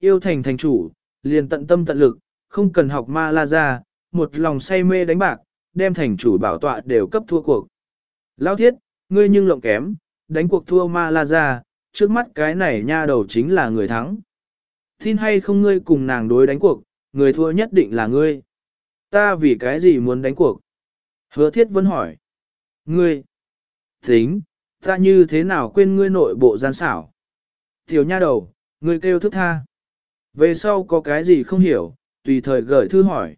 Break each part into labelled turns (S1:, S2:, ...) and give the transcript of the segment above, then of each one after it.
S1: yêu thành thành chủ, liền tận tâm tận lực, không cần học ma la ra, một lòng say mê đánh bạc, đem thành chủ bảo tọa đều cấp thua cuộc. Lão thiết, ngươi nhưng lộng kém, đánh cuộc thua ma la ra, trước mắt cái này nha đầu chính là người thắng. Tin hay không ngươi cùng nàng đối đánh cuộc, người thua nhất định là ngươi. Ta vì cái gì muốn đánh cuộc? Hứa thiết vẫn hỏi. Ngươi! Tính, ta như thế nào quên ngươi nội bộ gian xảo? Tiểu nha đầu, ngươi kêu thức tha. Về sau có cái gì không hiểu, tùy thời gửi thư hỏi.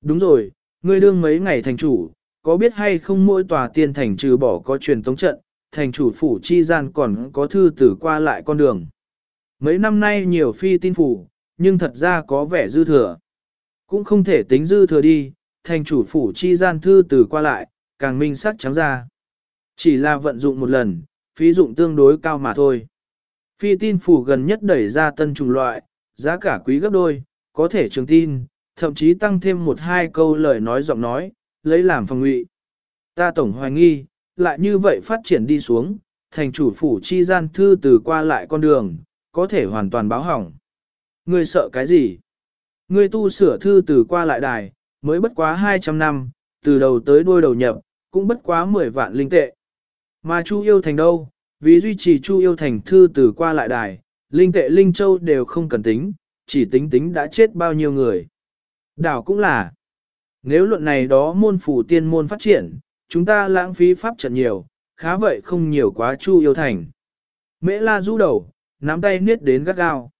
S1: Đúng rồi, ngươi đương mấy ngày thành chủ, có biết hay không mỗi tòa tiên thành trừ bỏ có truyền tống trận, thành chủ phủ chi gian còn có thư tử qua lại con đường. Mấy năm nay nhiều phi tin phủ, nhưng thật ra có vẻ dư thừa. Cũng không thể tính dư thừa đi, thành chủ phủ chi gian thư tử qua lại, càng minh sắc trắng ra. Chỉ là vận dụng một lần, phí dụng tương đối cao mà thôi. Phi tin phủ gần nhất đẩy ra tân trùng loại, giá cả quý gấp đôi, có thể trường tin, thậm chí tăng thêm một hai câu lời nói giọng nói, lấy làm phòng ngụy. Ta tổng hoài nghi, lại như vậy phát triển đi xuống, thành chủ phủ chi gian thư từ qua lại con đường, có thể hoàn toàn báo hỏng. Ngươi sợ cái gì? Ngươi tu sửa thư từ qua lại đài, mới bất quá 200 năm, từ đầu tới đuôi đầu nhập, cũng bất quá 10 vạn linh tệ. Mà Chu yêu thành đâu, vì duy trì Chu yêu thành thư từ qua lại đài, linh tệ linh châu đều không cần tính, chỉ tính tính đã chết bao nhiêu người. Đảo cũng là, nếu luận này đó môn phủ tiên môn phát triển, chúng ta lãng phí pháp trận nhiều, khá vậy không nhiều quá chu yêu thành. Mễ la rũ đầu, nắm tay niết đến gắt gao.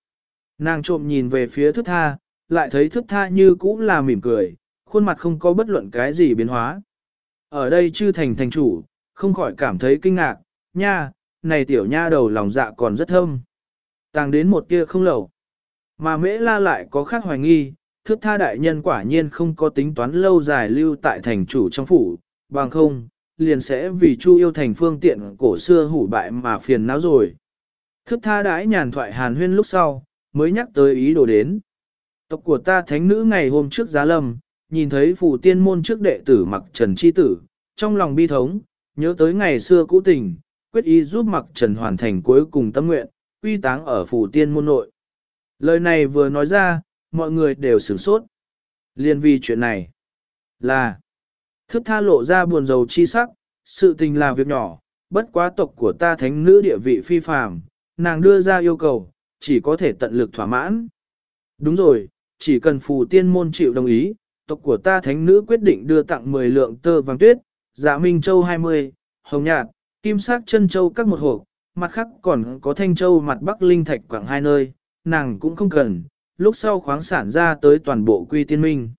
S1: Nàng trộm nhìn về phía thức tha, lại thấy thức tha như cũ là mỉm cười, khuôn mặt không có bất luận cái gì biến hóa. Ở đây chư thành thành chủ, không khỏi cảm thấy kinh ngạc, nha, này tiểu nha đầu lòng dạ còn rất thâm. Tàng đến một tia không lẩu. Mà mễ la lại có khác hoài nghi, thước tha đại nhân quả nhiên không có tính toán lâu dài lưu tại thành chủ trong phủ, bằng không, liền sẽ vì chu yêu thành phương tiện cổ xưa hủ bại mà phiền não rồi. Thước tha đãi nhàn thoại hàn huyên lúc sau, mới nhắc tới ý đồ đến. Tộc của ta thánh nữ ngày hôm trước giá lâm, nhìn thấy phủ tiên môn trước đệ tử mặc trần chi tử, trong lòng bi thống, nhớ tới ngày xưa cũ tình, quyết ý giúp mặc trần hoàn thành cuối cùng tâm nguyện, quy táng ở phủ tiên môn nội. Lời này vừa nói ra, mọi người đều sửng sốt. Liên vì chuyện này là thức tha lộ ra buồn rầu chi sắc, sự tình là việc nhỏ, bất quá tộc của ta thánh nữ địa vị phi phàm, nàng đưa ra yêu cầu, chỉ có thể tận lực thỏa mãn. Đúng rồi, chỉ cần phù tiên môn chịu đồng ý, tộc của ta thánh nữ quyết định đưa tặng 10 lượng tơ vàng tuyết, dạ minh châu 20, hồng nhạt, kim sắc chân châu các một hộp, mặt khác còn có thanh châu mặt bắc linh thạch quảng hai nơi, nàng cũng không cần, lúc sau khoáng sản ra tới toàn bộ quy tiên minh.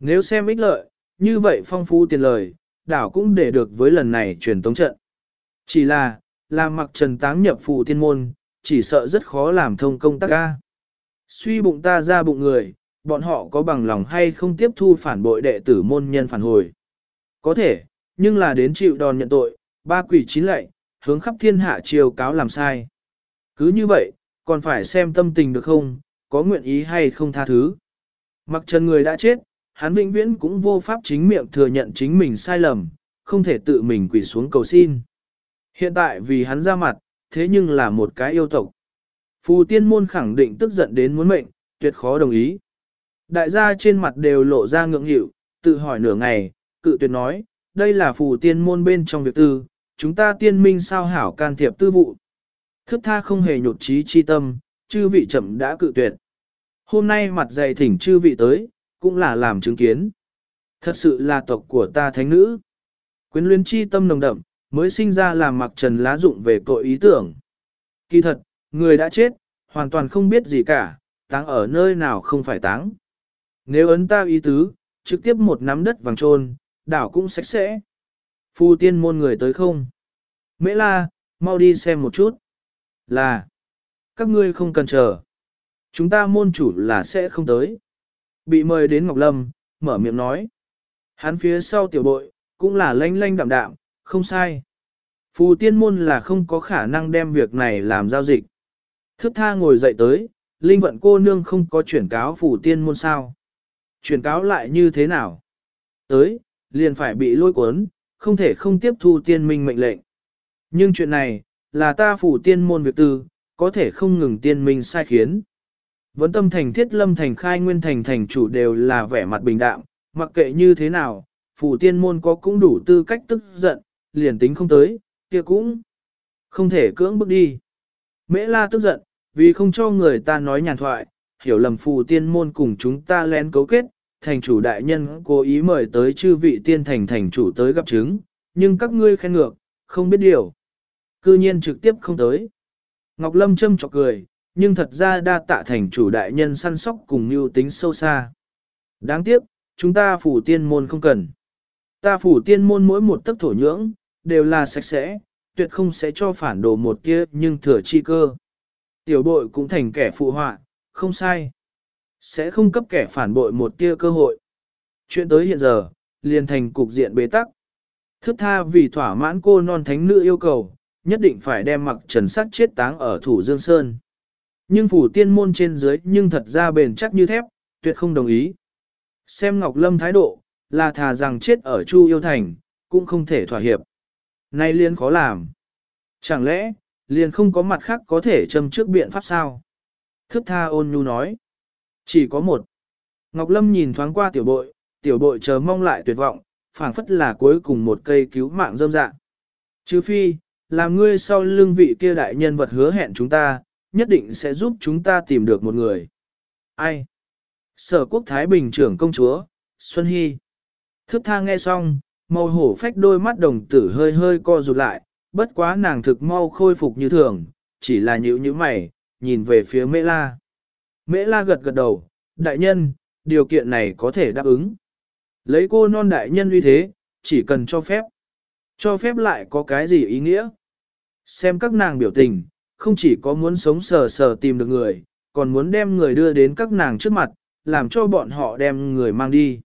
S1: Nếu xem ích lợi, như vậy phong phú tiền lời, đảo cũng để được với lần này truyền tống trận. Chỉ là, làm mặc trần táng nhập phụ tiên môn, chỉ sợ rất khó làm thông công tác ca. Suy bụng ta ra bụng người, bọn họ có bằng lòng hay không tiếp thu phản bội đệ tử môn nhân phản hồi. Có thể, nhưng là đến chịu đòn nhận tội, ba quỷ chín lệnh hướng khắp thiên hạ chiều cáo làm sai. Cứ như vậy, còn phải xem tâm tình được không, có nguyện ý hay không tha thứ. Mặc trần người đã chết, hắn vĩnh viễn cũng vô pháp chính miệng thừa nhận chính mình sai lầm, không thể tự mình quỳ xuống cầu xin. Hiện tại vì hắn ra mặt, thế nhưng là một cái yêu tộc. Phù tiên môn khẳng định tức giận đến muốn mệnh, tuyệt khó đồng ý. Đại gia trên mặt đều lộ ra ngưỡng hiệu, tự hỏi nửa ngày, cự tuyệt nói, đây là phù tiên môn bên trong việc tư, chúng ta tiên minh sao hảo can thiệp tư vụ. Thức tha không hề nhột trí chi tâm, chư vị chậm đã cự tuyệt. Hôm nay mặt dày thỉnh chư vị tới, cũng là làm chứng kiến. Thật sự là tộc của ta thánh nữ. Quyến luyến chi tâm nồng đậm, mới sinh ra làm mặc trần lá dụng về tội ý tưởng. Kỳ thật, người đã chết, hoàn toàn không biết gì cả, táng ở nơi nào không phải táng. Nếu ấn ta ý tứ, trực tiếp một nắm đất vàng trôn, đảo cũng sạch sẽ. Phu tiên môn người tới không? Mễ la, mau đi xem một chút. Là, các ngươi không cần chờ. Chúng ta môn chủ là sẽ không tới. Bị mời đến Ngọc Lâm, mở miệng nói. Hắn phía sau tiểu bội, cũng là lanh lanh đạm đạm, không sai. Phù tiên môn là không có khả năng đem việc này làm giao dịch. Thức tha ngồi dậy tới, linh vận cô nương không có chuyển cáo phù tiên môn sao. Chuyển cáo lại như thế nào? Tới, liền phải bị lôi cuốn, không thể không tiếp thu tiên minh mệnh lệnh. Nhưng chuyện này, là ta phủ tiên môn việc tư, có thể không ngừng tiên minh sai khiến. Vấn tâm thành thiết lâm thành khai nguyên thành thành chủ đều là vẻ mặt bình đạm, mặc kệ như thế nào, phủ tiên môn có cũng đủ tư cách tức giận, liền tính không tới, kia cũng không thể cưỡng bước đi. Mễ la tức giận, vì không cho người ta nói nhàn thoại, hiểu lầm phù tiên môn cùng chúng ta lén cấu kết, thành chủ đại nhân cố ý mời tới chư vị tiên thành thành chủ tới gặp chứng, nhưng các ngươi khen ngược, không biết điều. Cư nhiên trực tiếp không tới. Ngọc Lâm châm chọc cười, nhưng thật ra đa tạ thành chủ đại nhân săn sóc cùng mưu tính sâu xa. Đáng tiếc, chúng ta phủ tiên môn không cần. Ta phủ tiên môn mỗi một tấc thổ nhưỡng, đều là sạch sẽ, tuyệt không sẽ cho phản đồ một kia nhưng thừa chi cơ. Tiểu bội cũng thành kẻ phụ họa, không sai. Sẽ không cấp kẻ phản bội một tia cơ hội. Chuyện tới hiện giờ, liền thành cục diện bế tắc. Thức tha vì thỏa mãn cô non thánh nữ yêu cầu, nhất định phải đem mặc trần sắc chết táng ở thủ Dương Sơn. Nhưng phủ tiên môn trên dưới nhưng thật ra bền chắc như thép, tuyệt không đồng ý. Xem Ngọc Lâm thái độ, là thà rằng chết ở Chu Yêu Thành, cũng không thể thỏa hiệp. Nay liên khó làm. Chẳng lẽ, liền không có mặt khác có thể châm trước biện pháp sao? Thức tha ôn nhu nói. Chỉ có một. Ngọc Lâm nhìn thoáng qua tiểu bội, tiểu bội chờ mong lại tuyệt vọng, phảng phất là cuối cùng một cây cứu mạng dâm dạng. Chứ phi, làm ngươi sau lưng vị kia đại nhân vật hứa hẹn chúng ta, nhất định sẽ giúp chúng ta tìm được một người. Ai? Sở quốc Thái Bình trưởng công chúa, Xuân Hy. Thức tha nghe xong, màu hổ phách đôi mắt đồng tử hơi hơi co rụt lại, bất quá nàng thực mau khôi phục như thường, chỉ là nhíu như mày, nhìn về phía mê La. Mễ La gật gật đầu, đại nhân, điều kiện này có thể đáp ứng. Lấy cô non đại nhân uy thế, chỉ cần cho phép. Cho phép lại có cái gì ý nghĩa? Xem các nàng biểu tình, không chỉ có muốn sống sờ sờ tìm được người, còn muốn đem người đưa đến các nàng trước mặt, làm cho bọn họ đem người mang đi.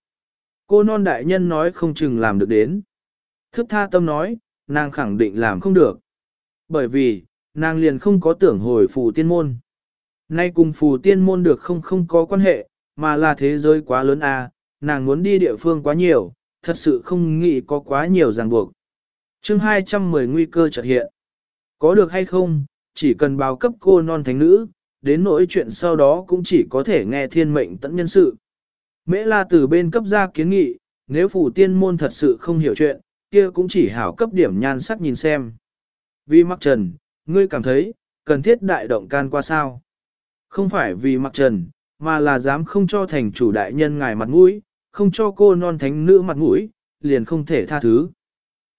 S1: Cô non đại nhân nói không chừng làm được đến. Thức tha tâm nói, nàng khẳng định làm không được. Bởi vì, nàng liền không có tưởng hồi phù tiên môn. Nay cùng phù tiên môn được không không có quan hệ, mà là thế giới quá lớn à, nàng muốn đi địa phương quá nhiều, thật sự không nghĩ có quá nhiều ràng buộc. chương 210 nguy cơ chợt hiện. Có được hay không, chỉ cần báo cấp cô non thánh nữ, đến nỗi chuyện sau đó cũng chỉ có thể nghe thiên mệnh tận nhân sự. Mễ la từ bên cấp ra kiến nghị, nếu phủ tiên môn thật sự không hiểu chuyện, kia cũng chỉ hảo cấp điểm nhan sắc nhìn xem. Vì mắc trần, ngươi cảm thấy, cần thiết đại động can qua sao? Không phải vì mặc trần, mà là dám không cho thành chủ đại nhân ngài mặt mũi, không cho cô non thánh nữ mặt mũi, liền không thể tha thứ.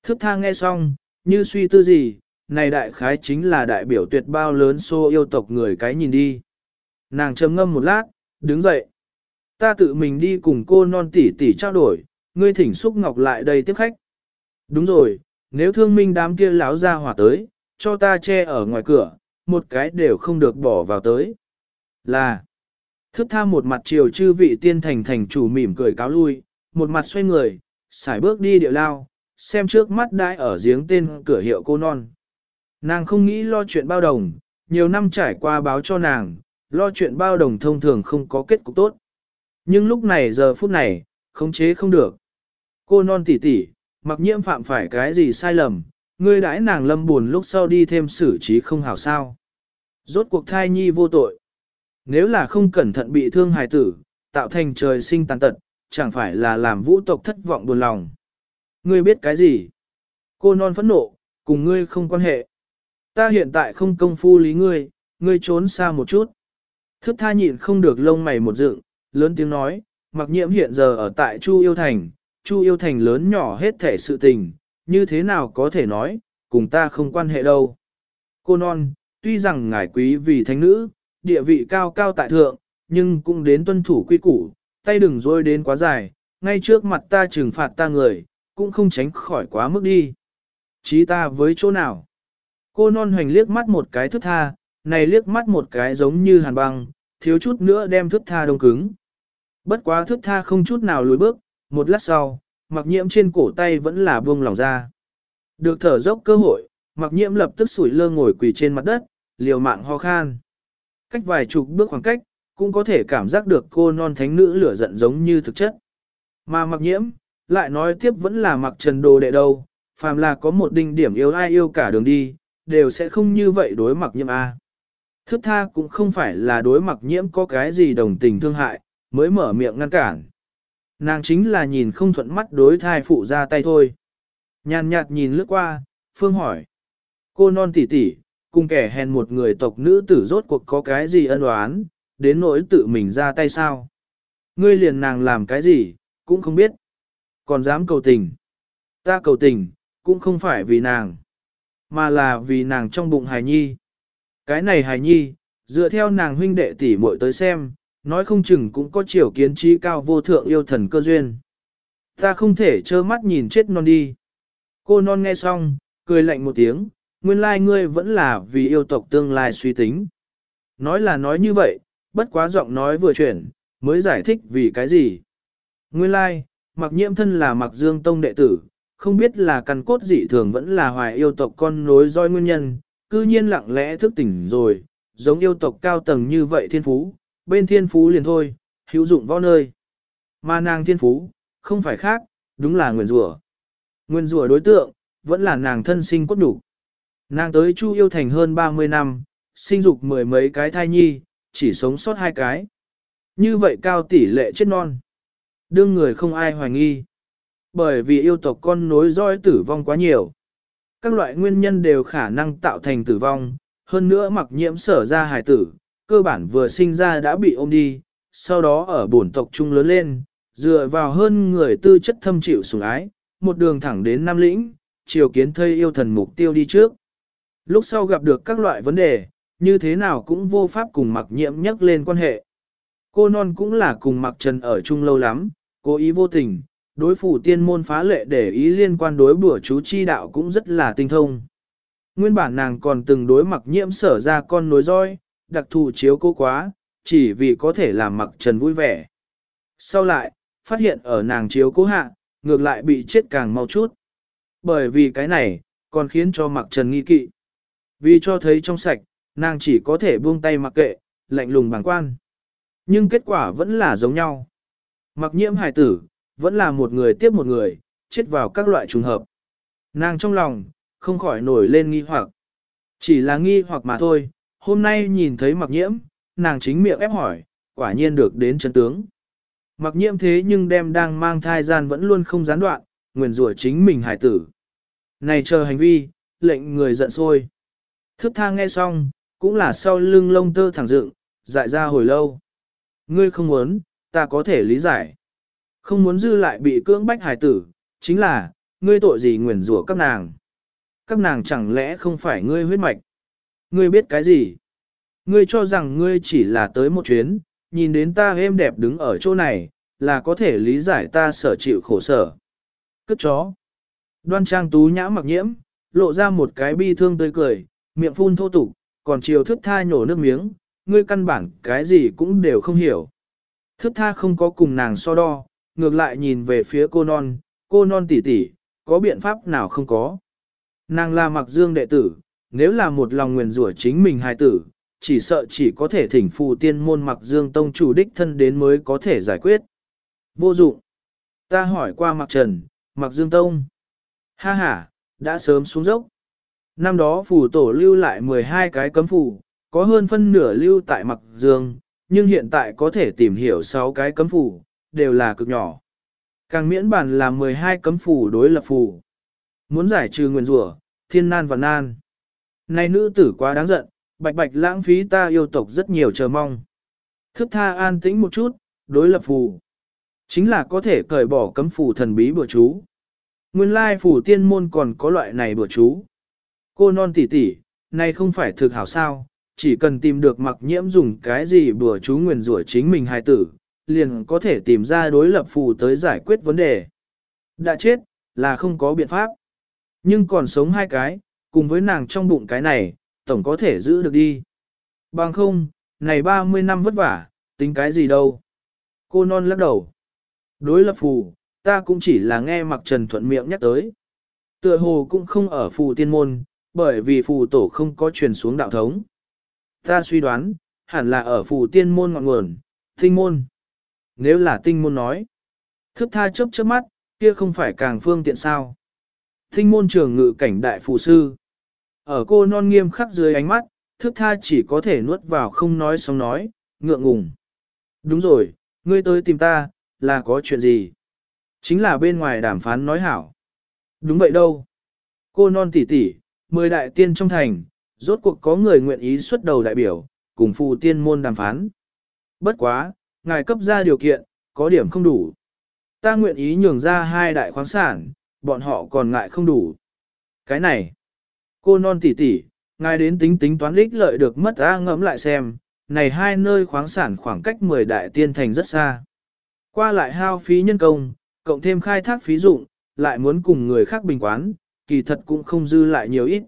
S1: Thức tha nghe xong, như suy tư gì, này đại khái chính là đại biểu tuyệt bao lớn xô yêu tộc người cái nhìn đi. Nàng trầm ngâm một lát, đứng dậy. Ta tự mình đi cùng cô non tỷ tỷ trao đổi, ngươi thỉnh xúc ngọc lại đây tiếp khách. Đúng rồi, nếu thương minh đám kia láo ra hỏa tới, cho ta che ở ngoài cửa, một cái đều không được bỏ vào tới. Là, thức tha một mặt chiều chư vị tiên thành thành chủ mỉm cười cáo lui, một mặt xoay người, xài bước đi điệu lao, xem trước mắt đãi ở giếng tên cửa hiệu cô non. Nàng không nghĩ lo chuyện bao đồng, nhiều năm trải qua báo cho nàng, lo chuyện bao đồng thông thường không có kết cục tốt. Nhưng lúc này giờ phút này, khống chế không được. Cô non tỉ tỉ, mặc nhiễm phạm phải cái gì sai lầm, ngươi đãi nàng lâm buồn lúc sau đi thêm xử trí không hảo sao. Rốt cuộc thai nhi vô tội. Nếu là không cẩn thận bị thương hài tử, tạo thành trời sinh tàn tật, chẳng phải là làm vũ tộc thất vọng buồn lòng. Ngươi biết cái gì? Cô non phẫn nộ, cùng ngươi không quan hệ. Ta hiện tại không công phu lý ngươi, ngươi trốn xa một chút. Thức tha nhịn không được lông mày một dựng, lớn tiếng nói, mặc nhiễm hiện giờ ở tại Chu Yêu Thành, Chu Yêu Thành lớn nhỏ hết thể sự tình, như thế nào có thể nói, cùng ta không quan hệ đâu. Cô non, tuy rằng ngài quý vì thánh nữ, địa vị cao cao tại thượng, nhưng cũng đến tuân thủ quy củ, tay đừng rôi đến quá dài, ngay trước mặt ta trừng phạt ta người, cũng không tránh khỏi quá mức đi. Chí ta với chỗ nào? Cô non hoành liếc mắt một cái thức tha, này liếc mắt một cái giống như hàn băng, thiếu chút nữa đem thức tha đông cứng. Bất quá thức tha không chút nào lùi bước, một lát sau, mặc nhiễm trên cổ tay vẫn là buông lỏng ra. Được thở dốc cơ hội, mặc nhiễm lập tức sủi lơ ngồi quỳ trên mặt đất, liều mạng ho khan. Cách vài chục bước khoảng cách, cũng có thể cảm giác được cô non thánh nữ lửa giận giống như thực chất. Mà mặc nhiễm, lại nói tiếp vẫn là mặc trần đồ đệ đâu, phàm là có một đinh điểm yêu ai yêu cả đường đi, đều sẽ không như vậy đối mặc nhiễm A. Thức tha cũng không phải là đối mặc nhiễm có cái gì đồng tình thương hại, mới mở miệng ngăn cản. Nàng chính là nhìn không thuận mắt đối thai phụ ra tay thôi. Nhàn nhạt nhìn lướt qua, Phương hỏi. Cô non tỉ tỉ, cùng kẻ hèn một người tộc nữ tử rốt cuộc có cái gì ân oán, đến nỗi tự mình ra tay sao. Ngươi liền nàng làm cái gì, cũng không biết. Còn dám cầu tình. Ta cầu tình, cũng không phải vì nàng, mà là vì nàng trong bụng hài nhi. Cái này hài nhi, dựa theo nàng huynh đệ tỷ muội tới xem, nói không chừng cũng có chiều kiến trí cao vô thượng yêu thần cơ duyên. Ta không thể trơ mắt nhìn chết non đi. Cô non nghe xong, cười lạnh một tiếng, nguyên lai ngươi vẫn là vì yêu tộc tương lai suy tính. Nói là nói như vậy, bất quá giọng nói vừa chuyển, mới giải thích vì cái gì. Nguyên lai, mặc nhiễm thân là mặc dương tông đệ tử, không biết là căn cốt dị thường vẫn là hoài yêu tộc con nối roi nguyên nhân, cư nhiên lặng lẽ thức tỉnh rồi, giống yêu tộc cao tầng như vậy thiên phú, bên thiên phú liền thôi, hữu dụng võ nơi. Mà nàng thiên phú, không phải khác, đúng là nguyên rủa. Nguyên rủa đối tượng, vẫn là nàng thân sinh cốt đủ. Nàng tới Chu yêu thành hơn 30 năm, sinh dục mười mấy cái thai nhi, chỉ sống sót hai cái. Như vậy cao tỷ lệ chết non. Đương người không ai hoài nghi. Bởi vì yêu tộc con nối roi tử vong quá nhiều. Các loại nguyên nhân đều khả năng tạo thành tử vong, hơn nữa mặc nhiễm sở ra hài tử, cơ bản vừa sinh ra đã bị ôm đi, sau đó ở bổn tộc trung lớn lên, dựa vào hơn người tư chất thâm chịu sủng ái, một đường thẳng đến Nam Lĩnh, chiều kiến thây yêu thần mục tiêu đi trước. Lúc sau gặp được các loại vấn đề, như thế nào cũng vô pháp cùng mặc nhiễm nhắc lên quan hệ. Cô non cũng là cùng mặc trần ở chung lâu lắm, cố ý vô tình, đối phủ tiên môn phá lệ để ý liên quan đối bữa chú chi đạo cũng rất là tinh thông. Nguyên bản nàng còn từng đối mặc nhiễm sở ra con nối roi, đặc thù chiếu cô quá, chỉ vì có thể làm mặc trần vui vẻ. Sau lại, phát hiện ở nàng chiếu cố hạ, ngược lại bị chết càng mau chút. Bởi vì cái này, còn khiến cho mặc trần nghi kỵ. Vì cho thấy trong sạch, nàng chỉ có thể buông tay mặc kệ, lạnh lùng bàng quan. Nhưng kết quả vẫn là giống nhau. Mặc nhiễm hài tử, vẫn là một người tiếp một người, chết vào các loại trùng hợp. Nàng trong lòng, không khỏi nổi lên nghi hoặc. Chỉ là nghi hoặc mà thôi, hôm nay nhìn thấy mặc nhiễm, nàng chính miệng ép hỏi, quả nhiên được đến chân tướng. Mặc nhiễm thế nhưng đem đang mang thai gian vẫn luôn không gián đoạn, nguyền rủa chính mình hải tử. Này chờ hành vi, lệnh người giận sôi. Thức thang nghe xong, cũng là sau lưng lông tơ thẳng dựng, dại ra hồi lâu. Ngươi không muốn, ta có thể lý giải. Không muốn dư lại bị cưỡng bách hài tử, chính là, ngươi tội gì nguyền rủa các nàng. Các nàng chẳng lẽ không phải ngươi huyết mạch. Ngươi biết cái gì? Ngươi cho rằng ngươi chỉ là tới một chuyến, nhìn đến ta êm đẹp đứng ở chỗ này, là có thể lý giải ta sở chịu khổ sở. Cất chó. Đoan trang tú nhã mặc nhiễm, lộ ra một cái bi thương tươi cười, miệng phun thô tục, còn chiều thức tha nhổ nước miếng, ngươi căn bản cái gì cũng đều không hiểu. Thức tha không có cùng nàng so đo, ngược lại nhìn về phía cô non, cô non tỷ tỷ, có biện pháp nào không có. Nàng là mặc dương đệ tử, nếu là một lòng nguyền rủa chính mình hài tử, chỉ sợ chỉ có thể thỉnh phù tiên môn mặc dương tông chủ đích thân đến mới có thể giải quyết. Vô dụng. Ta hỏi qua mặc trần, mặc dương tông. Ha ha, đã sớm xuống dốc. Năm đó phù tổ lưu lại 12 cái cấm phù, có hơn phân nửa lưu tại mặc dương, nhưng hiện tại có thể tìm hiểu 6 cái cấm phù, đều là cực nhỏ. Càng miễn bản là 12 cấm phù đối lập phù. Muốn giải trừ nguyên rủa, thiên nan và nan. Này nữ tử quá đáng giận, bạch bạch lãng phí ta yêu tộc rất nhiều chờ mong. Thức tha an tĩnh một chút, đối lập phù. Chính là có thể cởi bỏ cấm phù thần bí bữa chú. Nguyên lai phù tiên môn còn có loại này bữa chú. Cô non tỷ tỷ, này không phải thực hảo sao, chỉ cần tìm được mặc nhiễm dùng cái gì bừa chú nguyền rủa chính mình hài tử, liền có thể tìm ra đối lập phù tới giải quyết vấn đề. Đã chết, là không có biện pháp. Nhưng còn sống hai cái, cùng với nàng trong bụng cái này, tổng có thể giữ được đi. Bằng không, này 30 năm vất vả, tính cái gì đâu. Cô non lắc đầu. Đối lập phù, ta cũng chỉ là nghe mặc trần thuận miệng nhắc tới. Tựa hồ cũng không ở phù tiên môn, bởi vì phù tổ không có truyền xuống đạo thống. Ta suy đoán, hẳn là ở phù tiên môn ngọn nguồn, tinh môn. Nếu là tinh môn nói, thức tha chớp chớp mắt, kia không phải càng phương tiện sao. Tinh môn trường ngự cảnh đại phù sư. Ở cô non nghiêm khắc dưới ánh mắt, thức tha chỉ có thể nuốt vào không nói xong nói, ngượng ngùng. Đúng rồi, ngươi tới tìm ta, là có chuyện gì? Chính là bên ngoài đàm phán nói hảo. Đúng vậy đâu. Cô non tỷ tỷ, mười đại tiên trong thành, rốt cuộc có người nguyện ý xuất đầu đại biểu, cùng phù tiên môn đàm phán. Bất quá, ngài cấp ra điều kiện, có điểm không đủ. Ta nguyện ý nhường ra hai đại khoáng sản, bọn họ còn ngại không đủ. Cái này, cô non tỷ tỷ, ngài đến tính tính toán ích lợi được mất ra ngẫm lại xem, này hai nơi khoáng sản khoảng cách 10 đại tiên thành rất xa. Qua lại hao phí nhân công, cộng thêm khai thác phí dụng, lại muốn cùng người khác bình quán, kỳ thật cũng không dư lại nhiều ít.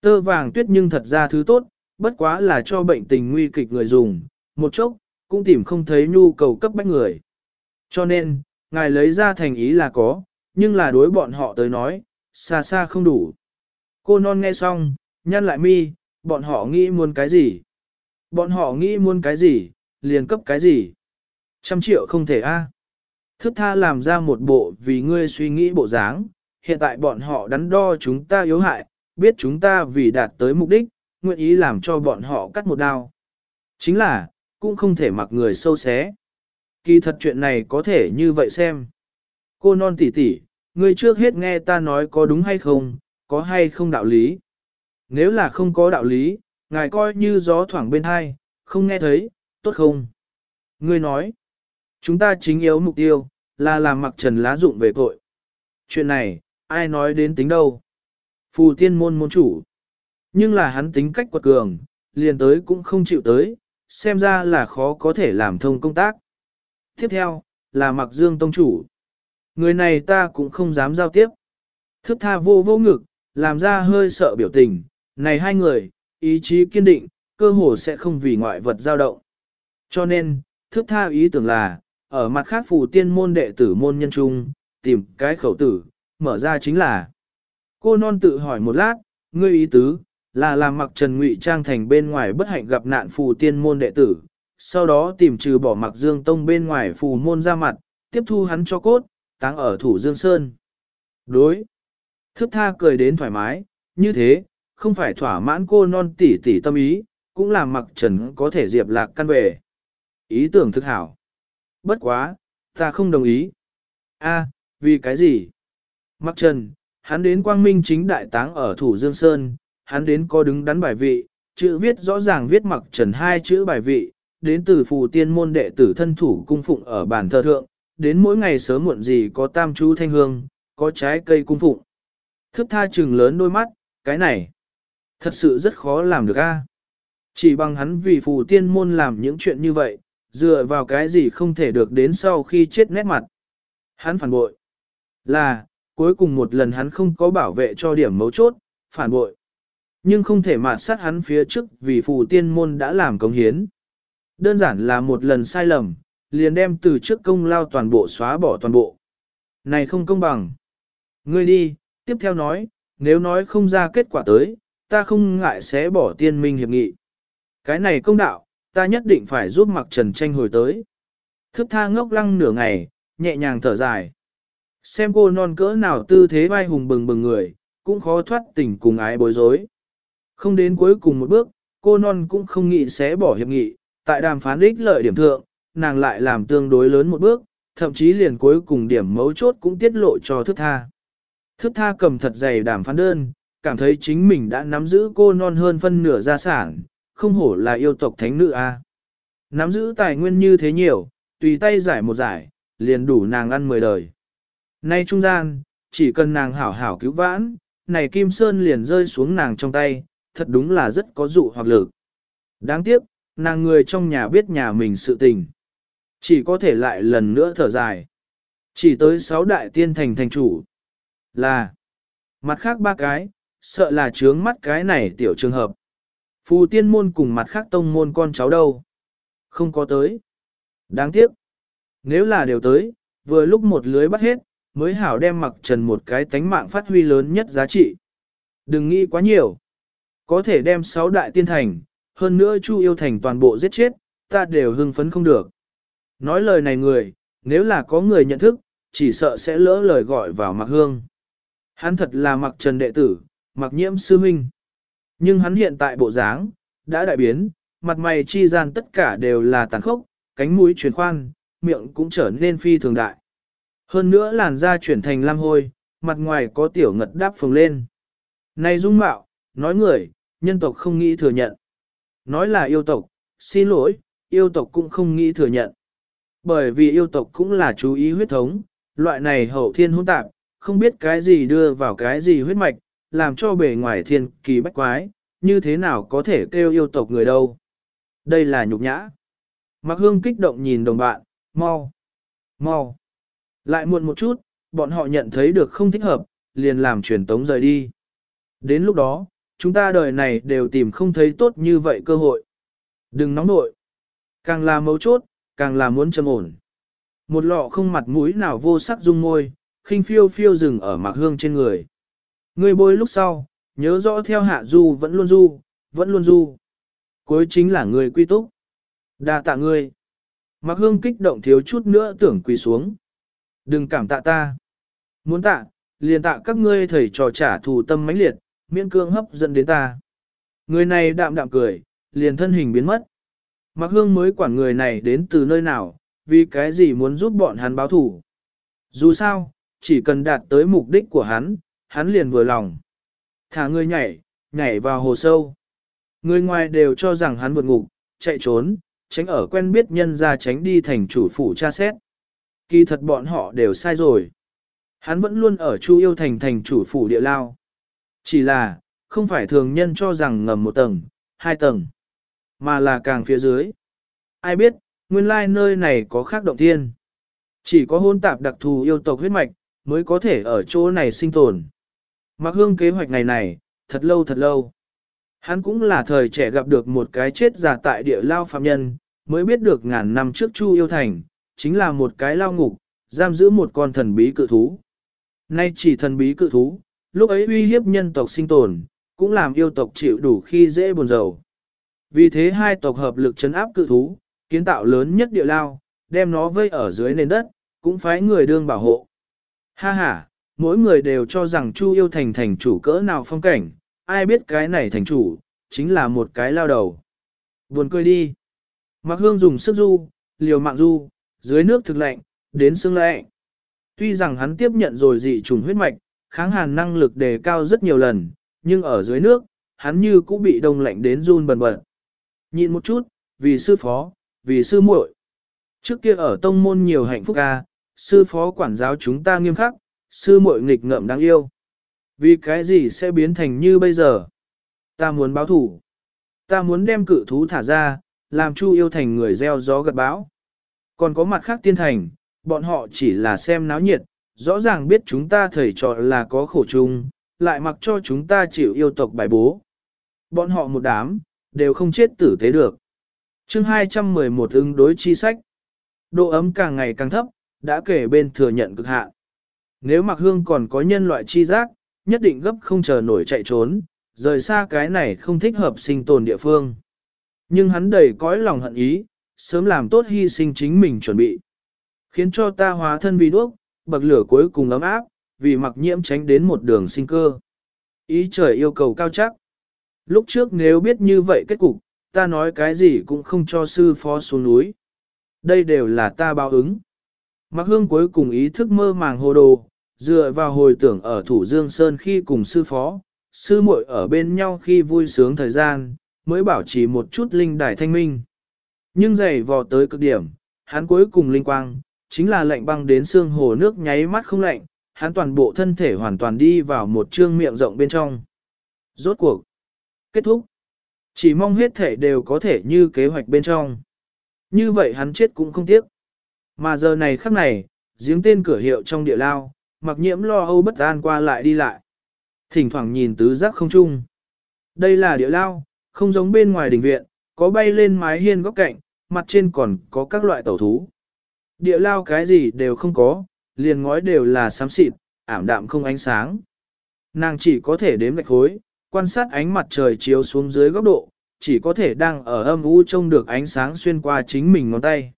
S1: Tơ vàng tuyết nhưng thật ra thứ tốt, bất quá là cho bệnh tình nguy kịch người dùng, một chốc, cũng tìm không thấy nhu cầu cấp bách người. Cho nên, ngài lấy ra thành ý là có, nhưng là đối bọn họ tới nói, xa xa không đủ. Cô non nghe xong, nhăn lại mi, bọn họ nghĩ muốn cái gì? Bọn họ nghĩ muốn cái gì, liền cấp cái gì? Trăm triệu không thể a. Thức tha làm ra một bộ vì ngươi suy nghĩ bộ dáng, hiện tại bọn họ đắn đo chúng ta yếu hại, biết chúng ta vì đạt tới mục đích, nguyện ý làm cho bọn họ cắt một đao. Chính là, cũng không thể mặc người sâu xé. Kỳ thật chuyện này có thể như vậy xem. Cô non tỉ tỉ, ngươi trước hết nghe ta nói có đúng hay không, có hay không đạo lý. Nếu là không có đạo lý, ngài coi như gió thoảng bên hai, không nghe thấy, tốt không? Ngươi nói, chúng ta chính yếu mục tiêu, là làm mặc trần lá dụng về tội. Chuyện này, ai nói đến tính đâu? Phù tiên môn môn chủ. Nhưng là hắn tính cách quật cường, liền tới cũng không chịu tới, xem ra là khó có thể làm thông công tác. Tiếp theo, là mặc dương tông chủ. Người này ta cũng không dám giao tiếp. Thức tha vô vô ngực, làm ra hơi sợ biểu tình, này hai người, ý chí kiên định, cơ hồ sẽ không vì ngoại vật dao động. Cho nên, thức tha ý tưởng là, ở mặt khác phù tiên môn đệ tử môn nhân trung, tìm cái khẩu tử, mở ra chính là. Cô non tự hỏi một lát, ngươi ý tứ, là làm mặc trần ngụy trang thành bên ngoài bất hạnh gặp nạn phù tiên môn đệ tử, sau đó tìm trừ bỏ mặc dương tông bên ngoài phù môn ra mặt, tiếp thu hắn cho cốt, táng ở thủ dương sơn. Đối. Thức tha cười đến thoải mái, như thế, không phải thỏa mãn cô non tỉ tỉ tâm ý, cũng làm mặc trần có thể diệp lạc căn về. Ý tưởng thực hảo. Bất quá, ta không đồng ý. A, vì cái gì? Mặc trần, hắn đến quang minh chính đại táng ở thủ dương sơn, hắn đến có đứng đắn bài vị, chữ viết rõ ràng viết mặc trần hai chữ bài vị, đến từ phù tiên môn đệ tử thân thủ cung phụng ở bản thờ thượng, đến mỗi ngày sớm muộn gì có tam chú thanh hương, có trái cây cung phụng. Thức tha trừng lớn đôi mắt, cái này, thật sự rất khó làm được a. Chỉ bằng hắn vì phù tiên môn làm những chuyện như vậy, dựa vào cái gì không thể được đến sau khi chết nét mặt. Hắn phản bội. Là, cuối cùng một lần hắn không có bảo vệ cho điểm mấu chốt, phản bội. Nhưng không thể mạt sát hắn phía trước vì phù tiên môn đã làm công hiến. Đơn giản là một lần sai lầm, liền đem từ trước công lao toàn bộ xóa bỏ toàn bộ. Này không công bằng. Ngươi đi, tiếp theo nói, nếu nói không ra kết quả tới, ta không ngại sẽ bỏ tiên minh hiệp nghị. Cái này công đạo, ta nhất định phải giúp mặc trần tranh hồi tới. Thức tha ngốc lăng nửa ngày, nhẹ nhàng thở dài. Xem cô non cỡ nào tư thế vai hùng bừng bừng người, cũng khó thoát tình cùng ái bối rối. Không đến cuối cùng một bước, cô non cũng không nghĩ sẽ bỏ hiệp nghị, tại đàm phán ích lợi điểm thượng, nàng lại làm tương đối lớn một bước, thậm chí liền cuối cùng điểm mấu chốt cũng tiết lộ cho thức tha. Thức tha cầm thật dày đàm phán đơn, cảm thấy chính mình đã nắm giữ cô non hơn phân nửa gia sản, không hổ là yêu tộc thánh nữ a. Nắm giữ tài nguyên như thế nhiều, tùy tay giải một giải, liền đủ nàng ăn mười đời. Nay trung gian, chỉ cần nàng hảo hảo cứu vãn, này Kim Sơn liền rơi xuống nàng trong tay, thật đúng là rất có dụ hoặc lực. Đáng tiếc, nàng người trong nhà biết nhà mình sự tình. Chỉ có thể lại lần nữa thở dài. Chỉ tới sáu đại tiên thành thành chủ. Là, mặt khác ba cái, sợ là trướng mắt cái này tiểu trường hợp. Phù tiên môn cùng mặt khác tông môn con cháu đâu. Không có tới. Đáng tiếc. Nếu là đều tới, vừa lúc một lưới bắt hết, mới hảo đem mặc trần một cái tánh mạng phát huy lớn nhất giá trị. Đừng nghĩ quá nhiều. Có thể đem sáu đại tiên thành, hơn nữa Chu yêu thành toàn bộ giết chết, ta đều hưng phấn không được. Nói lời này người, nếu là có người nhận thức, chỉ sợ sẽ lỡ lời gọi vào mặc hương. Hắn thật là mặc trần đệ tử, mặc nhiễm sư huynh. Nhưng hắn hiện tại bộ dáng, đã đại biến, mặt mày chi gian tất cả đều là tàn khốc, cánh mũi chuyển khoan, miệng cũng trở nên phi thường đại. Hơn nữa làn da chuyển thành lam hôi, mặt ngoài có tiểu ngật đáp phồng lên. Này dung mạo, nói người, nhân tộc không nghĩ thừa nhận. Nói là yêu tộc, xin lỗi, yêu tộc cũng không nghĩ thừa nhận. Bởi vì yêu tộc cũng là chú ý huyết thống, loại này hậu thiên hỗn tạp, không biết cái gì đưa vào cái gì huyết mạch, làm cho bề ngoài thiên kỳ bách quái, như thế nào có thể kêu yêu tộc người đâu. Đây là nhục nhã. Mạc Hương kích động nhìn đồng bạn, mau, mau. Lại muộn một chút, bọn họ nhận thấy được không thích hợp, liền làm truyền tống rời đi. Đến lúc đó, chúng ta đời này đều tìm không thấy tốt như vậy cơ hội. Đừng nóng nội. Càng là mấu chốt, càng là muốn châm ổn. Một lọ không mặt mũi nào vô sắc dung môi, khinh phiêu phiêu dừng ở mạc hương trên người. Người bôi lúc sau, nhớ rõ theo hạ du vẫn luôn du, vẫn luôn du. Cuối chính là người quy túc. đa tạ ngươi. Mạc hương kích động thiếu chút nữa tưởng quỳ xuống. Đừng cảm tạ ta. Muốn tạ, liền tạ các ngươi thầy trò trả thù tâm mãnh liệt, miễn cương hấp dẫn đến ta. Người này đạm đạm cười, liền thân hình biến mất. Mạc Hương mới quản người này đến từ nơi nào, vì cái gì muốn giúp bọn hắn báo thủ. Dù sao, chỉ cần đạt tới mục đích của hắn, hắn liền vừa lòng. Thả người nhảy, nhảy vào hồ sâu. Người ngoài đều cho rằng hắn vượt ngục, chạy trốn, tránh ở quen biết nhân ra tránh đi thành chủ phủ tra xét. Kỳ thật bọn họ đều sai rồi. Hắn vẫn luôn ở Chu Yêu Thành thành chủ phủ địa lao. Chỉ là, không phải thường nhân cho rằng ngầm một tầng, hai tầng, mà là càng phía dưới. Ai biết, nguyên lai nơi này có khác động thiên. Chỉ có hôn tạp đặc thù yêu tộc huyết mạch, mới có thể ở chỗ này sinh tồn. Mặc hương kế hoạch ngày này, thật lâu thật lâu. Hắn cũng là thời trẻ gặp được một cái chết giả tại địa lao phạm nhân, mới biết được ngàn năm trước Chu Yêu Thành, chính là một cái lao ngục, giam giữ một con thần bí cự thú. Nay chỉ thần bí cự thú, lúc ấy uy hiếp nhân tộc sinh tồn, cũng làm yêu tộc chịu đủ khi dễ buồn rầu. Vì thế hai tộc hợp lực chấn áp cự thú, kiến tạo lớn nhất địa lao, đem nó vây ở dưới nền đất, cũng phái người đương bảo hộ. Ha ha, mỗi người đều cho rằng Chu yêu thành thành chủ cỡ nào phong cảnh, ai biết cái này thành chủ, chính là một cái lao đầu. Buồn cười đi. Mặc hương dùng sức du, liều mạng du, dưới nước thực lạnh, đến xương lạnh. Tuy rằng hắn tiếp nhận rồi dị trùng huyết mạch, kháng hàn năng lực đề cao rất nhiều lần, nhưng ở dưới nước, hắn như cũng bị đông lạnh đến run bần bật. Nhìn một chút, vì sư phó, vì sư muội. Trước kia ở tông môn nhiều hạnh phúc ca, sư phó quản giáo chúng ta nghiêm khắc, sư muội nghịch ngợm đáng yêu. Vì cái gì sẽ biến thành như bây giờ? Ta muốn báo thủ. Ta muốn đem cự thú thả ra, làm chu yêu thành người gieo gió gật bão. Còn có mặt khác tiên thành, bọn họ chỉ là xem náo nhiệt, rõ ràng biết chúng ta thầy trò là có khổ chung, lại mặc cho chúng ta chịu yêu tộc bài bố. Bọn họ một đám, đều không chết tử tế được. chương 211 ứng đối chi sách. Độ ấm càng ngày càng thấp, đã kể bên thừa nhận cực hạn. Nếu mặc hương còn có nhân loại chi giác, nhất định gấp không chờ nổi chạy trốn, rời xa cái này không thích hợp sinh tồn địa phương. Nhưng hắn đầy cõi lòng hận ý, sớm làm tốt hy sinh chính mình chuẩn bị. Khiến cho ta hóa thân vì đuốc, bậc lửa cuối cùng ấm áp, vì mặc nhiễm tránh đến một đường sinh cơ. Ý trời yêu cầu cao chắc. Lúc trước nếu biết như vậy kết cục, ta nói cái gì cũng không cho sư phó xuống núi. Đây đều là ta báo ứng. Mặc hương cuối cùng ý thức mơ màng hồ đồ, dựa vào hồi tưởng ở Thủ Dương Sơn khi cùng sư phó, sư muội ở bên nhau khi vui sướng thời gian, mới bảo trì một chút linh đài thanh minh. Nhưng dày vò tới cực điểm, hắn cuối cùng linh quang, chính là lạnh băng đến xương hồ nước nháy mắt không lạnh, hắn toàn bộ thân thể hoàn toàn đi vào một trương miệng rộng bên trong. Rốt cuộc. Kết thúc. Chỉ mong hết thể đều có thể như kế hoạch bên trong. Như vậy hắn chết cũng không tiếc. Mà giờ này khắc này, giếng tên cửa hiệu trong địa lao, mặc nhiễm lo âu bất an qua lại đi lại. Thỉnh thoảng nhìn tứ giác không trung. Đây là địa lao, không giống bên ngoài đình viện, có bay lên mái hiên góc cạnh, mặt trên còn có các loại tẩu thú. Địa lao cái gì đều không có, liền ngói đều là xám xịt, ảm đạm không ánh sáng. Nàng chỉ có thể đếm gạch khối, quan sát ánh mặt trời chiếu xuống dưới góc độ, chỉ có thể đang ở âm u trông được ánh sáng xuyên qua chính mình ngón tay.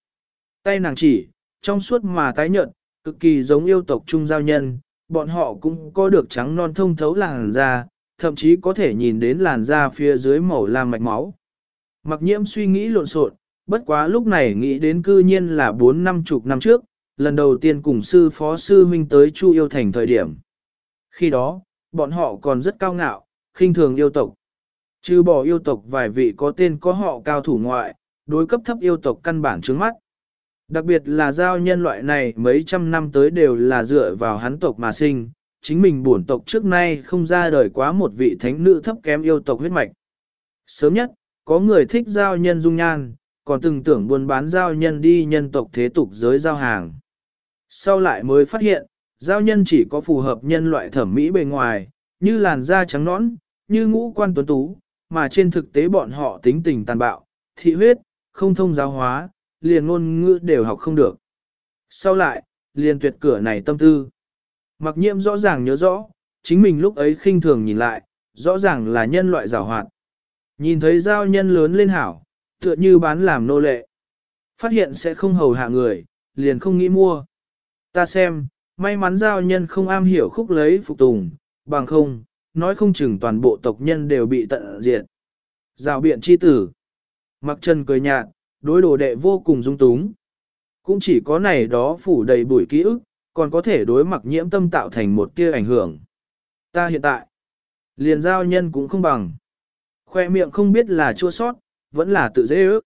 S1: Tay nàng chỉ, trong suốt mà tái nhợt, cực kỳ giống yêu tộc trung giao nhân, bọn họ cũng có được trắng non thông thấu làn da, thậm chí có thể nhìn đến làn da phía dưới màu lam mạch máu. Mặc nhiễm suy nghĩ lộn xộn, bất quá lúc này nghĩ đến cư nhiên là 4 năm chục năm trước, lần đầu tiên cùng sư phó sư huynh tới Chu Yêu Thành thời điểm. Khi đó, bọn họ còn rất cao ngạo, khinh thường yêu tộc. Trừ bỏ yêu tộc vài vị có tên có họ cao thủ ngoại, đối cấp thấp yêu tộc căn bản trước mắt. Đặc biệt là giao nhân loại này mấy trăm năm tới đều là dựa vào hắn tộc mà sinh, chính mình bổn tộc trước nay không ra đời quá một vị thánh nữ thấp kém yêu tộc huyết mạch. Sớm nhất, có người thích giao nhân dung nhan, còn từng tưởng buôn bán giao nhân đi nhân tộc thế tục giới giao hàng. Sau lại mới phát hiện, giao nhân chỉ có phù hợp nhân loại thẩm mỹ bề ngoài, như làn da trắng nõn, như ngũ quan tuấn tú, mà trên thực tế bọn họ tính tình tàn bạo, thị huyết, không thông giáo hóa, liền ngôn ngữ đều học không được. Sau lại, liền tuyệt cửa này tâm tư. Mặc nhiễm rõ ràng nhớ rõ, chính mình lúc ấy khinh thường nhìn lại, rõ ràng là nhân loại giảo hoạt. Nhìn thấy giao nhân lớn lên hảo, tựa như bán làm nô lệ. Phát hiện sẽ không hầu hạ người, liền không nghĩ mua. Ta xem, may mắn giao nhân không am hiểu khúc lấy phục tùng, bằng không, nói không chừng toàn bộ tộc nhân đều bị tận diệt. Giao biện chi tử. Mặc chân cười nhạt, đối đồ đệ vô cùng dung túng. Cũng chỉ có này đó phủ đầy bụi ký ức, còn có thể đối mặc nhiễm tâm tạo thành một tia ảnh hưởng. Ta hiện tại, liền giao nhân cũng không bằng. Khoe miệng không biết là chua sót, vẫn là tự dễ ước.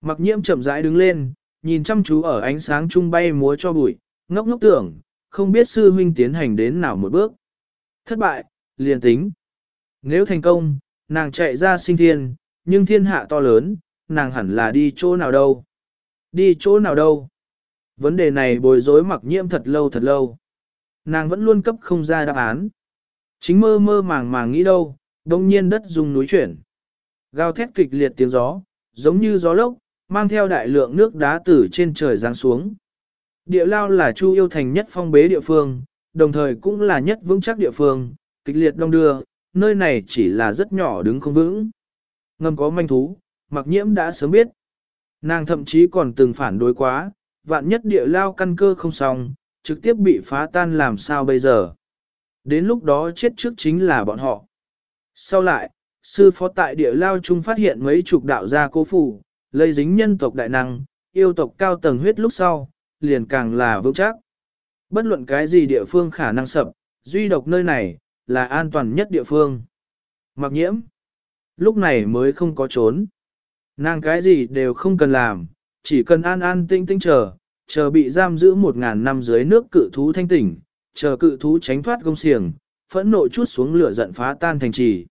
S1: Mặc nhiễm chậm rãi đứng lên, nhìn chăm chú ở ánh sáng trung bay múa cho bụi, ngốc ngốc tưởng, không biết sư huynh tiến hành đến nào một bước. Thất bại, liền tính. Nếu thành công, nàng chạy ra sinh thiên, nhưng thiên hạ to lớn, nàng hẳn là đi chỗ nào đâu. Đi chỗ nào đâu. Vấn đề này bồi rối mặc nhiễm thật lâu thật lâu. Nàng vẫn luôn cấp không ra đáp án. Chính mơ mơ màng màng nghĩ đâu, đông nhiên đất dùng núi chuyển. Gào thét kịch liệt tiếng gió, giống như gió lốc, mang theo đại lượng nước đá từ trên trời giáng xuống. Địa lao là Chu yêu thành nhất phong bế địa phương, đồng thời cũng là nhất vững chắc địa phương, kịch liệt đông đưa, nơi này chỉ là rất nhỏ đứng không vững. Ngầm có manh thú, mặc nhiễm đã sớm biết. Nàng thậm chí còn từng phản đối quá, vạn nhất địa lao căn cơ không xong, trực tiếp bị phá tan làm sao bây giờ. Đến lúc đó chết trước chính là bọn họ. Sau lại, sư phó tại địa lao chung phát hiện mấy chục đạo gia cố phủ, lây dính nhân tộc đại năng, yêu tộc cao tầng huyết lúc sau, liền càng là vững chắc. Bất luận cái gì địa phương khả năng sập, duy độc nơi này, là an toàn nhất địa phương. Mặc nhiễm, lúc này mới không có trốn. Nàng cái gì đều không cần làm, chỉ cần an an tinh tinh chờ, chờ bị giam giữ một ngàn năm dưới nước cự thú thanh tỉnh, chờ cự thú tránh thoát gông xiềng, phẫn nộ chút xuống lửa giận phá tan thành trì.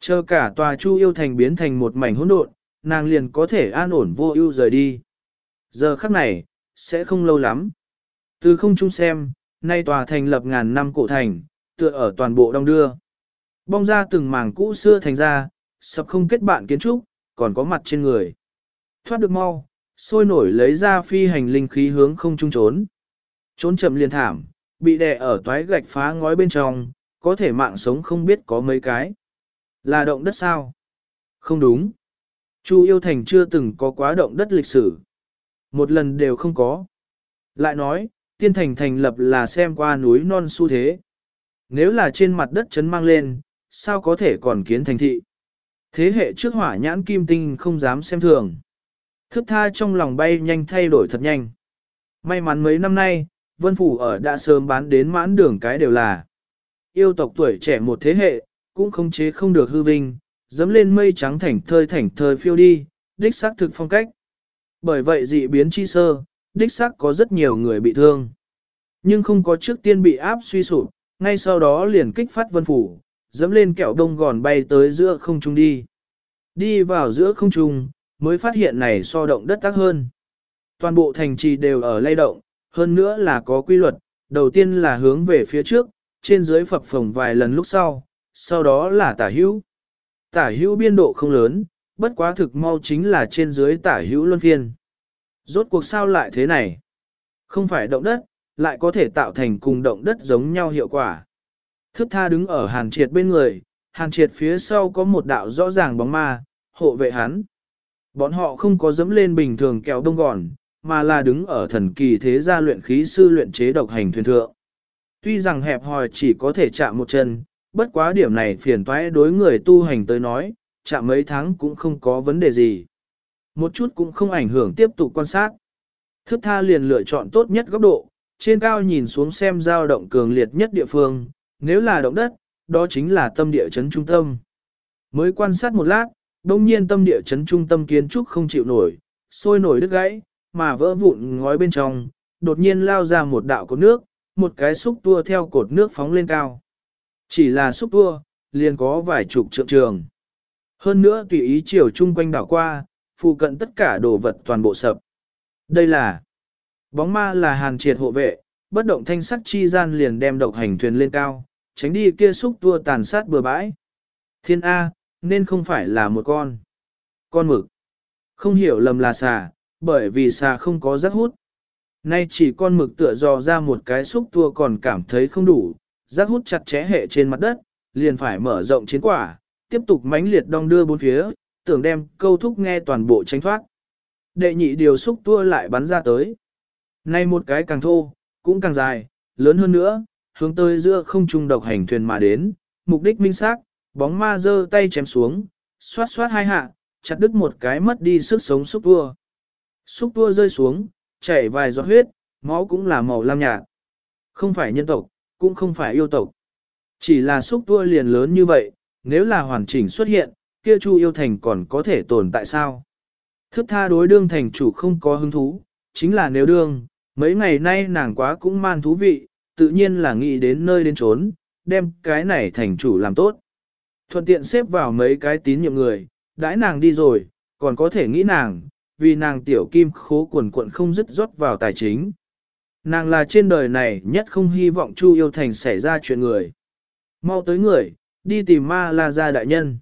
S1: Chờ cả tòa chu yêu thành biến thành một mảnh hỗn độn, nàng liền có thể an ổn vô ưu rời đi. Giờ khắc này, sẽ không lâu lắm. Từ không chung xem, nay tòa thành lập ngàn năm cổ thành, tựa ở toàn bộ đông đưa. Bong ra từng mảng cũ xưa thành ra, sập không kết bạn kiến trúc, còn có mặt trên người. Thoát được mau, sôi nổi lấy ra phi hành linh khí hướng không trung trốn. Trốn chậm liền thảm, bị đè ở toái gạch phá ngói bên trong, có thể mạng sống không biết có mấy cái. Là động đất sao? Không đúng. Chu yêu thành chưa từng có quá động đất lịch sử. Một lần đều không có. Lại nói, tiên thành thành lập là xem qua núi non su thế. Nếu là trên mặt đất chấn mang lên, sao có thể còn kiến thành thị? Thế hệ trước hỏa nhãn kim tinh không dám xem thường. Thức tha trong lòng bay nhanh thay đổi thật nhanh. May mắn mấy năm nay, Vân Phủ ở đã sớm bán đến mãn đường cái đều là. Yêu tộc tuổi trẻ một thế hệ, cũng không chế không được hư vinh, dẫm lên mây trắng thảnh thơi thảnh thơi phiêu đi, đích xác thực phong cách. Bởi vậy dị biến chi sơ, đích xác có rất nhiều người bị thương. Nhưng không có trước tiên bị áp suy sụp, ngay sau đó liền kích phát vân phủ, dẫm lên kẹo đông gòn bay tới giữa không trung đi. Đi vào giữa không trung, mới phát hiện này so động đất tác hơn. Toàn bộ thành trì đều ở lay động, hơn nữa là có quy luật, đầu tiên là hướng về phía trước, trên dưới phập phồng vài lần lúc sau, sau đó là tả hữu. Tả hữu biên độ không lớn, bất quá thực mau chính là trên dưới tả hữu luân phiên. Rốt cuộc sao lại thế này? Không phải động đất, lại có thể tạo thành cùng động đất giống nhau hiệu quả. Thức tha đứng ở hàn triệt bên người, hàn triệt phía sau có một đạo rõ ràng bóng ma, hộ vệ hắn. Bọn họ không có dẫm lên bình thường kéo đông gòn, mà là đứng ở thần kỳ thế gia luyện khí sư luyện chế độc hành thuyền thượng. Tuy rằng hẹp hòi chỉ có thể chạm một chân, bất quá điểm này phiền toái đối người tu hành tới nói, chạm mấy tháng cũng không có vấn đề gì. Một chút cũng không ảnh hưởng tiếp tục quan sát. Thức tha liền lựa chọn tốt nhất góc độ, trên cao nhìn xuống xem dao động cường liệt nhất địa phương, nếu là động đất, đó chính là tâm địa chấn trung tâm. Mới quan sát một lát, đông nhiên tâm địa chấn trung tâm kiến trúc không chịu nổi, sôi nổi đứt gãy, mà vỡ vụn ngói bên trong, đột nhiên lao ra một đạo cột nước, một cái xúc tua theo cột nước phóng lên cao. Chỉ là xúc tua, liền có vài chục trượng trường. Hơn nữa tùy ý chiều chung quanh đảo qua, phụ cận tất cả đồ vật toàn bộ sập. Đây là bóng ma là hàn triệt hộ vệ, bất động thanh sắc chi gian liền đem độc hành thuyền lên cao, tránh đi kia xúc tua tàn sát bừa bãi. Thiên A, nên không phải là một con. Con mực. Không hiểu lầm là xà, bởi vì xà không có giác hút. Nay chỉ con mực tựa dò ra một cái xúc tua còn cảm thấy không đủ, giác hút chặt chẽ hệ trên mặt đất, liền phải mở rộng chiến quả, tiếp tục mãnh liệt đong đưa bốn phía, tưởng đem câu thúc nghe toàn bộ tránh thoát. Đệ nhị điều xúc tua lại bắn ra tới. Nay một cái càng thô, cũng càng dài, lớn hơn nữa, hướng tới giữa không trung độc hành thuyền mà đến, mục đích minh xác, bóng ma giơ tay chém xuống, xoát xoát hai hạ, chặt đứt một cái mất đi sức sống xúc tua. Xúc tua rơi xuống, chảy vài giọt huyết, máu cũng là màu lam nhạt. Không phải nhân tộc, cũng không phải yêu tộc. Chỉ là xúc tua liền lớn như vậy, nếu là hoàn chỉnh xuất hiện, kia Chu yêu thành còn có thể tồn tại sao? Thức tha đối đương thành chủ không có hứng thú, chính là nếu đương, mấy ngày nay nàng quá cũng man thú vị, tự nhiên là nghĩ đến nơi đến trốn, đem cái này thành chủ làm tốt. Thuận tiện xếp vào mấy cái tín nhiệm người, đãi nàng đi rồi, còn có thể nghĩ nàng, vì nàng tiểu kim khố quần quận không dứt rót vào tài chính. Nàng là trên đời này nhất không hy vọng Chu yêu thành xảy ra chuyện người. Mau tới người, đi tìm ma la gia đại nhân.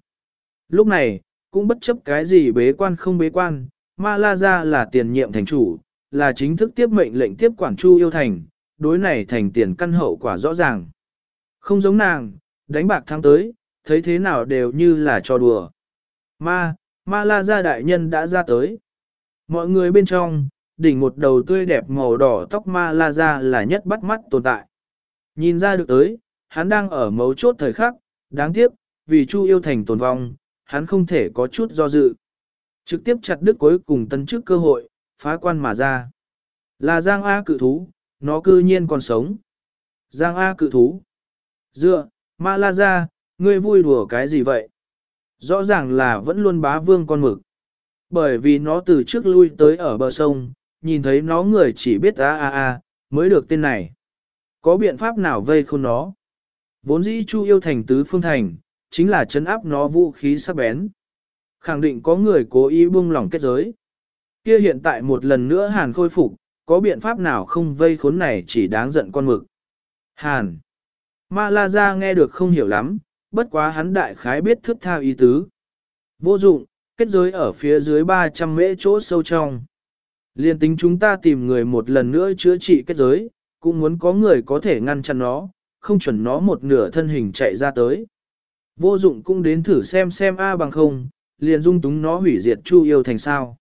S1: Lúc này, cũng bất chấp cái gì bế quan không bế quan, ma la gia là tiền nhiệm thành chủ, là chính thức tiếp mệnh lệnh tiếp quản Chu yêu thành, đối này thành tiền căn hậu quả rõ ràng. Không giống nàng, đánh bạc tháng tới, thấy thế nào đều như là trò đùa. Ma, ma la gia đại nhân đã ra tới. Mọi người bên trong, đỉnh một đầu tươi đẹp màu đỏ tóc ma la ra là nhất bắt mắt tồn tại. Nhìn ra được tới, hắn đang ở mấu chốt thời khắc, đáng tiếc, vì Chu yêu thành tồn vong, hắn không thể có chút do dự. Trực tiếp chặt đứt cuối cùng tân chức cơ hội, phá quan mà ra. Là Giang A cự thú, nó cư nhiên còn sống. Giang A cự thú. Dựa, ma la ra, ngươi vui đùa cái gì vậy? Rõ ràng là vẫn luôn bá vương con mực. Bởi vì nó từ trước lui tới ở bờ sông, nhìn thấy nó người chỉ biết a a a, mới được tên này. Có biện pháp nào vây khôn nó? Vốn dĩ Chu yêu thành tứ phương thành, chính là chấn áp nó vũ khí sắc bén. Khẳng định có người cố ý buông lỏng kết giới. Kia hiện tại một lần nữa Hàn khôi phục, có biện pháp nào không vây khốn này chỉ đáng giận con mực. Hàn. Ma La Gia nghe được không hiểu lắm, bất quá hắn đại khái biết thức tha ý tứ. Vô dụng, kết giới ở phía dưới 300 mễ chỗ sâu trong. Liên tính chúng ta tìm người một lần nữa chữa trị kết giới, cũng muốn có người có thể ngăn chặn nó, không chuẩn nó một nửa thân hình chạy ra tới. Vô dụng cũng đến thử xem xem A bằng không, liền dung túng nó hủy diệt Chu yêu thành sao.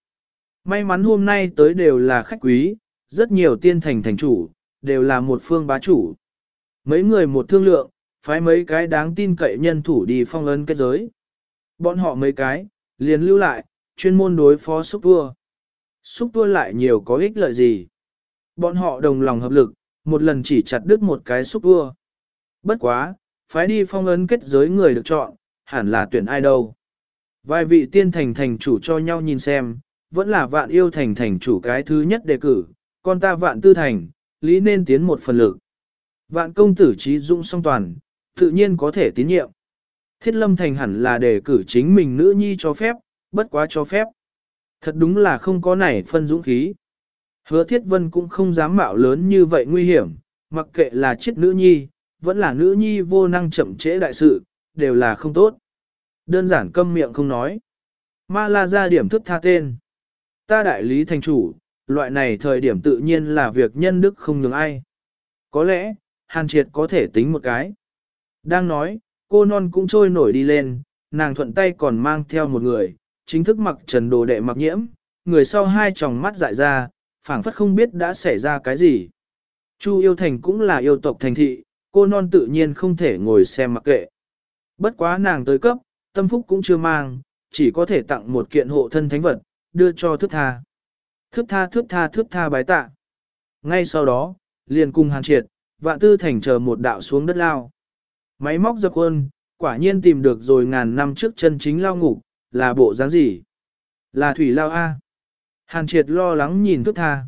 S1: May mắn hôm nay tới đều là khách quý, rất nhiều tiên thành thành chủ, đều là một phương bá chủ. Mấy người một thương lượng, phái mấy cái đáng tin cậy nhân thủ đi phong ấn kết giới. Bọn họ mấy cái, liền lưu lại, chuyên môn đối phó xúc vua Xúc tua lại nhiều có ích lợi gì. Bọn họ đồng lòng hợp lực, một lần chỉ chặt đứt một cái xúc tua. Bất quá, phái đi phong ấn kết giới người được chọn, hẳn là tuyển ai đâu. Vài vị tiên thành thành chủ cho nhau nhìn xem, vẫn là vạn yêu thành thành chủ cái thứ nhất đề cử, con ta vạn tư thành, lý nên tiến một phần lực. Vạn công tử trí dũng song toàn, tự nhiên có thể tín nhiệm. Thiết lâm thành hẳn là đề cử chính mình nữ nhi cho phép, bất quá cho phép. Thật đúng là không có nảy phân dũng khí. Hứa thiết vân cũng không dám mạo lớn như vậy nguy hiểm, mặc kệ là chết nữ nhi, vẫn là nữ nhi vô năng chậm trễ đại sự, đều là không tốt. Đơn giản câm miệng không nói. Ma la ra điểm thức tha tên. Ta đại lý thành chủ, loại này thời điểm tự nhiên là việc nhân đức không nhường ai. Có lẽ, hàn triệt có thể tính một cái. Đang nói, cô non cũng trôi nổi đi lên, nàng thuận tay còn mang theo một người, chính thức mặc trần đồ đệ mặc nhiễm, người sau hai tròng mắt dại ra, phảng phất không biết đã xảy ra cái gì. Chu yêu thành cũng là yêu tộc thành thị, cô non tự nhiên không thể ngồi xem mặc kệ. Bất quá nàng tới cấp, tâm phúc cũng chưa mang, chỉ có thể tặng một kiện hộ thân thánh vật, đưa cho thức tha. Thức tha thức tha thức tha bái tạ. Ngay sau đó, liền cùng hàn triệt, vạn tư thành chờ một đạo xuống đất lao. Máy móc dập quân, quả nhiên tìm được rồi ngàn năm trước chân chính lao ngục, là bộ dáng gì? Là thủy lao A. Hàn triệt lo lắng nhìn thức tha.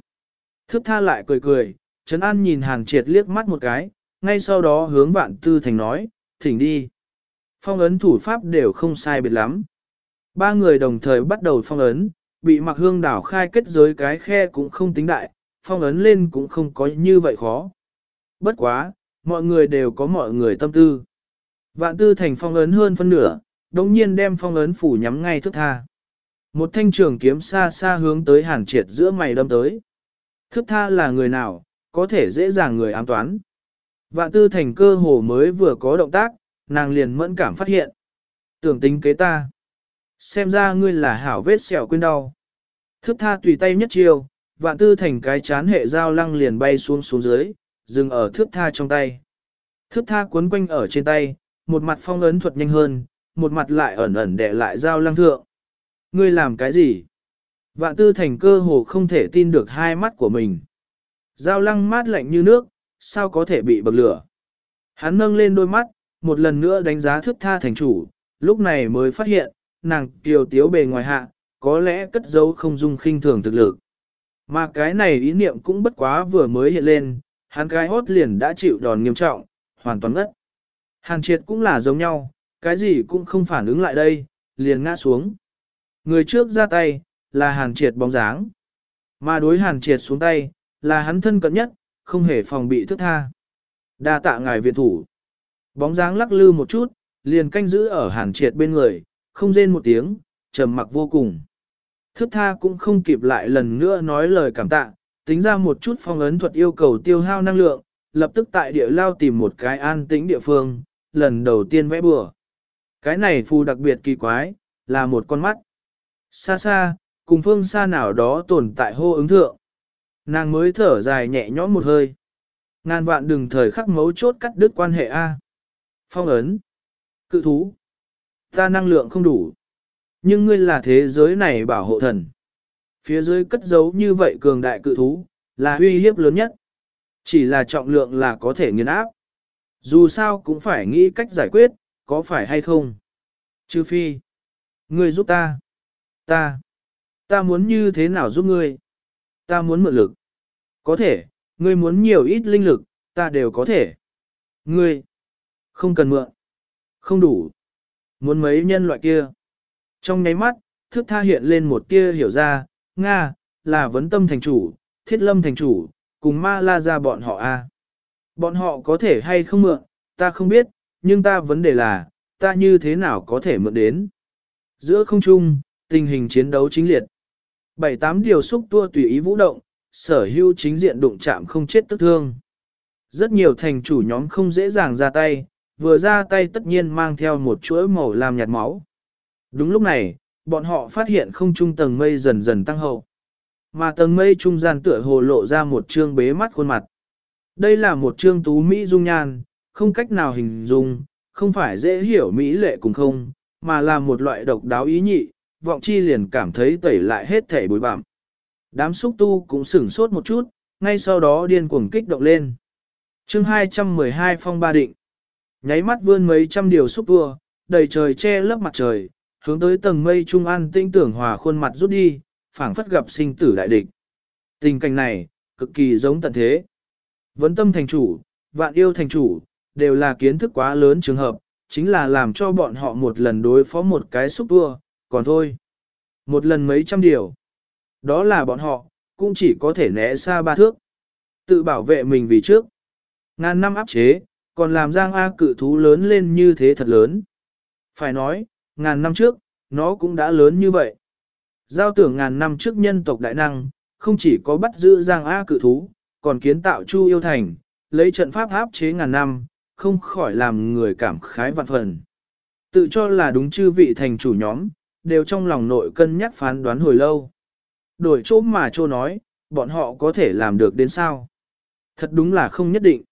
S1: Thức tha lại cười cười, Trấn An nhìn Hàn triệt liếc mắt một cái, ngay sau đó hướng vạn tư thành nói, thỉnh đi. Phong ấn thủ pháp đều không sai biệt lắm. Ba người đồng thời bắt đầu phong ấn, bị mặc hương đảo khai kết giới cái khe cũng không tính đại, phong ấn lên cũng không có như vậy khó. Bất quá, mọi người đều có mọi người tâm tư. Vạn tư thành phong ấn hơn phân nửa, đồng nhiên đem phong ấn phủ nhắm ngay thức tha. Một thanh trường kiếm xa xa hướng tới hàn triệt giữa mày đâm tới. Thức tha là người nào, có thể dễ dàng người ám toán. Vạn tư thành cơ hồ mới vừa có động tác, nàng liền mẫn cảm phát hiện. Tưởng tính kế ta. Xem ra ngươi là hảo vết sẹo quên đau. Thức tha tùy tay nhất chiêu, vạn tư thành cái chán hệ dao lăng liền bay xuống xuống dưới, dừng ở thước tha trong tay. Thước tha cuốn quanh ở trên tay, một mặt phong ấn thuật nhanh hơn, một mặt lại ẩn ẩn đè lại dao lăng thượng. Ngươi làm cái gì? Vạn tư thành cơ hồ không thể tin được hai mắt của mình. Dao lăng mát lạnh như nước, sao có thể bị bậc lửa? Hắn nâng lên đôi mắt, một lần nữa đánh giá thức tha thành chủ, lúc này mới phát hiện, nàng kiều tiếu bề ngoài hạ, có lẽ cất giấu không dung khinh thường thực lực. Mà cái này ý niệm cũng bất quá vừa mới hiện lên, hắn cái hốt liền đã chịu đòn nghiêm trọng, hoàn toàn ngất. Hàn triệt cũng là giống nhau, cái gì cũng không phản ứng lại đây, liền ngã xuống. Người trước ra tay, là hàn triệt bóng dáng. Mà đối hàn triệt xuống tay, là hắn thân cận nhất, không hề phòng bị thức tha. đa tạ ngài viện thủ. Bóng dáng lắc lư một chút, liền canh giữ ở hàn triệt bên người, không rên một tiếng, trầm mặc vô cùng. Thức tha cũng không kịp lại lần nữa nói lời cảm tạ, tính ra một chút phong ấn thuật yêu cầu tiêu hao năng lượng, lập tức tại địa lao tìm một cái an tĩnh địa phương, lần đầu tiên vẽ bừa. Cái này phù đặc biệt kỳ quái, là một con mắt. Xa xa, cùng phương xa nào đó tồn tại hô ứng thượng. Nàng mới thở dài nhẹ nhõm một hơi. Ngàn vạn đừng thời khắc mấu chốt cắt đứt quan hệ A. Phong ấn. Cự thú. Ta năng lượng không đủ. Nhưng ngươi là thế giới này bảo hộ thần. Phía dưới cất giấu như vậy cường đại cự thú, là uy hiếp lớn nhất. Chỉ là trọng lượng là có thể nghiền áp. Dù sao cũng phải nghĩ cách giải quyết, có phải hay không? Trừ phi. Ngươi giúp ta. Ta. Ta muốn như thế nào giúp ngươi? Ta muốn mượn lực. Có thể, ngươi muốn nhiều ít linh lực, ta đều có thể. Ngươi. Không cần mượn. Không đủ. Muốn mấy nhân loại kia. Trong nháy mắt, thức tha hiện lên một tia hiểu ra, Nga, là vấn tâm thành chủ, thiết lâm thành chủ, cùng ma la ra bọn họ a. Bọn họ có thể hay không mượn, ta không biết, nhưng ta vấn đề là, ta như thế nào có thể mượn đến. Giữa không trung, tình hình chiến đấu chính liệt. Bảy tám điều xúc tua tùy ý vũ động, sở hữu chính diện đụng chạm không chết tức thương. Rất nhiều thành chủ nhóm không dễ dàng ra tay, vừa ra tay tất nhiên mang theo một chuỗi màu làm nhạt máu. Đúng lúc này, bọn họ phát hiện không trung tầng mây dần dần tăng hậu. Mà tầng mây trung gian tựa hồ lộ ra một trương bế mắt khuôn mặt. Đây là một trương tú Mỹ dung nhan, không cách nào hình dung, không phải dễ hiểu Mỹ lệ cùng không, mà là một loại độc đáo ý nhị, vọng chi liền cảm thấy tẩy lại hết thể bối bạm. Đám xúc tu cũng sửng sốt một chút, ngay sau đó điên cuồng kích động lên. chương 212 phong ba định. Nháy mắt vươn mấy trăm điều xúc tua, đầy trời che lấp mặt trời, hướng tới tầng mây trung an tinh tưởng hòa khuôn mặt rút đi, phảng phất gặp sinh tử đại địch. Tình cảnh này, cực kỳ giống tận thế. Vấn tâm thành chủ, vạn yêu thành chủ, đều là kiến thức quá lớn trường hợp, chính là làm cho bọn họ một lần đối phó một cái xúc tua, còn thôi. Một lần mấy trăm điều. Đó là bọn họ, cũng chỉ có thể né xa ba thước. Tự bảo vệ mình vì trước. Ngàn năm áp chế, còn làm Giang A cự thú lớn lên như thế thật lớn. Phải nói, ngàn năm trước, nó cũng đã lớn như vậy. Giao tưởng ngàn năm trước nhân tộc đại năng, không chỉ có bắt giữ Giang A cự thú, còn kiến tạo Chu Yêu Thành, lấy trận pháp áp chế ngàn năm, không khỏi làm người cảm khái vạn phần. Tự cho là đúng chư vị thành chủ nhóm, đều trong lòng nội cân nhắc phán đoán hồi lâu. Đổi chỗ mà chỗ nói, bọn họ có thể làm được đến sao? Thật đúng là không nhất định.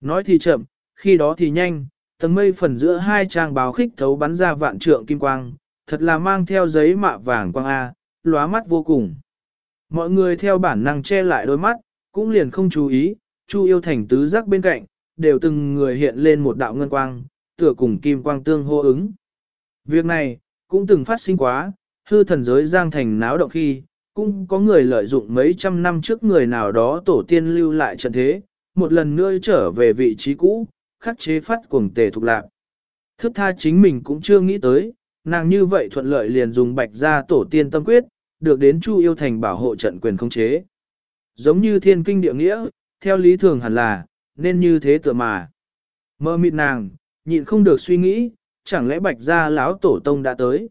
S1: Nói thì chậm, khi đó thì nhanh, tầng mây phần giữa hai trang báo khích thấu bắn ra vạn trượng kim quang, thật là mang theo giấy mạ vàng quang A, lóa mắt vô cùng. Mọi người theo bản năng che lại đôi mắt, cũng liền không chú ý, Chu yêu thành tứ giác bên cạnh, đều từng người hiện lên một đạo ngân quang, tựa cùng kim quang tương hô ứng. Việc này, cũng từng phát sinh quá, hư thần giới giang thành náo động khi, cũng có người lợi dụng mấy trăm năm trước người nào đó tổ tiên lưu lại trận thế, một lần nữa trở về vị trí cũ, khắc chế phát cuồng tề thuộc lạc. Thức tha chính mình cũng chưa nghĩ tới, nàng như vậy thuận lợi liền dùng bạch ra tổ tiên tâm quyết, được đến Chu yêu thành bảo hộ trận quyền không chế. Giống như thiên kinh địa nghĩa, theo lý thường hẳn là, nên như thế tựa mà. Mơ mịt nàng, nhịn không được suy nghĩ, chẳng lẽ bạch gia lão tổ tông đã tới.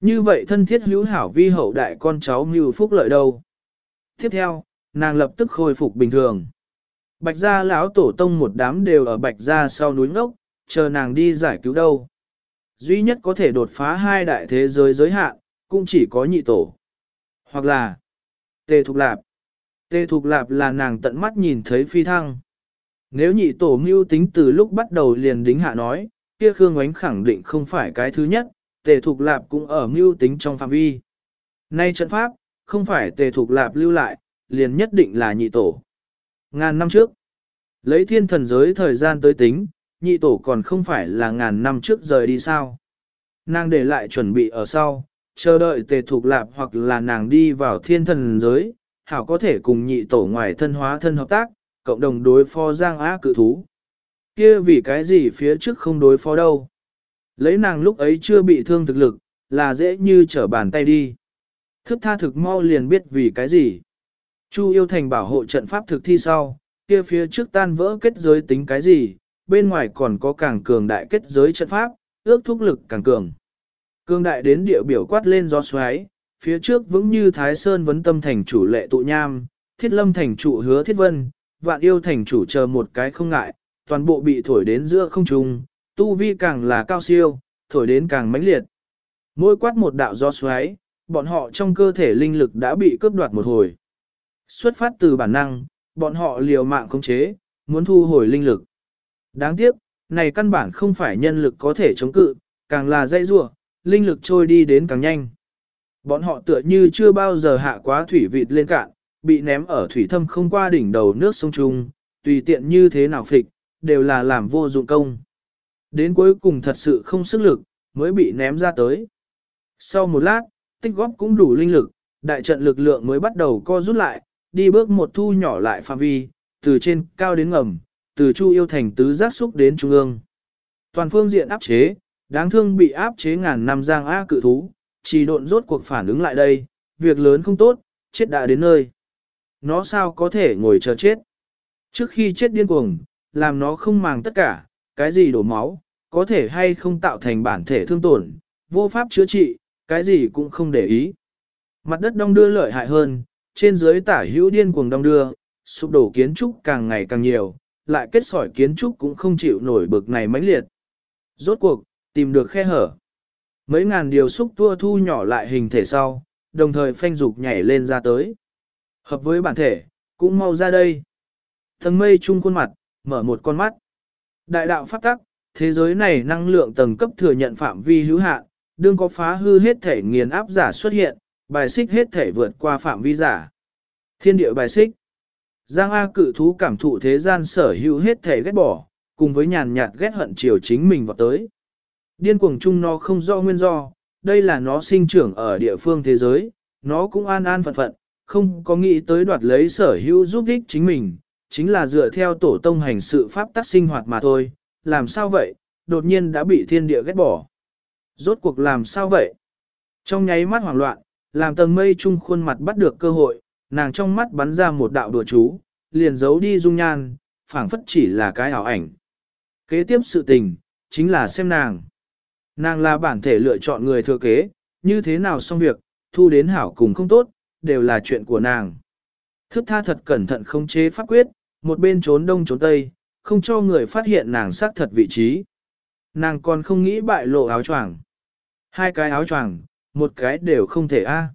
S1: Như vậy thân thiết hữu hảo vi hậu đại con cháu mưu phúc lợi đâu. Tiếp theo, nàng lập tức khôi phục bình thường. Bạch gia lão tổ tông một đám đều ở bạch gia sau núi ngốc, chờ nàng đi giải cứu đâu. Duy nhất có thể đột phá hai đại thế giới giới hạn, cũng chỉ có nhị tổ. Hoặc là Tề Thục Lạp. Tề Thục Lạp là nàng tận mắt nhìn thấy phi thăng. Nếu nhị tổ mưu tính từ lúc bắt đầu liền đính hạ nói, kia Khương Ngoánh khẳng định không phải cái thứ nhất, Tề Thục Lạp cũng ở mưu tính trong phạm vi. Nay trận pháp, không phải Tề Thục Lạp lưu lại, liền nhất định là nhị tổ. Ngàn năm trước, lấy thiên thần giới thời gian tới tính, nhị tổ còn không phải là ngàn năm trước rời đi sao. Nàng để lại chuẩn bị ở sau, chờ đợi tề thuộc lạp hoặc là nàng đi vào thiên thần giới, hảo có thể cùng nhị tổ ngoài thân hóa thân hợp tác, cộng đồng đối phó giang á cự thú. Kia vì cái gì phía trước không đối phó đâu. Lấy nàng lúc ấy chưa bị thương thực lực, là dễ như trở bàn tay đi. Thức tha thực mau liền biết vì cái gì. Chu yêu thành bảo hộ trận pháp thực thi sau, kia phía trước tan vỡ kết giới tính cái gì, bên ngoài còn có càng cường đại kết giới trận pháp, ước thúc lực càng cường. Cường đại đến địa biểu quát lên gió xoáy, phía trước vững như Thái Sơn vấn tâm thành chủ lệ tụ nham, thiết lâm thành chủ hứa thiết vân, vạn yêu thành chủ chờ một cái không ngại, toàn bộ bị thổi đến giữa không trung, tu vi càng là cao siêu, thổi đến càng mãnh liệt. Mỗi quát một đạo gió xoáy, bọn họ trong cơ thể linh lực đã bị cướp đoạt một hồi. Xuất phát từ bản năng, bọn họ liều mạng khống chế, muốn thu hồi linh lực. Đáng tiếc, này căn bản không phải nhân lực có thể chống cự, càng là dây rua, linh lực trôi đi đến càng nhanh. Bọn họ tựa như chưa bao giờ hạ quá thủy vịt lên cạn, bị ném ở thủy thâm không qua đỉnh đầu nước sông Trung, tùy tiện như thế nào phịch, đều là làm vô dụng công. Đến cuối cùng thật sự không sức lực, mới bị ném ra tới. Sau một lát, tích góp cũng đủ linh lực, đại trận lực lượng mới bắt đầu co rút lại, đi bước một thu nhỏ lại phạm vi, từ trên cao đến ngầm, từ chu yêu thành tứ giác xúc đến trung ương. Toàn phương diện áp chế, đáng thương bị áp chế ngàn năm giang á cự thú, chỉ độn rốt cuộc phản ứng lại đây, việc lớn không tốt, chết đã đến nơi. Nó sao có thể ngồi chờ chết? Trước khi chết điên cuồng, làm nó không màng tất cả, cái gì đổ máu, có thể hay không tạo thành bản thể thương tổn, vô pháp chữa trị, cái gì cũng không để ý. Mặt đất đông đưa lợi hại hơn, trên dưới tả hữu điên cuồng đông đưa, sụp đổ kiến trúc càng ngày càng nhiều, lại kết sỏi kiến trúc cũng không chịu nổi bực này mãnh liệt. Rốt cuộc, tìm được khe hở. Mấy ngàn điều xúc tua thu nhỏ lại hình thể sau, đồng thời phanh dục nhảy lên ra tới. Hợp với bản thể, cũng mau ra đây. Thần mây chung khuôn mặt, mở một con mắt. Đại đạo pháp tắc, thế giới này năng lượng tầng cấp thừa nhận phạm vi hữu hạn, đương có phá hư hết thể nghiền áp giả xuất hiện, bài xích hết thể vượt qua phạm vi giả. Thiên địa bài xích. Giang A cự thú cảm thụ thế gian sở hữu hết thể ghét bỏ, cùng với nhàn nhạt ghét hận chiều chính mình vào tới. Điên cuồng chung nó không do nguyên do, đây là nó sinh trưởng ở địa phương thế giới, nó cũng an an phận phận, không có nghĩ tới đoạt lấy sở hữu giúp ích chính mình, chính là dựa theo tổ tông hành sự pháp tắc sinh hoạt mà thôi, làm sao vậy, đột nhiên đã bị thiên địa ghét bỏ. Rốt cuộc làm sao vậy? Trong nháy mắt hoảng loạn, làm tầng mây chung khuôn mặt bắt được cơ hội, nàng trong mắt bắn ra một đạo đùa chú, liền giấu đi dung nhan, phảng phất chỉ là cái ảo ảnh. Kế tiếp sự tình, chính là xem nàng. Nàng là bản thể lựa chọn người thừa kế, như thế nào xong việc, thu đến hảo cùng không tốt, đều là chuyện của nàng. Thức tha thật cẩn thận không chế pháp quyết, một bên trốn đông trốn tây, không cho người phát hiện nàng xác thật vị trí. Nàng còn không nghĩ bại lộ áo choàng. Hai cái áo choàng, một cái đều không thể a.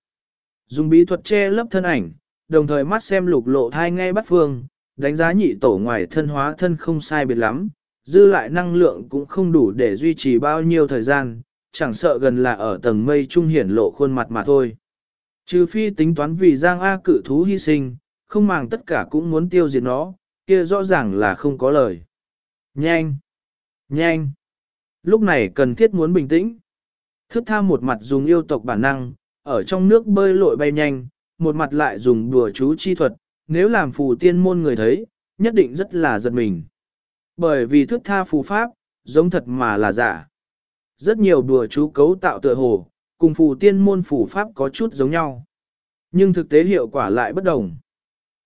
S1: Dùng bí thuật che lấp thân ảnh, đồng thời mắt xem lục lộ thai ngay bắt phương, đánh giá nhị tổ ngoài thân hóa thân không sai biệt lắm, dư lại năng lượng cũng không đủ để duy trì bao nhiêu thời gian, chẳng sợ gần là ở tầng mây trung hiển lộ khuôn mặt mà thôi. Trừ phi tính toán vì Giang A cự thú hy sinh, không màng tất cả cũng muốn tiêu diệt nó, kia rõ ràng là không có lời. Nhanh! Nhanh! Lúc này cần thiết muốn bình tĩnh. Thức tha một mặt dùng yêu tộc bản năng, ở trong nước bơi lội bay nhanh, một mặt lại dùng đùa chú chi thuật, nếu làm phù tiên môn người thấy, nhất định rất là giật mình. Bởi vì thức tha phù pháp, giống thật mà là giả. Rất nhiều đùa chú cấu tạo tựa hồ, cùng phù tiên môn phù pháp có chút giống nhau. Nhưng thực tế hiệu quả lại bất đồng.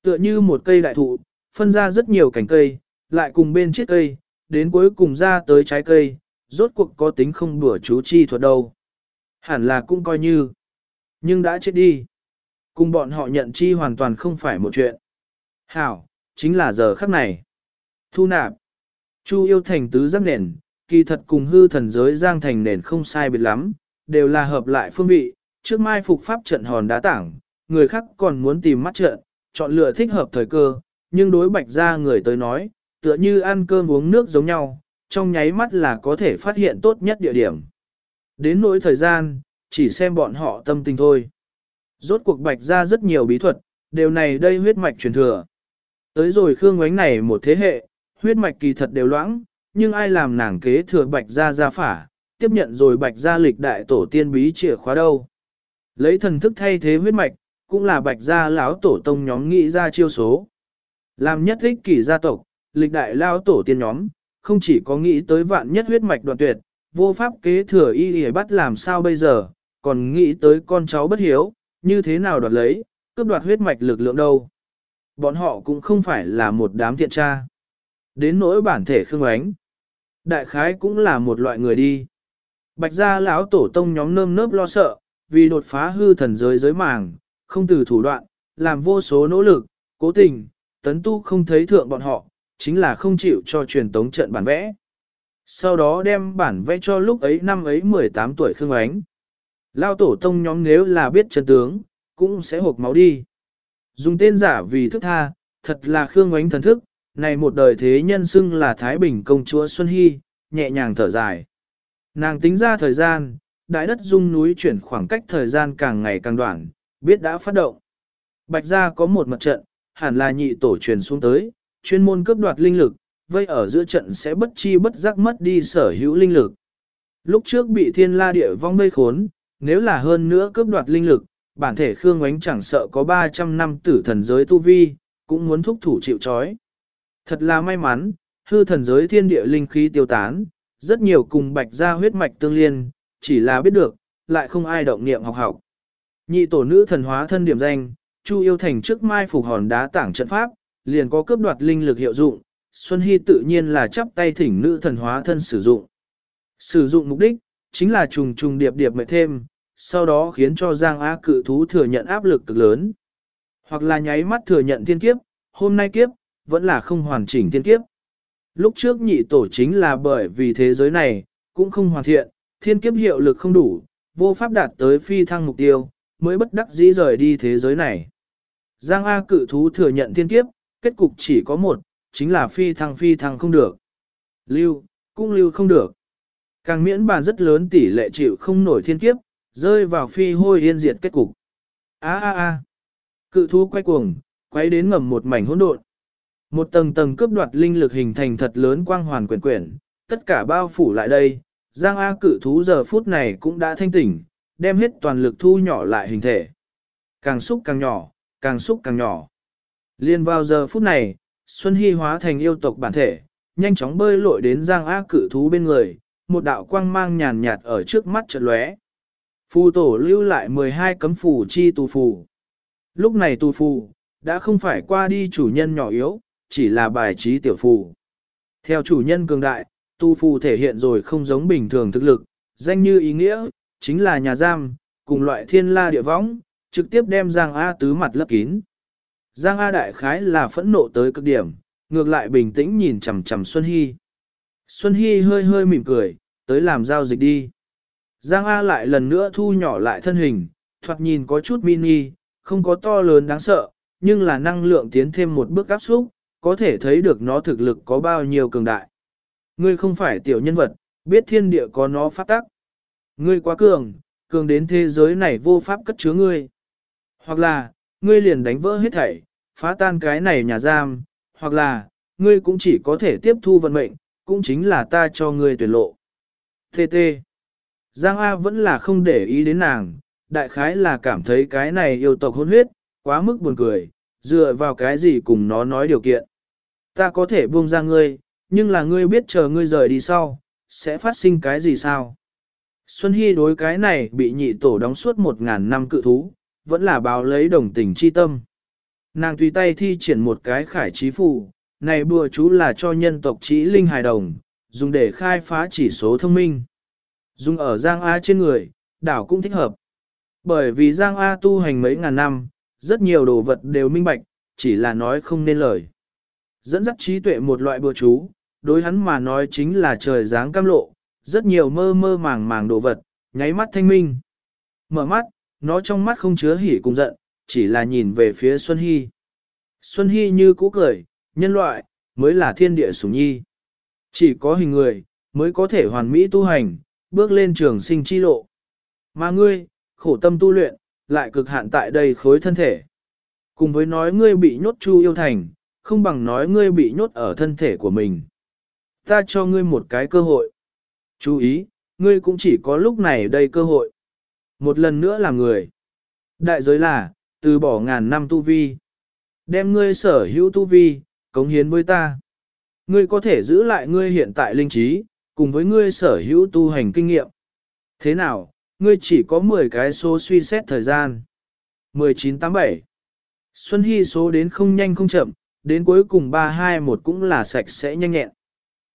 S1: Tựa như một cây đại thụ, phân ra rất nhiều cành cây, lại cùng bên chiếc cây, đến cuối cùng ra tới trái cây, rốt cuộc có tính không đùa chú chi thuật đâu. Hẳn là cũng coi như, nhưng đã chết đi. Cùng bọn họ nhận chi hoàn toàn không phải một chuyện. Hảo, chính là giờ khắc này. Thu nạp. Chu yêu thành tứ giác nền, kỳ thật cùng hư thần giới giang thành nền không sai biệt lắm, đều là hợp lại phương vị, trước mai phục pháp trận hòn đá tảng, người khác còn muốn tìm mắt trận, chọn lựa thích hợp thời cơ, nhưng đối bạch ra người tới nói, tựa như ăn cơm uống nước giống nhau, trong nháy mắt là có thể phát hiện tốt nhất địa điểm. Đến nỗi thời gian, chỉ xem bọn họ tâm tình thôi. Rốt cuộc bạch ra rất nhiều bí thuật, điều này đây huyết mạch truyền thừa. Tới rồi Khương Ngoánh này một thế hệ, huyết mạch kỳ thật đều loãng, nhưng ai làm nàng kế thừa bạch gia gia phả, tiếp nhận rồi bạch gia lịch đại tổ tiên bí chìa khóa đâu. Lấy thần thức thay thế huyết mạch, cũng là bạch gia lão tổ tông nhóm nghĩ ra chiêu số. Làm nhất thích kỷ gia tộc, lịch đại lão tổ tiên nhóm, không chỉ có nghĩ tới vạn nhất huyết mạch đoạn tuyệt, vô pháp kế thừa y y bắt làm sao bây giờ, còn nghĩ tới con cháu bất hiếu, như thế nào đoạt lấy, cướp đoạt huyết mạch lực lượng đâu. Bọn họ cũng không phải là một đám thiện tra. Đến nỗi bản thể khương ánh. Đại khái cũng là một loại người đi. Bạch gia lão tổ tông nhóm nơm nớp lo sợ, vì đột phá hư thần giới giới màng, không từ thủ đoạn, làm vô số nỗ lực, cố tình, tấn tu không thấy thượng bọn họ, chính là không chịu cho truyền tống trận bản vẽ. Sau đó đem bản vẽ cho lúc ấy năm ấy 18 tuổi Khương Ánh. Lao tổ tông nhóm nếu là biết chân tướng, cũng sẽ hộp máu đi. Dùng tên giả vì thức tha, thật là Khương Ánh thần thức, này một đời thế nhân xưng là Thái Bình công chúa Xuân Hy, nhẹ nhàng thở dài. Nàng tính ra thời gian, đại đất dung núi chuyển khoảng cách thời gian càng ngày càng đoạn, biết đã phát động. Bạch gia có một mật trận, hẳn là nhị tổ truyền xuống tới, chuyên môn cướp đoạt linh lực, vây ở giữa trận sẽ bất chi bất giác mất đi sở hữu linh lực. Lúc trước bị thiên la địa vong vây khốn, nếu là hơn nữa cướp đoạt linh lực, bản thể Khương Ngoánh chẳng sợ có 300 năm tử thần giới tu vi, cũng muốn thúc thủ chịu trói. Thật là may mắn, hư thần giới thiên địa linh khí tiêu tán, rất nhiều cùng bạch gia huyết mạch tương liên, chỉ là biết được, lại không ai động niệm học học. Nhị tổ nữ thần hóa thân điểm danh, Chu yêu thành trước mai phục hòn đá tảng trận pháp, liền có cướp đoạt linh lực hiệu dụng, Xuân Hy tự nhiên là chắp tay thỉnh nữ thần hóa thân sử dụng. Sử dụng mục đích, chính là trùng trùng điệp điệp mệt thêm, sau đó khiến cho Giang Á cự thú thừa nhận áp lực cực lớn. Hoặc là nháy mắt thừa nhận thiên kiếp, hôm nay kiếp, vẫn là không hoàn chỉnh thiên kiếp. Lúc trước nhị tổ chính là bởi vì thế giới này, cũng không hoàn thiện, thiên kiếp hiệu lực không đủ, vô pháp đạt tới phi thăng mục tiêu, mới bất đắc dĩ rời đi thế giới này. Giang A cự thú thừa nhận thiên kiếp, kết cục chỉ có một, chính là phi thăng phi thăng không được. Lưu, cũng lưu không được. Càng miễn bàn rất lớn tỷ lệ chịu không nổi thiên kiếp, rơi vào phi hôi yên diệt kết cục. A a a. Cự thú quay cuồng, quay đến ngầm một mảnh hỗn độn. Một tầng tầng cướp đoạt linh lực hình thành thật lớn quang hoàn quyển quyển, tất cả bao phủ lại đây. Giang A cự thú giờ phút này cũng đã thanh tỉnh, đem hết toàn lực thu nhỏ lại hình thể. Càng xúc càng nhỏ, càng xúc càng nhỏ. Liên vào giờ phút này, Xuân Hy hóa thành yêu tộc bản thể, nhanh chóng bơi lội đến Giang A cự thú bên người, một đạo quang mang nhàn nhạt ở trước mắt chợt lóe. Phù tổ lưu lại 12 cấm phù chi tù phù. Lúc này tù phù, đã không phải qua đi chủ nhân nhỏ yếu, chỉ là bài trí tiểu phù. Theo chủ nhân cường đại, tu phù thể hiện rồi không giống bình thường thực lực, danh như ý nghĩa, chính là nhà giam, cùng loại thiên la địa võng, trực tiếp đem Giang A tứ mặt lấp kín. Giang A đại khái là phẫn nộ tới cực điểm, ngược lại bình tĩnh nhìn chằm chằm Xuân Hy. Xuân Hy hơi hơi mỉm cười, tới làm giao dịch đi. Giang A lại lần nữa thu nhỏ lại thân hình, thoạt nhìn có chút mini, không có to lớn đáng sợ, nhưng là năng lượng tiến thêm một bước áp xúc, có thể thấy được nó thực lực có bao nhiêu cường đại. Ngươi không phải tiểu nhân vật, biết thiên địa có nó phát tắc. Ngươi quá cường, cường đến thế giới này vô pháp cất chứa ngươi. Hoặc là, ngươi liền đánh vỡ hết thảy, phá tan cái này nhà giam, hoặc là, ngươi cũng chỉ có thể tiếp thu vận mệnh, cũng chính là ta cho ngươi tuyển lộ. thê tê. Giang A vẫn là không để ý đến nàng, đại khái là cảm thấy cái này yêu tộc hôn huyết, quá mức buồn cười, dựa vào cái gì cùng nó nói điều kiện. Ta có thể buông ra ngươi, nhưng là ngươi biết chờ ngươi rời đi sau, sẽ phát sinh cái gì sao? Xuân Hy đối cái này bị nhị tổ đóng suốt một ngàn năm cự thú, vẫn là báo lấy đồng tình chi tâm. Nàng tùy tay thi triển một cái khải trí phù, này bùa chú là cho nhân tộc trí linh hài đồng, dùng để khai phá chỉ số thông minh. Dùng ở Giang A trên người, đảo cũng thích hợp. Bởi vì Giang A tu hành mấy ngàn năm, rất nhiều đồ vật đều minh bạch, chỉ là nói không nên lời. Dẫn dắt trí tuệ một loại bừa chú, đối hắn mà nói chính là trời dáng cam lộ, rất nhiều mơ mơ màng màng đồ vật, nháy mắt thanh minh. Mở mắt, nó trong mắt không chứa hỉ cùng giận, chỉ là nhìn về phía Xuân Hy. Xuân Hy như cũ cười, nhân loại, mới là thiên địa sủng nhi. Chỉ có hình người, mới có thể hoàn mỹ tu hành, bước lên trường sinh chi lộ. Mà ngươi, khổ tâm tu luyện, lại cực hạn tại đây khối thân thể. Cùng với nói ngươi bị nhốt chu yêu thành, không bằng nói ngươi bị nhốt ở thân thể của mình. Ta cho ngươi một cái cơ hội. Chú ý, ngươi cũng chỉ có lúc này đây cơ hội. Một lần nữa là người. Đại giới là, từ bỏ ngàn năm tu vi. Đem ngươi sở hữu tu vi, cống hiến với ta. Ngươi có thể giữ lại ngươi hiện tại linh trí, cùng với ngươi sở hữu tu hành kinh nghiệm. Thế nào, ngươi chỉ có 10 cái số suy xét thời gian. 1987 Xuân Hy số đến không nhanh không chậm, đến cuối cùng 321 cũng là sạch sẽ nhanh nhẹn.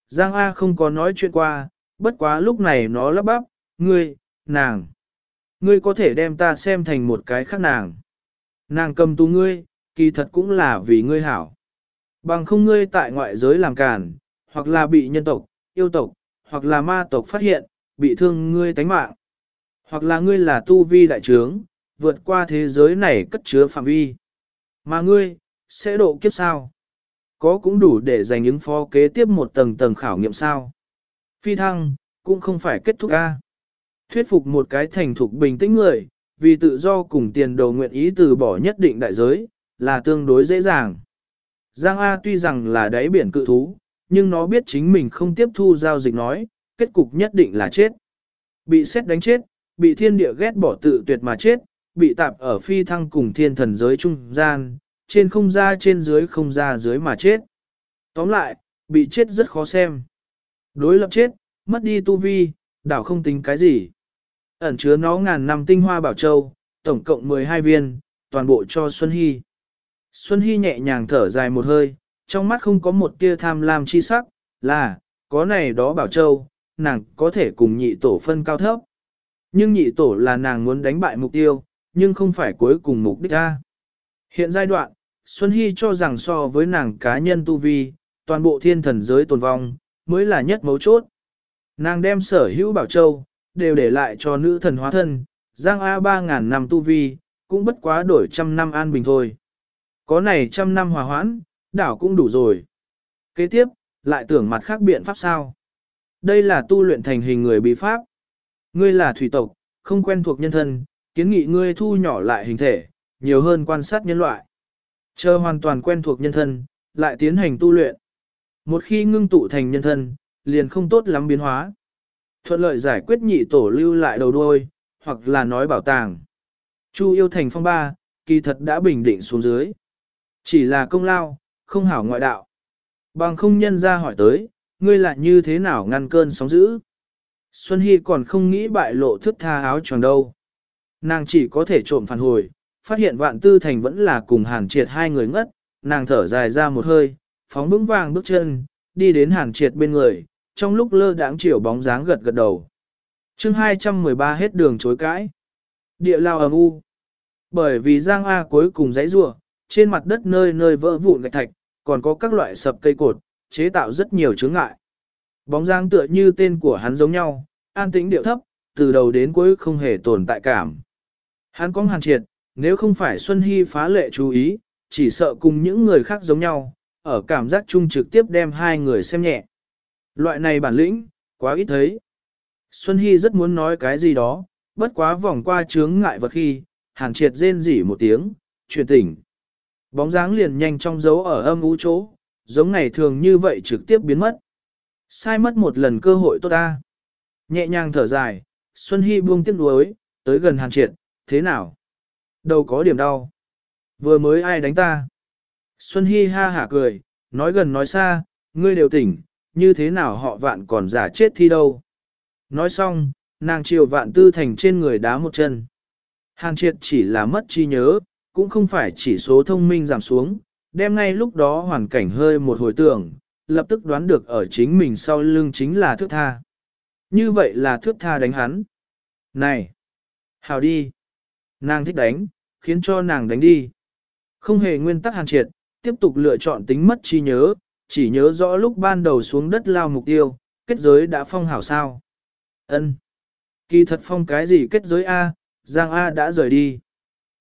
S1: Giang A không có nói chuyện qua, bất quá lúc này nó lắp bắp, ngươi, nàng. Ngươi có thể đem ta xem thành một cái khác nàng. Nàng cầm tu ngươi, kỳ thật cũng là vì ngươi hảo. Bằng không ngươi tại ngoại giới làm càn, hoặc là bị nhân tộc, yêu tộc, hoặc là ma tộc phát hiện, bị thương ngươi tánh mạng. Hoặc là ngươi là tu vi đại trướng, vượt qua thế giới này cất chứa phạm vi. Mà ngươi, sẽ độ kiếp sao? Có cũng đủ để giành ứng phó kế tiếp một tầng tầng khảo nghiệm sao? Phi thăng, cũng không phải kết thúc A. Thuyết phục một cái thành thục bình tĩnh người, vì tự do cùng tiền đồ nguyện ý từ bỏ nhất định đại giới, là tương đối dễ dàng. Giang A tuy rằng là đáy biển cự thú, nhưng nó biết chính mình không tiếp thu giao dịch nói, kết cục nhất định là chết. Bị xét đánh chết, bị thiên địa ghét bỏ tự tuyệt mà chết, bị tạp ở phi thăng cùng thiên thần giới trung gian, trên không ra trên dưới không ra dưới mà chết. Tóm lại, bị chết rất khó xem. Đối lập chết, mất đi tu vi, đảo không tính cái gì. Ẩn chứa nó ngàn năm tinh hoa bảo châu, tổng cộng 12 viên, toàn bộ cho Xuân Hy. Xuân Hy nhẹ nhàng thở dài một hơi, trong mắt không có một tia tham lam chi sắc, là, có này đó bảo châu, nàng có thể cùng nhị tổ phân cao thấp. Nhưng nhị tổ là nàng muốn đánh bại mục tiêu, nhưng không phải cuối cùng mục đích ra. Hiện giai đoạn, Xuân Hy cho rằng so với nàng cá nhân tu vi, toàn bộ thiên thần giới tồn vong, mới là nhất mấu chốt. Nàng đem sở hữu bảo châu, đều để lại cho nữ thần hóa thân, Giang A 3.000 năm tu vi, cũng bất quá đổi trăm năm an bình thôi. Có này trăm năm hòa hoãn, đảo cũng đủ rồi. Kế tiếp, lại tưởng mặt khác biện pháp sao. Đây là tu luyện thành hình người bí pháp. Ngươi là thủy tộc, không quen thuộc nhân thân, kiến nghị ngươi thu nhỏ lại hình thể, nhiều hơn quan sát nhân loại. Chờ hoàn toàn quen thuộc nhân thân, lại tiến hành tu luyện. Một khi ngưng tụ thành nhân thân, liền không tốt lắm biến hóa. Thuận lợi giải quyết nhị tổ lưu lại đầu đuôi, hoặc là nói bảo tàng. Chu yêu thành phong ba, kỳ thật đã bình định xuống dưới. Chỉ là công lao, không hảo ngoại đạo. Bằng không nhân ra hỏi tới, ngươi lại như thế nào ngăn cơn sóng dữ. Xuân Hy còn không nghĩ bại lộ thức tha áo choàng đâu. Nàng chỉ có thể trộm phản hồi, phát hiện vạn tư thành vẫn là cùng hàn triệt hai người ngất, nàng thở dài ra một hơi, phóng vững vàng bước chân, đi đến hàn triệt bên người, trong lúc lơ đãng chiều bóng dáng gật gật đầu. chương 213 hết đường chối cãi. Địa lao ầm u. Bởi vì Giang A cuối cùng dãy rua, trên mặt đất nơi nơi vỡ vụn gạch thạch, còn có các loại sập cây cột, chế tạo rất nhiều chướng ngại. Bóng dáng tựa như tên của hắn giống nhau, an tĩnh điệu thấp, từ đầu đến cuối không hề tồn tại cảm. Hắn có hàn triệt, nếu không phải Xuân Hy phá lệ chú ý, chỉ sợ cùng những người khác giống nhau, ở cảm giác chung trực tiếp đem hai người xem nhẹ. Loại này bản lĩnh, quá ít thấy. Xuân Hy rất muốn nói cái gì đó, bất quá vòng qua chướng ngại vật khi, hàn triệt rên rỉ một tiếng, chuyển tỉnh. Bóng dáng liền nhanh trong dấu ở âm u chỗ, giống ngày thường như vậy trực tiếp biến mất. Sai mất một lần cơ hội tốt ta. Nhẹ nhàng thở dài, Xuân Hy buông tiếc nuối, tới gần hàn triệt, thế nào? Đâu có điểm đau. Vừa mới ai đánh ta? Xuân Hi ha hả cười, nói gần nói xa, ngươi đều tỉnh, như thế nào họ vạn còn giả chết thi đâu. Nói xong, nàng chiều vạn tư thành trên người đá một chân. Hàn triệt chỉ là mất trí nhớ, cũng không phải chỉ số thông minh giảm xuống, đem ngay lúc đó hoàn cảnh hơi một hồi tưởng, lập tức đoán được ở chính mình sau lưng chính là thước tha. Như vậy là thước tha đánh hắn. Này! Hào đi! Nàng thích đánh, khiến cho nàng đánh đi. Không hề nguyên tắc hàn triệt, tiếp tục lựa chọn tính mất trí nhớ, chỉ nhớ rõ lúc ban đầu xuống đất lao mục tiêu, kết giới đã phong hảo sao. ân Kỳ thật phong cái gì kết giới A, Giang A đã rời đi.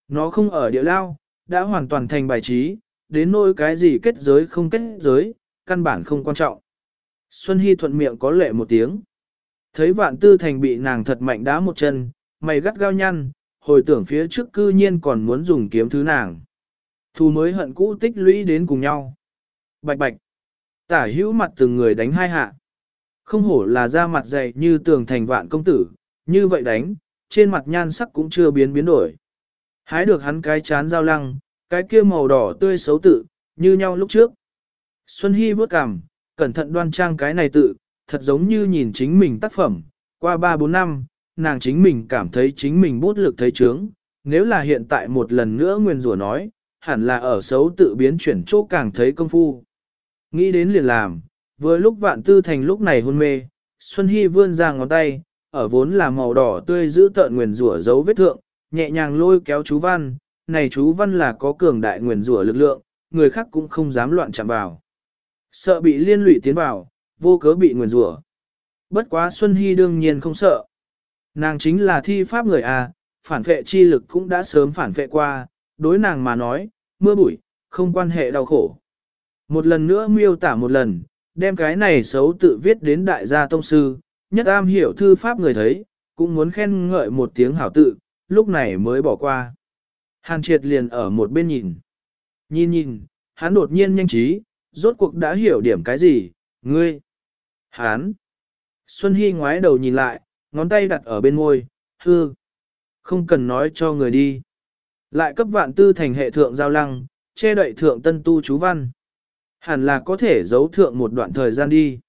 S1: Nó không ở địa lao, đã hoàn toàn thành bài trí, đến nỗi cái gì kết giới không kết giới, căn bản không quan trọng. Xuân Hy thuận miệng có lệ một tiếng. Thấy vạn tư thành bị nàng thật mạnh đá một chân, mày gắt gao nhăn, hồi tưởng phía trước cư nhiên còn muốn dùng kiếm thứ nàng. Thù mới hận cũ tích lũy đến cùng nhau. Bạch bạch. Tả hữu mặt từng người đánh hai hạ. Không hổ là da mặt dày như tường thành vạn công tử, như vậy đánh, trên mặt nhan sắc cũng chưa biến biến đổi. Hái được hắn cái chán dao lăng, cái kia màu đỏ tươi xấu tự, như nhau lúc trước. Xuân Hy vớt cằm, cẩn thận đoan trang cái này tự, thật giống như nhìn chính mình tác phẩm, qua 3-4 năm, nàng chính mình cảm thấy chính mình bút lực thấy trướng, nếu là hiện tại một lần nữa nguyên rủa nói, hẳn là ở xấu tự biến chuyển chỗ càng thấy công phu. Nghĩ đến liền làm, vừa lúc vạn tư thành lúc này hôn mê, Xuân Hy vươn ra ngón tay, ở vốn là màu đỏ tươi giữ tợn nguyền rủa dấu vết thượng, nhẹ nhàng lôi kéo chú văn, này chú văn là có cường đại nguyền rủa lực lượng, người khác cũng không dám loạn chạm vào. Sợ bị liên lụy tiến vào, vô cớ bị nguyền rủa. Bất quá Xuân Hy đương nhiên không sợ. Nàng chính là thi pháp người à, phản vệ chi lực cũng đã sớm phản vệ qua, đối nàng mà nói, mưa bụi, không quan hệ đau khổ. Một lần nữa miêu tả một lần, đem cái này xấu tự viết đến đại gia tông sư, nhất am hiểu thư pháp người thấy, cũng muốn khen ngợi một tiếng hảo tự, lúc này mới bỏ qua. Hàn triệt liền ở một bên nhìn. Nhìn nhìn, hắn đột nhiên nhanh trí, rốt cuộc đã hiểu điểm cái gì, ngươi. Hán. Xuân Hy ngoái đầu nhìn lại, ngón tay đặt ở bên môi, hư. Không cần nói cho người đi. Lại cấp vạn tư thành hệ thượng giao lăng, che đậy thượng tân tu chú văn. Hẳn là có thể giấu thượng một đoạn thời gian đi.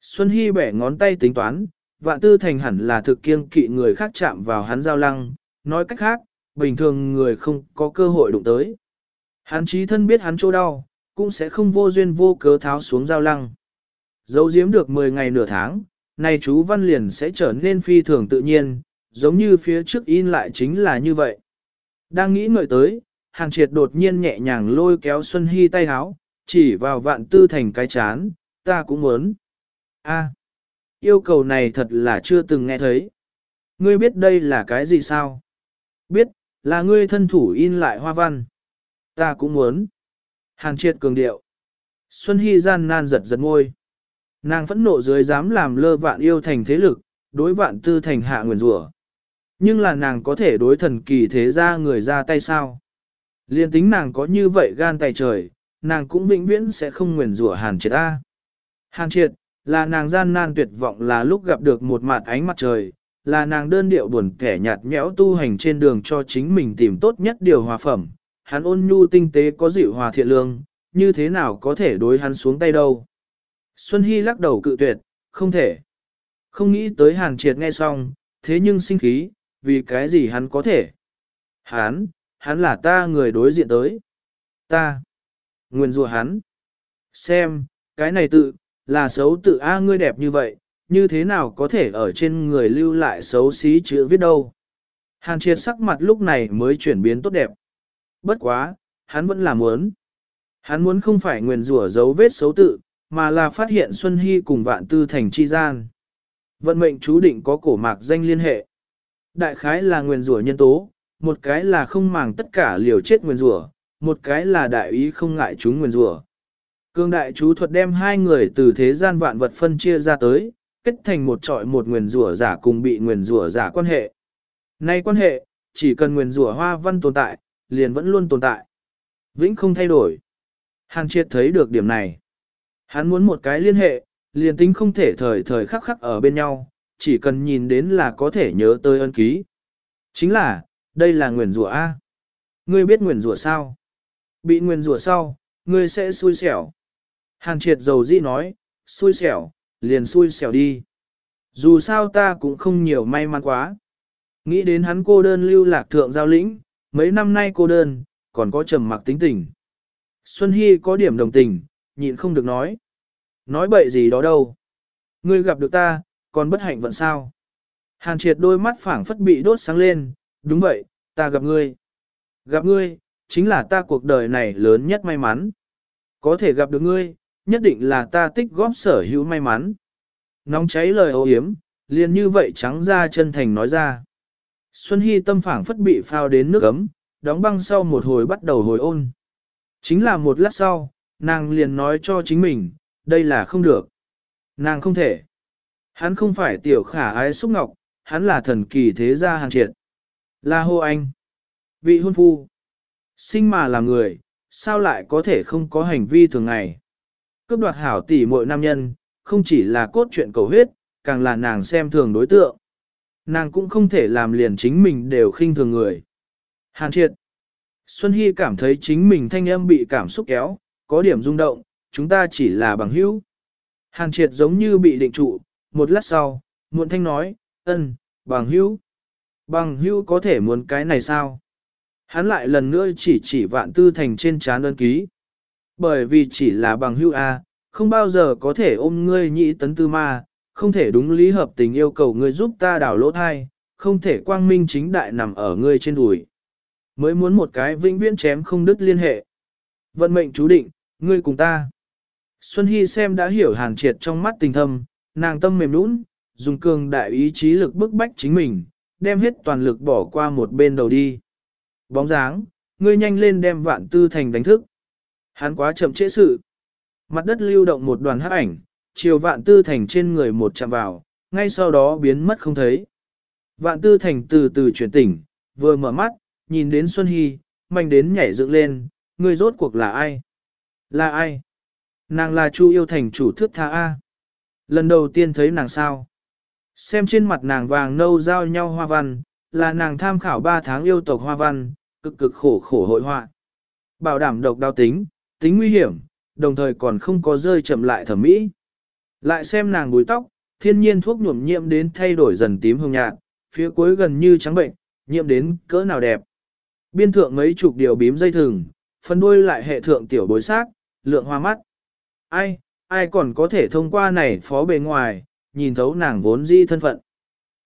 S1: Xuân Hy bẻ ngón tay tính toán, vạn tư thành hẳn là thực kiêng kỵ người khác chạm vào hắn giao lăng, nói cách khác, bình thường người không có cơ hội đụng tới. Hắn trí thân biết hắn chỗ đau, cũng sẽ không vô duyên vô cớ tháo xuống giao lăng. Giấu giếm được 10 ngày nửa tháng, này chú văn liền sẽ trở nên phi thường tự nhiên, giống như phía trước in lại chính là như vậy. Đang nghĩ ngợi tới, hàng triệt đột nhiên nhẹ nhàng lôi kéo Xuân Hy tay háo, chỉ vào vạn tư thành cái chán, ta cũng muốn. A, yêu cầu này thật là chưa từng nghe thấy. Ngươi biết đây là cái gì sao? Biết, là ngươi thân thủ in lại hoa văn. Ta cũng muốn. hàng triệt cường điệu. Xuân Hy gian nan giật giật ngôi. Nàng phẫn nộ dưới dám làm lơ vạn yêu thành thế lực, đối vạn tư thành hạ nguyền rủa. Nhưng là nàng có thể đối thần kỳ thế ra người ra tay sao? Liên tính nàng có như vậy gan tay trời, nàng cũng vĩnh viễn sẽ không nguyền rủa hàn triệt A. Hàn triệt, là nàng gian nan tuyệt vọng là lúc gặp được một mặt ánh mặt trời, là nàng đơn điệu buồn kẻ nhạt nhẽo tu hành trên đường cho chính mình tìm tốt nhất điều hòa phẩm. Hắn ôn nhu tinh tế có dịu hòa thiện lương, như thế nào có thể đối hắn xuống tay đâu. Xuân Hy lắc đầu cự tuyệt, không thể. Không nghĩ tới hàn triệt nghe xong, thế nhưng sinh khí, vì cái gì hắn có thể. Hắn, hắn là ta người đối diện tới. Ta. Nguyên rùa hắn. Xem, cái này tự, là xấu tự A ngươi đẹp như vậy, như thế nào có thể ở trên người lưu lại xấu xí chữ viết đâu. Hàn triệt sắc mặt lúc này mới chuyển biến tốt đẹp. Bất quá, hắn vẫn là muốn. Hắn muốn không phải nguyền rủa dấu vết xấu tự, mà là phát hiện Xuân Hy cùng vạn tư thành chi gian. Vận mệnh chú định có cổ mạc danh liên hệ. Đại khái là nguyền rủa nhân tố, một cái là không màng tất cả liều chết nguyền rủa, một cái là đại ý không ngại chúng nguyền rủa. Cương đại chú thuật đem hai người từ thế gian vạn vật phân chia ra tới, kết thành một trọi một nguyền rủa giả cùng bị nguyền rủa giả quan hệ. Nay quan hệ, chỉ cần nguyền rủa hoa văn tồn tại, liền vẫn luôn tồn tại. Vĩnh không thay đổi. Hàn triệt thấy được điểm này. Hắn muốn một cái liên hệ, liền tính không thể thời thời khắc khắc ở bên nhau, chỉ cần nhìn đến là có thể nhớ tới ân ký. Chính là, đây là nguyền rủa A. Ngươi biết nguyền rủa sao? Bị nguyền rủa sau, ngươi sẽ xui xẻo. Hàn triệt dầu dĩ nói, xui xẻo, liền xui xẻo đi. Dù sao ta cũng không nhiều may mắn quá. Nghĩ đến hắn cô đơn lưu lạc thượng giao lĩnh, mấy năm nay cô đơn, còn có trầm mặc tính tình. Xuân Hy có điểm đồng tình, nhịn không được nói. Nói bậy gì đó đâu. Ngươi gặp được ta, còn bất hạnh vận sao. Hàn triệt đôi mắt phảng phất bị đốt sáng lên, đúng vậy, ta gặp ngươi. Gặp ngươi, chính là ta cuộc đời này lớn nhất may mắn. Có thể gặp được ngươi, nhất định là ta tích góp sở hữu may mắn. Nóng cháy lời ô hiếm, liền như vậy trắng ra chân thành nói ra. Xuân Hy tâm phảng phất bị phao đến nước ấm, đóng băng sau một hồi bắt đầu hồi ôn. Chính là một lát sau, nàng liền nói cho chính mình, đây là không được. Nàng không thể. Hắn không phải tiểu khả ái xúc ngọc, hắn là thần kỳ thế gia hàng triệt. Là hô anh. Vị hôn phu. Sinh mà là người, sao lại có thể không có hành vi thường ngày. Cướp đoạt hảo tỷ muội nam nhân, không chỉ là cốt truyện cầu huyết, càng là nàng xem thường đối tượng. Nàng cũng không thể làm liền chính mình đều khinh thường người. Hàn triệt. Xuân Hy cảm thấy chính mình thanh âm bị cảm xúc kéo, có điểm rung động, chúng ta chỉ là bằng hữu. Hàn triệt giống như bị định trụ, một lát sau, muộn thanh nói, ân, bằng hữu. Bằng hữu có thể muốn cái này sao? Hắn lại lần nữa chỉ chỉ vạn tư thành trên trán đơn ký. Bởi vì chỉ là bằng hữu A, không bao giờ có thể ôm ngươi nhị tấn tư ma, không thể đúng lý hợp tình yêu cầu ngươi giúp ta đảo lỗ thai, không thể quang minh chính đại nằm ở ngươi trên đùi. Mới muốn một cái vĩnh viễn chém không đứt liên hệ. Vận mệnh chú định, ngươi cùng ta. Xuân Hy xem đã hiểu hàn triệt trong mắt tình thâm, nàng tâm mềm nũng, dùng cường đại ý chí lực bức bách chính mình, đem hết toàn lực bỏ qua một bên đầu đi. Bóng dáng, ngươi nhanh lên đem vạn tư thành đánh thức. Hắn quá chậm trễ sự. Mặt đất lưu động một đoàn hắc ảnh, chiều vạn tư thành trên người một chạm vào, ngay sau đó biến mất không thấy. Vạn tư thành từ từ chuyển tỉnh, vừa mở mắt, nhìn đến Xuân Hy, mạnh đến nhảy dựng lên, ngươi rốt cuộc là ai? Là ai? Nàng là Chu yêu thành chủ thước tha A. Lần đầu tiên thấy nàng sao? Xem trên mặt nàng vàng nâu giao nhau hoa văn, là nàng tham khảo 3 tháng yêu tộc hoa văn, cực cực khổ khổ hội họa. Bảo đảm độc đao tính, tính nguy hiểm, đồng thời còn không có rơi chậm lại thẩm mỹ. Lại xem nàng búi tóc, thiên nhiên thuốc nhuộm nhiễm đến thay đổi dần tím hồng nhạt, phía cuối gần như trắng bệnh, nhiễm đến cỡ nào đẹp. Biên thượng mấy chục điều bím dây thừng, phần đuôi lại hệ thượng tiểu bối xác, lượng hoa mắt. Ai, ai còn có thể thông qua này phó bề ngoài, nhìn thấu nàng vốn di thân phận.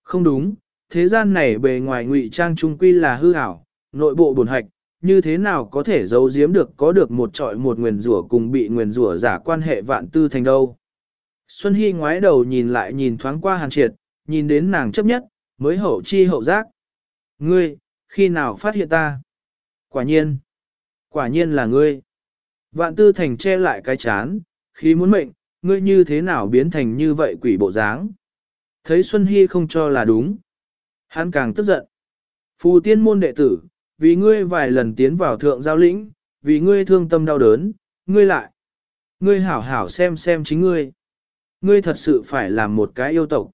S1: Không đúng, thế gian này bề ngoài ngụy trang trung quy là hư ảo, nội bộ buồn hạch, như thế nào có thể giấu giếm được có được một trọi một nguyền rủa cùng bị nguyền rủa giả quan hệ vạn tư thành đâu. Xuân Hy ngoái đầu nhìn lại nhìn thoáng qua hàn triệt, nhìn đến nàng chấp nhất, mới hậu chi hậu giác. Ngươi, khi nào phát hiện ta? Quả nhiên, quả nhiên là ngươi. Vạn tư thành che lại cái chán, khi muốn mệnh, ngươi như thế nào biến thành như vậy quỷ bộ dáng. Thấy Xuân Hy không cho là đúng. Hắn càng tức giận. Phù tiên môn đệ tử, vì ngươi vài lần tiến vào thượng giao lĩnh, vì ngươi thương tâm đau đớn, ngươi lại. Ngươi hảo hảo xem xem chính ngươi. Ngươi thật sự phải làm một cái yêu tộc.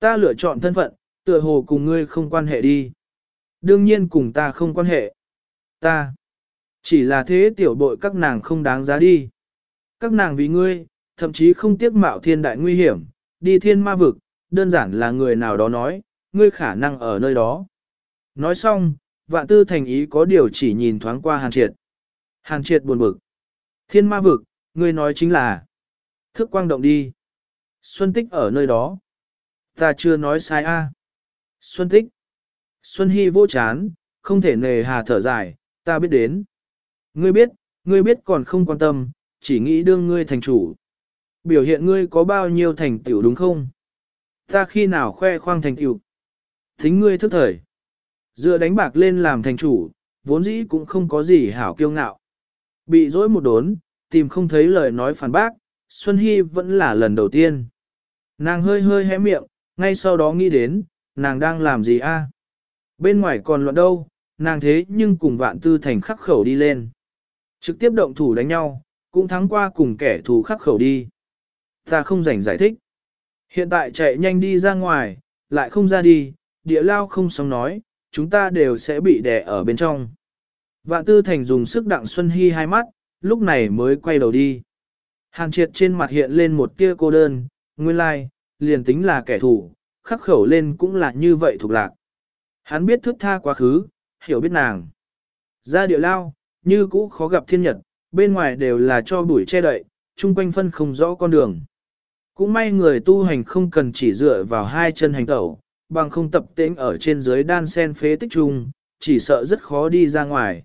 S1: Ta lựa chọn thân phận, tựa hồ cùng ngươi không quan hệ đi. Đương nhiên cùng ta không quan hệ. Ta. Chỉ là thế tiểu bội các nàng không đáng giá đi. Các nàng vì ngươi, thậm chí không tiếc mạo thiên đại nguy hiểm, đi thiên ma vực, đơn giản là người nào đó nói, ngươi khả năng ở nơi đó. Nói xong, vạn tư thành ý có điều chỉ nhìn thoáng qua hàn triệt. Hàn triệt buồn bực. Thiên ma vực, ngươi nói chính là thức quang động đi. Xuân tích ở nơi đó. Ta chưa nói sai a. Xuân tích. Xuân hy vô chán, không thể nề hà thở dài, ta biết đến. Ngươi biết, ngươi biết còn không quan tâm, chỉ nghĩ đương ngươi thành chủ. Biểu hiện ngươi có bao nhiêu thành tựu đúng không? Ta khi nào khoe khoang thành tựu? Thính ngươi thức thời. Dựa đánh bạc lên làm thành chủ, vốn dĩ cũng không có gì hảo kiêu ngạo. Bị dối một đốn, tìm không thấy lời nói phản bác, Xuân Hy vẫn là lần đầu tiên. Nàng hơi hơi hé miệng, ngay sau đó nghĩ đến, nàng đang làm gì a? Bên ngoài còn loạn đâu, nàng thế nhưng cùng vạn tư thành khắc khẩu đi lên. Trực tiếp động thủ đánh nhau, cũng thắng qua cùng kẻ thù khắc khẩu đi. Ta không rảnh giải thích. Hiện tại chạy nhanh đi ra ngoài, lại không ra đi, địa lao không sống nói, chúng ta đều sẽ bị đè ở bên trong. Vạn tư thành dùng sức đặng Xuân Hy hai mắt, lúc này mới quay đầu đi. hàng triệt trên mặt hiện lên một tia cô đơn, nguyên lai, liền tính là kẻ thù, khắc khẩu lên cũng là như vậy thuộc lạc. Hắn biết thức tha quá khứ, hiểu biết nàng. Ra địa lao, như cũ khó gặp thiên nhật, bên ngoài đều là cho bụi che đậy, chung quanh phân không rõ con đường. Cũng may người tu hành không cần chỉ dựa vào hai chân hành tẩu, bằng không tập tễnh ở trên dưới đan sen phế tích trung, chỉ sợ rất khó đi ra ngoài.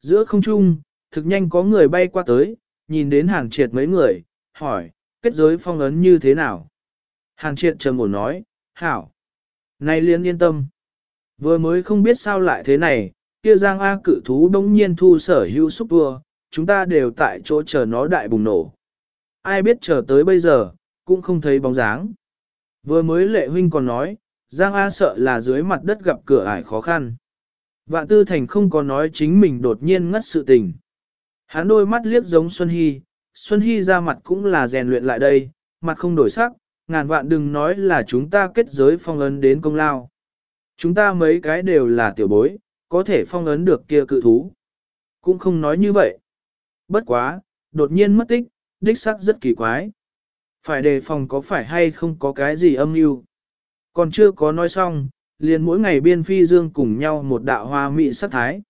S1: Giữa không trung, thực nhanh có người bay qua tới, nhìn đến hàng triệt mấy người, hỏi, kết giới phong ấn như thế nào? Hàng triệt trầm ổn nói, hảo. Này liên yên tâm. Vừa mới không biết sao lại thế này, kia giang A cự thú đông nhiên thu sở hữu xúc vua, chúng ta đều tại chỗ chờ nó đại bùng nổ. Ai biết chờ tới bây giờ, cũng không thấy bóng dáng. Vừa mới lệ huynh còn nói, Giang A sợ là dưới mặt đất gặp cửa ải khó khăn. Vạn Tư Thành không có nói chính mình đột nhiên ngất sự tình. Hắn đôi mắt liếc giống Xuân Hy, Xuân Hy ra mặt cũng là rèn luyện lại đây, mặt không đổi sắc, ngàn vạn đừng nói là chúng ta kết giới phong ấn đến công lao. Chúng ta mấy cái đều là tiểu bối, có thể phong ấn được kia cự thú. Cũng không nói như vậy. Bất quá, đột nhiên mất tích, đích xác rất kỳ quái. Phải đề phòng có phải hay không có cái gì âm mưu. Còn chưa có nói xong, liền mỗi ngày biên phi dương cùng nhau một đạo hoa mị sát thái.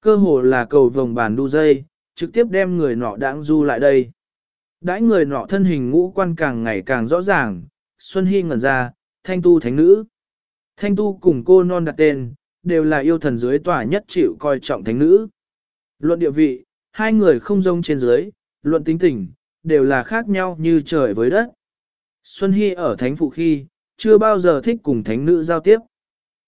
S1: Cơ hồ là cầu vòng bàn đu dây, trực tiếp đem người nọ đãng du lại đây. Đãi người nọ thân hình ngũ quan càng ngày càng rõ ràng, Xuân Hy ngẩn ra, thanh tu thánh nữ. Thanh tu cùng cô non đặt tên, đều là yêu thần dưới tòa nhất chịu coi trọng thánh nữ. Luận địa vị, hai người không rông trên dưới, luận tính tình, đều là khác nhau như trời với đất. Xuân Hy ở thánh phụ khi, chưa bao giờ thích cùng thánh nữ giao tiếp.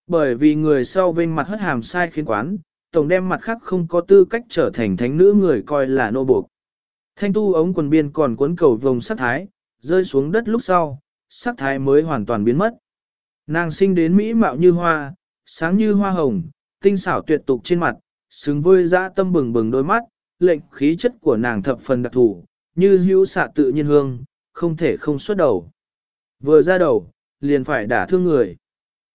S1: Bởi vì người sau vênh mặt hất hàm sai khiến quán, tổng đem mặt khác không có tư cách trở thành thánh nữ người coi là nô buộc. Thanh tu ống quần biên còn cuốn cầu vồng sắc thái, rơi xuống đất lúc sau, sắc thái mới hoàn toàn biến mất. Nàng sinh đến mỹ mạo như hoa, sáng như hoa hồng, tinh xảo tuyệt tục trên mặt, xứng với dã tâm bừng bừng đôi mắt, lệnh khí chất của nàng thập phần đặc thủ, như hữu xạ tự nhiên hương, không thể không xuất đầu. Vừa ra đầu, liền phải đả thương người.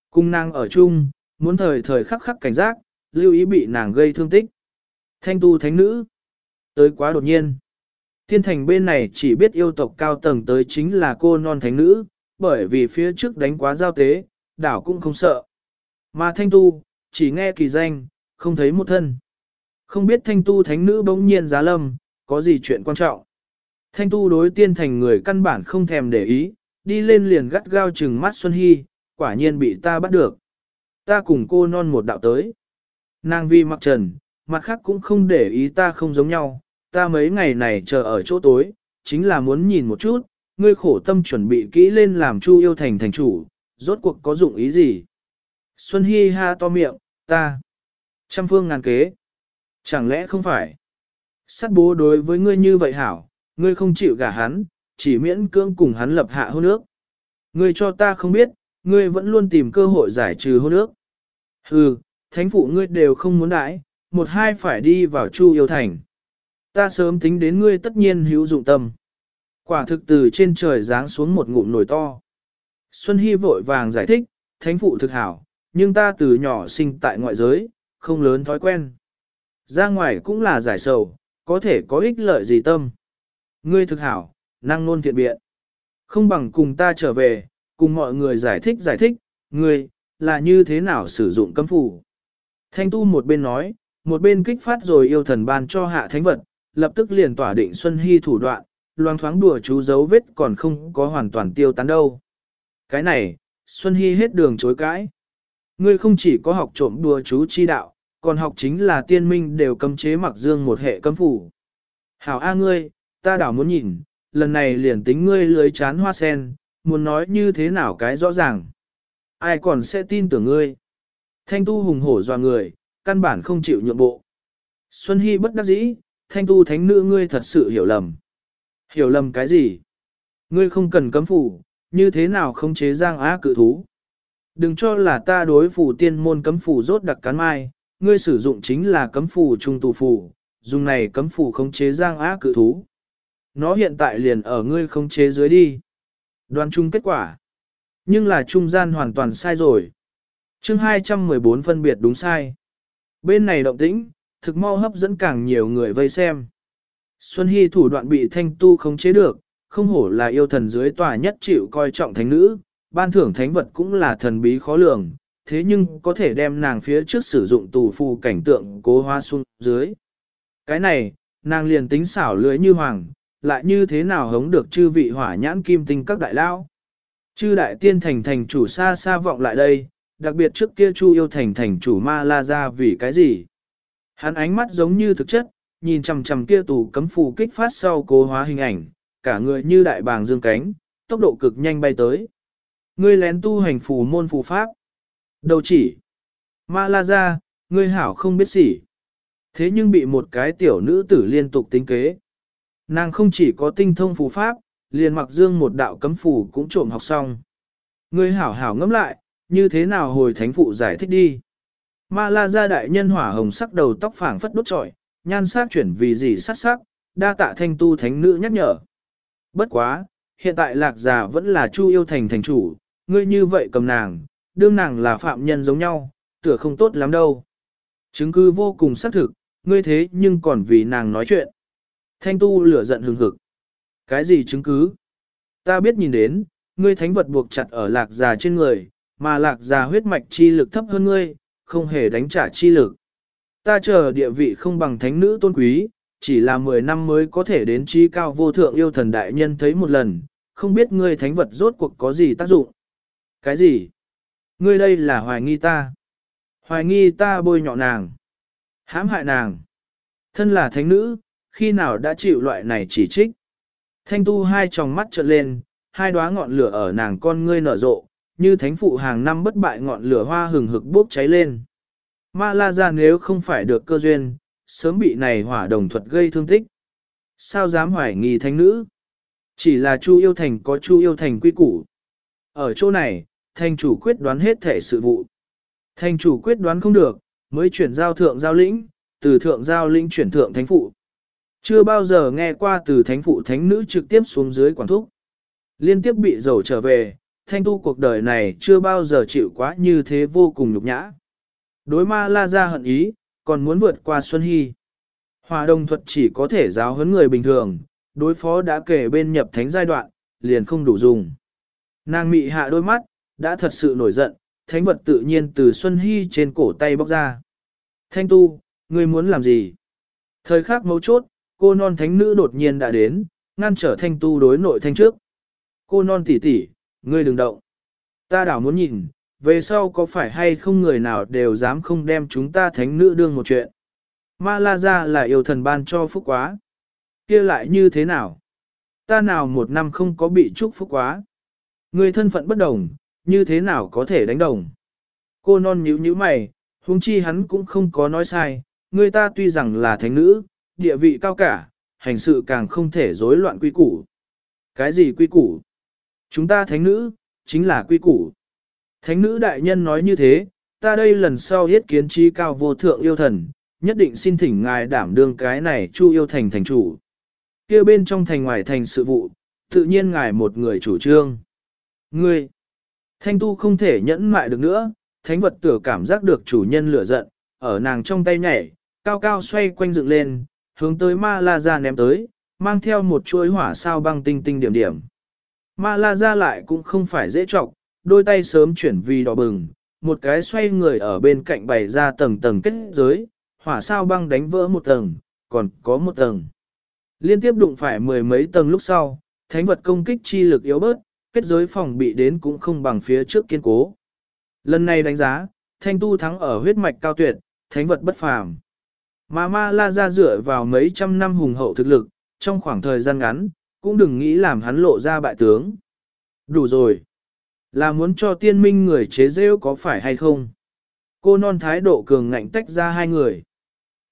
S1: Cung nàng ở chung, muốn thời thời khắc khắc cảnh giác, lưu ý bị nàng gây thương tích. Thanh tu thánh nữ. Tới quá đột nhiên. Thiên thành bên này chỉ biết yêu tộc cao tầng tới chính là cô non thánh nữ, bởi vì phía trước đánh quá giao tế, đảo cũng không sợ. Mà thanh tu, chỉ nghe kỳ danh, không thấy một thân. Không biết thanh tu thánh nữ bỗng nhiên giá lâm, có gì chuyện quan trọng. Thanh tu đối tiên thành người căn bản không thèm để ý, đi lên liền gắt gao chừng mắt Xuân Hy, quả nhiên bị ta bắt được. Ta cùng cô non một đạo tới. Nàng vi mặc trần, mặt khác cũng không để ý ta không giống nhau, ta mấy ngày này chờ ở chỗ tối, chính là muốn nhìn một chút, ngươi khổ tâm chuẩn bị kỹ lên làm chu yêu thành thành chủ, rốt cuộc có dụng ý gì. Xuân Hi ha to miệng, ta, trăm phương ngàn kế. Chẳng lẽ không phải? Sát bố đối với ngươi như vậy hảo, ngươi không chịu gả hắn, chỉ miễn cưỡng cùng hắn lập hạ hôn ước. Ngươi cho ta không biết, ngươi vẫn luôn tìm cơ hội giải trừ hôn ước. Hừ, thánh phụ ngươi đều không muốn đãi, một hai phải đi vào chu yêu thành. Ta sớm tính đến ngươi tất nhiên hữu dụng tâm. Quả thực từ trên trời giáng xuống một ngụm nồi to. Xuân Hy vội vàng giải thích, thánh phụ thực hảo, nhưng ta từ nhỏ sinh tại ngoại giới, không lớn thói quen. Ra ngoài cũng là giải sầu, có thể có ích lợi gì tâm. Ngươi thực hảo, năng nôn thiện biện. Không bằng cùng ta trở về, cùng mọi người giải thích giải thích, ngươi, là như thế nào sử dụng cấm phủ. Thanh tu một bên nói, một bên kích phát rồi yêu thần ban cho hạ thánh vật, lập tức liền tỏa định Xuân Hy thủ đoạn, loang thoáng đùa chú dấu vết còn không có hoàn toàn tiêu tán đâu. Cái này, Xuân Hy hết đường chối cãi. Ngươi không chỉ có học trộm đùa chú chi đạo, còn học chính là tiên minh đều cấm chế mặc dương một hệ cấm phủ. Hảo A ngươi, ta đảo muốn nhìn, lần này liền tính ngươi lưới chán hoa sen, muốn nói như thế nào cái rõ ràng. Ai còn sẽ tin tưởng ngươi. Thanh tu hùng hổ dọa người, căn bản không chịu nhượng bộ. Xuân Hy bất đắc dĩ, thanh tu thánh nữ ngươi thật sự hiểu lầm. Hiểu lầm cái gì? Ngươi không cần cấm phủ, như thế nào không chế giang á cự thú? Đừng cho là ta đối phủ tiên môn cấm phủ rốt đặc cán mai, ngươi sử dụng chính là cấm phủ trung tù phủ, dùng này cấm phủ không chế giang á cự thú. Nó hiện tại liền ở ngươi không chế dưới đi. Đoán chung kết quả. Nhưng là trung gian hoàn toàn sai rồi. chương 214 phân biệt đúng sai. Bên này động tĩnh, thực mau hấp dẫn càng nhiều người vây xem. Xuân Hy thủ đoạn bị thanh tu không chế được, không hổ là yêu thần dưới tòa nhất chịu coi trọng thánh nữ, ban thưởng thánh vật cũng là thần bí khó lường, thế nhưng có thể đem nàng phía trước sử dụng tù phù cảnh tượng cố hoa xuống dưới. Cái này, nàng liền tính xảo lưới như hoàng, lại như thế nào hống được chư vị hỏa nhãn kim tinh các đại lao. Chư đại tiên thành thành chủ xa xa vọng lại đây, đặc biệt trước kia chu yêu thành thành chủ ma la ra vì cái gì. Hắn ánh mắt giống như thực chất, nhìn chằm chằm kia tù cấm phù kích phát sau cố hóa hình ảnh, cả người như đại bàng dương cánh, tốc độ cực nhanh bay tới. Ngươi lén tu hành phù môn phù pháp. Đầu chỉ. Ma la ra, ngươi hảo không biết gì. Thế nhưng bị một cái tiểu nữ tử liên tục tính kế. Nàng không chỉ có tinh thông phù pháp, liền mặc dương một đạo cấm phù cũng trộm học xong. Ngươi hảo hảo ngẫm lại, như thế nào hồi thánh phụ giải thích đi. Ma la gia đại nhân hỏa hồng sắc đầu tóc phảng phất đốt trọi, nhan sắc chuyển vì gì sắc sắc, đa tạ thanh tu thánh nữ nhắc nhở. Bất quá, hiện tại lạc già vẫn là chu yêu thành thành chủ, ngươi như vậy cầm nàng, đương nàng là phạm nhân giống nhau, tựa không tốt lắm đâu. Chứng cứ vô cùng xác thực, ngươi thế nhưng còn vì nàng nói chuyện. Thanh tu lửa giận hừng hực. Cái gì chứng cứ? Ta biết nhìn đến, ngươi thánh vật buộc chặt ở lạc già trên người, mà lạc già huyết mạch chi lực thấp hơn ngươi, không hề đánh trả chi lực. Ta chờ địa vị không bằng thánh nữ tôn quý, chỉ là 10 năm mới có thể đến chi cao vô thượng yêu thần đại nhân thấy một lần, không biết ngươi thánh vật rốt cuộc có gì tác dụng. Cái gì? Ngươi đây là hoài nghi ta. Hoài nghi ta bôi nhọ nàng. hãm hại nàng. Thân là thánh nữ, khi nào đã chịu loại này chỉ trích. Thanh tu hai tròng mắt trợn lên, hai đóa ngọn lửa ở nàng con ngươi nở rộ, như thánh phụ hàng năm bất bại ngọn lửa hoa hừng hực bốc cháy lên. Ma la ra nếu không phải được cơ duyên, sớm bị này hỏa đồng thuật gây thương tích. Sao dám hoài nghi thánh nữ? Chỉ là Chu yêu thành có Chu yêu thành quy củ. Ở chỗ này, thành chủ quyết đoán hết thể sự vụ. Thành chủ quyết đoán không được, mới chuyển giao thượng giao lĩnh, từ thượng giao lĩnh chuyển thượng thánh phụ. Chưa bao giờ nghe qua từ thánh phụ thánh nữ trực tiếp xuống dưới quản thúc. Liên tiếp bị dầu trở về, thanh tu cuộc đời này chưa bao giờ chịu quá như thế vô cùng nhục nhã. Đối ma la ra hận ý, còn muốn vượt qua Xuân Hy. Hòa đồng thuật chỉ có thể giáo huấn người bình thường, đối phó đã kể bên nhập thánh giai đoạn, liền không đủ dùng. Nàng mị hạ đôi mắt, đã thật sự nổi giận, thánh vật tự nhiên từ Xuân Hy trên cổ tay bóc ra. Thanh tu, ngươi muốn làm gì? Thời khắc mấu chốt, cô non thánh nữ đột nhiên đã đến, ngăn trở thanh tu đối nội thanh trước. Cô non tỷ tỷ, ngươi đừng động. Ta đảo muốn nhìn, về sau có phải hay không người nào đều dám không đem chúng ta thánh nữ đương một chuyện. Ma La Gia là yêu thần ban cho phúc quá. kia lại như thế nào? Ta nào một năm không có bị chúc phúc quá. Người thân phận bất đồng, như thế nào có thể đánh đồng? Cô non nhíu nhíu mày, huống chi hắn cũng không có nói sai, người ta tuy rằng là thánh nữ, địa vị cao cả, hành sự càng không thể rối loạn quy củ. Cái gì quy củ? Chúng ta thánh nữ, chính là quy củ. Thánh nữ đại nhân nói như thế, ta đây lần sau yết kiến trí cao vô thượng yêu thần, nhất định xin thỉnh ngài đảm đương cái này chu yêu thành thành chủ. kia bên trong thành ngoài thành sự vụ, tự nhiên ngài một người chủ trương. Ngươi, thanh tu không thể nhẫn mại được nữa, thánh vật tử cảm giác được chủ nhân lửa giận, ở nàng trong tay nhảy, cao cao xoay quanh dựng lên, hướng tới ma la ra ném tới, mang theo một chuỗi hỏa sao băng tinh tinh điểm điểm. Ma la ra lại cũng không phải dễ trọng, đôi tay sớm chuyển vì đỏ bừng, một cái xoay người ở bên cạnh bày ra tầng tầng kết giới, hỏa sao băng đánh vỡ một tầng, còn có một tầng. Liên tiếp đụng phải mười mấy tầng lúc sau, thánh vật công kích chi lực yếu bớt, kết giới phòng bị đến cũng không bằng phía trước kiên cố. Lần này đánh giá, thanh tu thắng ở huyết mạch cao tuyệt, thánh vật bất phàm. Mà ma la ra dựa vào mấy trăm năm hùng hậu thực lực, trong khoảng thời gian ngắn, cũng đừng nghĩ làm hắn lộ ra bại tướng. Đủ rồi. Là muốn cho tiên minh người chế rêu có phải hay không? Cô non thái độ cường ngạnh tách ra hai người.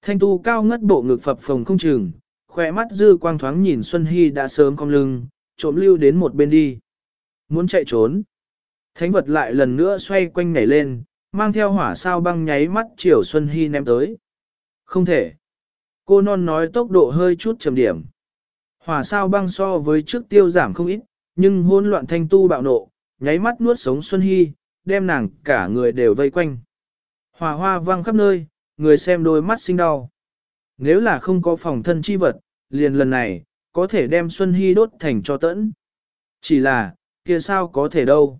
S1: Thanh tu cao ngất bộ ngực phập phồng không chừng, khỏe mắt dư quang thoáng nhìn Xuân Hy đã sớm cong lưng, trộm lưu đến một bên đi. Muốn chạy trốn. Thánh vật lại lần nữa xoay quanh nhảy lên, mang theo hỏa sao băng nháy mắt chiều Xuân Hy ném tới. Không thể. Cô non nói tốc độ hơi chút chậm điểm. Hỏa sao băng so với trước tiêu giảm không ít, nhưng hỗn loạn thanh tu bạo nộ, nháy mắt nuốt sống Xuân Hy, đem nàng cả người đều vây quanh. Hỏa hoa văng khắp nơi, người xem đôi mắt sinh đau. Nếu là không có phòng thân chi vật, liền lần này, có thể đem Xuân Hy đốt thành cho tẫn. Chỉ là, kia sao có thể đâu.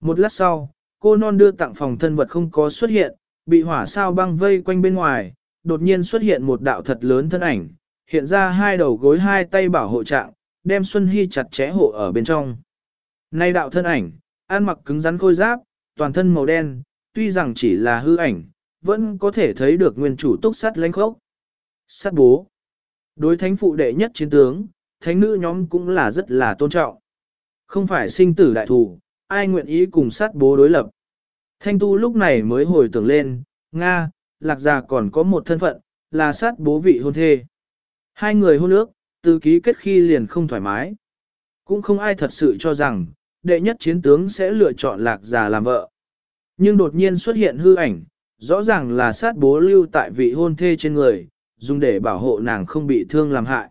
S1: Một lát sau, cô non đưa tặng phòng thân vật không có xuất hiện, bị hỏa sao băng vây quanh bên ngoài, đột nhiên xuất hiện một đạo thật lớn thân ảnh, hiện ra hai đầu gối hai tay bảo hộ trạng, đem Xuân Hy chặt chẽ hộ ở bên trong. Nay đạo thân ảnh, ăn mặc cứng rắn khôi giáp, toàn thân màu đen, tuy rằng chỉ là hư ảnh, vẫn có thể thấy được nguyên chủ túc sắt lãnh khốc. Sát bố. Đối thánh phụ đệ nhất chiến tướng, thánh nữ nhóm cũng là rất là tôn trọng. Không phải sinh tử đại thủ, ai nguyện ý cùng sát bố đối lập. Thanh tu lúc này mới hồi tưởng lên, Nga, lạc già còn có một thân phận, là sát bố vị hôn thê. Hai người hôn ước, từ ký kết khi liền không thoải mái. Cũng không ai thật sự cho rằng, đệ nhất chiến tướng sẽ lựa chọn lạc già làm vợ. Nhưng đột nhiên xuất hiện hư ảnh, rõ ràng là sát bố lưu tại vị hôn thê trên người, dùng để bảo hộ nàng không bị thương làm hại.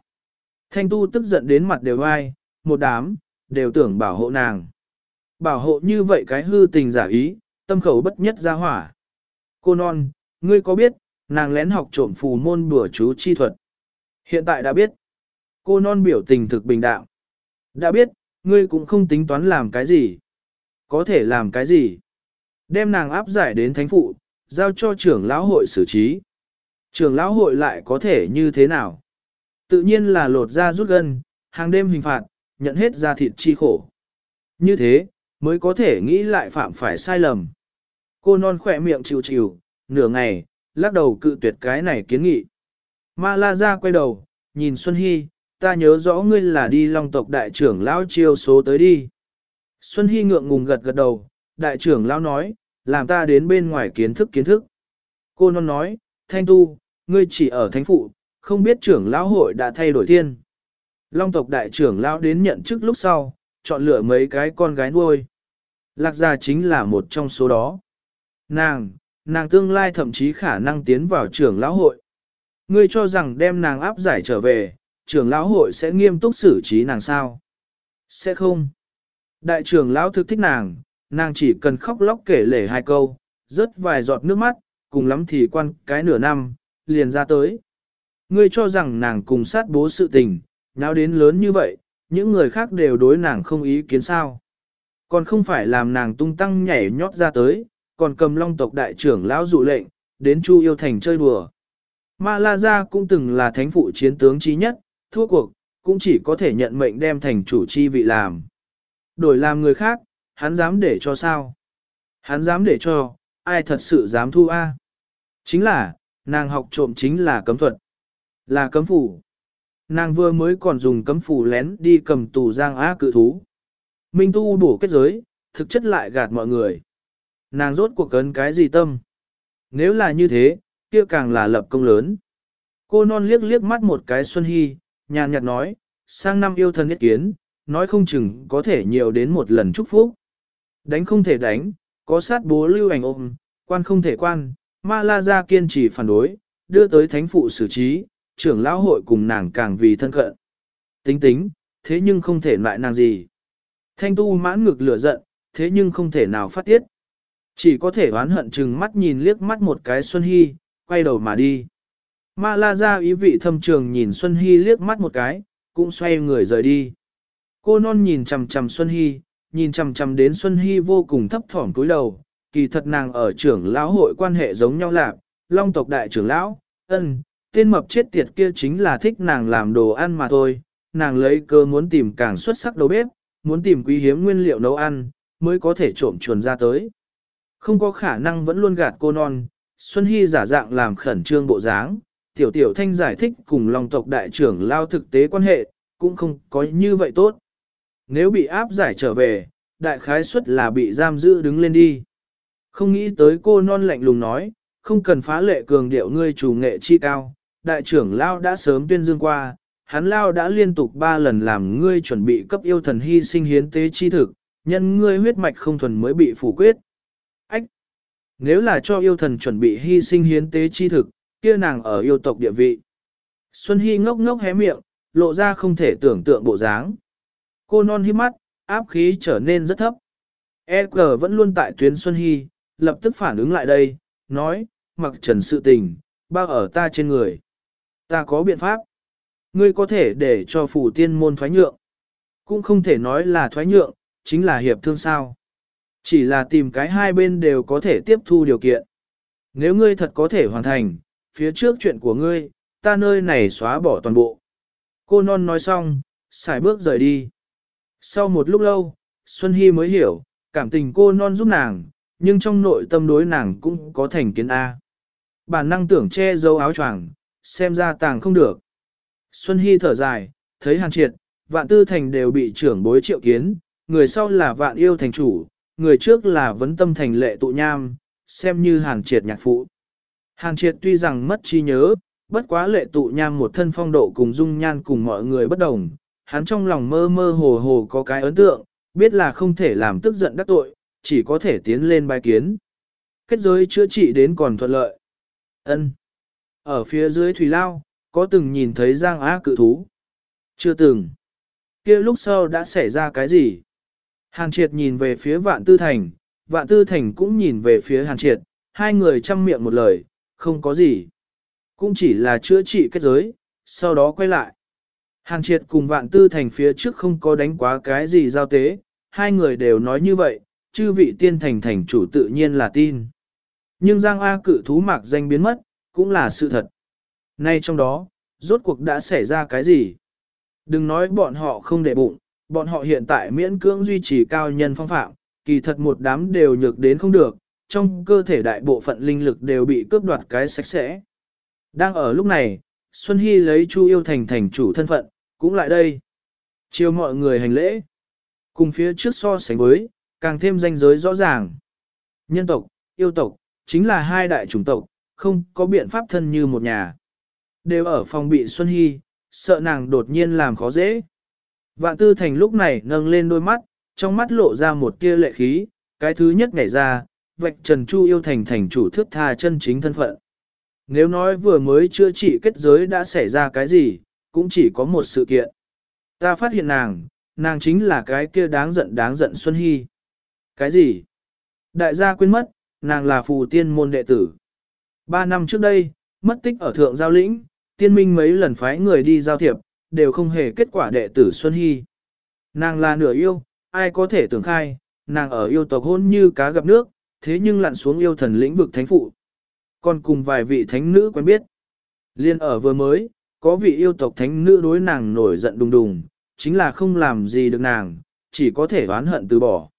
S1: Thanh tu tức giận đến mặt đều ai, một đám, đều tưởng bảo hộ nàng. Bảo hộ như vậy cái hư tình giả ý, tâm khẩu bất nhất ra hỏa. Cô non, ngươi có biết, nàng lén học trộm phù môn bùa chú chi thuật. Hiện tại đã biết. Cô non biểu tình thực bình đạo. Đã biết, ngươi cũng không tính toán làm cái gì. Có thể làm cái gì. Đem nàng áp giải đến thánh phụ, giao cho trưởng lão hội xử trí. Trưởng lão hội lại có thể như thế nào? Tự nhiên là lột ra rút gân, hàng đêm hình phạt, nhận hết ra thịt chi khổ. Như thế, mới có thể nghĩ lại phạm phải sai lầm. Cô non khỏe miệng chịu chịu, nửa ngày, lắc đầu cự tuyệt cái này kiến nghị. Ma La Gia quay đầu, nhìn Xuân Hy, ta nhớ rõ ngươi là đi long tộc đại trưởng lão chiêu số tới đi. Xuân Hy ngượng ngùng gật gật đầu, đại trưởng lão nói, làm ta đến bên ngoài kiến thức kiến thức. Cô non nói, thanh tu, ngươi chỉ ở thánh phụ, không biết trưởng lão hội đã thay đổi thiên. Long tộc đại trưởng lão đến nhận chức lúc sau, chọn lựa mấy cái con gái nuôi. Lạc gia chính là một trong số đó. Nàng, nàng tương lai thậm chí khả năng tiến vào trưởng lão hội. Ngươi cho rằng đem nàng áp giải trở về, trưởng lão hội sẽ nghiêm túc xử trí nàng sao? Sẽ không. Đại trưởng lão thực thích nàng, nàng chỉ cần khóc lóc kể lể hai câu, rớt vài giọt nước mắt, cùng lắm thì quan cái nửa năm, liền ra tới. Ngươi cho rằng nàng cùng sát bố sự tình, nháo đến lớn như vậy, những người khác đều đối nàng không ý kiến sao. Còn không phải làm nàng tung tăng nhảy nhót ra tới, còn cầm long tộc đại trưởng lão dụ lệnh, đến Chu yêu thành chơi đùa. Ma La Gia cũng từng là thánh phụ chiến tướng trí nhất, thua cuộc, cũng chỉ có thể nhận mệnh đem thành chủ chi vị làm. Đổi làm người khác, hắn dám để cho sao? Hắn dám để cho, ai thật sự dám thu A? Chính là, nàng học trộm chính là cấm thuật. Là cấm phủ. Nàng vừa mới còn dùng cấm phủ lén đi cầm tù giang á cự thú. Minh tu bổ kết giới, thực chất lại gạt mọi người. Nàng rốt cuộc cấn cái gì tâm? Nếu là như thế, kia càng là lập công lớn. Cô non liếc liếc mắt một cái Xuân Hy, nhàn nhạt nói, sang năm yêu thân nhất kiến, nói không chừng có thể nhiều đến một lần chúc phúc. Đánh không thể đánh, có sát bố lưu ảnh ôm, quan không thể quan, ma la ra kiên trì phản đối, đưa tới thánh phụ xử trí, trưởng lão hội cùng nàng càng vì thân cận. Tính tính, thế nhưng không thể loại nàng gì. Thanh tu mãn ngực lửa giận, thế nhưng không thể nào phát tiết. Chỉ có thể oán hận chừng mắt nhìn liếc mắt một cái Xuân Hy, quay đầu mà đi. Ma la ra ý vị thâm trường nhìn Xuân Hy liếc mắt một cái, cũng xoay người rời đi. Cô non nhìn chằm chằm Xuân Hy, nhìn chằm chằm đến Xuân Hy vô cùng thấp thỏm cúi đầu, kỳ thật nàng ở trưởng lão hội quan hệ giống nhau lạc, long tộc đại trưởng lão, ân, tên mập chết tiệt kia chính là thích nàng làm đồ ăn mà thôi, nàng lấy cơ muốn tìm càng xuất sắc đầu bếp, muốn tìm quý hiếm nguyên liệu nấu ăn, mới có thể trộm chuồn ra tới. Không có khả năng vẫn luôn gạt cô non, Xuân Hy giả dạng làm khẩn trương bộ dáng, tiểu tiểu thanh giải thích cùng long tộc đại trưởng lao thực tế quan hệ, cũng không có như vậy tốt. Nếu bị áp giải trở về, đại khái suất là bị giam giữ đứng lên đi. Không nghĩ tới cô non lạnh lùng nói, không cần phá lệ cường điệu ngươi chủ nghệ chi cao, đại trưởng Lao đã sớm tuyên dương qua, hắn Lao đã liên tục ba lần làm ngươi chuẩn bị cấp yêu thần hy sinh hiến tế chi thực, nhân ngươi huyết mạch không thuần mới bị phủ quyết. Ách! Nếu là cho yêu thần chuẩn bị hy sinh hiến tế chi thực, kia nàng ở yêu tộc địa vị. Xuân Hy ngốc ngốc hé miệng, lộ ra không thể tưởng tượng bộ dáng. Cô non hiếp mắt, áp khí trở nên rất thấp. EG vẫn luôn tại tuyến Xuân Hy, lập tức phản ứng lại đây, nói, mặc trần sự tình, bao ở ta trên người. Ta có biện pháp. Ngươi có thể để cho phủ tiên môn thoái nhượng. Cũng không thể nói là thoái nhượng, chính là hiệp thương sao. Chỉ là tìm cái hai bên đều có thể tiếp thu điều kiện. Nếu ngươi thật có thể hoàn thành, phía trước chuyện của ngươi, ta nơi này xóa bỏ toàn bộ. Cô non nói xong, xài bước rời đi. Sau một lúc lâu, Xuân Hy mới hiểu, cảm tình cô non giúp nàng, nhưng trong nội tâm đối nàng cũng có thành kiến A. Bản năng tưởng che dấu áo choàng, xem ra tàng không được. Xuân Hy thở dài, thấy hàn triệt, vạn tư thành đều bị trưởng bối triệu kiến, người sau là vạn yêu thành chủ, người trước là vấn tâm thành lệ tụ nham, xem như hàn triệt nhạc phụ. Hàn triệt tuy rằng mất trí nhớ, bất quá lệ tụ nham một thân phong độ cùng dung nhan cùng mọi người bất đồng, hắn trong lòng mơ mơ hồ hồ có cái ấn tượng, biết là không thể làm tức giận đắc tội, chỉ có thể tiến lên bài kiến. Kết giới chữa trị đến còn thuận lợi. ân ở phía dưới thủy lao, có từng nhìn thấy giang á cự thú? Chưa từng. kia lúc sau đã xảy ra cái gì? Hàn triệt nhìn về phía vạn tư thành, vạn tư thành cũng nhìn về phía hàn triệt, hai người chăm miệng một lời, không có gì. Cũng chỉ là chữa trị kết giới, sau đó quay lại. Hàn triệt cùng vạn tư thành phía trước không có đánh quá cái gì giao tế, hai người đều nói như vậy, chư vị tiên thành thành chủ tự nhiên là tin. Nhưng Giang A cự thú mạc danh biến mất, cũng là sự thật. Nay trong đó, rốt cuộc đã xảy ra cái gì? Đừng nói bọn họ không để bụng, bọn họ hiện tại miễn cưỡng duy trì cao nhân phong phạm, kỳ thật một đám đều nhược đến không được, trong cơ thể đại bộ phận linh lực đều bị cướp đoạt cái sạch sẽ. Đang ở lúc này, Xuân Hy lấy Chu Yêu Thành thành chủ thân phận, cũng lại đây. Chiều mọi người hành lễ. Cùng phía trước so sánh với, càng thêm danh giới rõ ràng. Nhân tộc, yêu tộc, chính là hai đại chủng tộc, không có biện pháp thân như một nhà. Đều ở phòng bị Xuân Hy, sợ nàng đột nhiên làm khó dễ. Vạn tư thành lúc này nâng lên đôi mắt, trong mắt lộ ra một tia lệ khí, cái thứ nhất nhảy ra, vạch trần chu yêu thành thành chủ thước tha chân chính thân phận. Nếu nói vừa mới chưa trị kết giới đã xảy ra cái gì, cũng chỉ có một sự kiện. Ta phát hiện nàng, nàng chính là cái kia đáng giận đáng giận Xuân Hy. Cái gì? Đại gia quên mất, nàng là phù tiên môn đệ tử. Ba năm trước đây, mất tích ở thượng giao lĩnh, tiên minh mấy lần phái người đi giao thiệp, đều không hề kết quả đệ tử Xuân Hy. Nàng là nửa yêu, ai có thể tưởng khai, nàng ở yêu tộc hôn như cá gặp nước, thế nhưng lặn xuống yêu thần lĩnh vực thánh phụ. Còn cùng vài vị thánh nữ quen biết. Liên ở vừa mới, có vị yêu tộc thánh nữ đối nàng nổi giận đùng đùng, chính là không làm gì được nàng, chỉ có thể oán hận từ bỏ.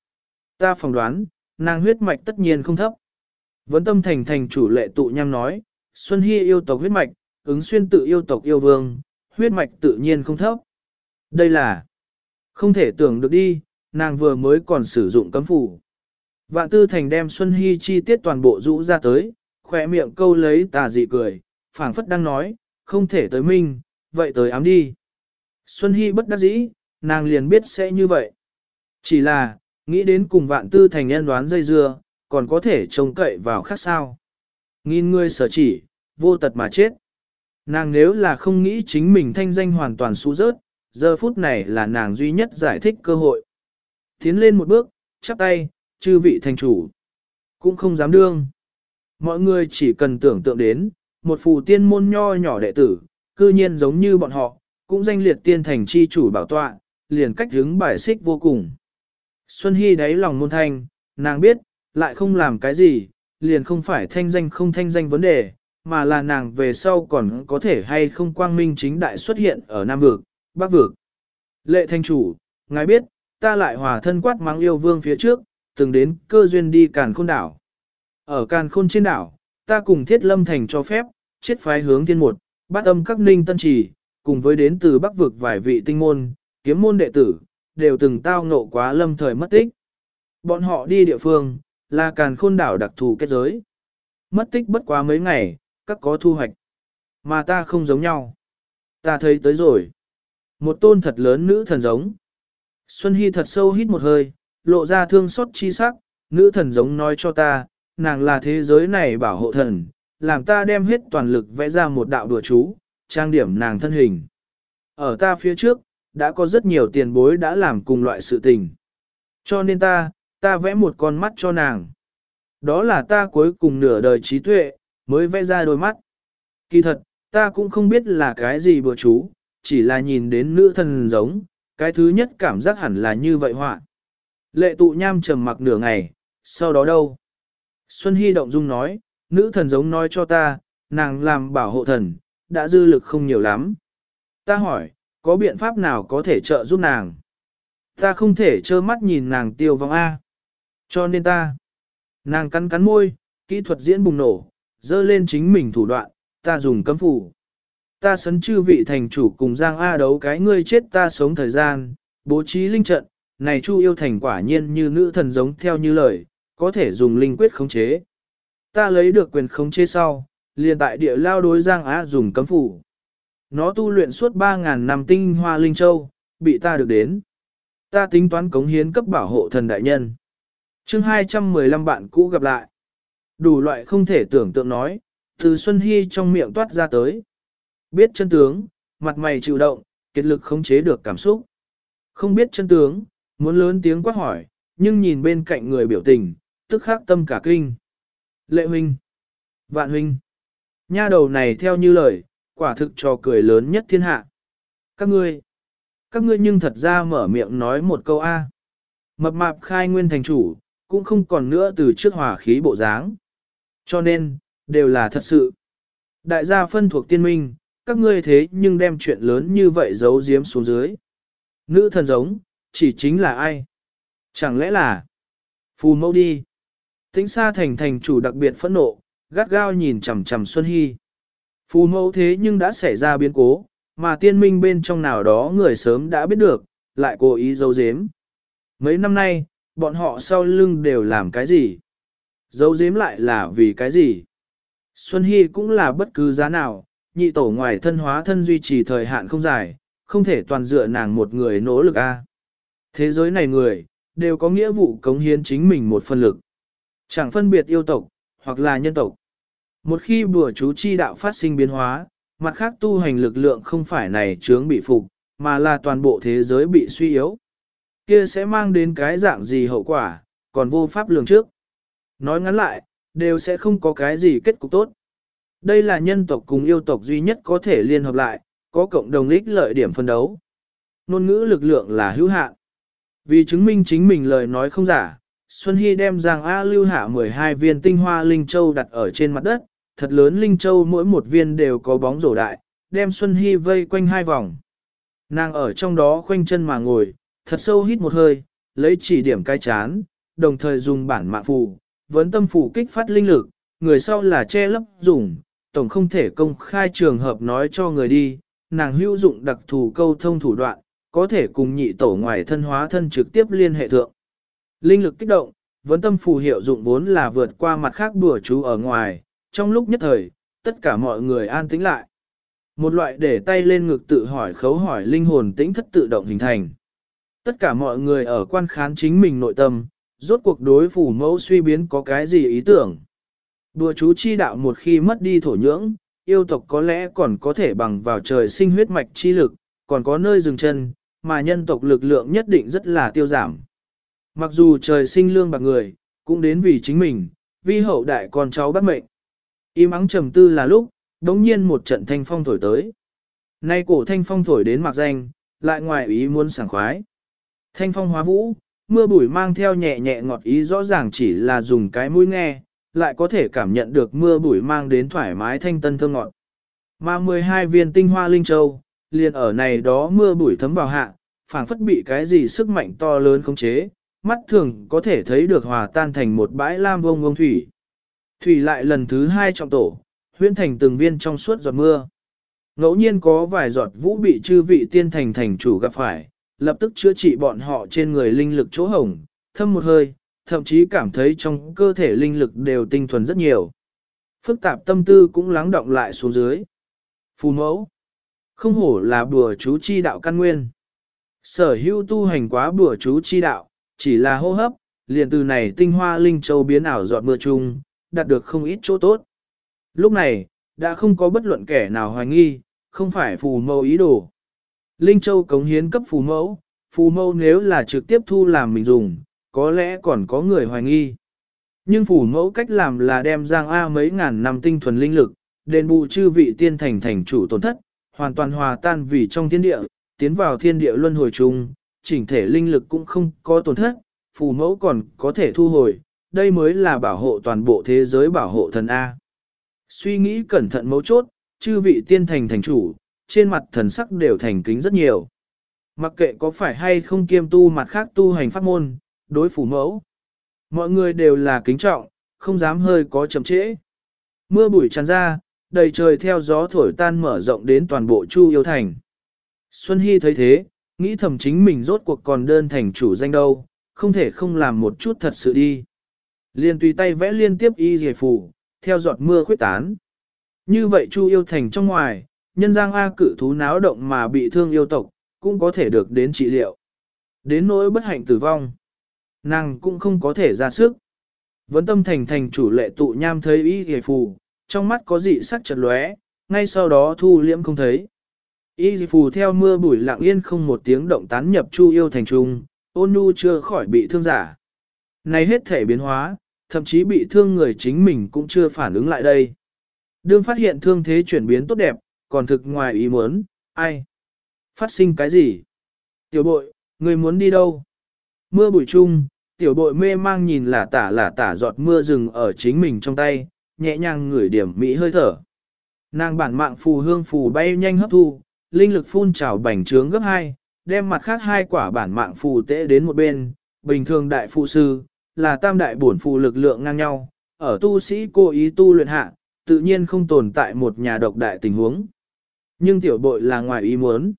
S1: Ta phỏng đoán, nàng huyết mạch tất nhiên không thấp. Vấn tâm thành thành chủ lệ tụ nhằm nói, Xuân Hy yêu tộc huyết mạch, ứng xuyên tự yêu tộc yêu vương, huyết mạch tự nhiên không thấp. Đây là không thể tưởng được đi, nàng vừa mới còn sử dụng cấm phủ. Vạn tư thành đem Xuân Hy chi tiết toàn bộ rũ ra tới, khỏe miệng câu lấy tà dị cười, phảng phất đang nói, không thể tới minh, vậy tới ám đi. Xuân Hy bất đắc dĩ, nàng liền biết sẽ như vậy. Chỉ là, nghĩ đến cùng vạn tư thành nhân đoán dây dưa, còn có thể trông cậy vào khác sao. Nghìn người sở chỉ, vô tật mà chết. Nàng nếu là không nghĩ chính mình thanh danh hoàn toàn xú rớt, giờ phút này là nàng duy nhất giải thích cơ hội. Tiến lên một bước, chắp tay, chư vị thành chủ. Cũng không dám đương. Mọi người chỉ cần tưởng tượng đến, một phù tiên môn nho nhỏ đệ tử, cư nhiên giống như bọn họ, cũng danh liệt tiên thành chi chủ bảo tọa, liền cách hứng bài xích vô cùng. Xuân Hy đáy lòng môn thanh, nàng biết, lại không làm cái gì, liền không phải thanh danh không thanh danh vấn đề, mà là nàng về sau còn có thể hay không quang minh chính đại xuất hiện ở Nam Vực, Bắc Vực. Lệ thanh chủ, ngài biết, ta lại hòa thân quát mắng yêu vương phía trước, từng đến cơ duyên đi càn khôn đảo. Ở càn khôn trên đảo, ta cùng thiết lâm thành cho phép, chết phái hướng thiên một, bát âm các ninh tân trì, cùng với đến từ bắc vực vài vị tinh môn, kiếm môn đệ tử, đều từng tao ngộ quá lâm thời mất tích. Bọn họ đi địa phương, là càn khôn đảo đặc thù kết giới. mất tích bất quá mấy ngày, các có thu hoạch. Mà ta không giống nhau. Ta thấy tới rồi. Một tôn thật lớn nữ thần giống. Xuân Hy thật sâu hít một hơi, lộ ra thương xót chi sắc, nữ thần giống nói cho ta, nàng là thế giới này bảo hộ thần, làm ta đem hết toàn lực vẽ ra một đạo đùa chú, trang điểm nàng thân hình. Ở ta phía trước, đã có rất nhiều tiền bối đã làm cùng loại sự tình. Cho nên ta, ta vẽ một con mắt cho nàng. Đó là ta cuối cùng nửa đời trí tuệ, mới vẽ ra đôi mắt. Kỳ thật, ta cũng không biết là cái gì bữa chú, chỉ là nhìn đến nữ thần giống, cái thứ nhất cảm giác hẳn là như vậy họa. Lệ tụ nham trầm mặc nửa ngày, sau đó đâu? Xuân Hy động dung nói, nữ thần giống nói cho ta, nàng làm bảo hộ thần, đã dư lực không nhiều lắm. Ta hỏi, có biện pháp nào có thể trợ giúp nàng? Ta không thể trơ mắt nhìn nàng tiêu vong A. Cho nên ta, nàng cắn cắn môi, kỹ thuật diễn bùng nổ, dơ lên chính mình thủ đoạn, ta dùng cấm phủ. Ta sấn chư vị thành chủ cùng Giang A đấu cái ngươi chết ta sống thời gian, bố trí linh trận, này Chu yêu thành quả nhiên như nữ thần giống theo như lời, có thể dùng linh quyết khống chế. Ta lấy được quyền khống chế sau, liền tại địa lao đối Giang Á dùng cấm phủ. Nó tu luyện suốt 3.000 năm tinh hoa linh châu, bị ta được đến. Ta tính toán cống hiến cấp bảo hộ thần đại nhân chương 215 bạn cũ gặp lại. Đủ loại không thể tưởng tượng nói, từ Xuân Hy trong miệng toát ra tới. Biết chân tướng, mặt mày chịu động, kết lực khống chế được cảm xúc. Không biết chân tướng, muốn lớn tiếng quát hỏi, nhưng nhìn bên cạnh người biểu tình, tức khắc tâm cả kinh. Lệ huynh, vạn huynh, nha đầu này theo như lời, quả thực trò cười lớn nhất thiên hạ. Các ngươi, các ngươi nhưng thật ra mở miệng nói một câu A. Mập mạp khai nguyên thành chủ, cũng không còn nữa từ trước hòa khí bộ dáng. Cho nên, đều là thật sự. Đại gia phân thuộc tiên minh, các ngươi thế nhưng đem chuyện lớn như vậy giấu giếm xuống dưới. Nữ thần giống, chỉ chính là ai? Chẳng lẽ là phù mẫu đi? Tính xa thành thành chủ đặc biệt phẫn nộ, gắt gao nhìn chằm chằm Xuân Hy. Phù mẫu thế nhưng đã xảy ra biến cố, mà tiên minh bên trong nào đó người sớm đã biết được, lại cố ý giấu giếm. Mấy năm nay, bọn họ sau lưng đều làm cái gì? Giấu giếm lại là vì cái gì? Xuân Hy cũng là bất cứ giá nào, nhị tổ ngoài thân hóa thân duy trì thời hạn không dài, không thể toàn dựa nàng một người nỗ lực a. Thế giới này người, đều có nghĩa vụ cống hiến chính mình một phần lực. Chẳng phân biệt yêu tộc, hoặc là nhân tộc. Một khi bùa chú chi đạo phát sinh biến hóa, mặt khác tu hành lực lượng không phải này chướng bị phục, mà là toàn bộ thế giới bị suy yếu. Kia sẽ mang đến cái dạng gì hậu quả, còn vô pháp lường trước. Nói ngắn lại, đều sẽ không có cái gì kết cục tốt. Đây là nhân tộc cùng yêu tộc duy nhất có thể liên hợp lại, có cộng đồng ích lợi điểm phân đấu. Nôn ngữ lực lượng là hữu hạn. Vì chứng minh chính mình lời nói không giả, Xuân Hy đem Giang A lưu hạ 12 viên tinh hoa Linh Châu đặt ở trên mặt đất, thật lớn Linh Châu mỗi một viên đều có bóng rổ đại, đem Xuân Hy vây quanh hai vòng. Nàng ở trong đó khoanh chân mà ngồi, thật sâu hít một hơi, lấy chỉ điểm cai chán, đồng thời dùng bản mạng phù, vấn tâm phù kích phát linh lực, người sau là che lấp dùng, tổng không thể công khai trường hợp nói cho người đi, nàng hữu dụng đặc thù câu thông thủ đoạn, có thể cùng nhị tổ ngoài thân hóa thân trực tiếp liên hệ thượng. Linh lực kích động, vấn tâm phù hiệu dụng vốn là vượt qua mặt khác bùa chú ở ngoài, trong lúc nhất thời, tất cả mọi người an tĩnh lại. Một loại để tay lên ngực tự hỏi khấu hỏi linh hồn tĩnh thất tự động hình thành. Tất cả mọi người ở quan khán chính mình nội tâm, rốt cuộc đối phủ mẫu suy biến có cái gì ý tưởng. Đùa chú chi đạo một khi mất đi thổ nhưỡng, yêu tộc có lẽ còn có thể bằng vào trời sinh huyết mạch chi lực, còn có nơi dừng chân, mà nhân tộc lực lượng nhất định rất là tiêu giảm. Mặc dù trời sinh lương bạc người, cũng đến vì chính mình, vì hậu đại con cháu bắt mệnh. Im ắng trầm tư là lúc, đống nhiên một trận thanh phong thổi tới. Nay cổ thanh phong thổi đến mặc danh, lại ngoài ý muốn sảng khoái. Thanh phong hóa vũ, mưa bụi mang theo nhẹ nhẹ ngọt ý rõ ràng chỉ là dùng cái mũi nghe, lại có thể cảm nhận được mưa bụi mang đến thoải mái thanh tân thơm ngọt. Mà 12 viên tinh hoa linh châu, liền ở này đó mưa bụi thấm vào hạ, phảng phất bị cái gì sức mạnh to lớn khống chế, mắt thường có thể thấy được hòa tan thành một bãi lam vông vông thủy. Thủy lại lần thứ hai trọng tổ, huyễn thành từng viên trong suốt giọt mưa. Ngẫu nhiên có vài giọt vũ bị chư vị tiên thành thành chủ gặp phải, lập tức chữa trị bọn họ trên người linh lực chỗ hồng, thâm một hơi, thậm chí cảm thấy trong cơ thể linh lực đều tinh thuần rất nhiều. phức tạp tâm tư cũng lắng động lại xuống dưới. Phù mẫu, không hổ là bùa chú chi đạo căn nguyên. Sở hữu tu hành quá bùa chú chi đạo, chỉ là hô hấp, liền từ này tinh hoa linh châu biến ảo giọt mưa chung, đạt được không ít chỗ tốt. Lúc này, đã không có bất luận kẻ nào hoài nghi, không phải phù mẫu ý đồ. Linh châu cống hiến cấp phù mẫu, phù mẫu nếu là trực tiếp thu làm mình dùng, có lẽ còn có người hoài nghi. Nhưng phù mẫu cách làm là đem giang A mấy ngàn năm tinh thuần linh lực, đền bù chư vị tiên thành thành chủ tổn thất, hoàn toàn hòa tan vì trong thiên địa, tiến vào thiên địa luân hồi chung, chỉnh thể linh lực cũng không có tổn thất, phù mẫu còn có thể thu hồi, đây mới là bảo hộ toàn bộ thế giới bảo hộ thần A. Suy nghĩ cẩn thận mấu chốt, chư vị tiên thành thành chủ, trên mặt thần sắc đều thành kính rất nhiều. Mặc kệ có phải hay không kiêm tu mặt khác tu hành pháp môn, đối phủ mẫu. Mọi người đều là kính trọng, không dám hơi có chậm trễ. Mưa bụi tràn ra, đầy trời theo gió thổi tan mở rộng đến toàn bộ Chu Yêu Thành. Xuân Hy thấy thế, nghĩ thầm chính mình rốt cuộc còn đơn thành chủ danh đâu, không thể không làm một chút thật sự đi. Liên tùy tay vẽ liên tiếp y dề phủ, theo giọt mưa khuyết tán. Như vậy Chu Yêu Thành trong ngoài, nhân giang A cự thú náo động mà bị thương yêu tộc, cũng có thể được đến trị liệu. Đến nỗi bất hạnh tử vong, nàng cũng không có thể ra sức. Vấn tâm thành thành chủ lệ tụ nham thấy y hề phù, trong mắt có dị sắc chật lóe, ngay sau đó thu liễm không thấy. Y phù theo mưa bụi lặng yên không một tiếng động tán nhập chu yêu thành trung, ôn nhu chưa khỏi bị thương giả. Này hết thể biến hóa, thậm chí bị thương người chính mình cũng chưa phản ứng lại đây. Đương phát hiện thương thế chuyển biến tốt đẹp, còn thực ngoài ý muốn, ai? Phát sinh cái gì? Tiểu bội, người muốn đi đâu? Mưa bụi chung, tiểu bội mê mang nhìn là tả là tả giọt mưa rừng ở chính mình trong tay, nhẹ nhàng ngửi điểm mỹ hơi thở. Nàng bản mạng phù hương phù bay nhanh hấp thu, linh lực phun trào bành trướng gấp hai, đem mặt khác hai quả bản mạng phù tễ đến một bên, bình thường đại phụ sư, là tam đại bổn phù lực lượng ngang nhau, ở tu sĩ cố ý tu luyện hạ, tự nhiên không tồn tại một nhà độc đại tình huống. Nhưng tiểu bội là ngoài ý muốn.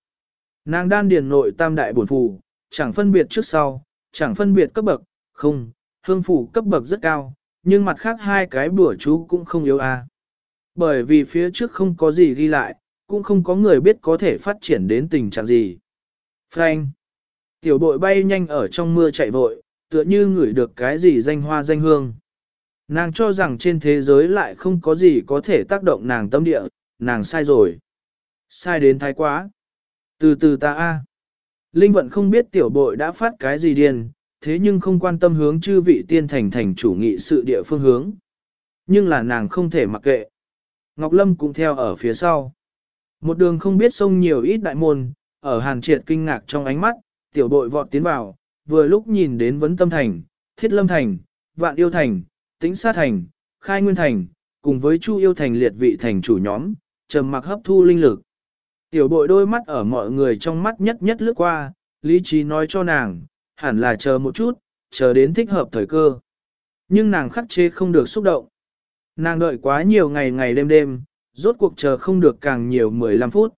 S1: Nàng đan điền nội tam đại bổn phù, chẳng phân biệt trước sau, chẳng phân biệt cấp bậc, không, hương phù cấp bậc rất cao, nhưng mặt khác hai cái bùa chú cũng không yếu a. Bởi vì phía trước không có gì ghi lại, cũng không có người biết có thể phát triển đến tình trạng gì. Frank. Tiểu bội bay nhanh ở trong mưa chạy vội, tựa như ngửi được cái gì danh hoa danh hương. Nàng cho rằng trên thế giới lại không có gì có thể tác động nàng tâm địa, nàng sai rồi. Sai đến thái quá. Từ từ ta a. Linh vận không biết tiểu bội đã phát cái gì điên, thế nhưng không quan tâm hướng chư vị tiên thành thành chủ nghị sự địa phương hướng. Nhưng là nàng không thể mặc kệ. Ngọc Lâm cũng theo ở phía sau. Một đường không biết sông nhiều ít đại môn, ở hàn triệt kinh ngạc trong ánh mắt, tiểu bội vọt tiến vào, vừa lúc nhìn đến vấn tâm thành, thiết lâm thành, vạn yêu thành, tĩnh sát thành, khai nguyên thành, cùng với chu yêu thành liệt vị thành chủ nhóm, trầm mặc hấp thu linh lực. Tiểu bội đôi mắt ở mọi người trong mắt nhất nhất lướt qua, lý trí nói cho nàng, hẳn là chờ một chút, chờ đến thích hợp thời cơ. Nhưng nàng khắc chế không được xúc động. Nàng đợi quá nhiều ngày ngày đêm đêm, rốt cuộc chờ không được càng nhiều 15 phút.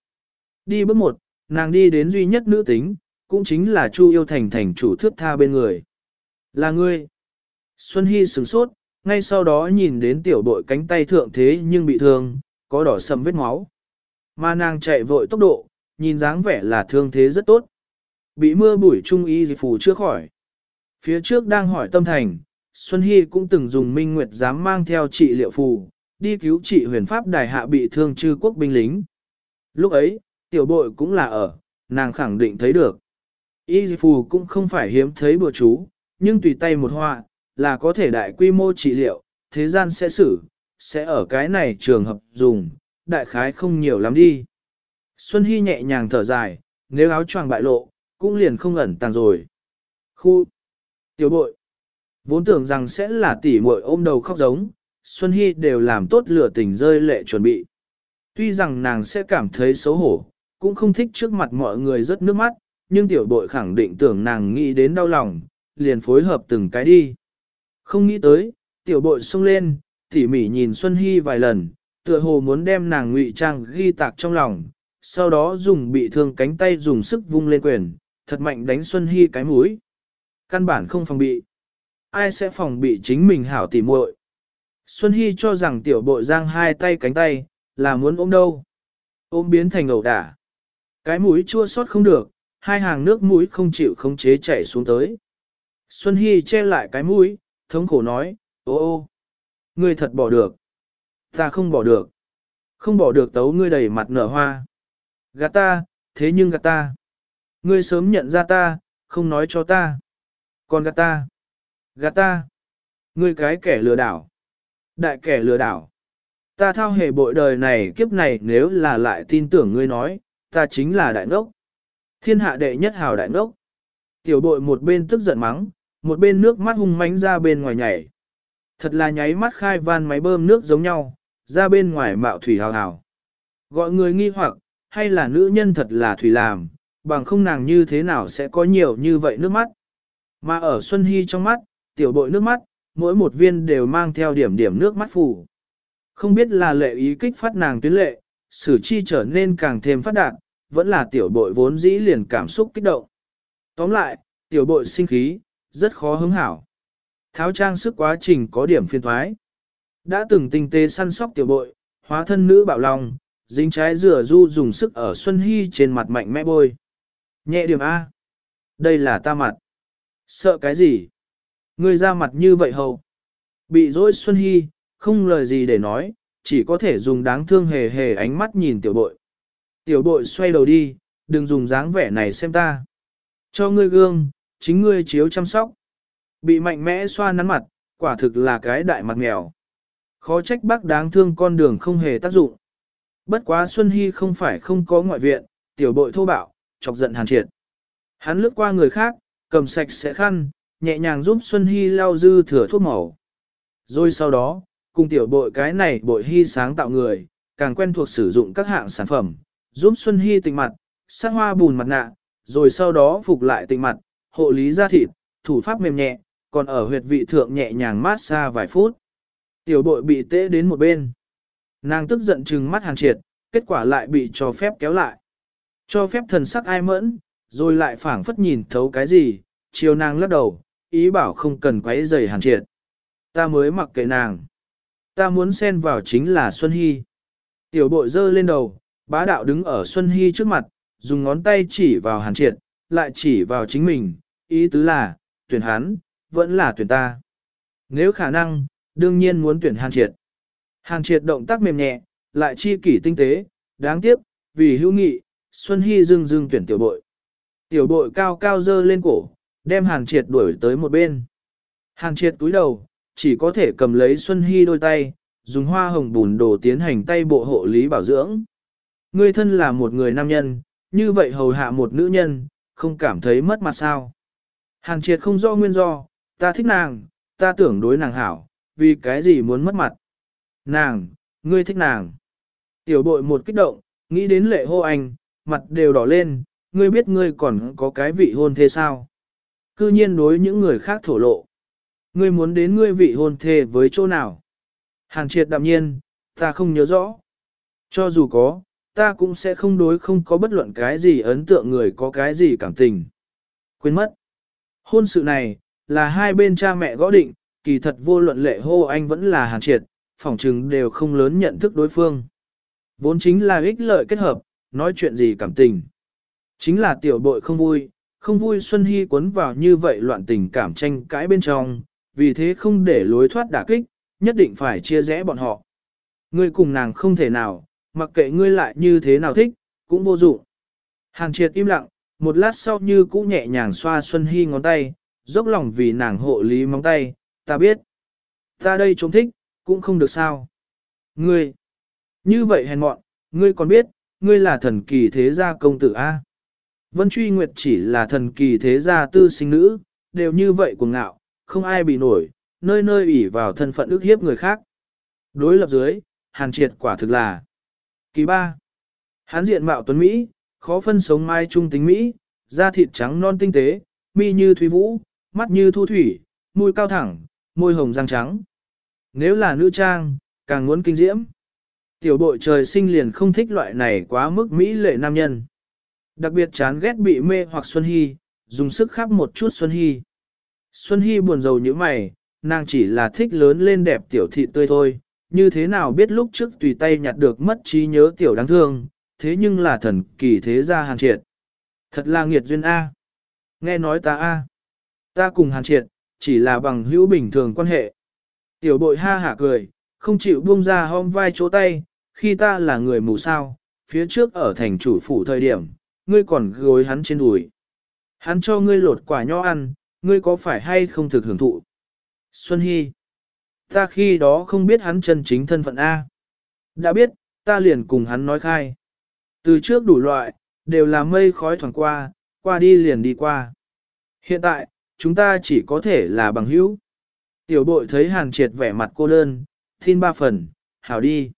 S1: Đi bước một, nàng đi đến duy nhất nữ tính, cũng chính là Chu yêu thành thành chủ thước tha bên người. Là ngươi. Xuân Hy sửng sốt, ngay sau đó nhìn đến tiểu bội cánh tay thượng thế nhưng bị thương, có đỏ sầm vết máu. Mà nàng chạy vội tốc độ, nhìn dáng vẻ là thương thế rất tốt. Bị mưa bụi trung y gì phù chưa khỏi. Phía trước đang hỏi tâm thành, Xuân Hy cũng từng dùng minh nguyệt dám mang theo trị liệu phù, đi cứu trị huyền pháp đài hạ bị thương chư quốc binh lính. Lúc ấy, tiểu bội cũng là ở, nàng khẳng định thấy được. Y phù cũng không phải hiếm thấy bừa chú, nhưng tùy tay một họa, là có thể đại quy mô trị liệu, thế gian sẽ xử, sẽ ở cái này trường hợp dùng, đại khái không nhiều lắm đi. Xuân Hy nhẹ nhàng thở dài, nếu áo choàng bại lộ, cũng liền không ẩn tàng rồi. Khu, tiểu bội, vốn tưởng rằng sẽ là tỷ muội ôm đầu khóc giống, Xuân Hy đều làm tốt lửa tình rơi lệ chuẩn bị. Tuy rằng nàng sẽ cảm thấy xấu hổ, cũng không thích trước mặt mọi người rất nước mắt, nhưng tiểu bội khẳng định tưởng nàng nghĩ đến đau lòng, liền phối hợp từng cái đi. Không nghĩ tới, tiểu bội xông lên, tỉ mỉ nhìn Xuân Hy vài lần, tựa hồ muốn đem nàng ngụy trang ghi tạc trong lòng, sau đó dùng bị thương cánh tay dùng sức vung lên quyền, thật mạnh đánh Xuân Hy cái mũi. Căn bản không phòng bị. Ai sẽ phòng bị chính mình hảo tỉ muội? Xuân Hy cho rằng tiểu bội giang hai tay cánh tay, là muốn ôm đâu. Ôm biến thành ẩu đả. Cái mũi chua sót không được, hai hàng nước mũi không chịu khống chế chảy xuống tới. Xuân Hy che lại cái mũi, thống khổ nói, ô ô, ngươi thật bỏ được. Ta không bỏ được. Không bỏ được tấu ngươi đầy mặt nở hoa. Gạt ta, thế nhưng gạt ta. Ngươi sớm nhận ra ta, không nói cho ta. Còn gạt ta. Gạt ta. Ngươi cái kẻ lừa đảo. Đại kẻ lừa đảo. Ta thao hề bội đời này kiếp này nếu là lại tin tưởng ngươi nói, ta chính là đại ngốc. Thiên hạ đệ nhất hào đại ngốc. Tiểu bội một bên tức giận mắng, một bên nước mắt hung mánh ra bên ngoài nhảy. Thật là nháy mắt khai van máy bơm nước giống nhau, ra bên ngoài mạo thủy hào hào. Gọi người nghi hoặc, hay là nữ nhân thật là thủy làm, bằng không nàng như thế nào sẽ có nhiều như vậy nước mắt. Mà ở Xuân Hy trong mắt, tiểu bội nước mắt, mỗi một viên đều mang theo điểm điểm nước mắt phủ. Không biết là lệ ý kích phát nàng tuyến lệ, sử chi trở nên càng thêm phát đạt, vẫn là tiểu bội vốn dĩ liền cảm xúc kích động. Tóm lại, tiểu bội sinh khí, rất khó hứng hảo. Tháo trang sức quá trình có điểm phiên thoái. Đã từng tinh tế săn sóc tiểu bội, hóa thân nữ bảo lòng, dính trái rửa du dùng sức ở Xuân Hy trên mặt mạnh mẽ bôi. Nhẹ điểm A. Đây là ta mặt. Sợ cái gì? Ngươi ra mặt như vậy hầu. Bị dối Xuân Hy, không lời gì để nói, chỉ có thể dùng đáng thương hề hề ánh mắt nhìn tiểu bội. Tiểu bội xoay đầu đi, đừng dùng dáng vẻ này xem ta. Cho ngươi gương, chính ngươi chiếu chăm sóc. Bị mạnh mẽ xoa nắn mặt, quả thực là cái đại mặt mèo. Khó trách bác đáng thương con đường không hề tác dụng. Bất quá Xuân Hy không phải không có ngoại viện, tiểu bội thô bạo, chọc giận hàn triệt. Hắn lướt qua người khác, cầm sạch sẽ khăn, nhẹ nhàng giúp Xuân Hy lau dư thừa thuốc màu. Rồi sau đó, cùng tiểu bội cái này bội hy sáng tạo người, càng quen thuộc sử dụng các hạng sản phẩm, giúp Xuân Hy tịnh mặt, sát hoa bùn mặt nạ, rồi sau đó phục lại tịnh mặt, hộ lý da thịt, thủ pháp mềm nhẹ, còn ở huyệt vị thượng nhẹ nhàng mát xa vài phút. Tiểu bội bị tễ đến một bên. Nàng tức giận trừng mắt hàn triệt, kết quả lại bị cho phép kéo lại. Cho phép thần sắc ai mẫn, rồi lại phảng phất nhìn thấu cái gì, chiều nàng lắc đầu, ý bảo không cần quấy rầy hàn triệt. Ta mới mặc kệ nàng. Ta muốn xen vào chính là Xuân Hy. Tiểu bội dơ lên đầu, bá đạo đứng ở Xuân Hy trước mặt, dùng ngón tay chỉ vào hàn triệt, lại chỉ vào chính mình, ý tứ là, tuyển hắn, vẫn là tuyển ta. Nếu khả năng, đương nhiên muốn tuyển hàn triệt. Hàn triệt động tác mềm nhẹ, lại chi kỷ tinh tế, đáng tiếc, vì hữu nghị, Xuân Hy dưng dưng tuyển tiểu bội. Tiểu bội cao cao dơ lên cổ, đem hàn triệt đuổi tới một bên. Hàn triệt túi đầu, chỉ có thể cầm lấy Xuân Hy đôi tay, dùng hoa hồng bùn đồ tiến hành tay bộ hộ lý bảo dưỡng. Ngươi thân là một người nam nhân, như vậy hầu hạ một nữ nhân, không cảm thấy mất mặt sao. Hàn triệt không rõ nguyên do, ta thích nàng, ta tưởng đối nàng hảo, vì cái gì muốn mất mặt. Nàng, ngươi thích nàng. Tiểu bội một kích động, nghĩ đến lệ hô anh, mặt đều đỏ lên, ngươi biết ngươi còn có cái vị hôn thế sao. Cư nhiên đối những người khác thổ lộ. Ngươi muốn đến ngươi vị hôn thê với chỗ nào? Hàn triệt đạm nhiên, ta không nhớ rõ. Cho dù có, ta cũng sẽ không đối không có bất luận cái gì ấn tượng người có cái gì cảm tình. Quên mất. Hôn sự này, là hai bên cha mẹ gõ định, kỳ thật vô luận lệ hô anh vẫn là hàn triệt, phỏng chừng đều không lớn nhận thức đối phương. Vốn chính là ích lợi kết hợp, nói chuyện gì cảm tình. Chính là tiểu bội không vui, không vui Xuân Hy cuốn vào như vậy loạn tình cảm tranh cãi bên trong, vì thế không để lối thoát đả kích, nhất định phải chia rẽ bọn họ. Ngươi cùng nàng không thể nào, mặc kệ ngươi lại như thế nào thích, cũng vô dụng. Hàn triệt im lặng, một lát sau như cũ nhẹ nhàng xoa Xuân Hy ngón tay, dốc lòng vì nàng hộ lý móng tay, ta biết. Ta đây trông thích, cũng không được sao. Ngươi, như vậy hèn mọn, ngươi còn biết, ngươi là thần kỳ thế gia công tử A. Vân Truy Nguyệt chỉ là thần kỳ thế gia tư sinh nữ, đều như vậy cuồng ngạo, không ai bị nổi, nơi nơi ủy vào thân phận ức hiếp người khác. Đối lập dưới, hàn triệt quả thực là Kỳ ba Hán diện mạo tuấn Mỹ, khó phân sống mai trung tính Mỹ, da thịt trắng non tinh tế, mi như thủy vũ, mắt như thu thủy, môi cao thẳng, môi hồng răng trắng. Nếu là nữ trang, càng muốn kinh diễm. Tiểu bội trời sinh liền không thích loại này quá mức Mỹ lệ nam nhân. Đặc biệt chán ghét bị mê hoặc Xuân Hy, dùng sức khắp một chút Xuân Hy. Xuân Hy buồn rầu như mày, nàng chỉ là thích lớn lên đẹp tiểu thị tươi thôi, như thế nào biết lúc trước tùy tay nhặt được mất trí nhớ tiểu đáng thương, thế nhưng là thần kỳ thế gia hàn triệt. Thật là nghiệt duyên A. Nghe nói ta A. Ta cùng hàn triệt, chỉ là bằng hữu bình thường quan hệ. Tiểu bội ha hả cười, không chịu buông ra hôm vai chỗ tay, khi ta là người mù sao, phía trước ở thành chủ phủ thời điểm, ngươi còn gối hắn trên đùi. Hắn cho ngươi lột quả nho ăn, ngươi có phải hay không thực hưởng thụ? Xuân Hy. Ta khi đó không biết hắn chân chính thân phận A. Đã biết, ta liền cùng hắn nói khai. Từ trước đủ loại, đều là mây khói thoảng qua, qua đi liền đi qua. Hiện tại, chúng ta chỉ có thể là bằng hữu. Tiểu bội thấy hàn triệt vẻ mặt cô đơn, tin ba phần, hảo đi.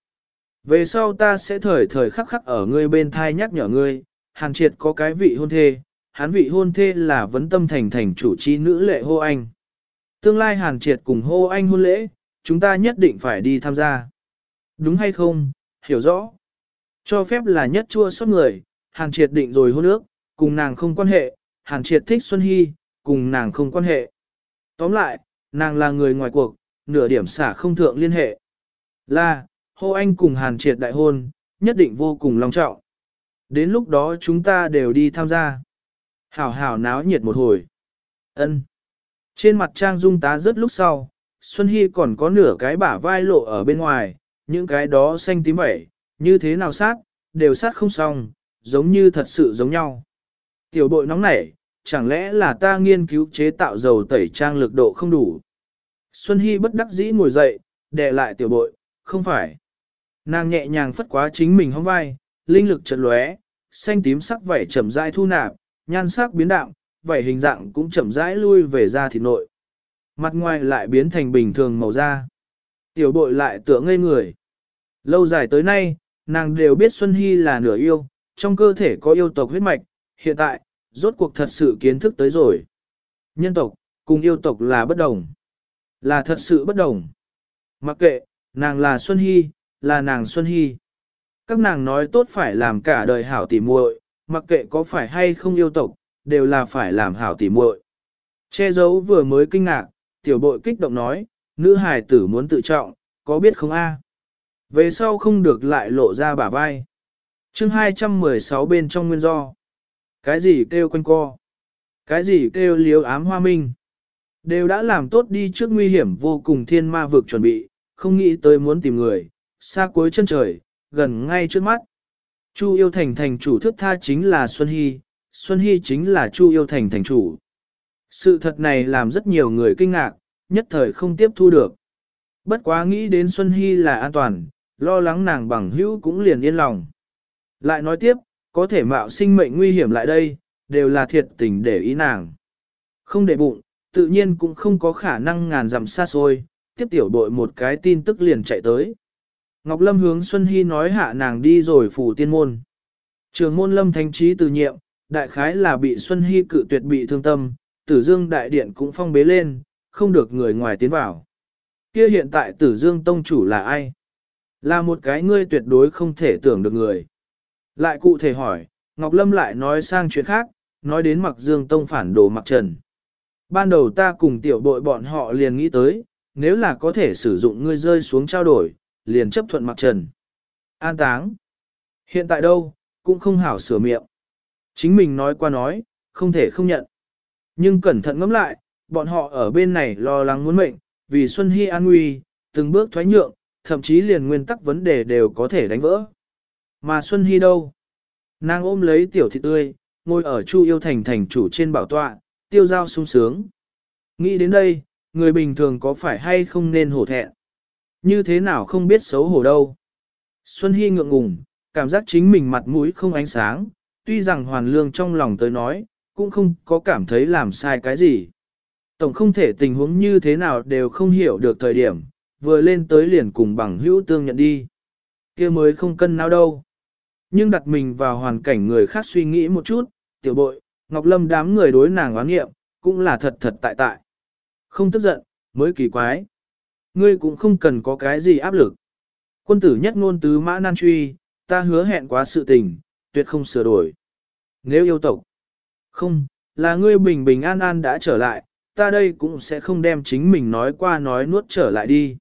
S1: Về sau ta sẽ thời thời khắc khắc ở ngươi bên thai nhắc nhở ngươi, hàn triệt có cái vị hôn thê, hắn vị hôn thê là vấn tâm thành thành chủ chi nữ lệ hô anh. Tương lai hàn triệt cùng hô anh hôn lễ, chúng ta nhất định phải đi tham gia. Đúng hay không, hiểu rõ. Cho phép là nhất chua xót người, hàn triệt định rồi hôn ước, cùng nàng không quan hệ, hàn triệt thích Xuân Hy, cùng nàng không quan hệ. Tóm lại, nàng là người ngoài cuộc, nửa điểm xả không thượng liên hệ. Là, hô anh cùng hàn triệt đại hôn, nhất định vô cùng long trọng. Đến lúc đó chúng ta đều đi tham gia. Hảo hảo náo nhiệt một hồi. ân Trên mặt trang dung tá rất lúc sau, Xuân Hy còn có nửa cái bả vai lộ ở bên ngoài, những cái đó xanh tím vậy, như thế nào sát, đều sát không xong, giống như thật sự giống nhau. Tiểu bội nóng nảy, chẳng lẽ là ta nghiên cứu chế tạo dầu tẩy trang lực độ không đủ. Xuân Hy bất đắc dĩ ngồi dậy, đè lại tiểu bội, không phải. Nàng nhẹ nhàng phất quá chính mình hông vai, linh lực chợt lóe, xanh tím sắc vảy chậm rãi thu nạp, nhan sắc biến đạm, vảy hình dạng cũng chậm rãi lui về ra thịt nội. Mặt ngoài lại biến thành bình thường màu da. Tiểu bội lại tựa ngây người. Lâu dài tới nay, nàng đều biết Xuân Hy là nửa yêu, trong cơ thể có yêu tộc huyết mạch, hiện tại, rốt cuộc thật sự kiến thức tới rồi. Nhân tộc, cùng yêu tộc là bất đồng. Là thật sự bất đồng. Mặc kệ, nàng là Xuân Hy, là nàng Xuân Hy. Các nàng nói tốt phải làm cả đời hảo tỉ muội, mặc kệ có phải hay không yêu tộc, đều là phải làm hảo tỉ muội. Che giấu vừa mới kinh ngạc, tiểu bội kích động nói, nữ hài tử muốn tự trọng, có biết không a? Về sau không được lại lộ ra bả vai. chương 216 bên trong nguyên do. Cái gì kêu quanh co? Cái gì kêu liếu ám hoa minh? Đều đã làm tốt đi trước nguy hiểm vô cùng thiên ma vực chuẩn bị, không nghĩ tới muốn tìm người, xa cuối chân trời, gần ngay trước mắt. Chu yêu thành thành chủ thức tha chính là Xuân Hy, Xuân Hy chính là Chu yêu thành thành chủ. Sự thật này làm rất nhiều người kinh ngạc, nhất thời không tiếp thu được. Bất quá nghĩ đến Xuân Hy là an toàn, lo lắng nàng bằng hữu cũng liền yên lòng. Lại nói tiếp, có thể mạo sinh mệnh nguy hiểm lại đây, đều là thiệt tình để ý nàng. Không để bụng, tự nhiên cũng không có khả năng ngàn dặm xa xôi, tiếp tiểu đội một cái tin tức liền chạy tới. Ngọc Lâm hướng Xuân Hy nói hạ nàng đi rồi phủ tiên môn. Trường môn Lâm Thánh Trí từ nhiệm, đại khái là bị Xuân Hy cự tuyệt bị thương tâm, tử dương đại điện cũng phong bế lên, không được người ngoài tiến vào. Kia hiện tại tử dương tông chủ là ai? Là một cái ngươi tuyệt đối không thể tưởng được người. Lại cụ thể hỏi, Ngọc Lâm lại nói sang chuyện khác, nói đến mặc dương tông phản đồ mặc trần. Ban đầu ta cùng tiểu bội bọn họ liền nghĩ tới, nếu là có thể sử dụng ngươi rơi xuống trao đổi, liền chấp thuận mặc trần. An táng. Hiện tại đâu, cũng không hảo sửa miệng. Chính mình nói qua nói, không thể không nhận. Nhưng cẩn thận ngẫm lại, bọn họ ở bên này lo lắng muốn mệnh, vì Xuân Hy an nguy, từng bước thoái nhượng, thậm chí liền nguyên tắc vấn đề đều có thể đánh vỡ. Mà Xuân Hy đâu? Nàng ôm lấy tiểu thị tươi, ngồi ở Chu Yêu Thành thành chủ trên bảo tọa, tiêu giao sung sướng. Nghĩ đến đây, người bình thường có phải hay không nên hổ thẹn? Như thế nào không biết xấu hổ đâu? Xuân Hy ngượng ngùng, cảm giác chính mình mặt mũi không ánh sáng, tuy rằng hoàn lương trong lòng tới nói, cũng không có cảm thấy làm sai cái gì. Tổng không thể tình huống như thế nào đều không hiểu được thời điểm, vừa lên tới liền cùng bằng hữu tương nhận đi. kia mới không cân nào đâu. Nhưng đặt mình vào hoàn cảnh người khác suy nghĩ một chút, tiểu bội, Ngọc Lâm đám người đối nàng oán nghiệm, cũng là thật thật tại tại. Không tức giận, mới kỳ quái. Ngươi cũng không cần có cái gì áp lực. Quân tử nhất ngôn tứ mã nan truy, ta hứa hẹn quá sự tình, tuyệt không sửa đổi. Nếu yêu tộc, không, là ngươi bình bình an an đã trở lại, ta đây cũng sẽ không đem chính mình nói qua nói nuốt trở lại đi.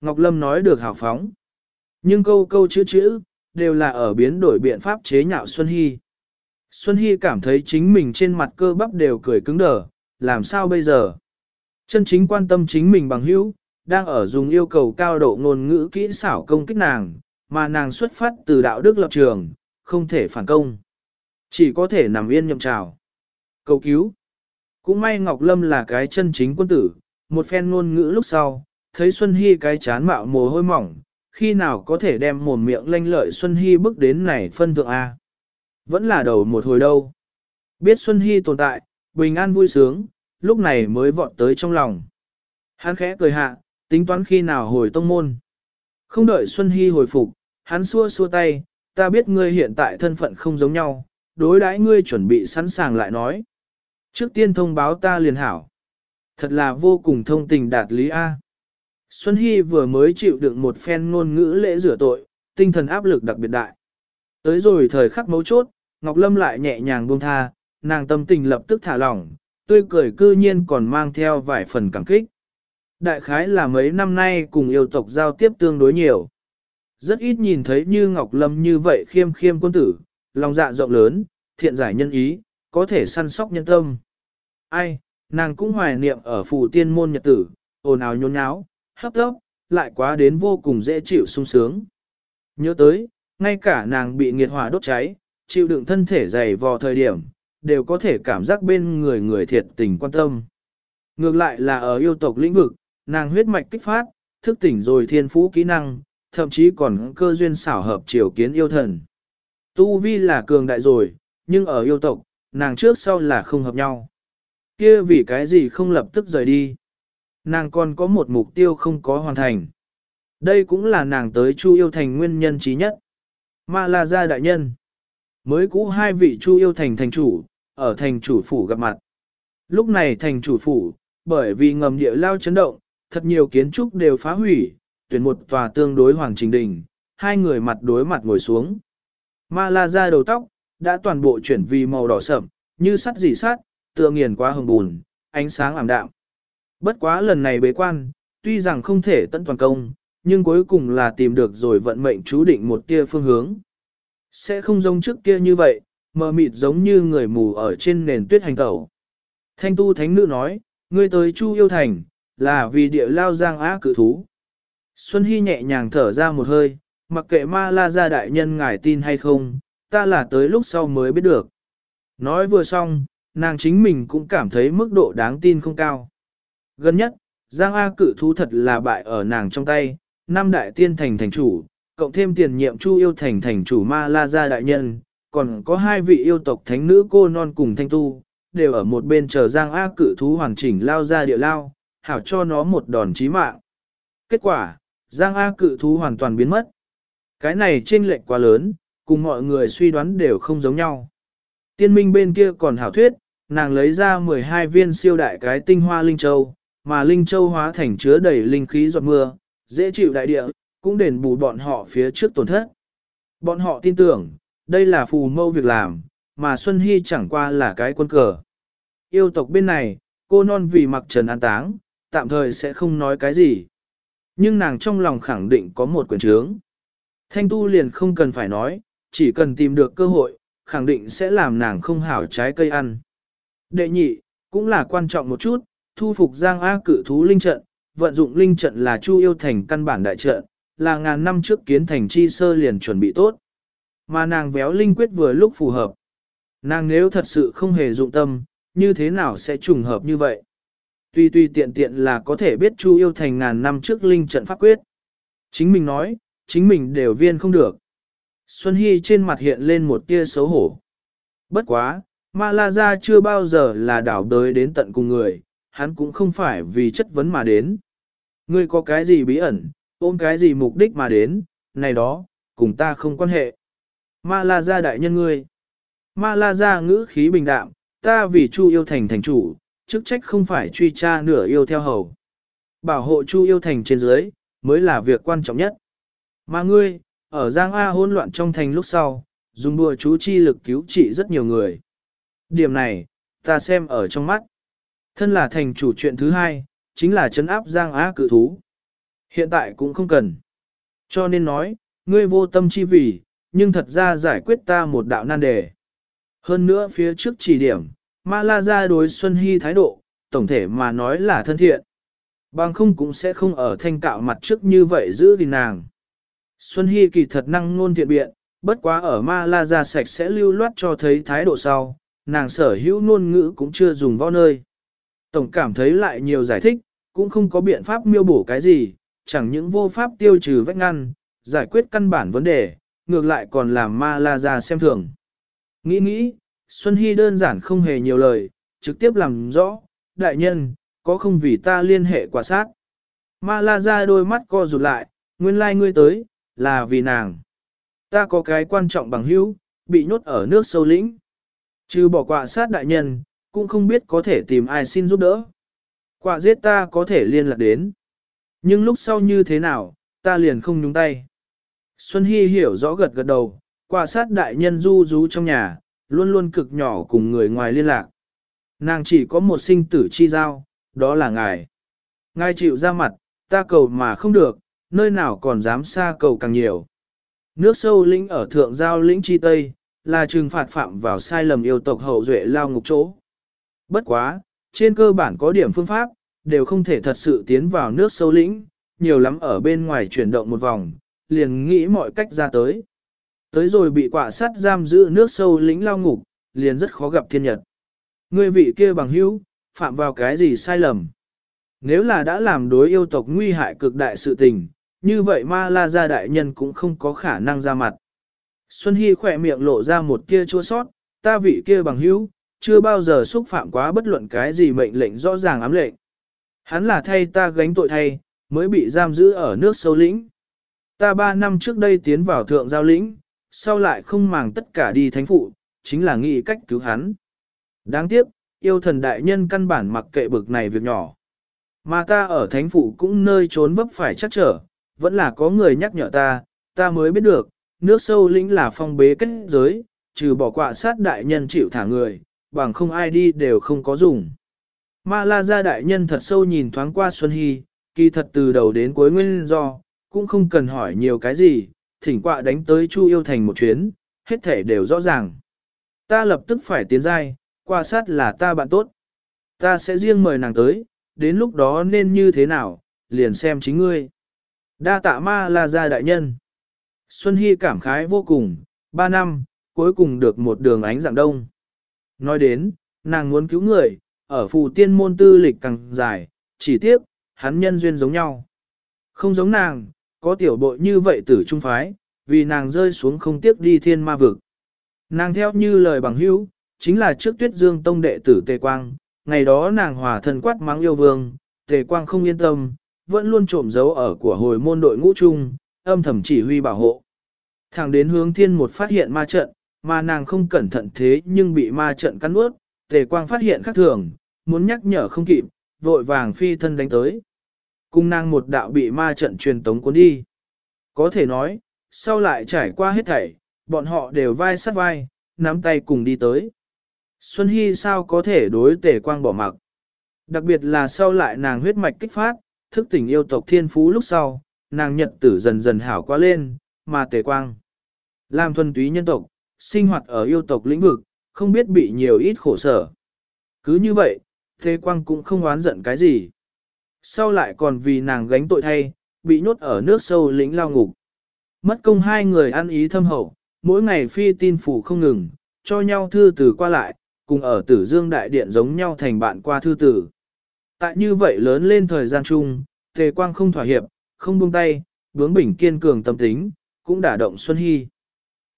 S1: Ngọc Lâm nói được hào phóng. Nhưng câu câu chữ chữ, đều là ở biến đổi biện pháp chế nhạo Xuân Hy. Xuân Hy cảm thấy chính mình trên mặt cơ bắp đều cười cứng đờ, làm sao bây giờ? Chân chính quan tâm chính mình bằng hữu, đang ở dùng yêu cầu cao độ ngôn ngữ kỹ xảo công kích nàng, mà nàng xuất phát từ đạo đức lập trường, không thể phản công. Chỉ có thể nằm yên nhậm trào. Cầu cứu. Cũng may Ngọc Lâm là cái chân chính quân tử, một phen ngôn ngữ lúc sau, thấy Xuân Hy cái chán mạo mồ hôi mỏng, khi nào có thể đem mồm miệng lanh lợi Xuân Hy bước đến này phân thượng A. Vẫn là đầu một hồi đâu. Biết Xuân Hy tồn tại, bình an vui sướng, lúc này mới vọt tới trong lòng. Hắn khẽ cười hạ, tính toán khi nào hồi tông môn. Không đợi Xuân Hy hồi phục, hắn xua xua tay, ta biết ngươi hiện tại thân phận không giống nhau, đối đãi ngươi chuẩn bị sẵn sàng lại nói. Trước tiên thông báo ta liền hảo. Thật là vô cùng thông tình đạt lý A. Xuân Hy vừa mới chịu đựng một phen ngôn ngữ lễ rửa tội, tinh thần áp lực đặc biệt đại. Tới rồi thời khắc mấu chốt, Ngọc Lâm lại nhẹ nhàng buông tha, nàng tâm tình lập tức thả lỏng, tươi cười cư nhiên còn mang theo vài phần cảm kích. Đại khái là mấy năm nay cùng yêu tộc giao tiếp tương đối nhiều. Rất ít nhìn thấy như Ngọc Lâm như vậy khiêm khiêm quân tử, lòng dạ rộng lớn, thiện giải nhân ý, có thể săn sóc nhân tâm. Ai, nàng cũng hoài niệm ở phù tiên môn nhật tử, ồn ào nhốn nháo, hấp tốc, lại quá đến vô cùng dễ chịu sung sướng. Nhớ tới, ngay cả nàng bị nghiệt hỏa đốt cháy, chịu đựng thân thể dày vò thời điểm, đều có thể cảm giác bên người người thiệt tình quan tâm. Ngược lại là ở yêu tộc lĩnh vực, nàng huyết mạch kích phát, thức tỉnh rồi thiên phú kỹ năng, thậm chí còn cơ duyên xảo hợp triều kiến yêu thần. Tu vi là cường đại rồi, nhưng ở yêu tộc, nàng trước sau là không hợp nhau. Kia vì cái gì không lập tức rời đi. Nàng còn có một mục tiêu không có hoàn thành. Đây cũng là nàng tới Chu Yêu Thành nguyên nhân trí nhất. Ma La Gia Đại Nhân. Mới cũ hai vị Chu Yêu Thành thành chủ, ở thành chủ phủ gặp mặt. Lúc này thành chủ phủ, bởi vì ngầm địa lao chấn động, thật nhiều kiến trúc đều phá hủy, tuyển một tòa tương đối hoàng trình đình, hai người mặt đối mặt ngồi xuống. Ma la Gia đầu tóc, đã toàn bộ chuyển vì màu đỏ sậm, như sắt dì sắt, tựa nghiền quá hồng bùn, ánh sáng ảm đạm. Bất quá lần này bế quan, tuy rằng không thể tận toàn công, nhưng cuối cùng là tìm được rồi vận mệnh chú định một tia phương hướng. Sẽ không giống trước kia như vậy, mờ mịt giống như người mù ở trên nền tuyết hành tẩu. Thanh tu thánh nữ nói, ngươi tới Chu yêu thành, là vì địa lao giang á cử thú. Xuân Hy nhẹ nhàng thở ra một hơi, mặc kệ ma la gia đại nhân ngài tin hay không, ta là tới lúc sau mới biết được. Nói vừa xong, nàng chính mình cũng cảm thấy mức độ đáng tin không cao. Gần nhất, Giang A Cự thú thật là bại ở nàng trong tay, năm đại tiên thành thành chủ, cộng thêm tiền nhiệm chu yêu thành thành chủ ma la gia đại nhân, còn có hai vị yêu tộc thánh nữ cô non cùng thanh tu, đều ở một bên chờ Giang A Cự thú hoàn chỉnh lao ra địa lao, hảo cho nó một đòn chí mạng. Kết quả, Giang A cự thú hoàn toàn biến mất. Cái này chênh lệch quá lớn, cùng mọi người suy đoán đều không giống nhau. Tiên minh bên kia còn hảo thuyết, nàng lấy ra 12 viên siêu đại cái tinh hoa linh châu, mà linh châu hóa thành chứa đầy linh khí giọt mưa, dễ chịu đại địa, cũng đền bù bọn họ phía trước tổn thất. Bọn họ tin tưởng, đây là phù mâu việc làm, mà Xuân Hy chẳng qua là cái quân cờ. Yêu tộc bên này, cô non vì mặc trần an táng, tạm thời sẽ không nói cái gì. Nhưng nàng trong lòng khẳng định có một quyền trướng. Thanh tu liền không cần phải nói, chỉ cần tìm được cơ hội, khẳng định sẽ làm nàng không hảo trái cây ăn. Đệ nhị, cũng là quan trọng một chút, thu phục giang A Cự thú linh trận, vận dụng linh trận là chu yêu thành căn bản đại trận, là ngàn năm trước kiến thành chi sơ liền chuẩn bị tốt. Mà nàng véo linh quyết vừa lúc phù hợp. Nàng nếu thật sự không hề dụng tâm, như thế nào sẽ trùng hợp như vậy? Tuy tuy tiện tiện là có thể biết Chu yêu thành ngàn năm trước linh trận pháp quyết. Chính mình nói, chính mình đều viên không được. Xuân Hy trên mặt hiện lên một tia xấu hổ. Bất quá, Ma La Gia chưa bao giờ là đảo đới đến tận cùng người, hắn cũng không phải vì chất vấn mà đến. Ngươi có cái gì bí ẩn, ôm cái gì mục đích mà đến, này đó, cùng ta không quan hệ. Ma La Gia đại nhân ngươi. Ma La Gia ngữ khí bình đạm, ta vì Chu yêu thành thành chủ, chức trách không phải truy tra nửa yêu theo hầu. Bảo hộ Chu yêu thành trên dưới, mới là việc quan trọng nhất. Mà ngươi, ở Giang A hỗn loạn trong thành lúc sau, dùng đùa chú chi lực cứu trị rất nhiều người. Điểm này, ta xem ở trong mắt. Thân là thành chủ chuyện thứ hai, chính là chấn áp Giang Á cự thú. Hiện tại cũng không cần. Cho nên nói, ngươi vô tâm chi vì, nhưng thật ra giải quyết ta một đạo nan đề. Hơn nữa phía trước chỉ điểm, Ma La Gia đối Xuân Hy thái độ, tổng thể mà nói là thân thiện. Bằng không cũng sẽ không ở thanh cạo mặt trước như vậy giữ gìn nàng. Xuân Hy kỳ thật năng ngôn thiện biện, bất quá ở Ma La Gia sạch sẽ lưu loát cho thấy thái độ sau, nàng sở hữu ngôn ngữ cũng chưa dùng võ nơi. Tổng cảm thấy lại nhiều giải thích, cũng không có biện pháp miêu bổ cái gì, chẳng những vô pháp tiêu trừ vách ngăn, giải quyết căn bản vấn đề, ngược lại còn làm ma la ra xem thường. Nghĩ nghĩ, Xuân Hy đơn giản không hề nhiều lời, trực tiếp làm rõ, đại nhân, có không vì ta liên hệ quả sát. Ma la ra đôi mắt co rụt lại, nguyên lai like ngươi tới, là vì nàng. Ta có cái quan trọng bằng hữu, bị nhốt ở nước sâu lĩnh. Trừ bỏ quả sát đại nhân, cũng không biết có thể tìm ai xin giúp đỡ. quả giết ta có thể liên lạc đến. Nhưng lúc sau như thế nào, ta liền không nhúng tay. Xuân Hy hiểu rõ gật gật đầu, quả sát đại nhân du rú trong nhà, luôn luôn cực nhỏ cùng người ngoài liên lạc. Nàng chỉ có một sinh tử chi giao, đó là ngài. Ngài chịu ra mặt, ta cầu mà không được, nơi nào còn dám xa cầu càng nhiều. Nước sâu lĩnh ở thượng giao lĩnh chi tây, là trừng phạt phạm vào sai lầm yêu tộc hậu duệ lao ngục chỗ. Bất quá, trên cơ bản có điểm phương pháp, đều không thể thật sự tiến vào nước sâu lĩnh, nhiều lắm ở bên ngoài chuyển động một vòng, liền nghĩ mọi cách ra tới. Tới rồi bị quả sắt giam giữ nước sâu lĩnh lao ngục, liền rất khó gặp thiên nhật. Người vị kia bằng hữu, phạm vào cái gì sai lầm? Nếu là đã làm đối yêu tộc nguy hại cực đại sự tình, như vậy ma la gia đại nhân cũng không có khả năng ra mặt. Xuân Hy khỏe miệng lộ ra một tia chua sót, ta vị kia bằng hữu, chưa bao giờ xúc phạm quá bất luận cái gì mệnh lệnh rõ ràng ám lệnh. Hắn là thay ta gánh tội thay, mới bị giam giữ ở nước sâu lĩnh. Ta ba năm trước đây tiến vào thượng giao lĩnh, sau lại không màng tất cả đi thánh phụ, chính là nghĩ cách cứu hắn. Đáng tiếc, yêu thần đại nhân căn bản mặc kệ bực này việc nhỏ. Mà ta ở thánh phụ cũng nơi trốn vấp phải chắc trở, vẫn là có người nhắc nhở ta, ta mới biết được, nước sâu lĩnh là phong bế kết giới, trừ bỏ quạ sát đại nhân chịu thả người, bằng không ai đi đều không có dùng. Ma la gia đại nhân thật sâu nhìn thoáng qua Xuân Hy, kỳ thật từ đầu đến cuối nguyên do, cũng không cần hỏi nhiều cái gì, thỉnh quạ đánh tới Chu yêu thành một chuyến, hết thể đều rõ ràng. Ta lập tức phải tiến giai, qua sát là ta bạn tốt. Ta sẽ riêng mời nàng tới, đến lúc đó nên như thế nào, liền xem chính ngươi. Đa tạ ma la gia đại nhân. Xuân Hy cảm khái vô cùng, ba năm, cuối cùng được một đường ánh dạng đông. Nói đến, nàng muốn cứu người, ở phù tiên môn tư lịch càng dài, chỉ tiếc, hắn nhân duyên giống nhau. Không giống nàng, có tiểu bội như vậy tử trung phái, vì nàng rơi xuống không tiếc đi thiên ma vực. Nàng theo như lời bằng hữu, chính là trước tuyết dương tông đệ tử Tề Quang, ngày đó nàng hòa thân quát mắng yêu vương, Tề Quang không yên tâm, vẫn luôn trộm giấu ở của hồi môn đội ngũ chung, âm thầm chỉ huy bảo hộ. Thẳng đến hướng thiên một phát hiện ma trận, mà nàng không cẩn thận thế nhưng bị ma trận cắn ướt, tề quang phát hiện khác thường, muốn nhắc nhở không kịp, vội vàng phi thân đánh tới. Cung nàng một đạo bị ma trận truyền tống cuốn đi. Có thể nói, sau lại trải qua hết thảy, bọn họ đều vai sát vai, nắm tay cùng đi tới. Xuân Hy sao có thể đối tề quang bỏ mặc. Đặc biệt là sau lại nàng huyết mạch kích phát, thức tỉnh yêu tộc thiên phú lúc sau, nàng nhật tử dần dần hảo quá lên, mà tề quang. Làm thuần túy nhân tộc, sinh hoạt ở yêu tộc lĩnh vực, không biết bị nhiều ít khổ sở. Cứ như vậy, Thế Quang cũng không oán giận cái gì. Sau lại còn vì nàng gánh tội thay, bị nhốt ở nước sâu lĩnh lao ngục. Mất công hai người ăn ý thâm hậu, mỗi ngày phi tin phủ không ngừng, cho nhau thư từ qua lại, cùng ở tử dương đại điện giống nhau thành bạn qua thư tử. Tại như vậy lớn lên thời gian chung, Tề Quang không thỏa hiệp, không buông tay, bướng bỉnh kiên cường tâm tính, cũng đả động Xuân Hy.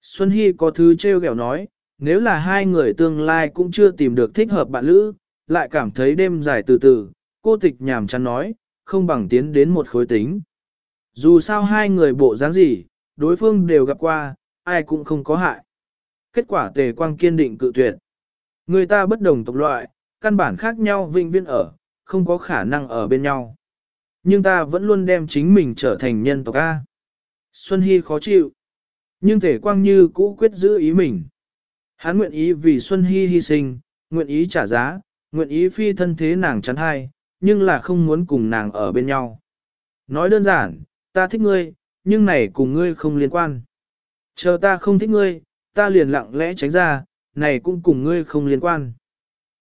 S1: Xuân Hy có thứ trêu ghẹo nói, nếu là hai người tương lai cũng chưa tìm được thích hợp bạn lữ, lại cảm thấy đêm dài từ từ, cô tịch nhàm chán nói, không bằng tiến đến một khối tính. Dù sao hai người bộ dáng gì, đối phương đều gặp qua, ai cũng không có hại. Kết quả tề quang kiên định cự tuyệt. Người ta bất đồng tộc loại, căn bản khác nhau vinh viên ở, không có khả năng ở bên nhau. Nhưng ta vẫn luôn đem chính mình trở thành nhân tộc A. Xuân Hy khó chịu. Nhưng thể quang như cũ quyết giữ ý mình. Hắn nguyện ý vì Xuân Hy hy sinh, nguyện ý trả giá, nguyện ý phi thân thế nàng chắn hai, nhưng là không muốn cùng nàng ở bên nhau. Nói đơn giản, ta thích ngươi, nhưng này cùng ngươi không liên quan. Chờ ta không thích ngươi, ta liền lặng lẽ tránh ra, này cũng cùng ngươi không liên quan.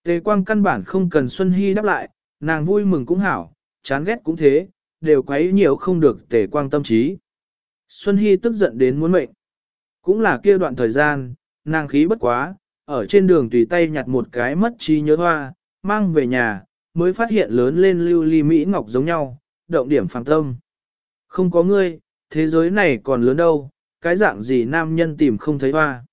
S1: Tề quang căn bản không cần Xuân Hy đáp lại, nàng vui mừng cũng hảo, chán ghét cũng thế, đều quấy nhiều không được tề quang tâm trí. Xuân Hy tức giận đến muốn mệnh. Cũng là kia đoạn thời gian, nàng khí bất quá, ở trên đường tùy tay nhặt một cái mất trí nhớ hoa, mang về nhà, mới phát hiện lớn lên lưu ly Mỹ Ngọc giống nhau, động điểm phàng tâm. Không có ngươi, thế giới này còn lớn đâu, cái dạng gì nam nhân tìm không thấy hoa.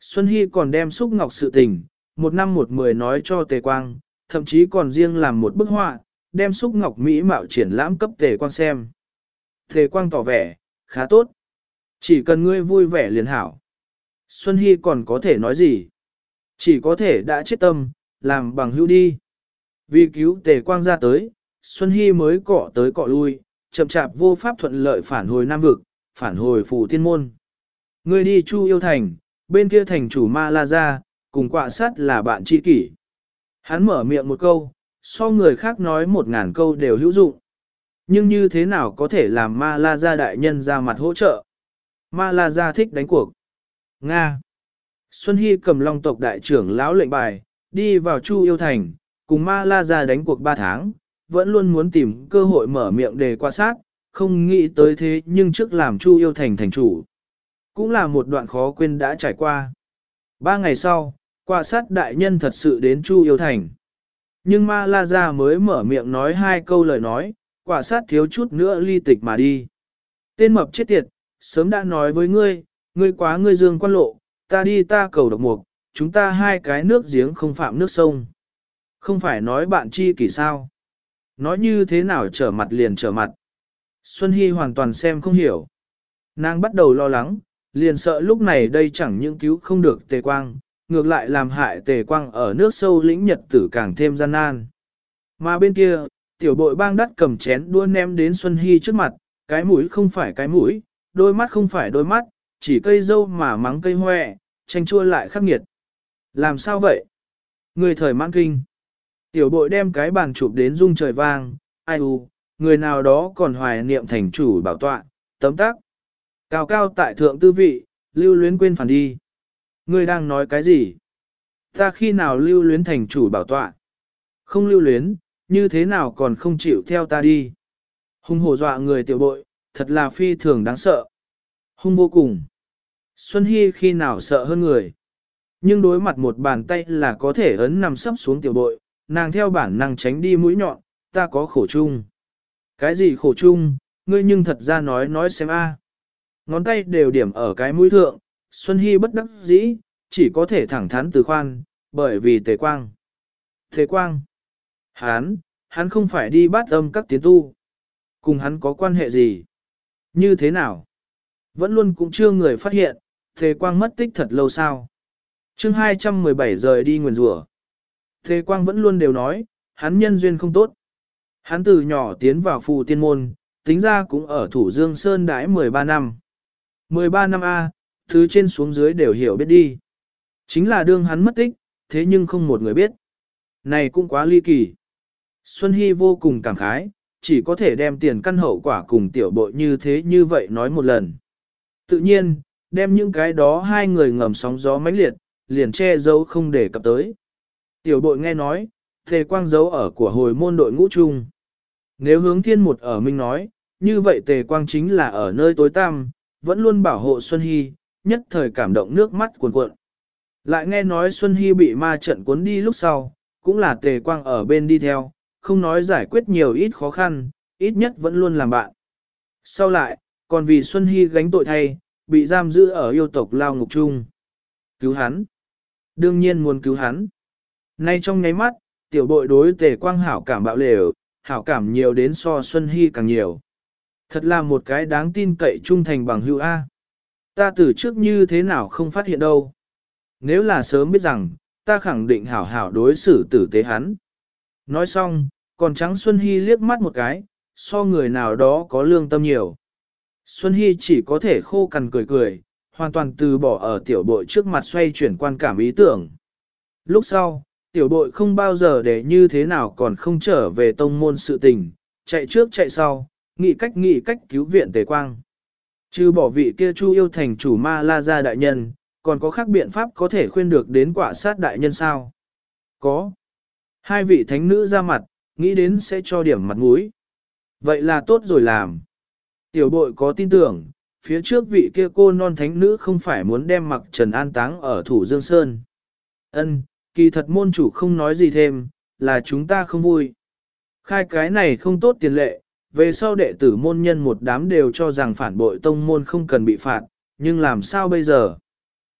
S1: Xuân Hy còn đem xúc ngọc sự tình, một năm một mười nói cho Tề Quang, thậm chí còn riêng làm một bức họa, đem xúc ngọc Mỹ mạo triển lãm cấp Tề Quang xem. Tề Quang tỏ vẻ, khá tốt. Chỉ cần ngươi vui vẻ liền hảo. Xuân Hy còn có thể nói gì? Chỉ có thể đã chết tâm, làm bằng hữu đi. Vì cứu Tề Quang ra tới, Xuân Hy mới cọ tới cọ lui, chậm chạp vô pháp thuận lợi phản hồi Nam Vực, phản hồi phù tiên môn. Ngươi đi Chu Yêu Thành, bên kia thành chủ Ma La Gia, cùng quạ sát là bạn tri kỷ. Hắn mở miệng một câu, so người khác nói một ngàn câu đều hữu dụng. Nhưng như thế nào có thể làm Ma La Gia đại nhân ra mặt hỗ trợ? Ma La Gia thích đánh cuộc. Nga. Xuân Hy cầm long tộc đại trưởng lão lệnh bài, đi vào Chu Yêu Thành, cùng Ma La Gia đánh cuộc ba tháng, vẫn luôn muốn tìm cơ hội mở miệng để qua sát, không nghĩ tới thế nhưng trước làm Chu Yêu Thành thành chủ. Cũng là một đoạn khó quên đã trải qua. Ba ngày sau, qua sát đại nhân thật sự đến Chu Yêu Thành. Nhưng Ma La Gia mới mở miệng nói hai câu lời nói, quả sát thiếu chút nữa ly tịch mà đi. Tên mập chết tiệt, sớm đã nói với ngươi, ngươi quá ngươi dương quan lộ, ta đi ta cầu độc mục, chúng ta hai cái nước giếng không phạm nước sông. Không phải nói bạn chi kỷ sao. Nói như thế nào trở mặt liền trở mặt. Xuân Hy hoàn toàn xem không hiểu. Nàng bắt đầu lo lắng, liền sợ lúc này đây chẳng những cứu không được tề quang, ngược lại làm hại tề quang ở nước sâu lĩnh nhật tử càng thêm gian nan. Mà bên kia, tiểu bội bang đắt cầm chén đua ném đến Xuân Hy trước mặt, cái mũi không phải cái mũi, đôi mắt không phải đôi mắt, chỉ cây dâu mà mắng cây hoẹ, tranh chua lại khắc nghiệt. Làm sao vậy? Người thời mãn kinh. Tiểu bội đem cái bàn chụp đến rung trời vang, ai u, người nào đó còn hoài niệm thành chủ bảo tọa, tấm tắc. Cao cao tại thượng tư vị, lưu luyến quên phản đi. Ngươi đang nói cái gì? Ta khi nào lưu luyến thành chủ bảo tọa? Không lưu luyến, như thế nào còn không chịu theo ta đi? Hùng hổ dọa người tiểu bội, thật là phi thường đáng sợ. Hung vô cùng. Xuân Hy khi nào sợ hơn người. Nhưng đối mặt một bàn tay là có thể ấn nằm sấp xuống tiểu bội, nàng theo bản năng tránh đi mũi nhọn, ta có khổ chung. Cái gì khổ chung, ngươi nhưng thật ra nói nói xem a. Ngón tay đều điểm ở cái mũi thượng, Xuân Hy bất đắc dĩ, chỉ có thể thẳng thắn từ khoan, bởi vì tề quang. Tề quang. Hán, hắn không phải đi bắt âm các tiến tu. Cùng hắn có quan hệ gì? Như thế nào? Vẫn luôn cũng chưa người phát hiện, tề quang mất tích thật lâu sao. chương 217 rời đi nguyền rủa Tề quang vẫn luôn đều nói, hắn nhân duyên không tốt. Hắn từ nhỏ tiến vào phù tiên môn, tính ra cũng ở thủ dương sơn đãi 13 năm. 13 năm A, thứ trên xuống dưới đều hiểu biết đi. Chính là đương hắn mất tích, thế nhưng không một người biết. Này cũng quá ly kỳ. Xuân Hy vô cùng cảm khái, chỉ có thể đem tiền căn hậu quả cùng tiểu bội như thế như vậy nói một lần. Tự nhiên, đem những cái đó hai người ngầm sóng gió mãnh liệt, liền che giấu không để cập tới. Tiểu bội nghe nói, thề quang giấu ở của hồi môn đội ngũ chung. Nếu hướng thiên một ở minh nói, như vậy tề quang chính là ở nơi tối tăm, vẫn luôn bảo hộ Xuân Hy, nhất thời cảm động nước mắt cuồn cuộn. Lại nghe nói Xuân Hy bị ma trận cuốn đi lúc sau, cũng là tề quang ở bên đi theo, không nói giải quyết nhiều ít khó khăn, ít nhất vẫn luôn làm bạn. Sau lại, còn vì Xuân Hy gánh tội thay, bị giam giữ ở yêu tộc lao ngục chung. Cứu hắn. Đương nhiên muốn cứu hắn. Nay trong nháy mắt, tiểu bội đối tề quang hảo cảm bạo lều, hảo cảm nhiều đến so Xuân Hy càng nhiều. Thật là một cái đáng tin cậy trung thành bằng hữu A. Ta từ trước như thế nào không phát hiện đâu. Nếu là sớm biết rằng, ta khẳng định hảo hảo đối xử tử tế hắn. Nói xong, còn trắng Xuân Hy liếc mắt một cái, so người nào đó có lương tâm nhiều. Xuân Hy chỉ có thể khô cằn cười cười, hoàn toàn từ bỏ ở tiểu bội trước mặt xoay chuyển quan cảm ý tưởng. Lúc sau, tiểu bội không bao giờ để như thế nào còn không trở về tông môn sự tình, chạy trước chạy sau, nghĩ cách nghĩ cách cứu viện tề quang. Chứ bỏ vị kia chu yêu thành chủ ma la gia đại nhân, còn có khác biện pháp có thể khuyên được đến quả sát đại nhân sao? Có. Hai vị thánh nữ ra mặt, nghĩ đến sẽ cho điểm mặt mũi. Vậy là tốt rồi làm. Tiểu bội có tin tưởng, phía trước vị kia cô non thánh nữ không phải muốn đem mặc trần an táng ở thủ Dương Sơn. Ân, kỳ thật môn chủ không nói gì thêm, là chúng ta không vui. Khai cái này không tốt tiền lệ, về sau đệ tử môn nhân một đám đều cho rằng phản bội tông môn không cần bị phạt, nhưng làm sao bây giờ?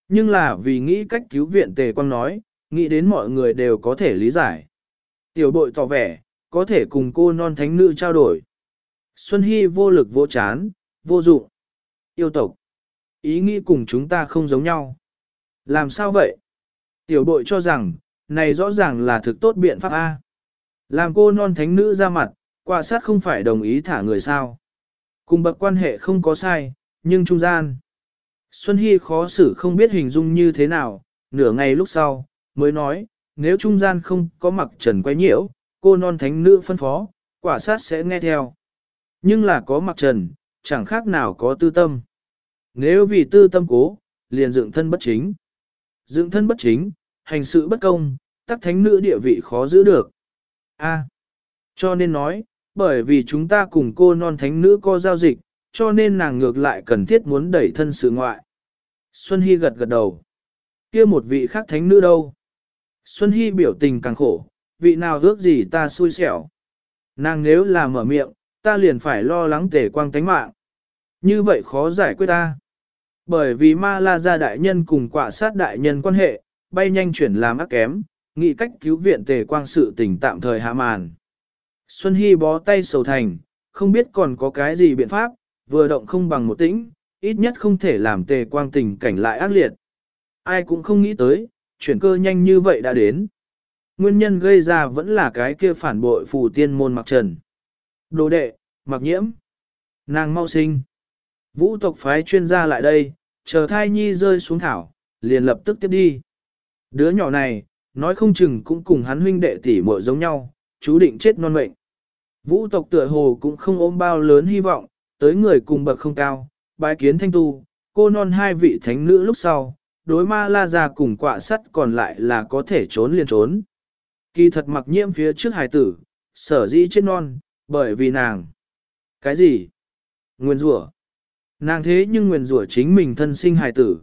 S1: Nhưng là vì nghĩ cách cứu viện tề quang nói, nghĩ đến mọi người đều có thể lý giải. Tiểu bội tỏ vẻ, có thể cùng cô non thánh nữ trao đổi. Xuân Hy vô lực vô chán, vô dụng. Yêu tộc. Ý nghĩ cùng chúng ta không giống nhau. Làm sao vậy? Tiểu bội cho rằng, này rõ ràng là thực tốt biện pháp A. Làm cô non thánh nữ ra mặt, quả sát không phải đồng ý thả người sao. Cùng bậc quan hệ không có sai, nhưng trung gian. Xuân Hy khó xử không biết hình dung như thế nào, nửa ngày lúc sau, mới nói, nếu trung gian không có mặc trần quay nhiễu, cô non thánh nữ phân phó, quả sát sẽ nghe theo. Nhưng là có mặc trần, chẳng khác nào có tư tâm. Nếu vì tư tâm cố, liền dựng thân bất chính. Dựng thân bất chính, hành sự bất công, tắc thánh nữ địa vị khó giữ được. A. À, cho nên nói, bởi vì chúng ta cùng cô non thánh nữ có giao dịch, cho nên nàng ngược lại cần thiết muốn đẩy thân sự ngoại. Xuân Hy gật gật đầu. kia một vị khác thánh nữ đâu? Xuân Hy biểu tình càng khổ, vị nào ước gì ta xui xẻo. Nàng nếu là mở miệng, ta liền phải lo lắng tể quang tánh mạng. Như vậy khó giải quyết ta. Bởi vì ma la gia đại nhân cùng quả sát đại nhân quan hệ, bay nhanh chuyển làm ác kém, nghĩ cách cứu viện tề quang sự tình tạm thời hạ màn. Xuân Hy bó tay sầu thành, không biết còn có cái gì biện pháp, vừa động không bằng một tĩnh, ít nhất không thể làm tề quang tình cảnh lại ác liệt. Ai cũng không nghĩ tới, chuyển cơ nhanh như vậy đã đến. Nguyên nhân gây ra vẫn là cái kia phản bội phù tiên môn mặc trần. Đồ đệ, mặc nhiễm. Nàng mau sinh. Vũ tộc phái chuyên gia lại đây, chờ thai nhi rơi xuống thảo, liền lập tức tiếp đi. Đứa nhỏ này, nói không chừng cũng cùng hắn huynh đệ tỷ muội giống nhau, chú định chết non mệnh. Vũ tộc tựa hồ cũng không ôm bao lớn hy vọng, tới người cùng bậc không cao, bái kiến thanh tu, cô non hai vị thánh nữ lúc sau, đối ma la ra cùng quạ sắt còn lại là có thể trốn liền trốn. Kỳ thật mặc nhiễm phía trước hài tử, sở dĩ chết non, bởi vì nàng. Cái gì? Nguyên rủa Nàng thế nhưng nguyền rủa chính mình thân sinh hài tử.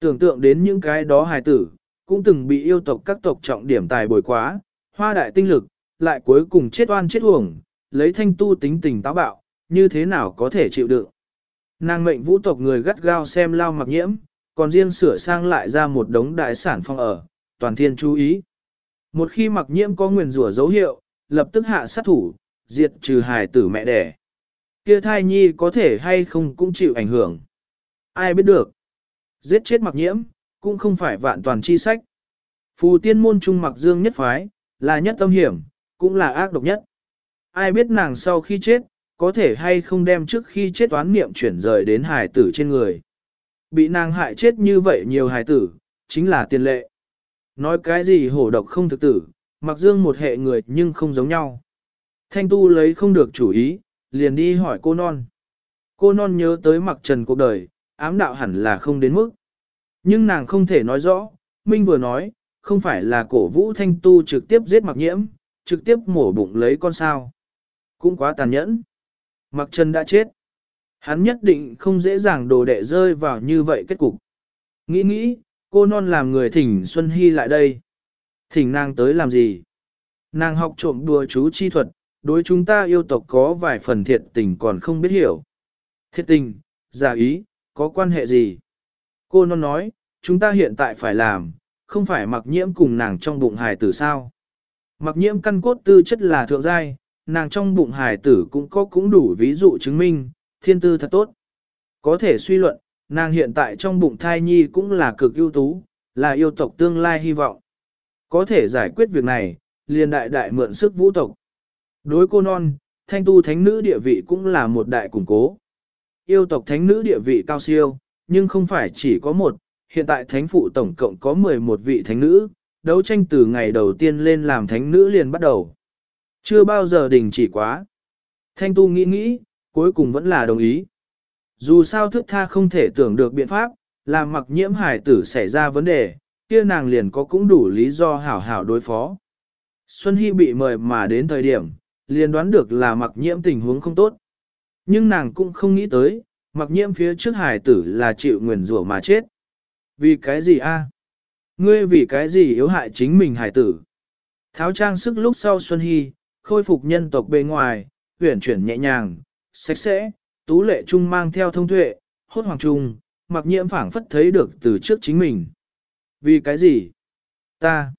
S1: Tưởng tượng đến những cái đó hài tử, cũng từng bị yêu tộc các tộc trọng điểm tài bồi quá, hoa đại tinh lực, lại cuối cùng chết oan chết uổng, lấy thanh tu tính tình táo bạo, như thế nào có thể chịu đựng. Nàng mệnh vũ tộc người gắt gao xem lao mặc nhiễm, còn riêng sửa sang lại ra một đống đại sản phong ở, toàn thiên chú ý. Một khi mặc nhiễm có nguyền rủa dấu hiệu, lập tức hạ sát thủ, diệt trừ hài tử mẹ đẻ kia thai nhi có thể hay không cũng chịu ảnh hưởng. Ai biết được. Giết chết mặc nhiễm, cũng không phải vạn toàn chi sách. Phù tiên môn trung mặc dương nhất phái, là nhất tâm hiểm, cũng là ác độc nhất. Ai biết nàng sau khi chết, có thể hay không đem trước khi chết toán niệm chuyển rời đến hài tử trên người. Bị nàng hại chết như vậy nhiều hài tử, chính là tiền lệ. Nói cái gì hổ độc không thực tử, mặc dương một hệ người nhưng không giống nhau. Thanh tu lấy không được chủ ý, liền đi hỏi cô non. Cô non nhớ tới mặc trần cuộc đời, ám đạo hẳn là không đến mức. Nhưng nàng không thể nói rõ, Minh vừa nói, không phải là cổ vũ thanh tu trực tiếp giết mặc nhiễm, trực tiếp mổ bụng lấy con sao. Cũng quá tàn nhẫn. Mặc trần đã chết. Hắn nhất định không dễ dàng đồ đệ rơi vào như vậy kết cục. Nghĩ nghĩ, cô non làm người thỉnh Xuân Hy lại đây. Thỉnh nàng tới làm gì? Nàng học trộm đùa chú chi thuật, đối chúng ta yêu tộc có vài phần thiệt tình còn không biết hiểu. Thiệt tình, giả ý, có quan hệ gì? Cô non nói, chúng ta hiện tại phải làm, không phải mặc nhiễm cùng nàng trong bụng hài tử sao. Mặc nhiễm căn cốt tư chất là thượng giai, nàng trong bụng hài tử cũng có cũng đủ ví dụ chứng minh, thiên tư thật tốt. Có thể suy luận, nàng hiện tại trong bụng thai nhi cũng là cực ưu tú, là yêu tộc tương lai hy vọng. Có thể giải quyết việc này, liền đại đại mượn sức vũ tộc. Đối cô non, thanh tu thánh nữ địa vị cũng là một đại củng cố. Yêu tộc thánh nữ địa vị cao siêu, nhưng không phải chỉ có một, hiện tại thánh phụ tổng cộng có 11 vị thánh nữ, đấu tranh từ ngày đầu tiên lên làm thánh nữ liền bắt đầu. Chưa bao giờ đình chỉ quá. Thanh tu nghĩ nghĩ, cuối cùng vẫn là đồng ý. Dù sao thức tha không thể tưởng được biện pháp, làm mặc nhiễm hải tử xảy ra vấn đề, kia nàng liền có cũng đủ lý do hảo hảo đối phó. Xuân Hy bị mời mà đến thời điểm, liền đoán được là mặc nhiễm tình huống không tốt. Nhưng nàng cũng không nghĩ tới, mặc nhiễm phía trước hải tử là chịu nguyền rủa mà chết. Vì cái gì a? Ngươi vì cái gì yếu hại chính mình hải tử? Tháo trang sức lúc sau Xuân Hy, khôi phục nhân tộc bề ngoài, huyển chuyển nhẹ nhàng, sạch sẽ, tú lệ trung mang theo thông tuệ, hốt hoàng trung, mặc nhiễm phảng phất thấy được từ trước chính mình. Vì cái gì? Ta,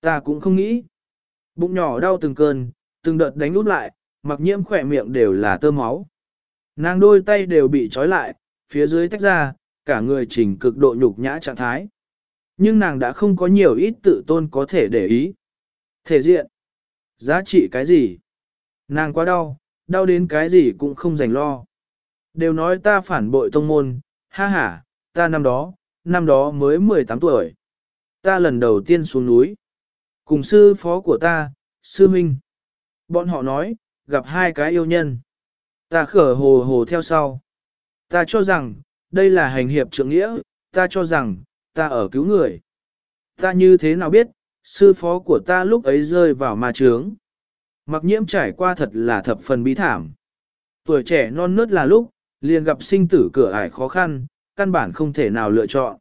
S1: ta cũng không nghĩ. Bụng nhỏ đau từng cơn, từng đợt đánh út lại, mặc nhiễm khỏe miệng đều là tơ máu. Nàng đôi tay đều bị trói lại, phía dưới tách ra, cả người chỉnh cực độ nhục nhã trạng thái. Nhưng nàng đã không có nhiều ít tự tôn có thể để ý. Thể diện. Giá trị cái gì? Nàng quá đau, đau đến cái gì cũng không dành lo. Đều nói ta phản bội tông môn, ha ha, ta năm đó, năm đó mới 18 tuổi. Ta lần đầu tiên xuống núi. Cùng sư phó của ta, sư minh. Bọn họ nói, gặp hai cái yêu nhân. Ta khở hồ hồ theo sau. Ta cho rằng, đây là hành hiệp trượng nghĩa, ta cho rằng, ta ở cứu người. Ta như thế nào biết, sư phó của ta lúc ấy rơi vào ma trướng. Mặc nhiễm trải qua thật là thập phần bí thảm. Tuổi trẻ non nớt là lúc, liền gặp sinh tử cửa ải khó khăn, căn bản không thể nào lựa chọn.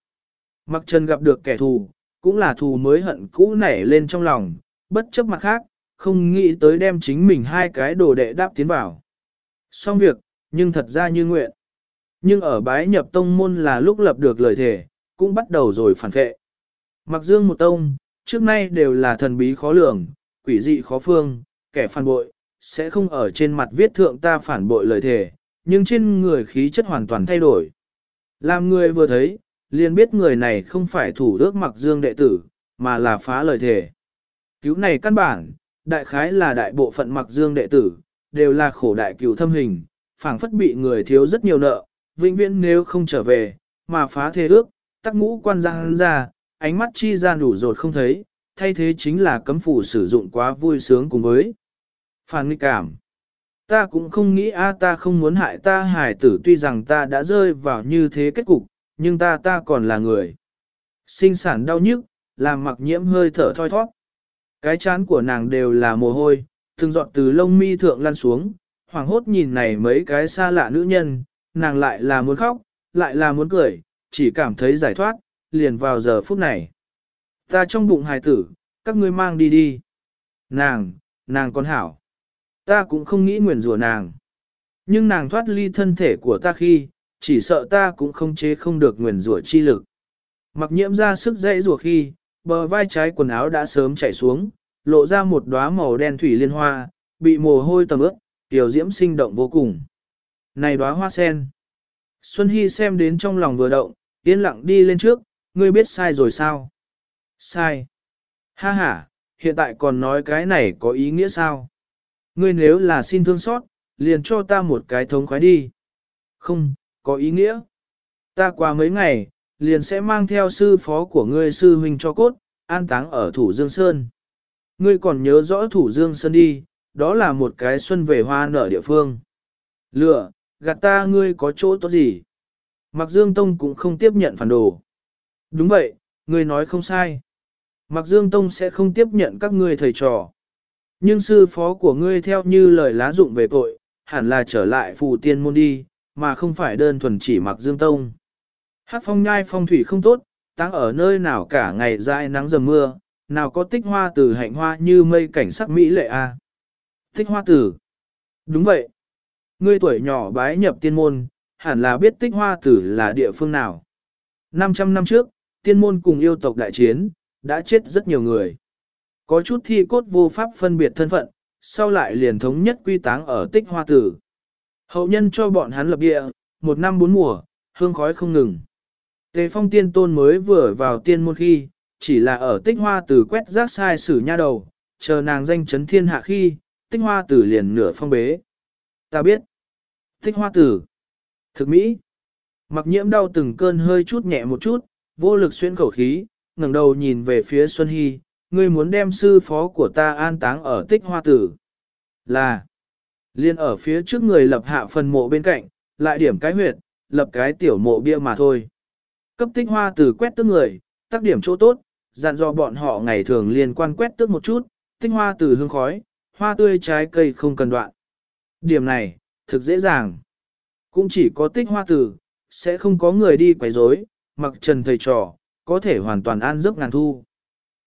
S1: Mặc trần gặp được kẻ thù, cũng là thù mới hận cũ nảy lên trong lòng, bất chấp mặt khác, không nghĩ tới đem chính mình hai cái đồ đệ đáp tiến vào. Xong việc, nhưng thật ra như nguyện. Nhưng ở bái nhập tông môn là lúc lập được lời thề, cũng bắt đầu rồi phản vệ. Mặc dương một tông, trước nay đều là thần bí khó lường, quỷ dị khó phương, kẻ phản bội, sẽ không ở trên mặt viết thượng ta phản bội lời thề, nhưng trên người khí chất hoàn toàn thay đổi. Làm người vừa thấy, liền biết người này không phải thủ ước mặc dương đệ tử, mà là phá lời thề. Cứu này căn bản, đại khái là đại bộ phận mặc dương đệ tử, đều là khổ đại cửu thâm hình, phảng phất bị người thiếu rất nhiều nợ, vĩnh viễn nếu không trở về, mà phá thề ước, tắc ngũ quan giang ra, ánh mắt chi ra đủ rột không thấy, thay thế chính là cấm phủ sử dụng quá vui sướng cùng với phản nghịch cảm. Ta cũng không nghĩ a ta không muốn hại ta hài tử tuy rằng ta đã rơi vào như thế kết cục, nhưng ta ta còn là người. Sinh sản đau nhức, làm mặc nhiễm hơi thở thoi thoát. Cái chán của nàng đều là mồ hôi, từng dọn từ lông mi thượng lăn xuống, hoàng hốt nhìn này mấy cái xa lạ nữ nhân, nàng lại là muốn khóc, lại là muốn cười, chỉ cảm thấy giải thoát, liền vào giờ phút này. Ta trong bụng hài tử, các ngươi mang đi đi. Nàng, nàng con hảo. Ta cũng không nghĩ nguyền rủa nàng. Nhưng nàng thoát ly thân thể của ta khi, chỉ sợ ta cũng không chế không được nguyền rủa chi lực. Mặc nhiễm ra sức dãy rủa khi, bờ vai trái quần áo đã sớm chảy xuống, lộ ra một đóa màu đen thủy liên hoa, bị mồ hôi tầm ướt, tiểu diễm sinh động vô cùng. Này đóa hoa sen. Xuân Hy xem đến trong lòng vừa động, yên lặng đi lên trước, ngươi biết sai rồi sao? Sai. Ha ha, hiện tại còn nói cái này có ý nghĩa sao? Ngươi nếu là xin thương xót, liền cho ta một cái thống khoái đi. Không, có ý nghĩa. Ta qua mấy ngày, liền sẽ mang theo sư phó của ngươi sư huynh cho cốt, an táng ở Thủ Dương Sơn. Ngươi còn nhớ rõ Thủ Dương Sơn đi, đó là một cái xuân về hoa nở địa phương. Lựa, gạt ta ngươi có chỗ tốt gì? Mặc Dương Tông cũng không tiếp nhận phản đồ. Đúng vậy, ngươi nói không sai. Mặc Dương Tông sẽ không tiếp nhận các ngươi thầy trò. Nhưng sư phó của ngươi theo như lời lá dụng về tội, hẳn là trở lại phù tiên môn đi, mà không phải đơn thuần chỉ mặc Dương Tông. Hát phong nhai phong thủy không tốt, tăng ở nơi nào cả ngày dài nắng dầm mưa, nào có tích hoa từ hạnh hoa như mây cảnh sắc mỹ lệ a. À? Tích hoa tử. Đúng vậy. Ngươi tuổi nhỏ bái nhập tiên môn, hẳn là biết tích hoa tử là địa phương nào. 500 năm trước, tiên môn cùng yêu tộc đại chiến, đã chết rất nhiều người. Có chút thi cốt vô pháp phân biệt thân phận, sau lại liền thống nhất quy táng ở tích hoa tử. Hậu nhân cho bọn hắn lập địa, một năm bốn mùa, hương khói không ngừng. Tề phong tiên tôn mới vừa vào tiên môn khi, chỉ là ở tích hoa tử quét rác sai sử nha đầu, chờ nàng danh chấn thiên hạ khi, tích hoa tử liền nửa phong bế. Ta biết. Tích hoa tử. Thực mỹ. Mặc nhiễm đau từng cơn hơi chút nhẹ một chút, vô lực xuyên khẩu khí, ngẩng đầu nhìn về phía Xuân Hy, ngươi muốn đem sư phó của ta an táng ở tích hoa tử. Là, liên ở phía trước người lập hạ phần mộ bên cạnh, lại điểm cái huyệt, lập cái tiểu mộ bia mà thôi. Cấp tích hoa tử quét tức người, tác điểm chỗ tốt, dặn dò bọn họ ngày thường liên quan quét tước một chút, tích hoa từ hương khói, hoa tươi trái cây không cần đoạn. Điểm này, thực dễ dàng. Cũng chỉ có tích hoa tử, sẽ không có người đi quấy rối, mặc trần thầy trò, có thể hoàn toàn an giấc ngàn thu.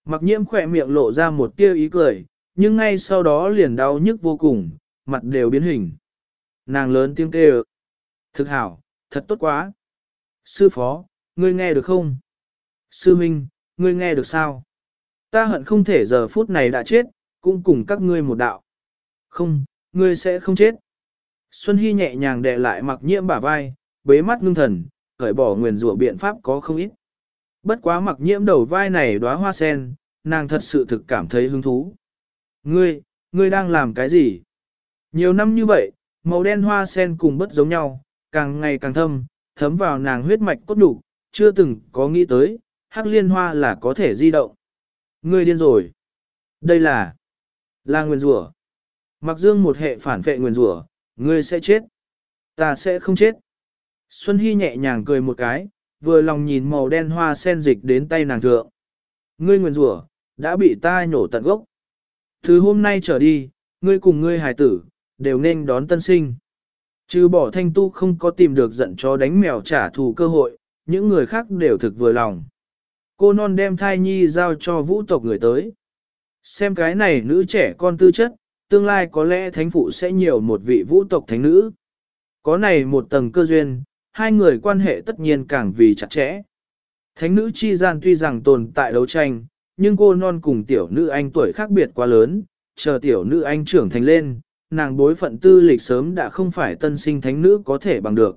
S1: Mặc nhiễm khỏe miệng lộ ra một tia ý cười, nhưng ngay sau đó liền đau nhức vô cùng, mặt đều biến hình. Nàng lớn tiếng kêu. Thực hảo, thật tốt quá. Sư phó, ngươi nghe được không? Sư Minh, ngươi nghe được sao? Ta hận không thể giờ phút này đã chết, cũng cùng các ngươi một đạo. Không, ngươi sẽ không chết. Xuân Hy nhẹ nhàng đè lại mặc nhiễm bả vai, bế mắt ngưng thần, cởi bỏ nguyền rủa biện pháp có không ít. Bất quá mặc nhiễm đầu vai này đóa hoa sen, nàng thật sự thực cảm thấy hứng thú. Ngươi, ngươi đang làm cái gì? Nhiều năm như vậy, màu đen hoa sen cùng bất giống nhau, càng ngày càng thâm, thấm vào nàng huyết mạch cốt đủ, chưa từng có nghĩ tới, hắc liên hoa là có thể di động. Ngươi điên rồi. Đây là, là nguyên rủa. Mặc dương một hệ phản vệ nguyên rủa, ngươi sẽ chết. Ta sẽ không chết. Xuân Hy nhẹ nhàng cười một cái, vừa lòng nhìn màu đen hoa sen dịch đến tay nàng thượng. Ngươi nguyền rủa đã bị ta nhổ tận gốc. Từ hôm nay trở đi, ngươi cùng ngươi hài tử, đều nên đón tân sinh. Trừ bỏ thanh tu không có tìm được giận cho đánh mèo trả thù cơ hội, những người khác đều thực vừa lòng. Cô non đem thai nhi giao cho vũ tộc người tới. Xem cái này nữ trẻ con tư chất, tương lai có lẽ thánh phụ sẽ nhiều một vị vũ tộc thánh nữ. Có này một tầng cơ duyên, hai người quan hệ tất nhiên càng vì chặt chẽ. Thánh nữ chi gian tuy rằng tồn tại đấu tranh, nhưng cô non cùng tiểu nữ anh tuổi khác biệt quá lớn, chờ tiểu nữ anh trưởng thành lên, nàng bối phận tư lịch sớm đã không phải tân sinh thánh nữ có thể bằng được.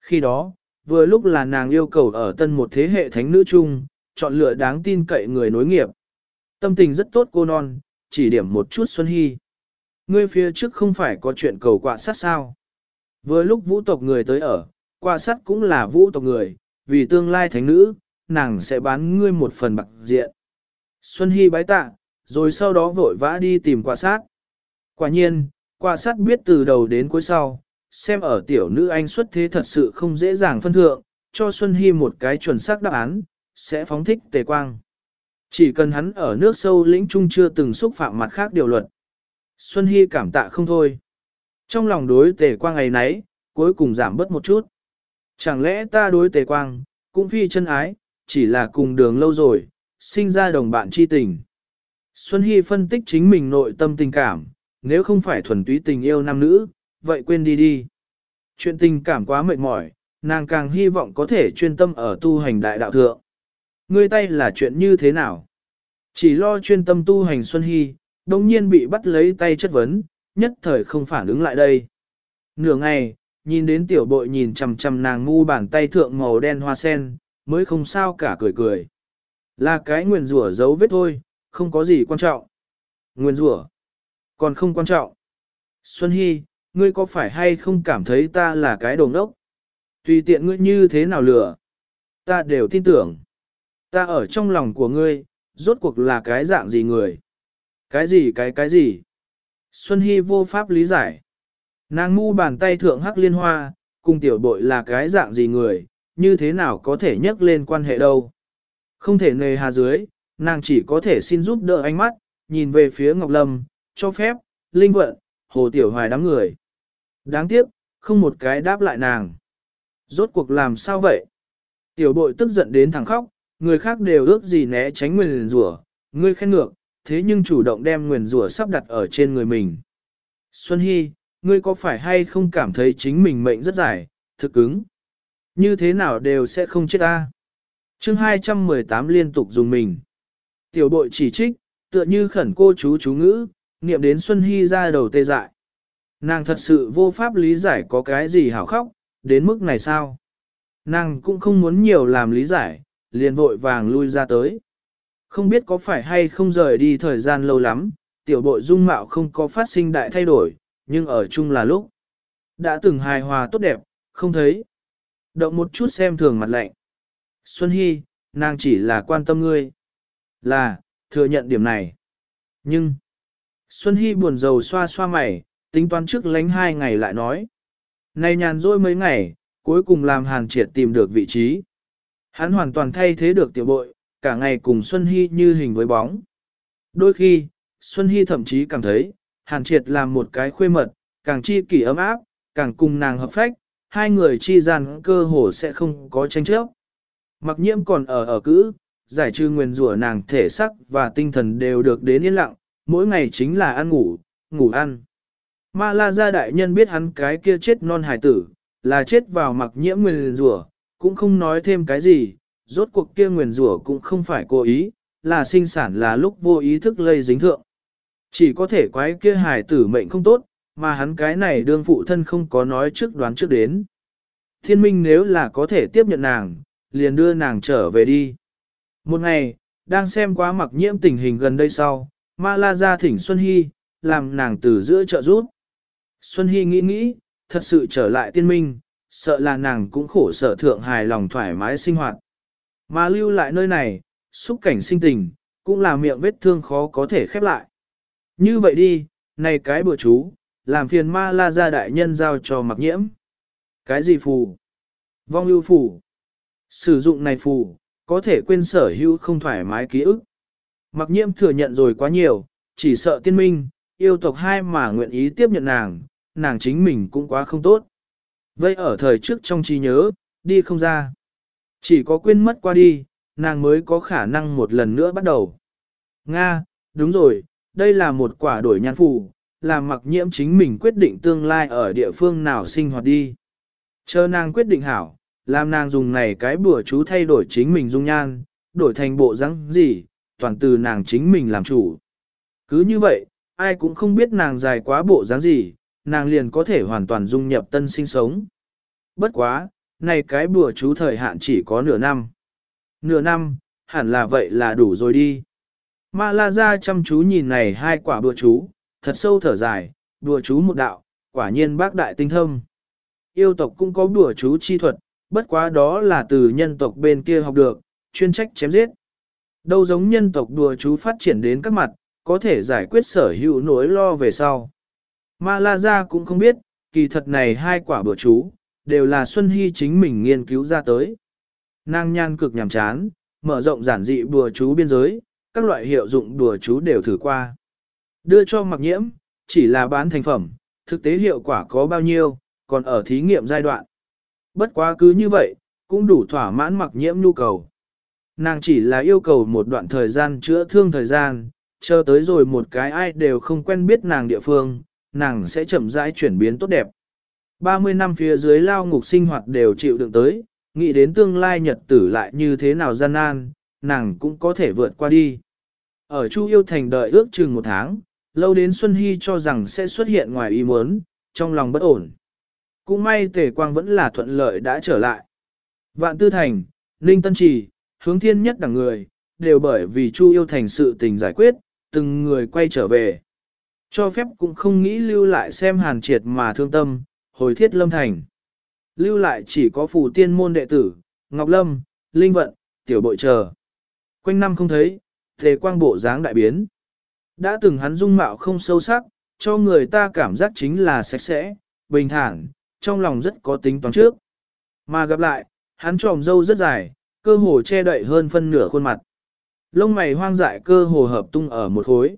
S1: Khi đó, vừa lúc là nàng yêu cầu ở tân một thế hệ thánh nữ chung, chọn lựa đáng tin cậy người nối nghiệp. Tâm tình rất tốt cô non, chỉ điểm một chút Xuân Hy. Ngươi phía trước không phải có chuyện cầu quạ sát sao. Vừa lúc vũ tộc người tới ở, quạ sát cũng là vũ tộc người, vì tương lai thánh nữ, nàng sẽ bán ngươi một phần bạc diện. Xuân Hy bái tạ, rồi sau đó vội vã đi tìm quả sát. Quả nhiên, quả sát biết từ đầu đến cuối sau, xem ở tiểu nữ anh xuất thế thật sự không dễ dàng phân thượng, cho Xuân Hy một cái chuẩn xác đáp án, sẽ phóng thích tề quang. Chỉ cần hắn ở nước sâu lĩnh trung chưa từng xúc phạm mặt khác điều luật. Xuân Hy cảm tạ không thôi. Trong lòng đối tề quang ngày nấy, cuối cùng giảm bớt một chút. Chẳng lẽ ta đối tề quang, cũng phi chân ái, chỉ là cùng đường lâu rồi, sinh ra đồng bạn chi tình. Xuân Hy phân tích chính mình nội tâm tình cảm, nếu không phải thuần túy tình yêu nam nữ, vậy quên đi đi. Chuyện tình cảm quá mệt mỏi, nàng càng hy vọng có thể chuyên tâm ở tu hành đại đạo thượng. Ngươi tay là chuyện như thế nào? Chỉ lo chuyên tâm tu hành Xuân Hy, đồng nhiên bị bắt lấy tay chất vấn, nhất thời không phản ứng lại đây. Nửa ngày, nhìn đến tiểu bội nhìn chằm chằm nàng ngu bàn tay thượng màu đen hoa sen, mới không sao cả cười cười. Là cái nguyền rủa dấu vết thôi, không có gì quan trọng. Nguyền rủa còn không quan trọng. Xuân Hy, ngươi có phải hay không cảm thấy ta là cái đồ ngốc? Tùy tiện ngươi như thế nào lừa, ta đều tin tưởng. Ta ở trong lòng của ngươi, rốt cuộc là cái dạng gì người? Cái gì cái cái gì? Xuân Hy vô pháp lý giải. Nàng mu bàn tay thượng hắc liên hoa, cùng tiểu bội là cái dạng gì người, như thế nào có thể nhắc lên quan hệ đâu. Không thể nề hà dưới, nàng chỉ có thể xin giúp đỡ ánh mắt, nhìn về phía Ngọc Lâm, cho phép, linh vận, hồ tiểu hoài đám người. Đáng tiếc, không một cái đáp lại nàng. Rốt cuộc làm sao vậy? Tiểu bội tức giận đến thẳng khóc, người khác đều ước gì né tránh nguyền rủa, ngươi khen ngược, thế nhưng chủ động đem nguyền rủa sắp đặt ở trên người mình. Xuân Hy, ngươi có phải hay không cảm thấy chính mình mệnh rất dài, thực ứng? Như thế nào đều sẽ không chết ta. chương 218 liên tục dùng mình. Tiểu bội chỉ trích, tựa như khẩn cô chú chú ngữ, niệm đến Xuân Hy ra đầu tê dại. Nàng thật sự vô pháp lý giải có cái gì hảo khóc, đến mức này sao? Nàng cũng không muốn nhiều làm lý giải, liền vội vàng lui ra tới. Không biết có phải hay không rời đi thời gian lâu lắm, tiểu bội dung mạo không có phát sinh đại thay đổi, nhưng ở chung là lúc. Đã từng hài hòa tốt đẹp, không thấy. Động một chút xem thường mặt lạnh. Xuân Hy, nàng chỉ là quan tâm ngươi. Là, thừa nhận điểm này. Nhưng, Xuân Hy buồn rầu xoa xoa mày, tính toán trước lánh hai ngày lại nói. Này nhàn rỗi mấy ngày, cuối cùng làm Hàn Triệt tìm được vị trí. Hắn hoàn toàn thay thế được tiểu bội, cả ngày cùng Xuân Hy như hình với bóng. Đôi khi, Xuân Hy thậm chí cảm thấy, Hàn Triệt làm một cái khuê mật, càng chi kỷ ấm áp, càng cùng nàng hợp phách, hai người chi gian cơ hồ sẽ không có tranh chấp. Mặc nhiễm còn ở ở cữ, giải trừ nguyền rủa nàng thể sắc và tinh thần đều được đến yên lặng, mỗi ngày chính là ăn ngủ, ngủ ăn. Ma la gia đại nhân biết hắn cái kia chết non hải tử, là chết vào mặc nhiễm nguyền rủa, cũng không nói thêm cái gì, rốt cuộc kia nguyền rủa cũng không phải cố ý, là sinh sản là lúc vô ý thức lây dính thượng. Chỉ có thể quái kia hải tử mệnh không tốt, mà hắn cái này đương phụ thân không có nói trước đoán trước đến. Thiên minh nếu là có thể tiếp nhận nàng, liền đưa nàng trở về đi. Một ngày, đang xem quá mặc nhiễm tình hình gần đây sau, ma la ra thỉnh Xuân Hy, làm nàng từ giữa trợ rút Xuân Hy nghĩ nghĩ, thật sự trở lại tiên minh, sợ là nàng cũng khổ sở thượng hài lòng thoải mái sinh hoạt. Mà lưu lại nơi này, xúc cảnh sinh tình, cũng là miệng vết thương khó có thể khép lại. Như vậy đi, này cái bữa chú, làm phiền ma la gia đại nhân giao cho mặc nhiễm. Cái gì phù? Vong ưu phù. Sử dụng này phù, có thể quên sở hữu không thoải mái ký ức. Mặc nhiễm thừa nhận rồi quá nhiều, chỉ sợ tiên minh, yêu tộc hai mà nguyện ý tiếp nhận nàng, nàng chính mình cũng quá không tốt. Vậy ở thời trước trong trí nhớ, đi không ra. Chỉ có quên mất qua đi, nàng mới có khả năng một lần nữa bắt đầu. Nga, đúng rồi, đây là một quả đổi nhan phù, là mặc nhiễm chính mình quyết định tương lai ở địa phương nào sinh hoạt đi. Chờ nàng quyết định hảo, làm nàng dùng này cái bữa chú thay đổi chính mình dung nhan, đổi thành bộ răng gì, toàn từ nàng chính mình làm chủ. Cứ như vậy, ai cũng không biết nàng dài quá bộ dáng gì, nàng liền có thể hoàn toàn dung nhập tân sinh sống. Bất quá, này cái bùa chú thời hạn chỉ có nửa năm. Nửa năm, hẳn là vậy là đủ rồi đi. Ma La Gia chăm chú nhìn này hai quả bùa chú, thật sâu thở dài, đùa chú một đạo, quả nhiên bác đại tinh thâm. Yêu tộc cũng có đùa chú chi thuật, bất quá đó là từ nhân tộc bên kia học được, chuyên trách chém giết. Đâu giống nhân tộc đùa chú phát triển đến các mặt, có thể giải quyết sở hữu nỗi lo về sau. Ma La Gia cũng không biết, kỳ thật này hai quả bữa chú, đều là Xuân Hy chính mình nghiên cứu ra tới. Nàng nhan cực nhàm chán, mở rộng giản dị bùa chú biên giới, các loại hiệu dụng bùa chú đều thử qua. Đưa cho mặc nhiễm, chỉ là bán thành phẩm, thực tế hiệu quả có bao nhiêu, còn ở thí nghiệm giai đoạn. Bất quá cứ như vậy, cũng đủ thỏa mãn mặc nhiễm nhu cầu. Nàng chỉ là yêu cầu một đoạn thời gian chữa thương thời gian, chờ tới rồi một cái ai đều không quen biết nàng địa phương, nàng sẽ chậm rãi chuyển biến tốt đẹp. 30 năm phía dưới lao ngục sinh hoạt đều chịu đựng tới, nghĩ đến tương lai nhật tử lại như thế nào gian nan, nàng cũng có thể vượt qua đi. Ở Chu Yêu Thành đợi ước chừng một tháng, lâu đến Xuân Hy cho rằng sẽ xuất hiện ngoài ý muốn, trong lòng bất ổn. Cũng may Tề Quang vẫn là thuận lợi đã trở lại. Vạn Tư Thành, Ninh Tân Trì, hướng thiên nhất đẳng người, đều bởi vì Chu Yêu Thành sự tình giải quyết, từng người quay trở về. Cho phép cũng không nghĩ lưu lại xem hàn triệt mà thương tâm, hồi thiết lâm thành. Lưu lại chỉ có phù tiên môn đệ tử, Ngọc Lâm, Linh Vận, Tiểu Bội chờ. Quanh năm không thấy, tề quang bộ dáng đại biến. Đã từng hắn dung mạo không sâu sắc, cho người ta cảm giác chính là sạch sẽ, bình thản, trong lòng rất có tính toán trước. Mà gặp lại, hắn tròm dâu rất dài, cơ hồ che đậy hơn phân nửa khuôn mặt. Lông mày hoang dại cơ hồ hợp tung ở một khối.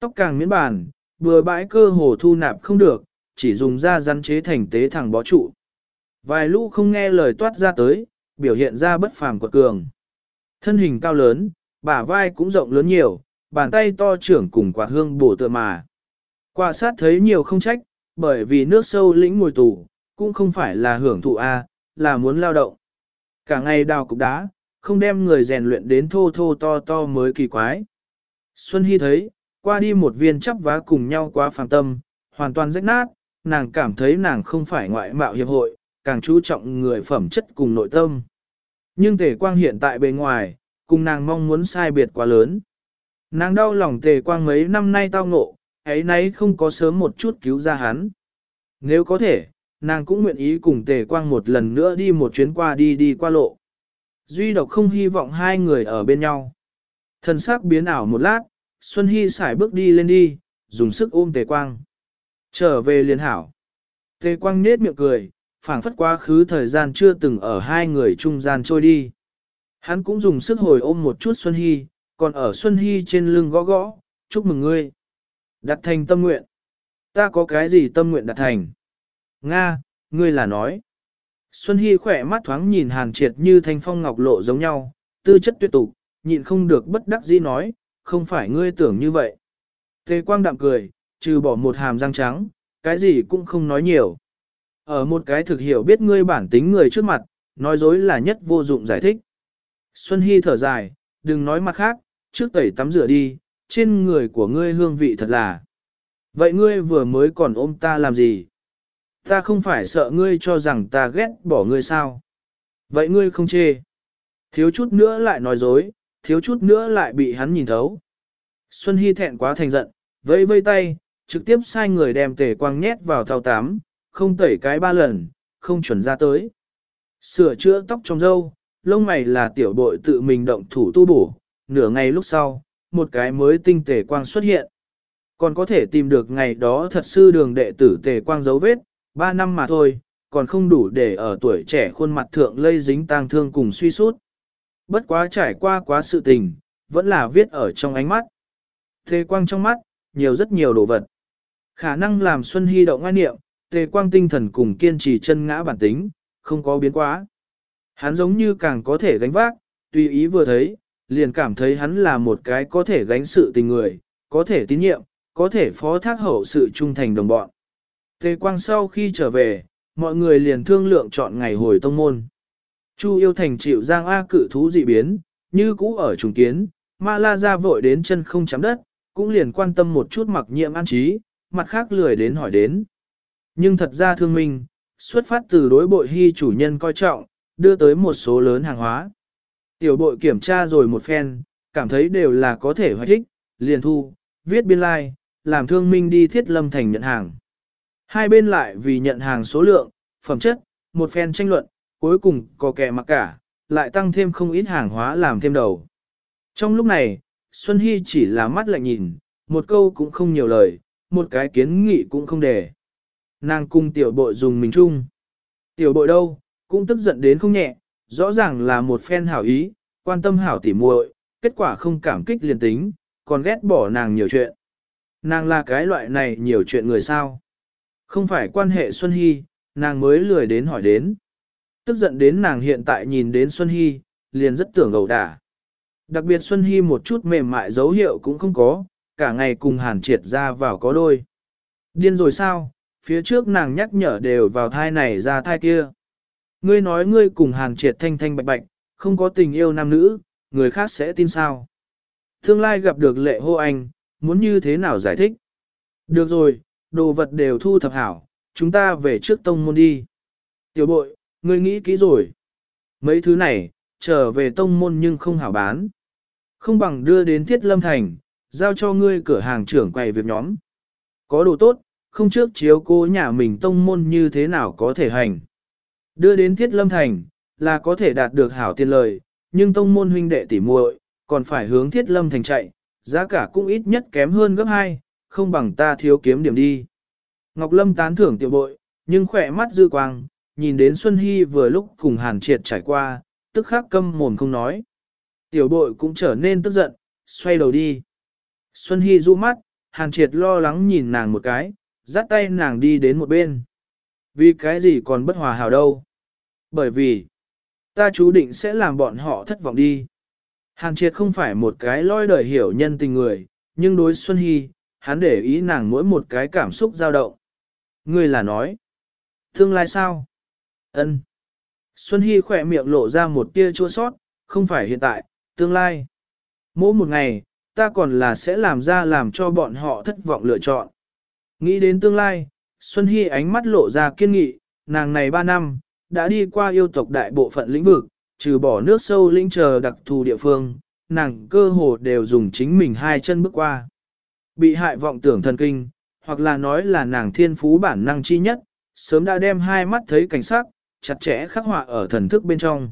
S1: Tóc càng miễn bàn, bừa bãi cơ hồ thu nạp không được, chỉ dùng da rắn chế thành tế thẳng bó trụ. Vài lũ không nghe lời toát ra tới, biểu hiện ra bất phàm quật cường. Thân hình cao lớn, bả vai cũng rộng lớn nhiều, bàn tay to trưởng cùng quả hương bổ tựa mà. Quả sát thấy nhiều không trách, bởi vì nước sâu lĩnh ngồi tù, cũng không phải là hưởng thụ A, là muốn lao động. Cả ngày đào cục đá, không đem người rèn luyện đến thô thô to to mới kỳ quái. Xuân Hy thấy, qua đi một viên chắp vá cùng nhau quá phàm tâm, hoàn toàn rách nát, nàng cảm thấy nàng không phải ngoại mạo hiệp hội, càng chú trọng người phẩm chất cùng nội tâm. Nhưng tề quang hiện tại bề ngoài, cùng nàng mong muốn sai biệt quá lớn. Nàng đau lòng tề quang mấy năm nay tao ngộ, ấy nấy không có sớm một chút cứu ra hắn. Nếu có thể, nàng cũng nguyện ý cùng tề quang một lần nữa đi một chuyến qua đi đi qua lộ. Duy độc không hy vọng hai người ở bên nhau. Thần sắc biến ảo một lát, Xuân Hy xài bước đi lên đi, dùng sức ôm Tề Quang. Trở về liền hảo. Tề Quang nết miệng cười, phảng phất quá khứ thời gian chưa từng ở hai người trung gian trôi đi. Hắn cũng dùng sức hồi ôm một chút Xuân Hy, còn ở Xuân Hy trên lưng gõ gõ, chúc mừng ngươi. Đặt thành tâm nguyện. Ta có cái gì tâm nguyện đặt thành? Nga, ngươi là nói. Xuân Hy khỏe mắt thoáng nhìn hàn triệt như thanh phong ngọc lộ giống nhau, tư chất tuyệt tục, nhịn không được bất đắc dĩ nói, không phải ngươi tưởng như vậy. Tề quang đạm cười, trừ bỏ một hàm răng trắng, cái gì cũng không nói nhiều. Ở một cái thực hiểu biết ngươi bản tính người trước mặt, nói dối là nhất vô dụng giải thích. Xuân Hy thở dài, đừng nói mặt khác, trước tẩy tắm rửa đi, trên người của ngươi hương vị thật là. Vậy ngươi vừa mới còn ôm ta làm gì? Ta không phải sợ ngươi cho rằng ta ghét bỏ ngươi sao? Vậy ngươi không chê. Thiếu chút nữa lại nói dối, thiếu chút nữa lại bị hắn nhìn thấu. Xuân Hy thẹn quá thành giận, vẫy vây tay, trực tiếp sai người đem tề quang nhét vào thao tám, không tẩy cái ba lần, không chuẩn ra tới. Sửa chữa tóc trong râu, lông mày là tiểu bội tự mình động thủ tu bổ, nửa ngày lúc sau, một cái mới tinh tề quang xuất hiện. Còn có thể tìm được ngày đó thật sư đường đệ tử tề quang dấu vết, ba năm mà thôi, còn không đủ để ở tuổi trẻ khuôn mặt thượng lây dính tang thương cùng suy sút. Bất quá trải qua quá sự tình, vẫn là viết ở trong ánh mắt. Tề quang trong mắt, nhiều rất nhiều đồ vật. Khả năng làm Xuân Hy động ngai niệm, tề quang tinh thần cùng kiên trì chân ngã bản tính, không có biến quá. Hắn giống như càng có thể gánh vác, tùy ý vừa thấy, liền cảm thấy hắn là một cái có thể gánh sự tình người, có thể tín nhiệm, có thể phó thác hậu sự trung thành đồng bọn. Tề quang sau khi trở về, mọi người liền thương lượng chọn ngày hồi tông môn. Chu yêu thành chịu giang A cự thú dị biến, như cũ ở trùng kiến, ma la ra vội đến chân không chạm đất, cũng liền quan tâm một chút mặc nhiệm an trí, mặt khác lười đến hỏi đến. Nhưng thật ra thương minh, xuất phát từ đối bội hy chủ nhân coi trọng, đưa tới một số lớn hàng hóa. Tiểu bội kiểm tra rồi một phen, cảm thấy đều là có thể hoạch thích, liền thu, viết biên lai, like, làm thương minh đi thiết lâm thành nhận hàng. Hai bên lại vì nhận hàng số lượng, phẩm chất, một phen tranh luận, cuối cùng có kẻ mặc cả, lại tăng thêm không ít hàng hóa làm thêm đầu. Trong lúc này, Xuân Hy chỉ là mắt lạnh nhìn, một câu cũng không nhiều lời, một cái kiến nghị cũng không để. Nàng cung tiểu bội dùng mình chung. Tiểu bội đâu, cũng tức giận đến không nhẹ, rõ ràng là một phen hảo ý, quan tâm hảo tỉ muội, kết quả không cảm kích liền tính, còn ghét bỏ nàng nhiều chuyện. Nàng là cái loại này nhiều chuyện người sao. Không phải quan hệ Xuân Hy, nàng mới lười đến hỏi đến. Tức giận đến nàng hiện tại nhìn đến Xuân Hy, liền rất tưởng gầu đả. Đặc biệt Xuân Hy một chút mềm mại dấu hiệu cũng không có, cả ngày cùng hàn triệt ra vào có đôi. Điên rồi sao, phía trước nàng nhắc nhở đều vào thai này ra thai kia. Ngươi nói ngươi cùng hàn triệt thanh thanh bạch bạch, không có tình yêu nam nữ, người khác sẽ tin sao. Tương lai gặp được lệ hô anh, muốn như thế nào giải thích? Được rồi, đồ vật đều thu thập hảo, chúng ta về trước tông môn đi. Tiểu bội, ngươi nghĩ kỹ rồi. Mấy thứ này, trở về tông môn nhưng không hảo bán. Không bằng đưa đến thiết lâm thành, giao cho ngươi cửa hàng trưởng quầy việc nhóm. Có đồ tốt, không trước chiếu cô nhà mình tông môn như thế nào có thể hành. Đưa đến thiết lâm thành, là có thể đạt được hảo tiền lời, nhưng tông môn huynh đệ tỉ muội còn phải hướng thiết lâm thành chạy, giá cả cũng ít nhất kém hơn gấp hai, không bằng ta thiếu kiếm điểm đi. Ngọc Lâm tán thưởng tiểu bội, nhưng khỏe mắt dư quang, nhìn đến Xuân Hy vừa lúc cùng Hàn Triệt trải qua, tức khắc câm mồm không nói. Tiểu bội cũng trở nên tức giận, xoay đầu đi. Xuân Hy du mắt, Hàn Triệt lo lắng nhìn nàng một cái, dắt tay nàng đi đến một bên. Vì cái gì còn bất hòa hảo đâu? Bởi vì, ta chú định sẽ làm bọn họ thất vọng đi. Hàn Triệt không phải một cái lôi đời hiểu nhân tình người, nhưng đối Xuân Hy, hắn để ý nàng mỗi một cái cảm xúc dao động. Ngươi là nói, tương lai sao? Ân. Xuân Hy khỏe miệng lộ ra một tia chua sót, không phải hiện tại, tương lai. Mỗi một ngày, ta còn là sẽ làm ra làm cho bọn họ thất vọng lựa chọn. Nghĩ đến tương lai, Xuân Hy ánh mắt lộ ra kiên nghị, nàng này 3 năm, đã đi qua yêu tộc đại bộ phận lĩnh vực, trừ bỏ nước sâu lĩnh chờ đặc thù địa phương, nàng cơ hồ đều dùng chính mình hai chân bước qua. Bị hại vọng tưởng thần kinh, hoặc là nói là nàng thiên phú bản năng chi nhất, sớm đã đem hai mắt thấy cảnh sắc, chặt chẽ khắc họa ở thần thức bên trong.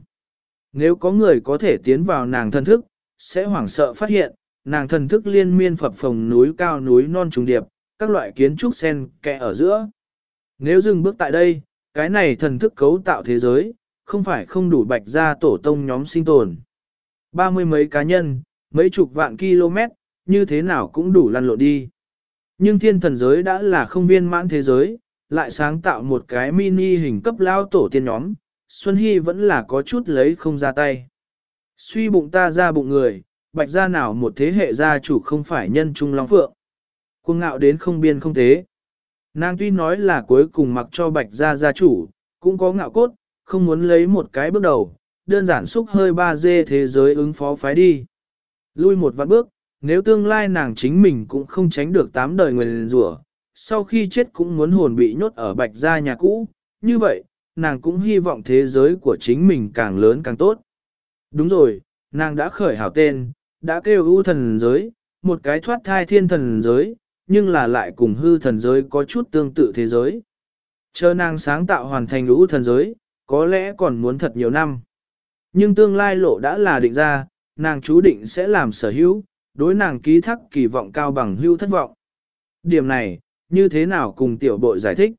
S1: Nếu có người có thể tiến vào nàng thần thức, sẽ hoảng sợ phát hiện, nàng thần thức liên miên phập phồng núi cao núi non trùng điệp, các loại kiến trúc sen kẽ ở giữa. Nếu dừng bước tại đây, cái này thần thức cấu tạo thế giới, không phải không đủ bạch ra tổ tông nhóm sinh tồn. Ba mươi mấy cá nhân, mấy chục vạn km, như thế nào cũng đủ lăn lộn đi. Nhưng thiên thần giới đã là không viên mãn thế giới, lại sáng tạo một cái mini hình cấp lao tổ tiên nhóm, Xuân Hy vẫn là có chút lấy không ra tay. Suy bụng ta ra bụng người, bạch gia nào một thế hệ gia chủ không phải nhân trung long phượng. Cuồng ngạo đến không biên không thế. Nàng tuy nói là cuối cùng mặc cho bạch gia gia chủ, cũng có ngạo cốt, không muốn lấy một cái bước đầu, đơn giản xúc hơi ba dê thế giới ứng phó phái đi. Lui một vạn bước, nếu tương lai nàng chính mình cũng không tránh được tám đời người rủa, sau khi chết cũng muốn hồn bị nhốt ở bạch gia nhà cũ, như vậy, nàng cũng hy vọng thế giới của chính mình càng lớn càng tốt. Đúng rồi, nàng đã khởi hảo tên, đã kêu ưu thần giới, một cái thoát thai thiên thần giới, nhưng là lại cùng hư thần giới có chút tương tự thế giới. Chờ nàng sáng tạo hoàn thành lũ thần giới, có lẽ còn muốn thật nhiều năm. Nhưng tương lai lộ đã là định ra, nàng chú định sẽ làm sở hữu, đối nàng ký thác kỳ vọng cao bằng hưu thất vọng. Điểm này, như thế nào cùng tiểu bội giải thích?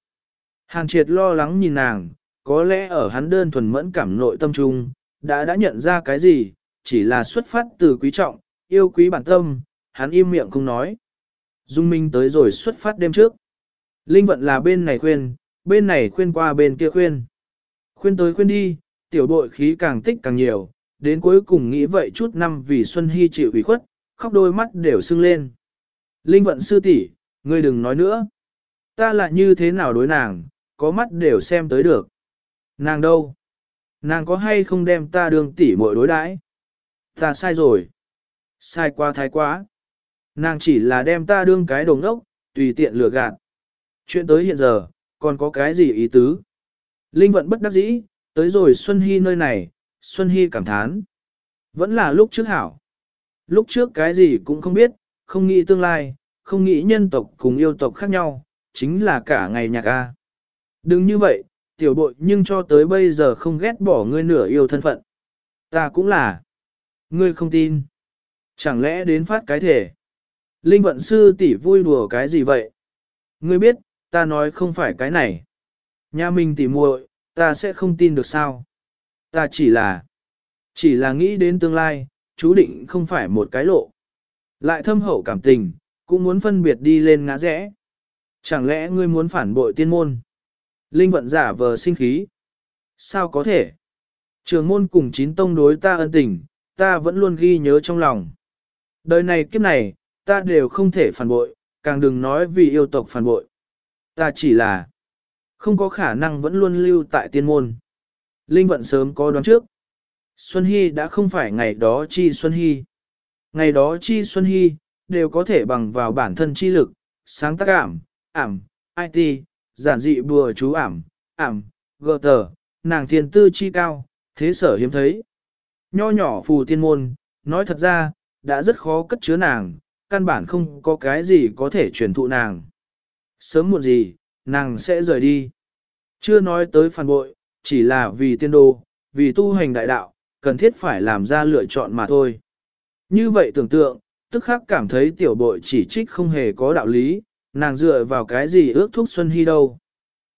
S1: hàng triệt lo lắng nhìn nàng, có lẽ ở hắn đơn thuần mẫn cảm nội tâm trung, đã đã nhận ra cái gì, chỉ là xuất phát từ quý trọng, yêu quý bản tâm, hắn im miệng không nói. Dung Minh tới rồi xuất phát đêm trước. Linh vận là bên này khuyên, bên này khuyên qua bên kia khuyên. Khuyên tới khuyên đi, tiểu bội khí càng tích càng nhiều, đến cuối cùng nghĩ vậy chút năm vì Xuân Hy chịu ủy khuất, khóc đôi mắt đều sưng lên. Linh vận sư tỷ, ngươi đừng nói nữa. Ta lại như thế nào đối nàng, có mắt đều xem tới được. Nàng đâu? Nàng có hay không đem ta đường tỷ muội đối đãi? Ta sai rồi. Sai quá thái quá. Nàng chỉ là đem ta đương cái đồng ốc, tùy tiện lừa gạt. Chuyện tới hiện giờ, còn có cái gì ý tứ? Linh vận bất đắc dĩ, tới rồi Xuân Hy nơi này, Xuân Hy cảm thán. Vẫn là lúc trước hảo. Lúc trước cái gì cũng không biết, không nghĩ tương lai, không nghĩ nhân tộc cùng yêu tộc khác nhau, chính là cả ngày nhạc A. Đừng như vậy, tiểu bội nhưng cho tới bây giờ không ghét bỏ ngươi nửa yêu thân phận. Ta cũng là. Ngươi không tin. Chẳng lẽ đến phát cái thể. Linh vận sư tỷ vui đùa cái gì vậy? Ngươi biết, ta nói không phải cái này. Nhà mình tỉ muội, ta sẽ không tin được sao. Ta chỉ là, chỉ là nghĩ đến tương lai, chú định không phải một cái lộ. Lại thâm hậu cảm tình, cũng muốn phân biệt đi lên ngã rẽ. Chẳng lẽ ngươi muốn phản bội tiên môn? Linh vận giả vờ sinh khí. Sao có thể? Trường môn cùng chín tông đối ta ân tình, ta vẫn luôn ghi nhớ trong lòng. Đời này kiếp này, ta đều không thể phản bội, càng đừng nói vì yêu tộc phản bội. Ta chỉ là không có khả năng vẫn luôn lưu tại tiên môn. Linh vận sớm có đoán trước. Xuân Hy đã không phải ngày đó chi Xuân Hy. Ngày đó chi Xuân Hy, đều có thể bằng vào bản thân chi lực, sáng tác ảm, ảm, IT, giản dị bùa chú ảm, ảm, gờ tờ, nàng thiên tư chi cao, thế sở hiếm thấy. Nho nhỏ phù tiên môn, nói thật ra, đã rất khó cất chứa nàng, căn bản không có cái gì có thể truyền thụ nàng. Sớm muộn gì, nàng sẽ rời đi. Chưa nói tới phản bội, chỉ là vì tiên đồ, vì tu hành đại đạo, cần thiết phải làm ra lựa chọn mà thôi. Như vậy tưởng tượng, tức khắc cảm thấy tiểu bội chỉ trích không hề có đạo lý, nàng dựa vào cái gì ước thúc Xuân Hy đâu.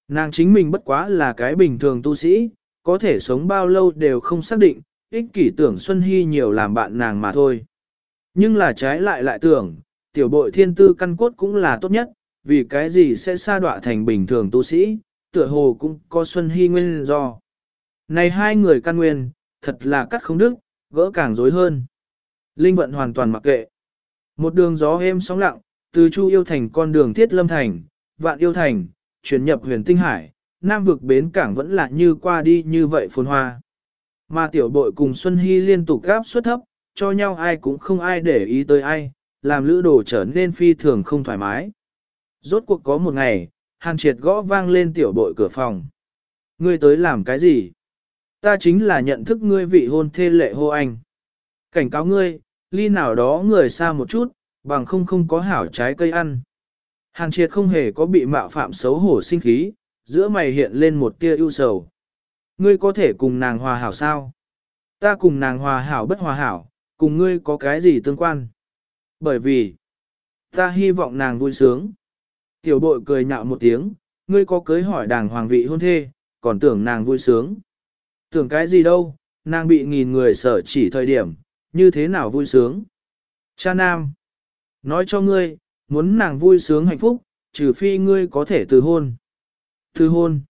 S1: Nàng chính mình bất quá là cái bình thường tu sĩ, có thể sống bao lâu đều không xác định, ích kỷ tưởng Xuân Hy nhiều làm bạn nàng mà thôi. Nhưng là trái lại lại tưởng, tiểu bội thiên tư căn cốt cũng là tốt nhất, vì cái gì sẽ sa đọa thành bình thường tu sĩ, tựa hồ cũng có Xuân Hy nguyên do. Này hai người căn nguyên, thật là cắt không đức, gỡ càng rối hơn. Linh vận hoàn toàn mặc kệ. Một đường gió êm sóng lặng, từ Chu yêu thành con đường Thiết Lâm thành, Vạn yêu thành, chuyển nhập huyền tinh hải, Nam vực bến cảng vẫn là như qua đi như vậy phồn hoa. Mà tiểu bội cùng Xuân Hy liên tục gáp suất thấp, cho nhau ai cũng không ai để ý tới ai, làm lữ đồ trở nên phi thường không thoải mái. Rốt cuộc có một ngày, hàn triệt gõ vang lên tiểu bội cửa phòng. Ngươi tới làm cái gì? Ta chính là nhận thức ngươi vị hôn thê lệ hô anh. Cảnh cáo ngươi, ly nào đó người xa một chút, bằng không không có hảo trái cây ăn. Hàn triệt không hề có bị mạo phạm xấu hổ sinh khí, giữa mày hiện lên một tia ưu sầu. Ngươi có thể cùng nàng hòa hảo sao? Ta cùng nàng hòa hảo bất hòa hảo, cùng ngươi có cái gì tương quan? Bởi vì, ta hy vọng nàng vui sướng. Tiểu bội cười nhạo một tiếng, ngươi có cưới hỏi đàng hoàng vị hôn thê, còn tưởng nàng vui sướng. Tưởng cái gì đâu, nàng bị nghìn người sợ chỉ thời điểm, như thế nào vui sướng. Cha nam, nói cho ngươi, muốn nàng vui sướng hạnh phúc, trừ phi ngươi có thể từ hôn. Từ hôn.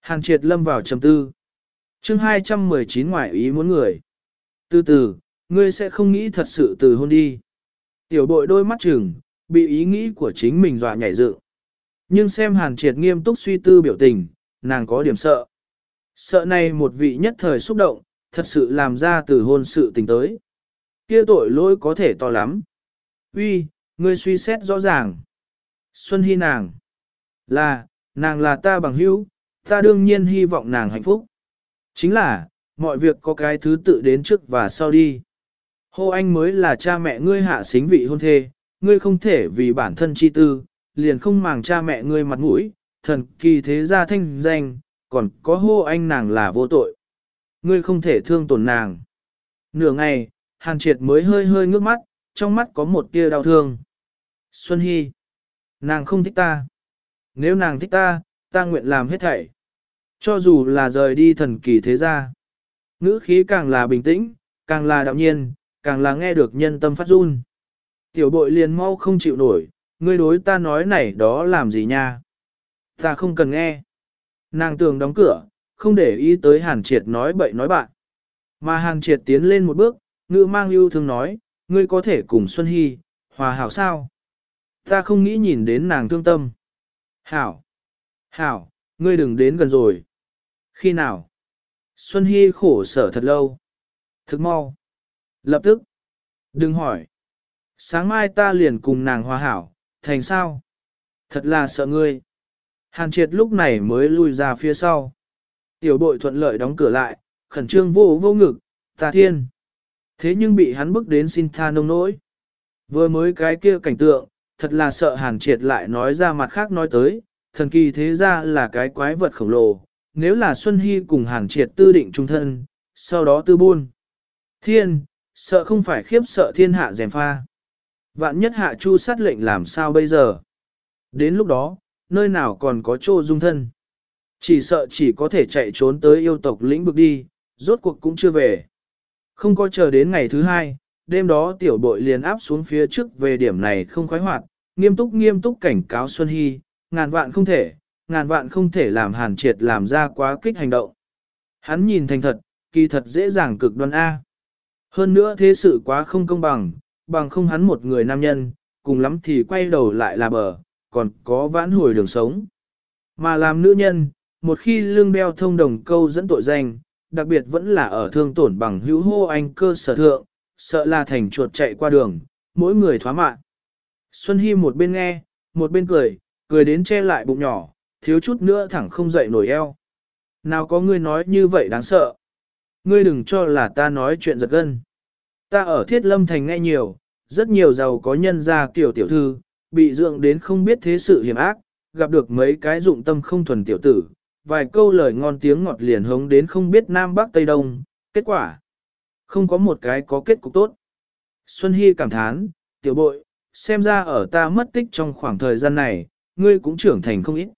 S1: Hàn triệt lâm vào trầm tư. chương 219 ngoại ý muốn người. Từ từ, ngươi sẽ không nghĩ thật sự từ hôn đi. Tiểu bội đôi mắt chừng, bị ý nghĩ của chính mình dọa nhảy dựng. Nhưng xem hàn triệt nghiêm túc suy tư biểu tình, nàng có điểm sợ. Sợ này một vị nhất thời xúc động, thật sự làm ra từ hôn sự tình tới. Kia tội lỗi có thể to lắm. Uy, ngươi suy xét rõ ràng. Xuân Hy nàng. Là, nàng là ta bằng hữu, ta đương nhiên hy vọng nàng hạnh phúc. Chính là, mọi việc có cái thứ tự đến trước và sau đi. Hô anh mới là cha mẹ ngươi hạ xính vị hôn thê, ngươi không thể vì bản thân chi tư, liền không màng cha mẹ ngươi mặt mũi, thần kỳ thế gia thanh danh, còn có hô anh nàng là vô tội. Ngươi không thể thương tổn nàng. Nửa ngày, Hàn Triệt mới hơi hơi ngước mắt, trong mắt có một tia đau thương. Xuân Hy, nàng không thích ta. Nếu nàng thích ta, ta nguyện làm hết thảy. Cho dù là rời đi thần kỳ thế gia. Ngữ khí càng là bình tĩnh, càng là đạo nhiên, càng là nghe được nhân tâm phát run. Tiểu bội liền mau không chịu nổi, ngươi đối ta nói này đó làm gì nha? Ta không cần nghe. Nàng tường đóng cửa, không để ý tới hàn triệt nói bậy nói bạn. Mà hàn triệt tiến lên một bước, ngữ mang yêu thương nói, ngươi có thể cùng Xuân Hy, hòa hảo sao? Ta không nghĩ nhìn đến nàng thương tâm. Hảo! Hảo, ngươi đừng đến gần rồi. Khi nào? Xuân Hy khổ sở thật lâu. Thức mau. Lập tức. Đừng hỏi. Sáng mai ta liền cùng nàng hòa hảo, thành sao? Thật là sợ ngươi. Hàn triệt lúc này mới lui ra phía sau. Tiểu bội thuận lợi đóng cửa lại, khẩn trương vô vô ngực, ta thiên. Thế nhưng bị hắn bức đến xin tha nông nỗi. Vừa mới cái kia cảnh tượng, thật là sợ hàn triệt lại nói ra mặt khác nói tới, thần kỳ thế ra là cái quái vật khổng lồ, nếu là Xuân Hy cùng hàn triệt tư định trung thân, sau đó tư buôn. Thiên, sợ không phải khiếp sợ thiên hạ dèm pha. Vạn nhất hạ chu sát lệnh làm sao bây giờ? Đến lúc đó, nơi nào còn có chỗ dung thân? Chỉ sợ chỉ có thể chạy trốn tới yêu tộc lĩnh vực đi, rốt cuộc cũng chưa về. Không có chờ đến ngày thứ hai, đêm đó tiểu bội liền áp xuống phía trước về điểm này không khoái hoạt, nghiêm túc nghiêm túc cảnh cáo Xuân Hy, ngàn vạn không thể, ngàn vạn không thể làm hàn triệt làm ra quá kích hành động. Hắn nhìn thành thật, kỳ thật dễ dàng cực đoan A. Hơn nữa thế sự quá không công bằng, bằng không hắn một người nam nhân, cùng lắm thì quay đầu lại là bờ, còn có vãn hồi đường sống. Mà làm nữ nhân, một khi lương đeo thông đồng câu dẫn tội danh, đặc biệt vẫn là ở thương tổn bằng hữu hô anh cơ sở thượng, sợ là thành chuột chạy qua đường, mỗi người thoá mạng. Xuân Hy một bên nghe, một bên cười, cười đến che lại bụng nhỏ, thiếu chút nữa thẳng không dậy nổi eo. Nào có ngươi nói như vậy đáng sợ. Ngươi đừng cho là ta nói chuyện giật gân. Ta ở Thiết Lâm Thành nghe nhiều, rất nhiều giàu có nhân gia tiểu tiểu thư, bị dưỡng đến không biết thế sự hiểm ác, gặp được mấy cái dụng tâm không thuần tiểu tử, vài câu lời ngon tiếng ngọt liền hống đến không biết Nam Bắc Tây Đông, kết quả. Không có một cái có kết cục tốt. Xuân Hy cảm thán, tiểu bội, xem ra ở ta mất tích trong khoảng thời gian này, ngươi cũng trưởng thành không ít.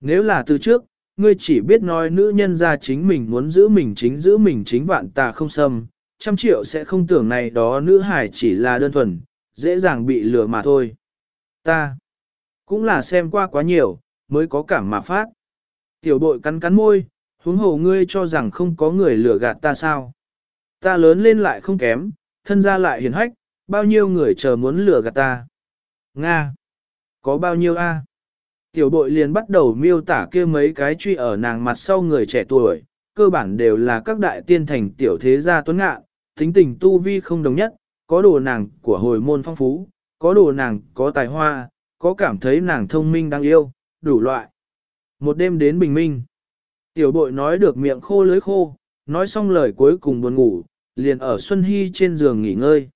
S1: Nếu là từ trước, ngươi chỉ biết nói nữ nhân ra chính mình muốn giữ mình chính giữ mình chính vạn ta không xâm, trăm triệu sẽ không tưởng này đó nữ hải chỉ là đơn thuần, dễ dàng bị lừa mà thôi. Ta, cũng là xem qua quá nhiều, mới có cảm mà phát. Tiểu bội cắn cắn môi, huống hồ ngươi cho rằng không có người lừa gạt ta sao. Ta lớn lên lại không kém, thân ra lại hiền hách, bao nhiêu người chờ muốn lừa gạt ta. Nga, có bao nhiêu a? Tiểu bội liền bắt đầu miêu tả kia mấy cái truy ở nàng mặt sau người trẻ tuổi, cơ bản đều là các đại tiên thành tiểu thế gia tuấn ngạ, tính tình tu vi không đồng nhất, có đồ nàng của hồi môn phong phú, có đồ nàng có tài hoa, có cảm thấy nàng thông minh đáng yêu, đủ loại. Một đêm đến bình minh, tiểu bội nói được miệng khô lưới khô, nói xong lời cuối cùng buồn ngủ, liền ở Xuân Hy trên giường nghỉ ngơi.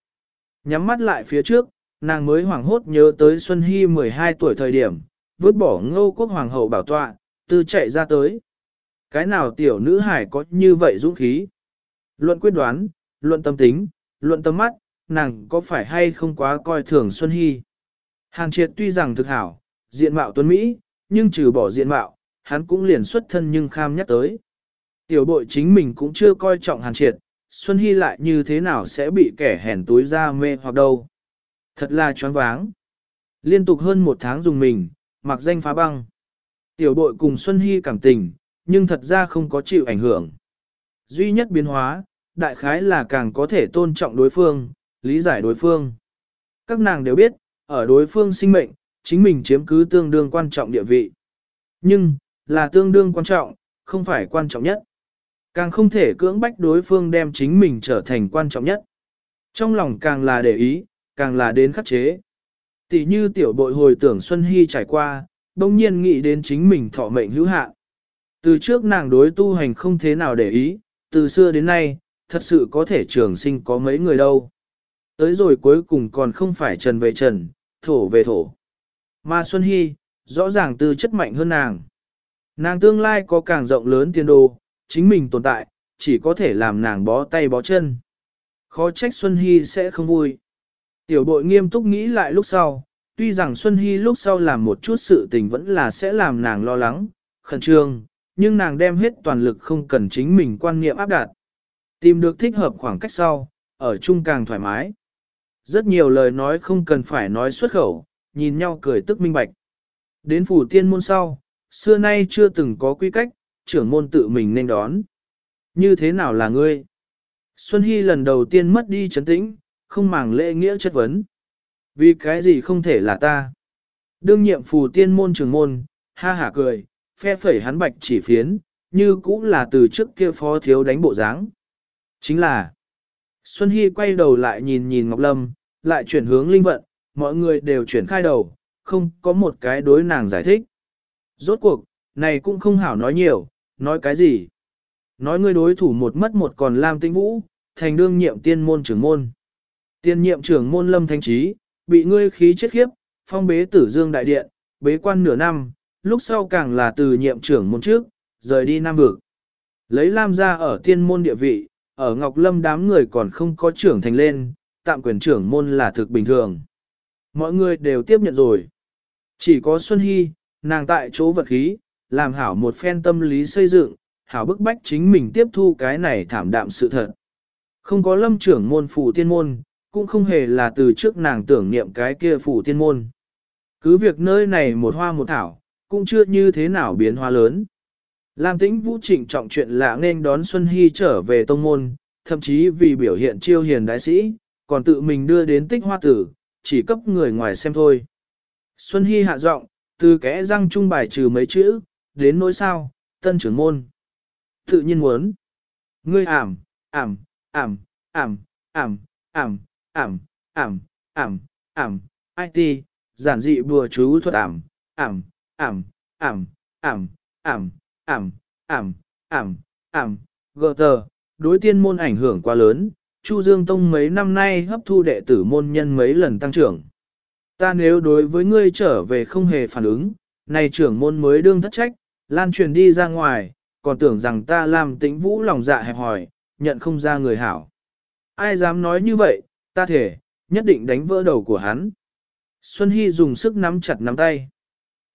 S1: Nhắm mắt lại phía trước, nàng mới hoảng hốt nhớ tới Xuân Hy 12 tuổi thời điểm, vứt bỏ ngô quốc hoàng hậu bảo tọa, từ chạy ra tới. Cái nào tiểu nữ hải có như vậy dũng khí? Luận quyết đoán, luận tâm tính, luận tâm mắt, nàng có phải hay không quá coi thường Xuân Hy. Hàn triệt tuy rằng thực hảo, diện mạo tuấn Mỹ, nhưng trừ bỏ diện mạo, hắn cũng liền xuất thân nhưng kham nhắc tới. Tiểu bội chính mình cũng chưa coi trọng hàn triệt, Xuân Hy lại như thế nào sẽ bị kẻ hèn túi ra mê hoặc đâu. Thật là choáng váng. Liên tục hơn một tháng dùng mình, mặc danh phá băng. Tiểu bội cùng Xuân Hy cảm tình, nhưng thật ra không có chịu ảnh hưởng. Duy nhất biến hóa, đại khái là càng có thể tôn trọng đối phương, lý giải đối phương. Các nàng đều biết, ở đối phương sinh mệnh, chính mình chiếm cứ tương đương quan trọng địa vị. Nhưng, là tương đương quan trọng, không phải quan trọng nhất. Càng không thể cưỡng bách đối phương đem chính mình trở thành quan trọng nhất. Trong lòng càng là để ý, càng là đến khắc chế. Tỷ như tiểu bội hồi tưởng Xuân Hy trải qua, đông nhiên nghĩ đến chính mình thọ mệnh hữu hạn. Từ trước nàng đối tu hành không thế nào để ý, từ xưa đến nay, thật sự có thể trường sinh có mấy người đâu. Tới rồi cuối cùng còn không phải trần về trần, thổ về thổ. Mà Xuân Hy, rõ ràng tư chất mạnh hơn nàng. Nàng tương lai có càng rộng lớn tiền đồ, chính mình tồn tại, chỉ có thể làm nàng bó tay bó chân. Khó trách Xuân Hy sẽ không vui. Tiểu bội nghiêm túc nghĩ lại lúc sau, tuy rằng Xuân Hy lúc sau làm một chút sự tình vẫn là sẽ làm nàng lo lắng, khẩn trương, nhưng nàng đem hết toàn lực không cần chính mình quan niệm áp đặt. Tìm được thích hợp khoảng cách sau, ở chung càng thoải mái. Rất nhiều lời nói không cần phải nói xuất khẩu, nhìn nhau cười tức minh bạch. Đến phủ tiên môn sau, xưa nay chưa từng có quy cách, trưởng môn tự mình nên đón. Như thế nào là ngươi? Xuân Hy lần đầu tiên mất đi chấn tĩnh, không màng lễ nghĩa chất vấn. Vì cái gì không thể là ta? Đương nhiệm phù tiên môn trưởng môn, ha hả cười, phe phẩy hắn bạch chỉ phiến, như cũng là từ trước kia phó thiếu đánh bộ dáng. Chính là, Xuân Hy quay đầu lại nhìn nhìn Ngọc Lâm, lại chuyển hướng linh vận, mọi người đều chuyển khai đầu, không có một cái đối nàng giải thích. Rốt cuộc, này cũng không hảo nói nhiều, nói cái gì? Nói ngươi đối thủ một mất một còn Lam Tĩnh Vũ, thành đương nhiệm tiên môn trưởng môn. Tiên nhiệm trưởng môn Lâm Thanh Trí, bị ngươi khí chết khiếp, phong bế tử dương đại điện, bế quan nửa năm, lúc sau càng là từ nhiệm trưởng môn trước, rời đi Nam Vực. Lấy Lam ra ở tiên môn địa vị, ở Ngọc Lâm đám người còn không có trưởng thành lên, tạm quyền trưởng môn là thực bình thường. Mọi người đều tiếp nhận rồi. Chỉ có Xuân Hy, nàng tại chỗ vật khí, làm hảo một phen tâm lý xây dựng, hảo bức bách chính mình tiếp thu cái này thảm đạm sự thật. Không có lâm trưởng môn phủ tiên môn, cũng không hề là từ trước nàng tưởng niệm cái kia phủ tiên môn. Cứ việc nơi này một hoa một thảo, cũng chưa như thế nào biến hoa lớn. Lam tĩnh vũ trịnh trọng chuyện lạ nên đón Xuân Hy trở về tông môn, thậm chí vì biểu hiện chiêu hiền đại sĩ, còn tự mình đưa đến tích hoa tử, chỉ cấp người ngoài xem thôi. Xuân Hy hạ giọng, từ kẽ răng trung bài trừ mấy chữ, đến nỗi sao, tân trưởng môn. Tự nhiên muốn. Ngươi ảm, ảm, ảm, ảm, ảm, ảm, ảm, ảm, ảm, ảm, IT, giản dị bùa chú thuật ảm, ảm, ảm, ảm, ảm, ảm, ảm, ảm, ảm, ảm, gờ tờ, đối tiên môn ảnh hưởng quá lớn, Chu Dương Tông mấy năm nay hấp thu đệ tử môn nhân mấy lần tăng trưởng. Ta nếu đối với ngươi trở về không hề phản ứng, này trưởng môn mới đương thất trách, lan truyền đi ra ngoài, còn tưởng rằng ta làm tĩnh vũ lòng dạ hẹp hòi, nhận không ra người hảo. Ai dám nói như vậy, ta thể, nhất định đánh vỡ đầu của hắn. Xuân Hy dùng sức nắm chặt nắm tay.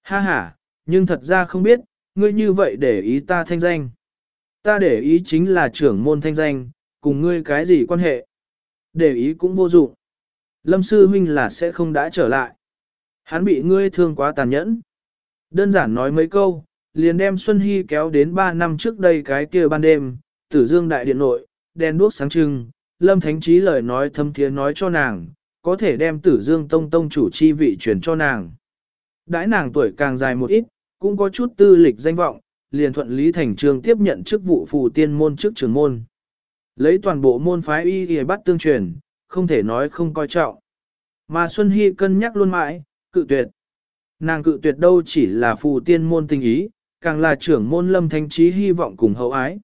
S1: Ha ha, nhưng thật ra không biết, ngươi như vậy để ý ta thanh danh. Ta để ý chính là trưởng môn thanh danh, cùng ngươi cái gì quan hệ. Để ý cũng vô dụng. Lâm sư huynh là sẽ không đã trở lại. Hắn bị ngươi thương quá tàn nhẫn. Đơn giản nói mấy câu, liền đem Xuân Hy kéo đến 3 năm trước đây cái kia ban đêm, tử dương đại điện nội, đèn đuốc sáng trưng, Lâm Thánh Trí lời nói thâm thiế nói cho nàng, có thể đem tử dương tông tông chủ chi vị truyền cho nàng. Đãi nàng tuổi càng dài một ít, cũng có chút tư lịch danh vọng, liền thuận lý thành trường tiếp nhận chức vụ phù tiên môn trước trường môn. Lấy toàn bộ môn phái y y bắt tương truyền, không thể nói không coi trọng. Mà Xuân Hy cân nhắc luôn mãi, cự tuyệt. Nàng cự tuyệt đâu chỉ là phù tiên môn tình ý, càng là trưởng môn lâm thanh trí hy vọng cùng hậu ái.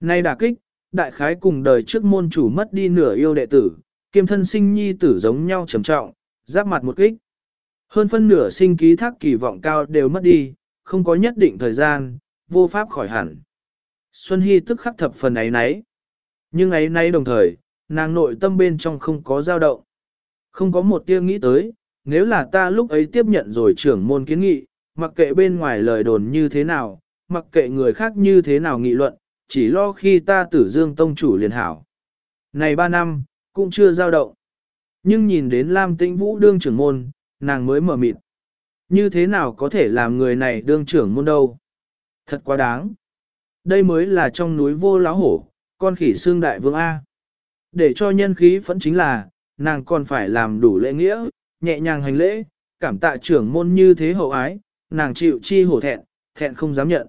S1: Nay đả kích, đại khái cùng đời trước môn chủ mất đi nửa yêu đệ tử, kiêm thân sinh nhi tử giống nhau trầm trọng, giáp mặt một kích. Hơn phân nửa sinh ký thác kỳ vọng cao đều mất đi, không có nhất định thời gian, vô pháp khỏi hẳn. Xuân Hy tức khắc thập phần ấy nấy. Nhưng ấy nấy đồng thời, nàng nội tâm bên trong không có dao động. Không có một tia nghĩ tới, nếu là ta lúc ấy tiếp nhận rồi trưởng môn kiến nghị, mặc kệ bên ngoài lời đồn như thế nào, mặc kệ người khác như thế nào nghị luận, chỉ lo khi ta tử dương tông chủ liền hảo. Này ba năm, cũng chưa dao động. Nhưng nhìn đến Lam Tĩnh Vũ đương trưởng môn, nàng mới mở mịt. Như thế nào có thể làm người này đương trưởng môn đâu? Thật quá đáng. Đây mới là trong núi vô láo hổ, con khỉ xương đại vương A. Để cho nhân khí phẫn chính là, nàng còn phải làm đủ lễ nghĩa, nhẹ nhàng hành lễ, cảm tạ trưởng môn như thế hậu ái, nàng chịu chi hổ thẹn, thẹn không dám nhận.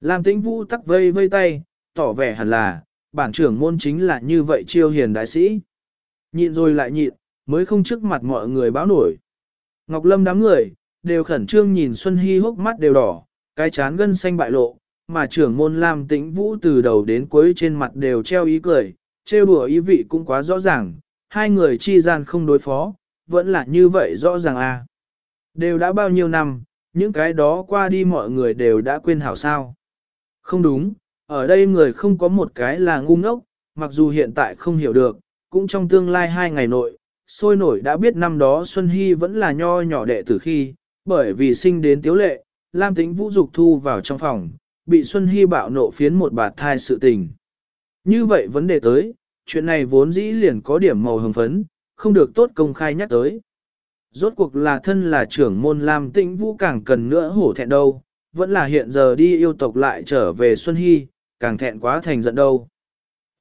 S1: làm tĩnh vũ tắc vây vây tay, tỏ vẻ hẳn là, bản trưởng môn chính là như vậy chiêu hiền đại sĩ. Nhịn rồi lại nhịn, mới không trước mặt mọi người báo nổi. Ngọc Lâm đám người, đều khẩn trương nhìn Xuân Hy hốc mắt đều đỏ, cái chán gân xanh bại lộ, mà trưởng môn Lam Tĩnh Vũ từ đầu đến cuối trên mặt đều treo ý cười, trêu đùa ý vị cũng quá rõ ràng, hai người chi gian không đối phó, vẫn là như vậy rõ ràng à. Đều đã bao nhiêu năm, những cái đó qua đi mọi người đều đã quên hảo sao. Không đúng, ở đây người không có một cái là ngu ngốc, mặc dù hiện tại không hiểu được, cũng trong tương lai hai ngày nội, sôi nổi đã biết năm đó Xuân Hy vẫn là nho nhỏ đệ tử khi, bởi vì sinh đến tiếu lệ, Lam Tĩnh Vũ Dục thu vào trong phòng, bị Xuân Hy bạo nộ phiến một bạt thai sự tình. Như vậy vấn đề tới, chuyện này vốn dĩ liền có điểm màu hồng phấn, không được tốt công khai nhắc tới. Rốt cuộc là thân là trưởng môn Lam Tĩnh Vũ càng cần nữa hổ thẹn đâu, vẫn là hiện giờ đi yêu tộc lại trở về Xuân Hy, càng thẹn quá thành giận đâu.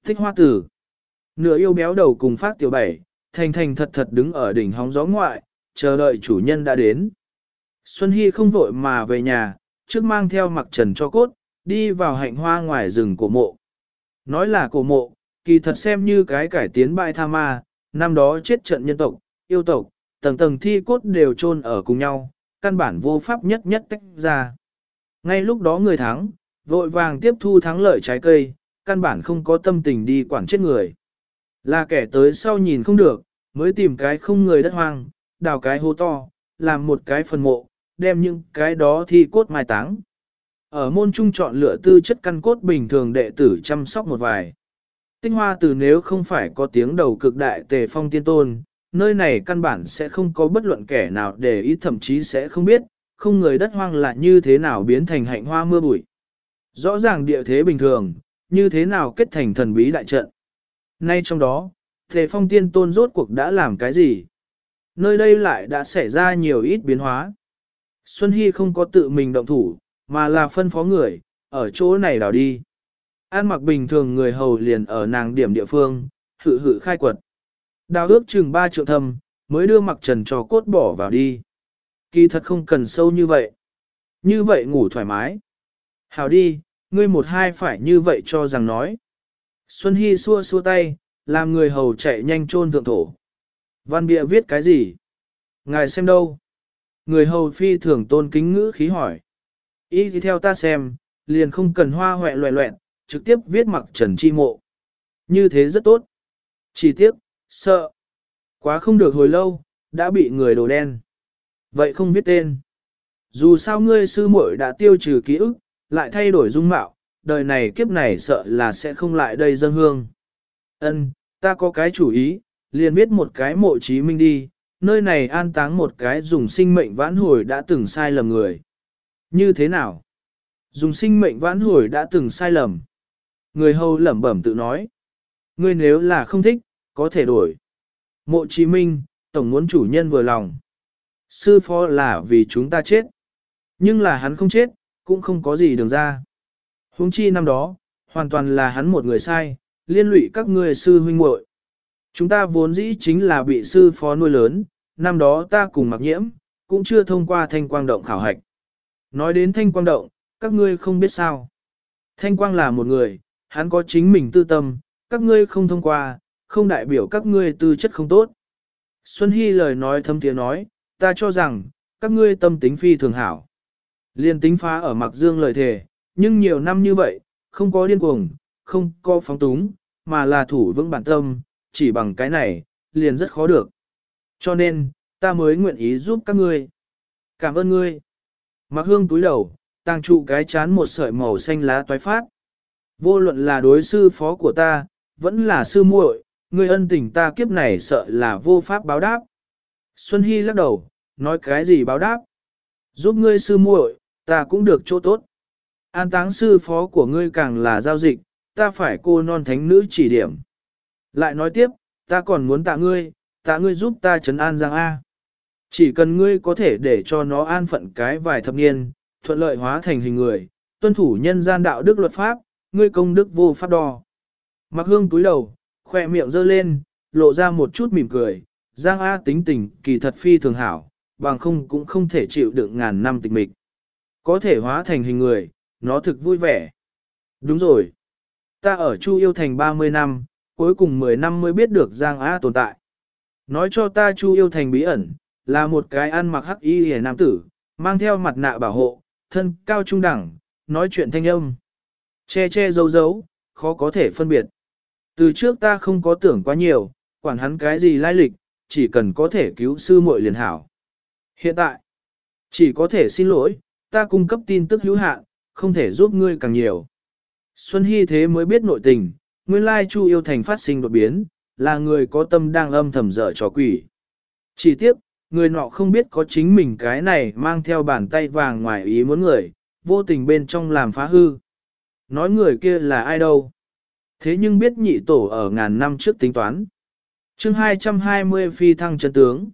S1: Thích hoa tử. Nửa yêu béo đầu cùng phát tiểu bảy, thành thành thật thật đứng ở đỉnh hóng gió ngoại, chờ đợi chủ nhân đã đến. Xuân Hy không vội mà về nhà, trước mang theo mặc trần cho cốt, đi vào hạnh hoa ngoài rừng cổ mộ. Nói là cổ mộ, kỳ thật xem như cái cải tiến bại tha ma, năm đó chết trận nhân tộc, yêu tộc, tầng tầng thi cốt đều chôn ở cùng nhau, căn bản vô pháp nhất nhất tách ra. Ngay lúc đó người thắng, vội vàng tiếp thu thắng lợi trái cây, căn bản không có tâm tình đi quản chết người. Là kẻ tới sau nhìn không được, mới tìm cái không người đất hoang, đào cái hố to, làm một cái phần mộ, đem những cái đó thi cốt mai táng. Ở môn trung chọn lựa tư chất căn cốt bình thường đệ tử chăm sóc một vài. Tinh hoa từ nếu không phải có tiếng đầu cực đại tề phong tiên tôn, nơi này căn bản sẽ không có bất luận kẻ nào để ý thậm chí sẽ không biết, không người đất hoang là như thế nào biến thành hạnh hoa mưa bụi. Rõ ràng địa thế bình thường, như thế nào kết thành thần bí đại trận. Nay trong đó, Tề Phong Tiên Tôn rốt cuộc đã làm cái gì? Nơi đây lại đã xảy ra nhiều ít biến hóa. Xuân Hy không có tự mình động thủ, mà là phân phó người, ở chỗ này đào đi. An mặc bình thường người hầu liền ở nàng điểm địa phương, hự hự khai quật. Đào ước chừng ba triệu thâm, mới đưa mặc trần cho cốt bỏ vào đi. Kỳ thật không cần sâu như vậy. Như vậy ngủ thoải mái. Hào đi, ngươi một hai phải như vậy cho rằng nói. Xuân Hy xua xua tay, làm người hầu chạy nhanh chôn thượng thổ. Văn bịa viết cái gì? Ngài xem đâu? Người hầu phi thường tôn kính ngữ khí hỏi. Ý thì theo ta xem, liền không cần hoa hoẹ loẹ loẹn, trực tiếp viết mặc trần chi mộ. Như thế rất tốt. Chỉ tiếc, sợ. Quá không được hồi lâu, đã bị người đồ đen. Vậy không viết tên. Dù sao ngươi sư muội đã tiêu trừ ký ức, lại thay đổi dung mạo, đời này kiếp này sợ là sẽ không lại đây dân hương. Ân, ta có cái chủ ý, liền viết một cái mộ chí minh đi, nơi này an táng một cái dùng sinh mệnh vãn hồi đã từng sai lầm người. Như thế nào? Dùng sinh mệnh vãn hồi đã từng sai lầm. Người hầu lẩm bẩm tự nói. Ngươi nếu là không thích, có thể đổi. Mộ chí minh, tổng muốn chủ nhân vừa lòng. Sư phó là vì chúng ta chết. Nhưng là hắn không chết, cũng không có gì đường ra. Huống chi năm đó, hoàn toàn là hắn một người sai, liên lụy các ngươi sư huynh muội. Chúng ta vốn dĩ chính là bị sư phó nuôi lớn, năm đó ta cùng mặc nhiễm, cũng chưa thông qua thanh quang động khảo hạch. Nói đến thanh quang động, các ngươi không biết sao. Thanh quang là một người, hắn có chính mình tư tâm, các ngươi không thông qua, không đại biểu các ngươi tư chất không tốt. Xuân Hy lời nói thâm tiếng nói, ta cho rằng, các ngươi tâm tính phi thường hảo. Liên tính phá ở mặc dương lời thề, nhưng nhiều năm như vậy, không có điên cuồng, không có phóng túng, mà là thủ vững bản tâm, chỉ bằng cái này, liền rất khó được. Cho nên, ta mới nguyện ý giúp các ngươi. Cảm ơn ngươi. Mặc hương túi đầu, tăng trụ cái chán một sợi màu xanh lá toái phát. Vô luận là đối sư phó của ta, vẫn là sư muội, ngươi ân tình ta kiếp này sợ là vô pháp báo đáp. Xuân Hy lắc đầu, nói cái gì báo đáp? Giúp ngươi sư muội, ta cũng được chỗ tốt. An táng sư phó của ngươi càng là giao dịch, ta phải cô non thánh nữ chỉ điểm. Lại nói tiếp, ta còn muốn tạ ngươi, tạ ngươi giúp ta trấn an Giang A. Chỉ cần ngươi có thể để cho nó an phận cái vài thập niên, thuận lợi hóa thành hình người, tuân thủ nhân gian đạo đức luật pháp, ngươi công đức vô pháp đo. Mặc hương túi đầu, khoe miệng giơ lên, lộ ra một chút mỉm cười, Giang A tính tình kỳ thật phi thường hảo, bằng không cũng không thể chịu đựng ngàn năm tịch mịch. Có thể hóa thành hình người, nó thực vui vẻ. Đúng rồi. Ta ở Chu Yêu Thành 30 năm, cuối cùng 10 năm mới biết được Giang A tồn tại. Nói cho ta Chu Yêu Thành bí ẩn, là một cái ăn mặc hắc y hề nam tử, mang theo mặt nạ bảo hộ, thân cao trung đẳng, nói chuyện thanh âm. Che che giấu giấu, khó có thể phân biệt. Từ trước ta không có tưởng quá nhiều, quản hắn cái gì lai lịch, chỉ cần có thể cứu sư muội liền hảo. Hiện tại, chỉ có thể xin lỗi, ta cung cấp tin tức hữu hạn, không thể giúp ngươi càng nhiều. Xuân Hy thế mới biết nội tình, nguyên lai Chu yêu thành phát sinh đột biến, là người có tâm đang âm thầm dở trò quỷ. Chỉ tiếc, người nọ không biết có chính mình cái này mang theo bàn tay vàng ngoài ý muốn người, vô tình bên trong làm phá hư. Nói người kia là ai đâu? Thế nhưng biết nhị tổ ở ngàn năm trước tính toán. chương 220 phi thăng chân tướng.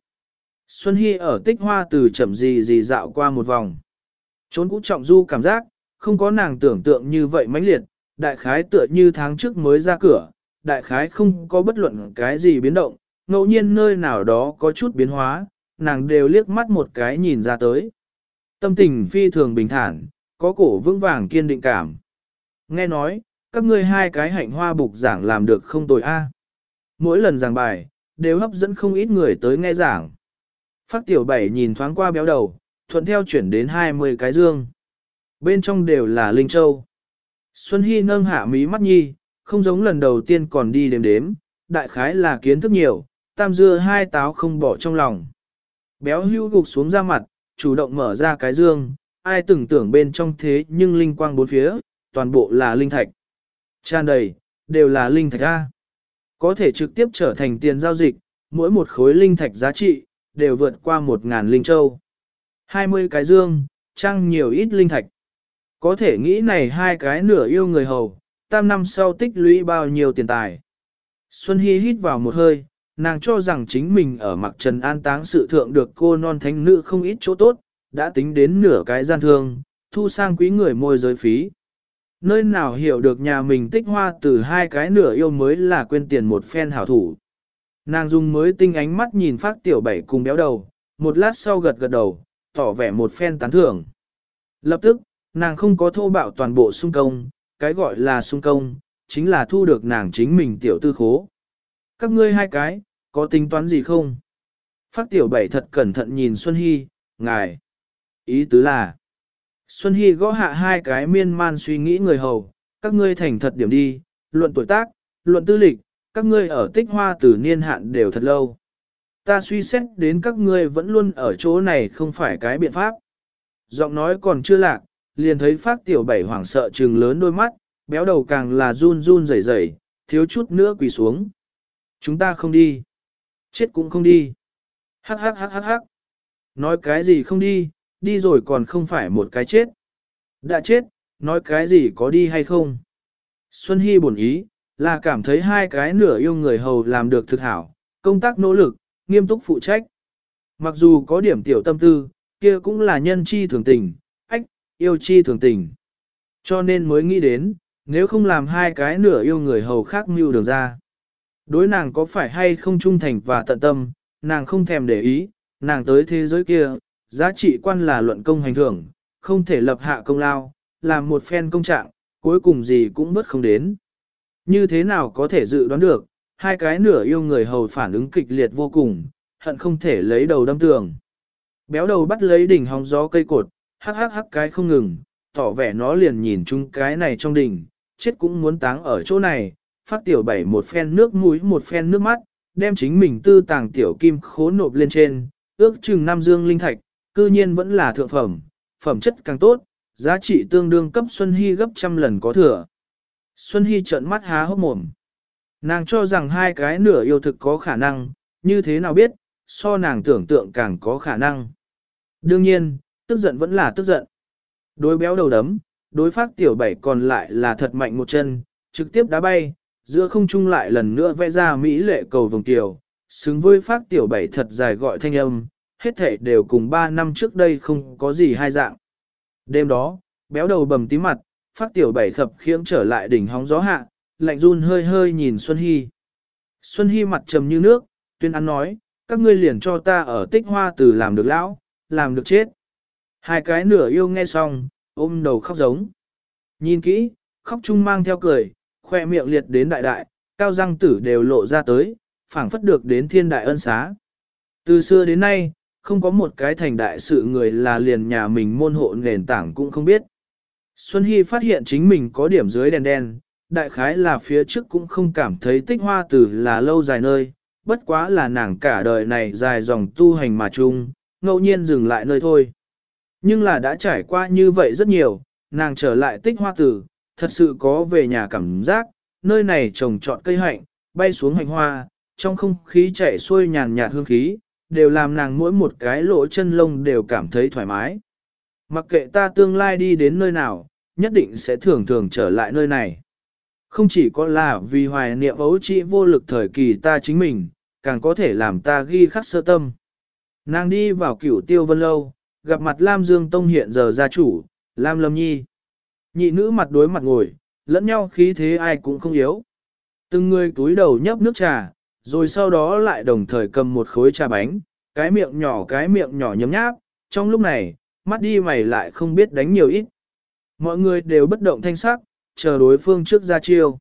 S1: Xuân Hy ở tích hoa từ chậm gì gì dạo qua một vòng. Trốn cũ trọng du cảm giác, không có nàng tưởng tượng như vậy mãnh liệt, đại khái tựa như tháng trước mới ra cửa, đại khái không có bất luận cái gì biến động, ngẫu nhiên nơi nào đó có chút biến hóa, nàng đều liếc mắt một cái nhìn ra tới. Tâm tình phi thường bình thản, có cổ vững vàng kiên định cảm. Nghe nói, các ngươi hai cái hạnh hoa bục giảng làm được không tồi a. Mỗi lần giảng bài, đều hấp dẫn không ít người tới nghe giảng. Phát tiểu bảy nhìn thoáng qua béo đầu, thuận theo chuyển đến 20 cái dương. Bên trong đều là Linh Châu. Xuân Hy nâng hạ mí mắt nhi, không giống lần đầu tiên còn đi đếm đếm, đại khái là kiến thức nhiều, tam dưa hai táo không bỏ trong lòng. Béo hưu gục xuống ra mặt, chủ động mở ra cái dương, ai tưởng tưởng bên trong thế nhưng linh quang bốn phía, toàn bộ là linh thạch. Tràn đầy, đều là linh thạch A. Có thể trực tiếp trở thành tiền giao dịch, mỗi một khối linh thạch giá trị, đều vượt qua một ngàn linh châu. 20 cái dương, trăng nhiều ít linh thạch. Có thể nghĩ này hai cái nửa yêu người hầu, tam năm sau tích lũy bao nhiêu tiền tài. Xuân Hy hít vào một hơi, nàng cho rằng chính mình ở mặc trần an táng sự thượng được cô non thánh nữ không ít chỗ tốt, đã tính đến nửa cái gian thương, thu sang quý người môi giới phí. Nơi nào hiểu được nhà mình tích hoa từ hai cái nửa yêu mới là quên tiền một phen hảo thủ. Nàng dùng mới tinh ánh mắt nhìn phát tiểu bảy cùng béo đầu, một lát sau gật gật đầu, tỏ vẻ một phen tán thưởng. Lập tức, nàng không có thô bạo toàn bộ sung công, cái gọi là sung công, chính là thu được nàng chính mình tiểu tư khố. Các ngươi hai cái, có tính toán gì không? Phát tiểu bảy thật cẩn thận nhìn Xuân Hy, ngài. Ý tứ là, Xuân Hy gõ hạ hai cái miên man suy nghĩ người hầu, các ngươi thành thật điểm đi, luận tuổi tác, luận tư lịch, các ngươi ở tích hoa từ niên hạn đều thật lâu. Ta suy xét đến các ngươi vẫn luôn ở chỗ này không phải cái biện pháp. Giọng nói còn chưa lạc, liền thấy phát tiểu bảy hoảng sợ trừng lớn đôi mắt, béo đầu càng là run run rẩy rẩy, thiếu chút nữa quỳ xuống. Chúng ta không đi. Chết cũng không đi. Hắc hắc hắc hắc hắc. Nói cái gì không đi, đi rồi còn không phải một cái chết. Đã chết, nói cái gì có đi hay không. Xuân Hy buồn ý, là cảm thấy hai cái nửa yêu người hầu làm được thực hảo, công tác nỗ lực, nghiêm túc phụ trách. Mặc dù có điểm tiểu tâm tư, kia cũng là nhân chi thường tình, yêu chi thường tình. Cho nên mới nghĩ đến, nếu không làm hai cái nửa yêu người hầu khác mưu đường ra. Đối nàng có phải hay không trung thành và tận tâm, nàng không thèm để ý, nàng tới thế giới kia, giá trị quan là luận công hành thưởng, không thể lập hạ công lao, làm một phen công trạng, cuối cùng gì cũng bất không đến. Như thế nào có thể dự đoán được, hai cái nửa yêu người hầu phản ứng kịch liệt vô cùng, hận không thể lấy đầu đâm tường. Béo đầu bắt lấy đỉnh hóng gió cây cột, hắc hắc hắc cái không ngừng, tỏ vẻ nó liền nhìn chung cái này trong đỉnh, chết cũng muốn táng ở chỗ này, phát tiểu bảy một phen nước mũi một phen nước mắt, đem chính mình tư tàng tiểu kim khố nộp lên trên, ước chừng năm dương linh thạch, cư nhiên vẫn là thượng phẩm, phẩm chất càng tốt, giá trị tương đương cấp Xuân Hy gấp trăm lần có thừa. Xuân Hy trợn mắt há hốc mồm. Nàng cho rằng hai cái nửa yêu thực có khả năng, như thế nào biết, so nàng tưởng tượng càng có khả năng. Đương nhiên, tức giận vẫn là tức giận. Đối béo đầu đấm, đối phát tiểu bảy còn lại là thật mạnh một chân, trực tiếp đá bay, giữa không trung lại lần nữa vẽ ra mỹ lệ cầu vòng tiểu, xứng với phát tiểu bảy thật dài gọi thanh âm, hết thể đều cùng ba năm trước đây không có gì hai dạng. Đêm đó, béo đầu bầm tí mặt, phát tiểu bảy khập khiễng trở lại đỉnh hóng gió hạ, lạnh run hơi hơi nhìn Xuân Hy. Xuân Hy mặt trầm như nước, tuyên án nói, các ngươi liền cho ta ở tích hoa từ làm được lão, làm được chết. Hai cái nửa yêu nghe xong, ôm đầu khóc giống. Nhìn kỹ, khóc chung mang theo cười, khoe miệng liệt đến đại đại, cao răng tử đều lộ ra tới, phảng phất được đến thiên đại ân xá. Từ xưa đến nay, không có một cái thành đại sự người là liền nhà mình môn hộ nền tảng cũng không biết. Xuân Hy phát hiện chính mình có điểm dưới đèn đen, đại khái là phía trước cũng không cảm thấy tích hoa tử là lâu dài nơi, bất quá là nàng cả đời này dài dòng tu hành mà chung, ngẫu nhiên dừng lại nơi thôi. Nhưng là đã trải qua như vậy rất nhiều, nàng trở lại tích hoa tử, thật sự có về nhà cảm giác, nơi này trồng trọt cây hạnh, bay xuống hành hoa, trong không khí chạy xuôi nhàn nhạt hương khí, đều làm nàng mỗi một cái lỗ chân lông đều cảm thấy thoải mái. Mặc kệ ta tương lai đi đến nơi nào, nhất định sẽ thường thường trở lại nơi này. Không chỉ có là vì hoài niệm ấu trị vô lực thời kỳ ta chính mình, càng có thể làm ta ghi khắc sơ tâm. Nàng đi vào cửu tiêu vân lâu, gặp mặt Lam Dương Tông hiện giờ gia chủ, Lam Lâm Nhi. Nhị nữ mặt đối mặt ngồi, lẫn nhau khí thế ai cũng không yếu. Từng người túi đầu nhấp nước trà, rồi sau đó lại đồng thời cầm một khối trà bánh, cái miệng nhỏ cái miệng nhỏ nhấm nháp, trong lúc này, mắt đi mày lại không biết đánh nhiều ít. Mọi người đều bất động thanh sắc, chờ đối phương trước ra chiêu.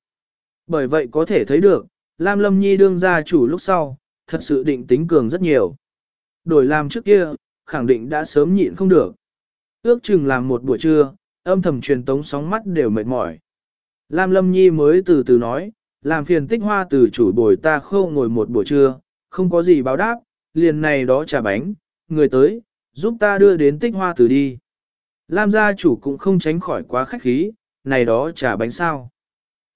S1: Bởi vậy có thể thấy được, Lam Lâm Nhi đương gia chủ lúc sau, thật sự định tính cường rất nhiều. Đổi làm trước kia, khẳng định đã sớm nhịn không được. Ước chừng làm một buổi trưa, âm thầm truyền tống sóng mắt đều mệt mỏi. Lam Lâm Nhi mới từ từ nói, làm phiền tích hoa từ chủ bồi ta khâu ngồi một buổi trưa, không có gì báo đáp, liền này đó trà bánh, người tới, giúp ta đưa đến tích hoa từ đi. Lam gia chủ cũng không tránh khỏi quá khách khí, này đó trà bánh sao.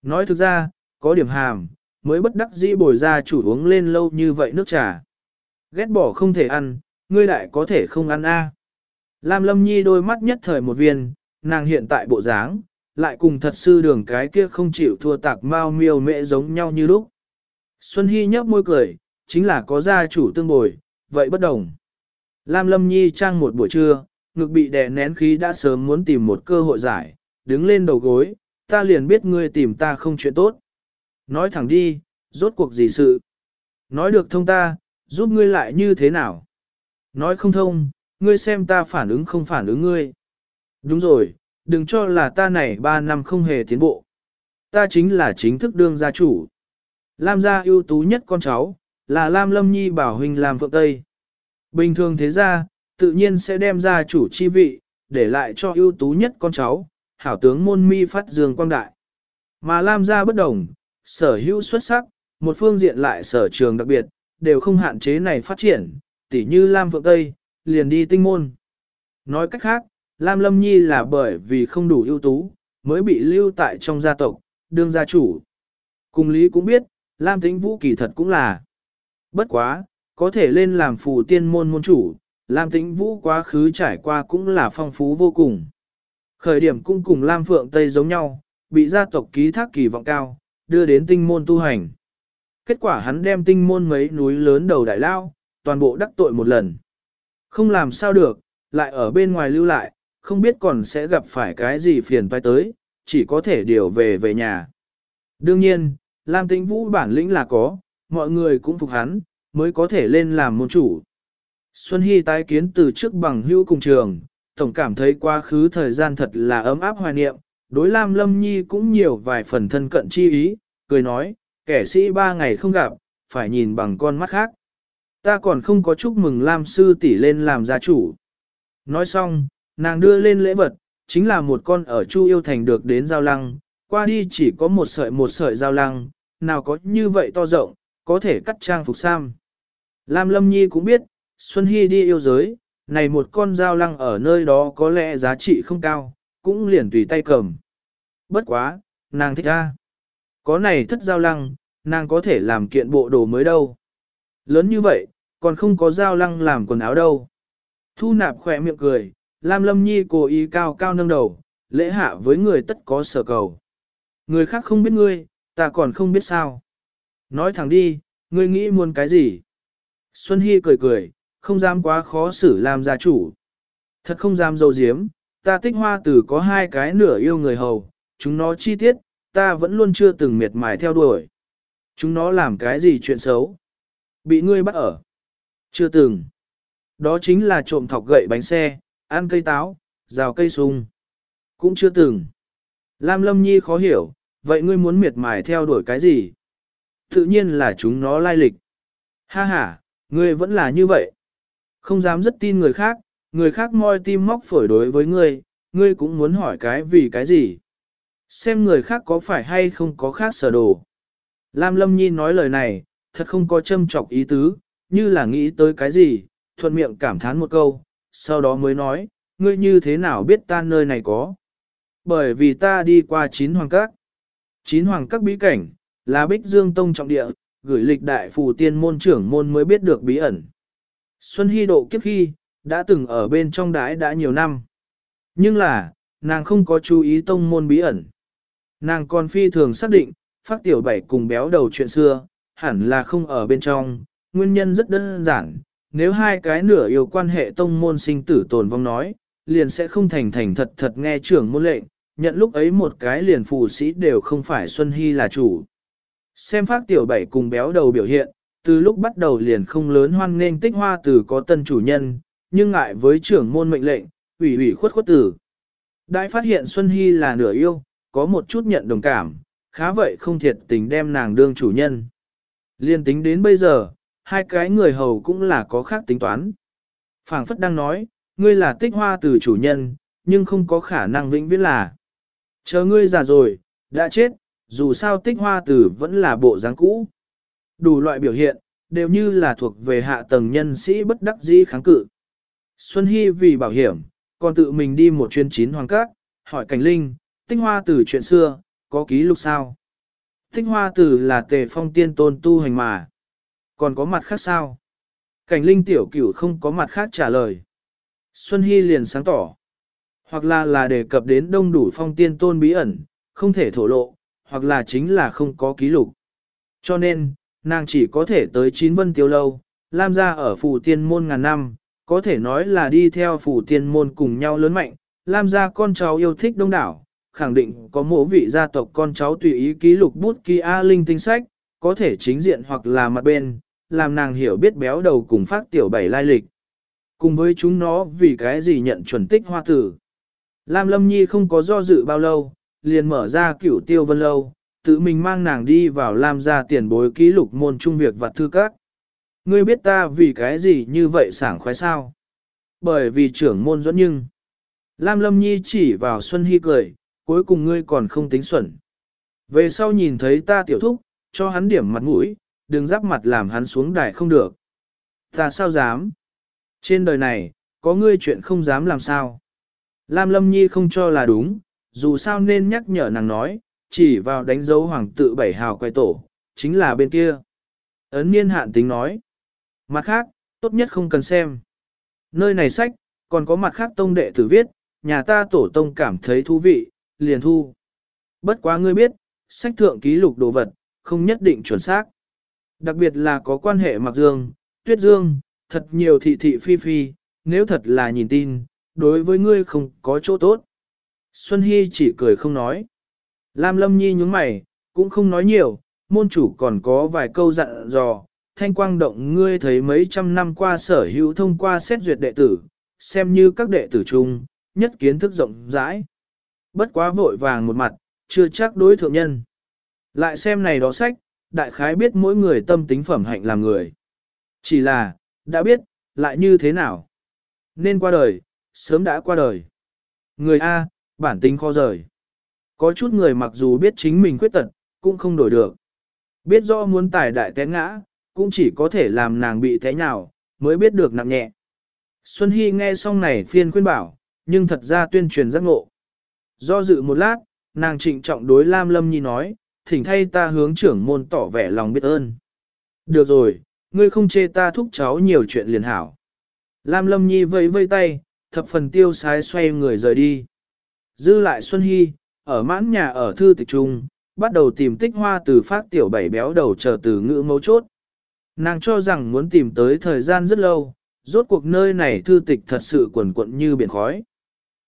S1: Nói thực ra, có điểm hàm, mới bất đắc dĩ bồi gia chủ uống lên lâu như vậy nước trà. Ghét bỏ không thể ăn, ngươi đại có thể không ăn a. Lam lâm nhi đôi mắt nhất thời một viên, nàng hiện tại bộ dáng, lại cùng thật sư đường cái kia không chịu thua tạc mau miêu mẹ giống nhau như lúc. Xuân Hy nhấp môi cười, chính là có gia chủ tương bồi, vậy bất đồng. Lam Lâm Nhi trang một buổi trưa, ngực bị đè nén khí đã sớm muốn tìm một cơ hội giải, đứng lên đầu gối, ta liền biết ngươi tìm ta không chuyện tốt. Nói thẳng đi, rốt cuộc gì sự. Nói được thông ta, giúp ngươi lại như thế nào. Nói không thông, ngươi xem ta phản ứng không phản ứng ngươi. Đúng rồi, đừng cho là ta này 3 năm không hề tiến bộ. Ta chính là chính thức đương gia chủ. Lam gia ưu tú nhất con cháu, là Lam Lâm Nhi bảo huynh làm phượng Tây. Bình thường thế ra, tự nhiên sẽ đem gia chủ chi vị, để lại cho ưu tú nhất con cháu, hảo tướng môn mi phát dương quang đại. Mà Lam gia bất đồng, sở hữu xuất sắc, một phương diện lại sở trường đặc biệt, đều không hạn chế này phát triển, tỉ như Lam Phượng Tây, liền đi tinh môn. Nói cách khác, Lam Lâm Nhi là bởi vì không đủ ưu tú, mới bị lưu tại trong gia tộc, đương gia chủ. Cùng lý cũng biết, Lam Tĩnh Vũ kỳ thật cũng là. Bất quá, có thể lên làm phù tiên môn môn chủ, Lam Tĩnh Vũ quá khứ trải qua cũng là phong phú vô cùng. Khởi điểm cũng cùng Lam Phượng Tây giống nhau, bị gia tộc ký thác kỳ vọng cao, đưa đến tinh môn tu hành. Kết quả hắn đem tinh môn mấy núi lớn đầu đại lao, toàn bộ đắc tội một lần. Không làm sao được, lại ở bên ngoài lưu lại, không biết còn sẽ gặp phải cái gì phiền toái tới, chỉ có thể điều về về nhà. Đương nhiên, Lam Tĩnh Vũ bản lĩnh là có, mọi người cũng phục hắn, mới có thể lên làm môn chủ. Xuân Hy tái kiến từ trước bằng hữu cùng trường, tổng cảm thấy quá khứ thời gian thật là ấm áp hoài niệm, đối Lam Lâm Nhi cũng nhiều vài phần thân cận chi ý, cười nói, kẻ sĩ ba ngày không gặp, phải nhìn bằng con mắt khác. Ta còn không có chúc mừng Lam Sư tỷ lên làm gia chủ. Nói xong, nàng đưa lên lễ vật, chính là một con ở Chu Yêu Thành được đến giao lăng, qua đi chỉ có một sợi một sợi giao lăng, nào có như vậy to rộng, có thể cắt trang phục sam. Lam Lâm Nhi cũng biết, Xuân Hy đi yêu giới, này một con dao lăng ở nơi đó có lẽ giá trị không cao, cũng liền tùy tay cầm. Bất quá, nàng thích ra. Có này thất dao lăng, nàng có thể làm kiện bộ đồ mới đâu. Lớn như vậy, còn không có dao lăng làm quần áo đâu. Thu nạp khỏe miệng cười, Lam Lâm Nhi cố ý cao cao nâng đầu, lễ hạ với người tất có sở cầu. Người khác không biết ngươi, ta còn không biết sao. Nói thẳng đi, ngươi nghĩ muốn cái gì? Xuân Hy cười cười, không dám quá khó xử làm gia chủ. Thật không dám dâu diếm, ta tích hoa tử có hai cái nửa yêu người hầu, chúng nó chi tiết, ta vẫn luôn chưa từng miệt mài theo đuổi. Chúng nó làm cái gì chuyện xấu? Bị ngươi bắt ở? Chưa từng. Đó chính là trộm thọc gậy bánh xe, ăn cây táo, rào cây sung. Cũng chưa từng. Lam Lâm Nhi khó hiểu, vậy ngươi muốn miệt mài theo đuổi cái gì? Tự nhiên là chúng nó lai lịch. Ha ha, ngươi vẫn là như vậy. Không dám rất tin người khác, người khác moi tim móc phổi đối với ngươi, ngươi cũng muốn hỏi cái vì cái gì. Xem người khác có phải hay không có khác sở đồ. Lam Lâm Nhi nói lời này, thật không có châm trọc ý tứ, như là nghĩ tới cái gì, thuận miệng cảm thán một câu, sau đó mới nói, ngươi như thế nào biết ta nơi này có. Bởi vì ta đi qua chín hoàng các. Chín hoàng các bí cảnh, là bích dương tông trọng địa, gửi lịch đại phù tiên môn trưởng môn mới biết được bí ẩn. Xuân Hy độ kiếp khi, đã từng ở bên trong đái đã nhiều năm. Nhưng là, nàng không có chú ý tông môn bí ẩn. Nàng còn phi thường xác định, phát tiểu bảy cùng béo đầu chuyện xưa, hẳn là không ở bên trong, nguyên nhân rất đơn giản. Nếu hai cái nửa yêu quan hệ tông môn sinh tử tồn vong nói, liền sẽ không thành thành thật thật nghe trưởng môn lệnh, nhận lúc ấy một cái liền phù sĩ đều không phải Xuân Hy là chủ. Xem phát tiểu bảy cùng béo đầu biểu hiện, từ lúc bắt đầu liền không lớn hoan nên tích hoa tử có tân chủ nhân, nhưng ngại với trưởng môn mệnh lệnh, ủy ủy khuất khuất tử. Đại phát hiện Xuân Hy là nửa yêu, có một chút nhận đồng cảm, khá vậy không thiệt tình đem nàng đương chủ nhân. Liên tính đến bây giờ, hai cái người hầu cũng là có khác tính toán. Phảng phất đang nói, ngươi là tích hoa từ chủ nhân, nhưng không có khả năng vĩnh viễn là. Chờ ngươi già rồi, đã chết, dù sao tích hoa tử vẫn là bộ dáng cũ. Đủ loại biểu hiện, đều như là thuộc về hạ tầng nhân sĩ bất đắc dĩ kháng cự. Xuân Hy vì bảo hiểm, còn tự mình đi một chuyên chín hoàng các, hỏi cảnh linh, tích hoa tử chuyện xưa, có ký lục sao? Tích hoa tử là tề phong tiên tôn tu hành mà. Còn có mặt khác sao? Cảnh linh tiểu cửu không có mặt khác trả lời. Xuân Hy liền sáng tỏ. Hoặc là là đề cập đến đông đủ phong tiên tôn bí ẩn, không thể thổ lộ, hoặc là chính là không có ký lục. Cho nên, nàng chỉ có thể tới chín vân tiêu lâu, Lam gia ở phủ tiên môn ngàn năm, có thể nói là đi theo phủ tiên môn cùng nhau lớn mạnh, Lam gia con cháu yêu thích đông đảo, khẳng định có mộ vị gia tộc con cháu tùy ý ký lục bút ký A linh tinh sách, có thể chính diện hoặc là mặt bên, làm nàng hiểu biết béo đầu cùng phát tiểu bảy lai lịch. Cùng với chúng nó vì cái gì nhận chuẩn tích hoa tử. Lam Lâm Nhi không có do dự bao lâu, liền mở ra cửu tiêu vân lâu, tự mình mang nàng đi vào Lam gia tiền bối ký lục môn trung việc vặt thư các. Ngươi biết ta vì cái gì như vậy sảng khoái sao? Bởi vì trưởng môn dẫn nhưng. Lam Lâm Nhi chỉ vào Xuân Hy cười, cuối cùng ngươi còn không tính xuẩn. Về sau nhìn thấy ta tiểu thúc, cho hắn điểm mặt mũi, đừng giáp mặt làm hắn xuống đài không được. Ta sao dám? Trên đời này, có ngươi chuyện không dám làm sao? Lam Lâm Nhi không cho là đúng, dù sao nên nhắc nhở nàng nói, chỉ vào đánh dấu hoàng tự bảy hào quay tổ, chính là bên kia. Ấn niên hạn tính nói. Mặt khác, tốt nhất không cần xem. Nơi này sách, còn có mặt khác tông đệ tử viết, nhà ta tổ tông cảm thấy thú vị, liền thu. Bất quá ngươi biết, sách thượng ký lục đồ vật, không nhất định chuẩn xác. Đặc biệt là có quan hệ mặc dương, tuyết dương, thật nhiều thị thị phi phi, nếu thật là nhìn tin, đối với ngươi không có chỗ tốt. Xuân Hy chỉ cười không nói. Lam Lâm Nhi nhúng mày, cũng không nói nhiều, môn chủ còn có vài câu dặn dò. Thanh quang động ngươi thấy mấy trăm năm qua sở hữu thông qua xét duyệt đệ tử, xem như các đệ tử chung, nhất kiến thức rộng rãi. Bất quá vội vàng một mặt, chưa chắc đối thượng nhân. Lại xem này đó sách, đại khái biết mỗi người tâm tính phẩm hạnh làm người. Chỉ là, đã biết, lại như thế nào? Nên qua đời, sớm đã qua đời. Người A, bản tính khó rời. Có chút người mặc dù biết chính mình khuyết tật, cũng không đổi được. Biết rõ muốn tài đại té ngã, cũng chỉ có thể làm nàng bị té nhào, mới biết được nặng nhẹ. Xuân Hy nghe xong này phiên khuyên bảo, nhưng thật ra tuyên truyền giác ngộ. Do dự một lát, nàng trịnh trọng đối Lam Lâm Nhi nói, thỉnh thay ta hướng trưởng môn tỏ vẻ lòng biết ơn. Được rồi, ngươi không chê ta thúc cháu nhiều chuyện liền hảo. Lam Lâm Nhi vẫy vây tay, thập phần tiêu sái xoay người rời đi. Dư lại Xuân Hy, ở mãn nhà ở thư tịch trung, bắt đầu tìm tích hoa từ phát tiểu bảy béo đầu chờ từ ngữ mấu chốt. Nàng cho rằng muốn tìm tới thời gian rất lâu, rốt cuộc nơi này thư tịch thật sự quần quận như biển khói.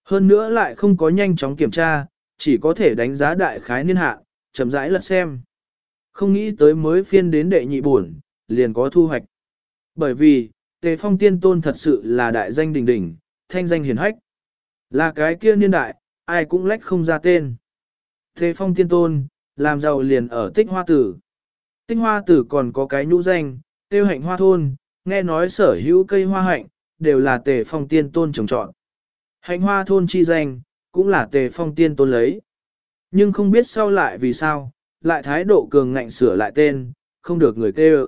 S1: Hơn nữa lại không có nhanh chóng kiểm tra, chỉ có thể đánh giá đại khái niên hạ, chậm rãi lật xem. Không nghĩ tới mới phiên đến đệ nhị buồn, liền có thu hoạch. Bởi vì, Tề Phong Tiên Tôn thật sự là đại danh đỉnh đỉnh, thanh danh hiển hách. Là cái kia niên đại, ai cũng lách không ra tên. Tề Phong Tiên Tôn, làm giàu liền ở tích hoa tử. Tích hoa tử còn có cái nhũ danh, tiêu hạnh hoa thôn, nghe nói sở hữu cây hoa hạnh, đều là Tề Phong Tiên Tôn trồng trọn. Hạnh hoa thôn chi danh, cũng là Tề Phong Tiên Tôn lấy. Nhưng không biết sau lại vì sao, lại thái độ cường ngạnh sửa lại tên, không được người kêu.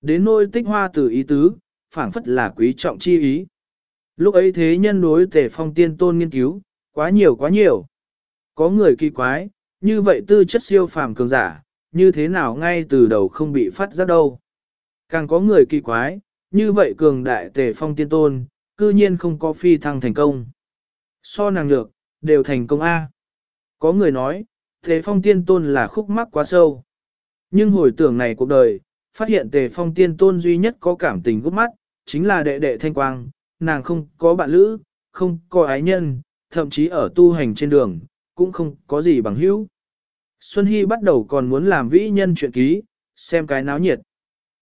S1: Đến nôi tích hoa từ ý tứ, phảng phất là quý trọng chi ý. Lúc ấy thế nhân đối tề phong tiên tôn nghiên cứu, quá nhiều quá nhiều. Có người kỳ quái, như vậy tư chất siêu phàm cường giả, như thế nào ngay từ đầu không bị phát giác đâu. Càng có người kỳ quái, như vậy cường đại tề phong tiên tôn, cư nhiên không có phi thăng thành công. So nàng được đều thành công A. Có người nói, tề phong tiên tôn là khúc mắc quá sâu. Nhưng hồi tưởng này cuộc đời, phát hiện tề phong tiên tôn duy nhất có cảm tình gút mắt, chính là đệ đệ thanh quang, nàng không có bạn lữ, không có ái nhân, thậm chí ở tu hành trên đường, cũng không có gì bằng hữu. Xuân Hy bắt đầu còn muốn làm vĩ nhân chuyện ký, xem cái náo nhiệt.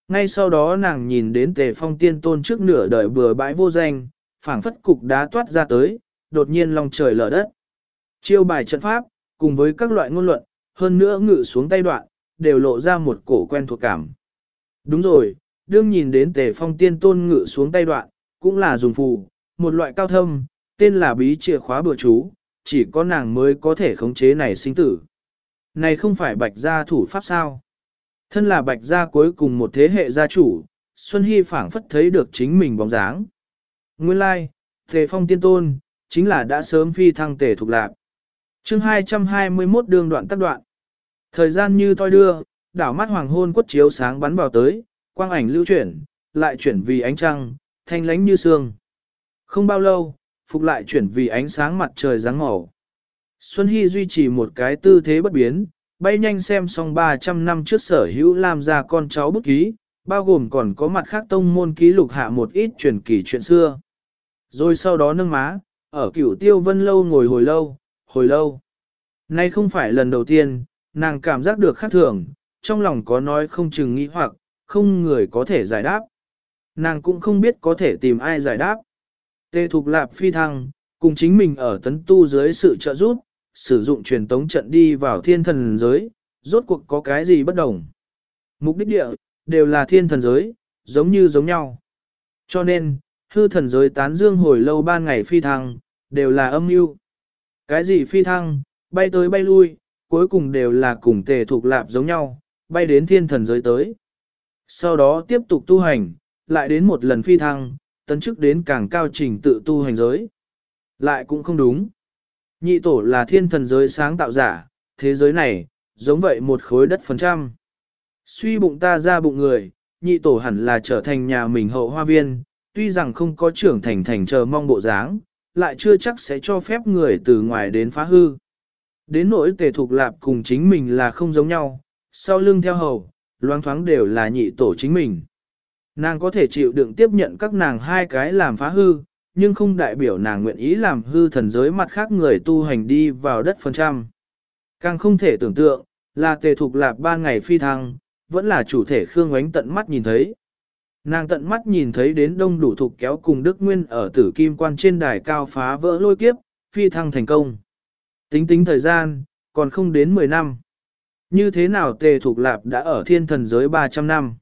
S1: Ngay sau đó nàng nhìn đến tề phong tiên tôn trước nửa đời bừa bãi vô danh, phảng phất cục đá toát ra tới, đột nhiên lòng trời lở đất. Chiêu bài trận pháp, cùng với các loại ngôn luận, hơn nữa ngự xuống tay đoạn, đều lộ ra một cổ quen thuộc cảm. Đúng rồi, đương nhìn đến tề phong tiên tôn ngự xuống tay đoạn, cũng là dùng phù, một loại cao thâm, tên là bí chìa khóa bừa chú, chỉ có nàng mới có thể khống chế này sinh tử. Này không phải bạch gia thủ pháp sao? Thân là bạch gia cuối cùng một thế hệ gia chủ, Xuân Hy phảng phất thấy được chính mình bóng dáng. Nguyên lai, like, tề phong tiên tôn, chính là đã sớm phi thăng tề thuộc lạc chương 221 đường đoạn tắt đoạn. Thời gian như toi đưa, đảo mắt hoàng hôn quất chiếu sáng bắn vào tới, quang ảnh lưu chuyển, lại chuyển vì ánh trăng, thanh lánh như sương. Không bao lâu, phục lại chuyển vì ánh sáng mặt trời ráng màu. Xuân Hy duy trì một cái tư thế bất biến, bay nhanh xem xong 300 năm trước sở hữu làm ra con cháu bút ký, bao gồm còn có mặt khác tông môn ký lục hạ một ít truyền kỳ chuyện xưa. Rồi sau đó nâng má, ở cửu tiêu vân lâu ngồi hồi lâu, hồi lâu. Nay không phải lần đầu tiên, nàng cảm giác được khác thường, trong lòng có nói không chừng nghĩ hoặc, không người có thể giải đáp. Nàng cũng không biết có thể tìm ai giải đáp. Tê Thục Lạp phi thăng, cùng chính mình ở tấn tu dưới sự trợ giúp, sử dụng truyền tống trận đi vào thiên thần giới, rốt cuộc có cái gì bất đồng. Mục đích địa, đều là thiên thần giới, giống như giống nhau. Cho nên, hư thần giới tán dương hồi lâu ban ngày phi thăng, đều là âm mưu. Cái gì phi thăng, bay tới bay lui, cuối cùng đều là cùng tề thuộc lạp giống nhau, bay đến thiên thần giới tới. Sau đó tiếp tục tu hành, lại đến một lần phi thăng, tấn chức đến càng cao trình tự tu hành giới. Lại cũng không đúng. Nhị tổ là thiên thần giới sáng tạo giả, thế giới này, giống vậy một khối đất phần trăm. Suy bụng ta ra bụng người, nhị tổ hẳn là trở thành nhà mình hậu hoa viên, tuy rằng không có trưởng thành thành chờ mong bộ dáng, lại chưa chắc sẽ cho phép người từ ngoài đến phá hư. Đến nỗi tề thục lạp cùng chính mình là không giống nhau, sau lưng theo hầu, loang thoáng đều là nhị tổ chính mình. Nàng có thể chịu đựng tiếp nhận các nàng hai cái làm phá hư, nhưng không đại biểu nàng nguyện ý làm hư thần giới mặt khác người tu hành đi vào đất phần trăm. Càng không thể tưởng tượng, là tề thục lạp ba ngày phi thăng, vẫn là chủ thể Khương Ngoánh tận mắt nhìn thấy. Nàng tận mắt nhìn thấy đến đông đủ thục kéo cùng Đức Nguyên ở tử kim quan trên đài cao phá vỡ lôi kiếp, phi thăng thành công. Tính tính thời gian, còn không đến 10 năm. Như thế nào tề thục lạp đã ở thiên thần giới 300 năm?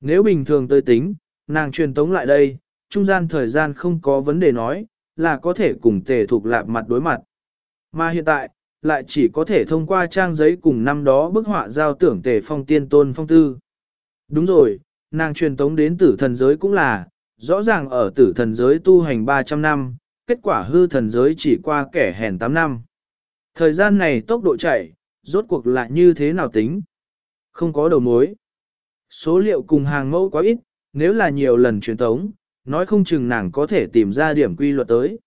S1: Nếu bình thường tôi tính, nàng truyền tống lại đây, trung gian thời gian không có vấn đề nói, là có thể cùng tề thục lạp mặt đối mặt. Mà hiện tại, lại chỉ có thể thông qua trang giấy cùng năm đó bức họa giao tưởng tề phong tiên tôn phong tư. Đúng rồi, nàng truyền tống đến tử thần giới cũng là, rõ ràng ở tử thần giới tu hành 300 năm, kết quả hư thần giới chỉ qua kẻ hèn 8 năm. Thời gian này tốc độ chạy, rốt cuộc là như thế nào tính. Không có đầu mối. Số liệu cùng hàng mẫu quá ít, nếu là nhiều lần truyền tống, nói không chừng nàng có thể tìm ra điểm quy luật tới.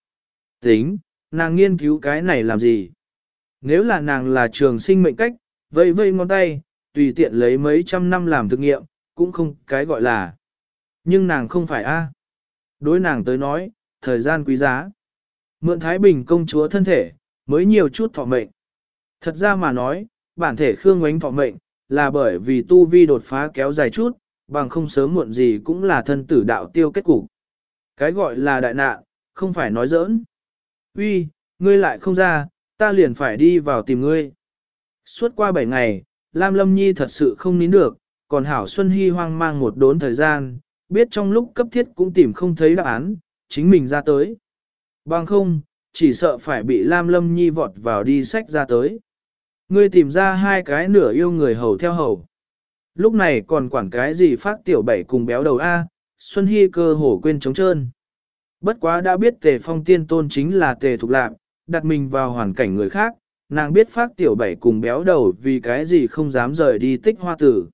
S1: Tính, nàng nghiên cứu cái này làm gì? Nếu là nàng là trường sinh mệnh cách, vây vây ngón tay, tùy tiện lấy mấy trăm năm làm thực nghiệm, cũng không cái gọi là. Nhưng nàng không phải a. Đối nàng tới nói, thời gian quý giá. Mượn Thái Bình công chúa thân thể, mới nhiều chút thọ mệnh. Thật ra mà nói, bản thể Khương Ngoánh thọ mệnh, là bởi vì tu vi đột phá kéo dài chút, bằng không sớm muộn gì cũng là thân tử đạo tiêu kết cục. Cái gọi là đại nạn, không phải nói giỡn. Uy, ngươi lại không ra, ta liền phải đi vào tìm ngươi. Suốt qua 7 ngày, Lam Lâm Nhi thật sự không nín được, còn Hảo Xuân Hy hoang mang một đốn thời gian, biết trong lúc cấp thiết cũng tìm không thấy đáp án, chính mình ra tới. Bằng không, chỉ sợ phải bị Lam Lâm Nhi vọt vào đi sách ra tới. Ngươi tìm ra hai cái nửa yêu người hầu theo hầu. Lúc này còn quản cái gì phát tiểu bảy cùng béo đầu A, Xuân Hy cơ hổ quên trống trơn. Bất quá đã biết tề phong tiên tôn chính là tề thục lạc, đặt mình vào hoàn cảnh người khác, nàng biết phát tiểu bảy cùng béo đầu vì cái gì không dám rời đi tích hoa tử.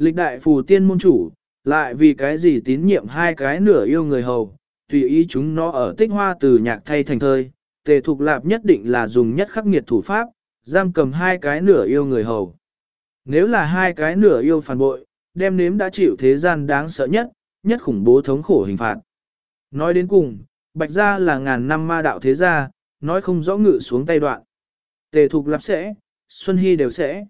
S1: Lịch đại phù tiên môn chủ, lại vì cái gì tín nhiệm hai cái nửa yêu người hầu, tùy ý chúng nó ở tích hoa từ nhạc thay thành thơi, tề thục lạp nhất định là dùng nhất khắc nghiệt thủ pháp, giam cầm hai cái nửa yêu người hầu. Nếu là hai cái nửa yêu phản bội, đem nếm đã chịu thế gian đáng sợ nhất, nhất khủng bố thống khổ hình phạt. Nói đến cùng, bạch gia là ngàn năm ma đạo thế gia, nói không rõ ngự xuống tay đoạn. Tề thục lạp sẽ, Xuân Hy đều sẽ.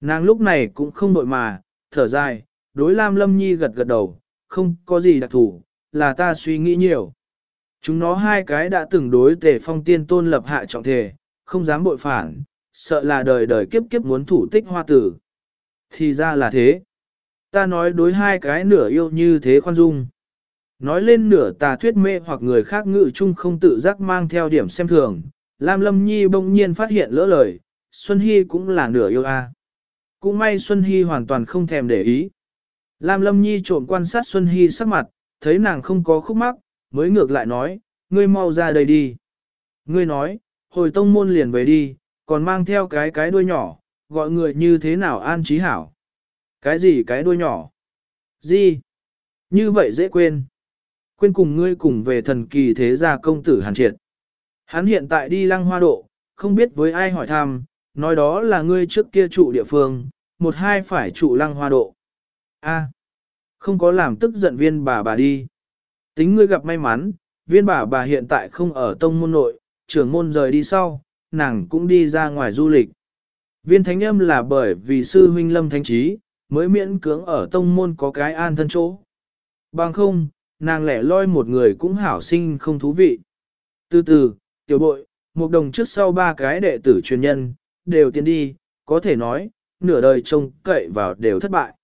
S1: Nàng lúc này cũng không đội mà, thở dài, đối Lam Lâm Nhi gật gật đầu, không có gì đặc thủ, là ta suy nghĩ nhiều. Chúng nó hai cái đã từng đối tề phong tiên tôn lập hạ trọng thể, không dám bội phản, sợ là đời đời kiếp kiếp muốn thủ tích hoa tử. Thì ra là thế. Ta nói đối hai cái nửa yêu như thế khoan dung. Nói lên nửa tà thuyết mê hoặc người khác ngự chung không tự giác mang theo điểm xem thường, Lam Lâm Nhi bỗng nhiên phát hiện lỡ lời, Xuân Hy cũng là nửa yêu a. Cũng may Xuân Hy hoàn toàn không thèm để ý. Lam Lâm Nhi trộm quan sát Xuân Hy sắc mặt, thấy nàng không có khúc mắc, mới ngược lại nói, ngươi mau ra đây đi. Ngươi nói, hồi tông môn liền về đi, còn mang theo cái cái đuôi nhỏ, gọi người như thế nào an trí hảo. Cái gì cái đuôi nhỏ? Gì? Như vậy dễ quên. Quên cùng ngươi cùng về thần kỳ thế gia công tử hàn triệt. Hắn hiện tại đi lăng hoa độ, không biết với ai hỏi thăm, nói đó là ngươi trước kia trụ địa phương, một hai phải trụ lăng hoa độ. A, không có làm tức giận viên bà bà đi. Tính ngươi gặp may mắn, viên bà bà hiện tại không ở tông môn nội, trưởng môn rời đi sau, nàng cũng đi ra ngoài du lịch. Viên thánh âm là bởi vì sư huynh lâm thánh trí, mới miễn cưỡng ở tông môn có cái an thân chỗ. Bằng không, nàng lẻ loi một người cũng hảo sinh không thú vị. Từ từ, tiểu bội, một đồng trước sau ba cái đệ tử truyền nhân, đều tiến đi, có thể nói, nửa đời trông cậy vào đều thất bại.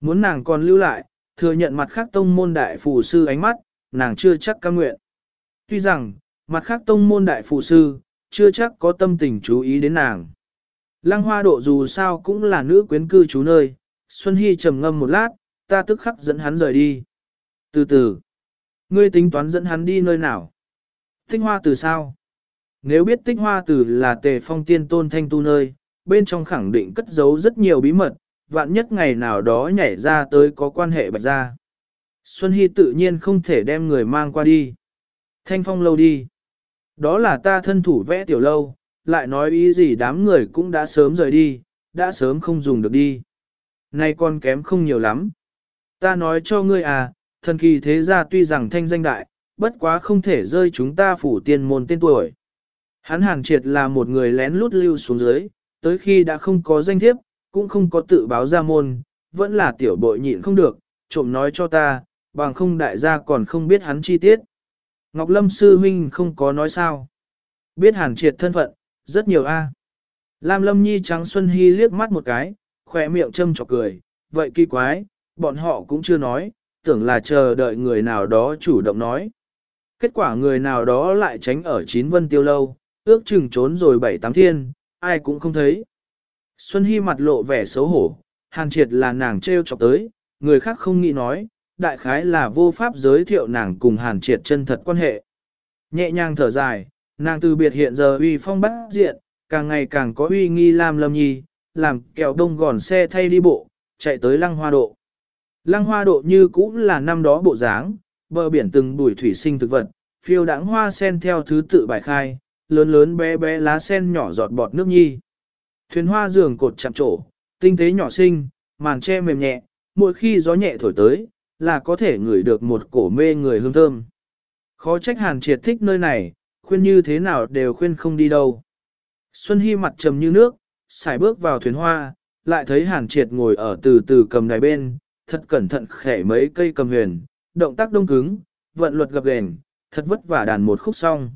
S1: Muốn nàng còn lưu lại, thừa nhận mặt khác tông môn đại phù sư ánh mắt, nàng chưa chắc cam nguyện. Tuy rằng, mặt khác tông môn đại phù sư, chưa chắc có tâm tình chú ý đến nàng. Lăng hoa độ dù sao cũng là nữ quyến cư trú nơi, Xuân Hy trầm ngâm một lát, ta tức khắc dẫn hắn rời đi. Từ từ, ngươi tính toán dẫn hắn đi nơi nào? Tích hoa từ sao? Nếu biết tích hoa từ là tề phong tiên tôn thanh tu nơi, bên trong khẳng định cất giấu rất nhiều bí mật, vạn nhất ngày nào đó nhảy ra tới có quan hệ bạch ra. Xuân Hy tự nhiên không thể đem người mang qua đi. Thanh phong lâu đi. Đó là ta thân thủ vẽ tiểu lâu, lại nói ý gì đám người cũng đã sớm rời đi, đã sớm không dùng được đi. Nay con kém không nhiều lắm. Ta nói cho ngươi à, thần kỳ thế gia tuy rằng thanh danh đại, bất quá không thể rơi chúng ta phủ tiên môn tên tuổi. Hắn hàng triệt là một người lén lút lưu xuống dưới, tới khi đã không có danh thiếp, cũng không có tự báo ra môn, vẫn là tiểu bội nhịn không được, trộm nói cho ta, bằng không đại gia còn không biết hắn chi tiết. Ngọc Lâm Sư Huynh không có nói sao. Biết hàn triệt thân phận, rất nhiều a. Lam Lâm Nhi trắng Xuân Hy liếc mắt một cái, khỏe miệng châm chọc cười, vậy kỳ quái, bọn họ cũng chưa nói, tưởng là chờ đợi người nào đó chủ động nói. Kết quả người nào đó lại tránh ở chín vân tiêu lâu, ước chừng trốn rồi bảy tám thiên, ai cũng không thấy. Xuân Hy mặt lộ vẻ xấu hổ, hàn triệt là nàng treo chọc tới, người khác không nghĩ nói, đại khái là vô pháp giới thiệu nàng cùng hàn triệt chân thật quan hệ. Nhẹ nhàng thở dài, nàng từ biệt hiện giờ uy phong bắt diện, càng ngày càng có uy nghi làm Lâm Nhi, làm kẹo đông gòn xe thay đi bộ, chạy tới lăng hoa độ. Lăng hoa độ như cũng là năm đó bộ dáng, bờ biển từng bụi thủy sinh thực vật, phiêu đáng hoa sen theo thứ tự bài khai, lớn lớn bé bé lá sen nhỏ giọt bọt nước nhi. Thuyền hoa giường cột chạm trổ, tinh tế nhỏ xinh, màn che mềm nhẹ, mỗi khi gió nhẹ thổi tới, là có thể ngửi được một cổ mê người hương thơm. Khó trách hàn triệt thích nơi này, khuyên như thế nào đều khuyên không đi đâu. Xuân Hy mặt trầm như nước, xài bước vào thuyền hoa, lại thấy hàn triệt ngồi ở từ từ cầm đài bên, thật cẩn thận khẽ mấy cây cầm huyền, động tác đông cứng, vận luật gập ghềnh, thật vất vả đàn một khúc xong.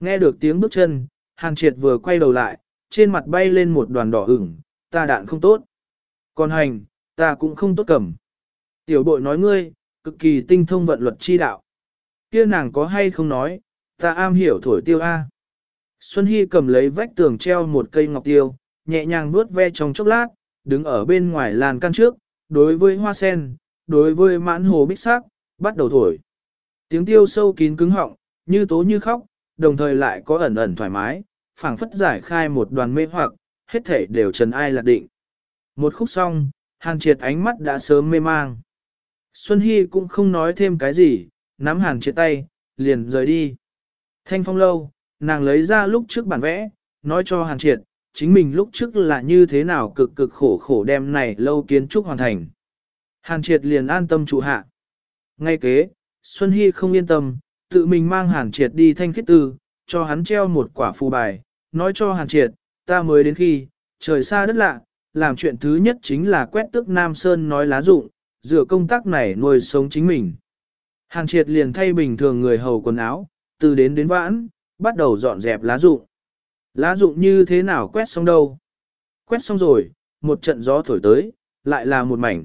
S1: Nghe được tiếng bước chân, hàn triệt vừa quay đầu lại, trên mặt bay lên một đoàn đỏ ửng, ta đạn không tốt. Còn hành, ta cũng không tốt cầm. Tiểu bội nói ngươi, cực kỳ tinh thông vận luật chi đạo. Kia nàng có hay không nói, ta am hiểu thổi tiêu A. Xuân Hy cầm lấy vách tường treo một cây ngọc tiêu, nhẹ nhàng vuốt ve trong chốc lát, đứng ở bên ngoài làn căn trước, đối với hoa sen, đối với mãn hồ bích sắc, bắt đầu thổi. Tiếng tiêu sâu kín cứng họng, như tố như khóc, đồng thời lại có ẩn ẩn thoải mái, phảng phất giải khai một đoàn mê hoặc, hết thể đều trần ai lạc định. Một khúc xong, hàn triệt ánh mắt đã sớm mê mang. Xuân Hy cũng không nói thêm cái gì, nắm hàn triệt tay, liền rời đi. Thanh phong lâu, nàng lấy ra lúc trước bản vẽ, nói cho hàn triệt, chính mình lúc trước là như thế nào cực cực khổ khổ đem này lâu kiến trúc hoàn thành. Hàn triệt liền an tâm trụ hạ. Ngay kế, Xuân Hy không yên tâm, tự mình mang hàn triệt đi thanh khiết tư, cho hắn treo một quả phù bài, nói cho hàn triệt, ta mới đến khi, trời xa đất lạ, làm chuyện thứ nhất chính là quét tức Nam Sơn nói lá dụng, dựa công tác này nuôi sống chính mình. Hàn triệt liền thay bình thường người hầu quần áo, từ đến đến vãn, bắt đầu dọn dẹp lá dụng. Lá dụng như thế nào quét xong đâu? Quét xong rồi, một trận gió thổi tới, lại là một mảnh.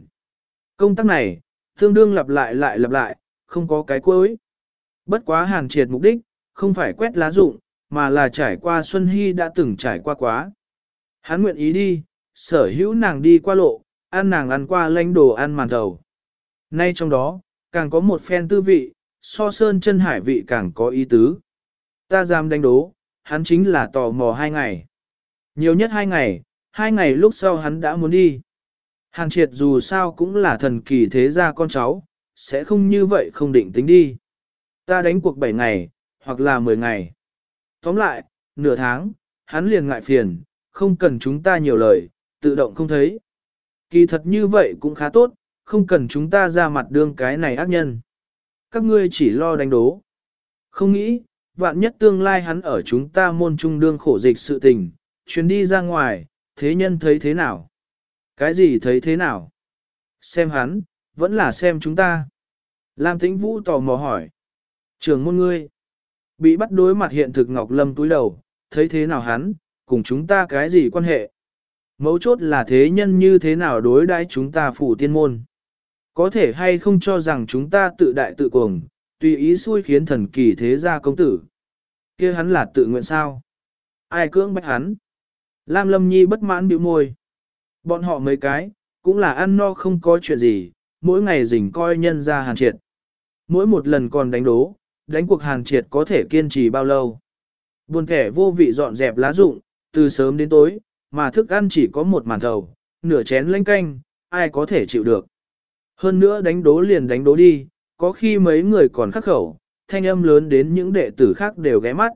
S1: Công tác này, tương đương lặp lại lại lặp lại, không có cái cuối. Bất quá hàn triệt mục đích, không phải quét lá dụng, mà là trải qua Xuân Hy đã từng trải qua quá. Hắn nguyện ý đi, sở hữu nàng đi qua lộ, ăn nàng ăn qua lãnh đồ ăn màn đầu. Nay trong đó, càng có một phen tư vị, so sơn chân hải vị càng có ý tứ. Ta dám đánh đố, hắn chính là tò mò hai ngày. Nhiều nhất hai ngày, hai ngày lúc sau hắn đã muốn đi. Hàng triệt dù sao cũng là thần kỳ thế gia con cháu, sẽ không như vậy không định tính đi. Ta đánh cuộc 7 ngày, hoặc là 10 ngày. Tóm lại, nửa tháng, hắn liền ngại phiền, không cần chúng ta nhiều lời, tự động không thấy. Kỳ thật như vậy cũng khá tốt, không cần chúng ta ra mặt đương cái này ác nhân. Các ngươi chỉ lo đánh đố. Không nghĩ, vạn nhất tương lai hắn ở chúng ta môn trung đương khổ dịch sự tình, chuyến đi ra ngoài, thế nhân thấy thế nào? Cái gì thấy thế nào? Xem hắn, vẫn là xem chúng ta. Lam Tĩnh Vũ tò mò hỏi. Trường môn ngươi, bị bắt đối mặt hiện thực Ngọc Lâm túi đầu, thấy thế nào hắn, cùng chúng ta cái gì quan hệ? Mấu chốt là thế nhân như thế nào đối đãi chúng ta phủ tiên môn. Có thể hay không cho rằng chúng ta tự đại tự cuồng, tùy ý xui khiến thần kỳ thế gia công tử. kia hắn là tự nguyện sao? Ai cưỡng bách hắn? Lam Lâm Nhi bất mãn bĩu môi. Bọn họ mấy cái, cũng là ăn no không có chuyện gì, mỗi ngày rình coi nhân ra hàn triệt. Mỗi một lần còn đánh đố, đánh cuộc hàn triệt có thể kiên trì bao lâu. Buồn kẻ vô vị dọn dẹp lá rụng, từ sớm đến tối, mà thức ăn chỉ có một màn thầu, nửa chén lanh canh, ai có thể chịu được. Hơn nữa đánh đố liền đánh đố đi, có khi mấy người còn khắc khẩu, thanh âm lớn đến những đệ tử khác đều ghé mắt.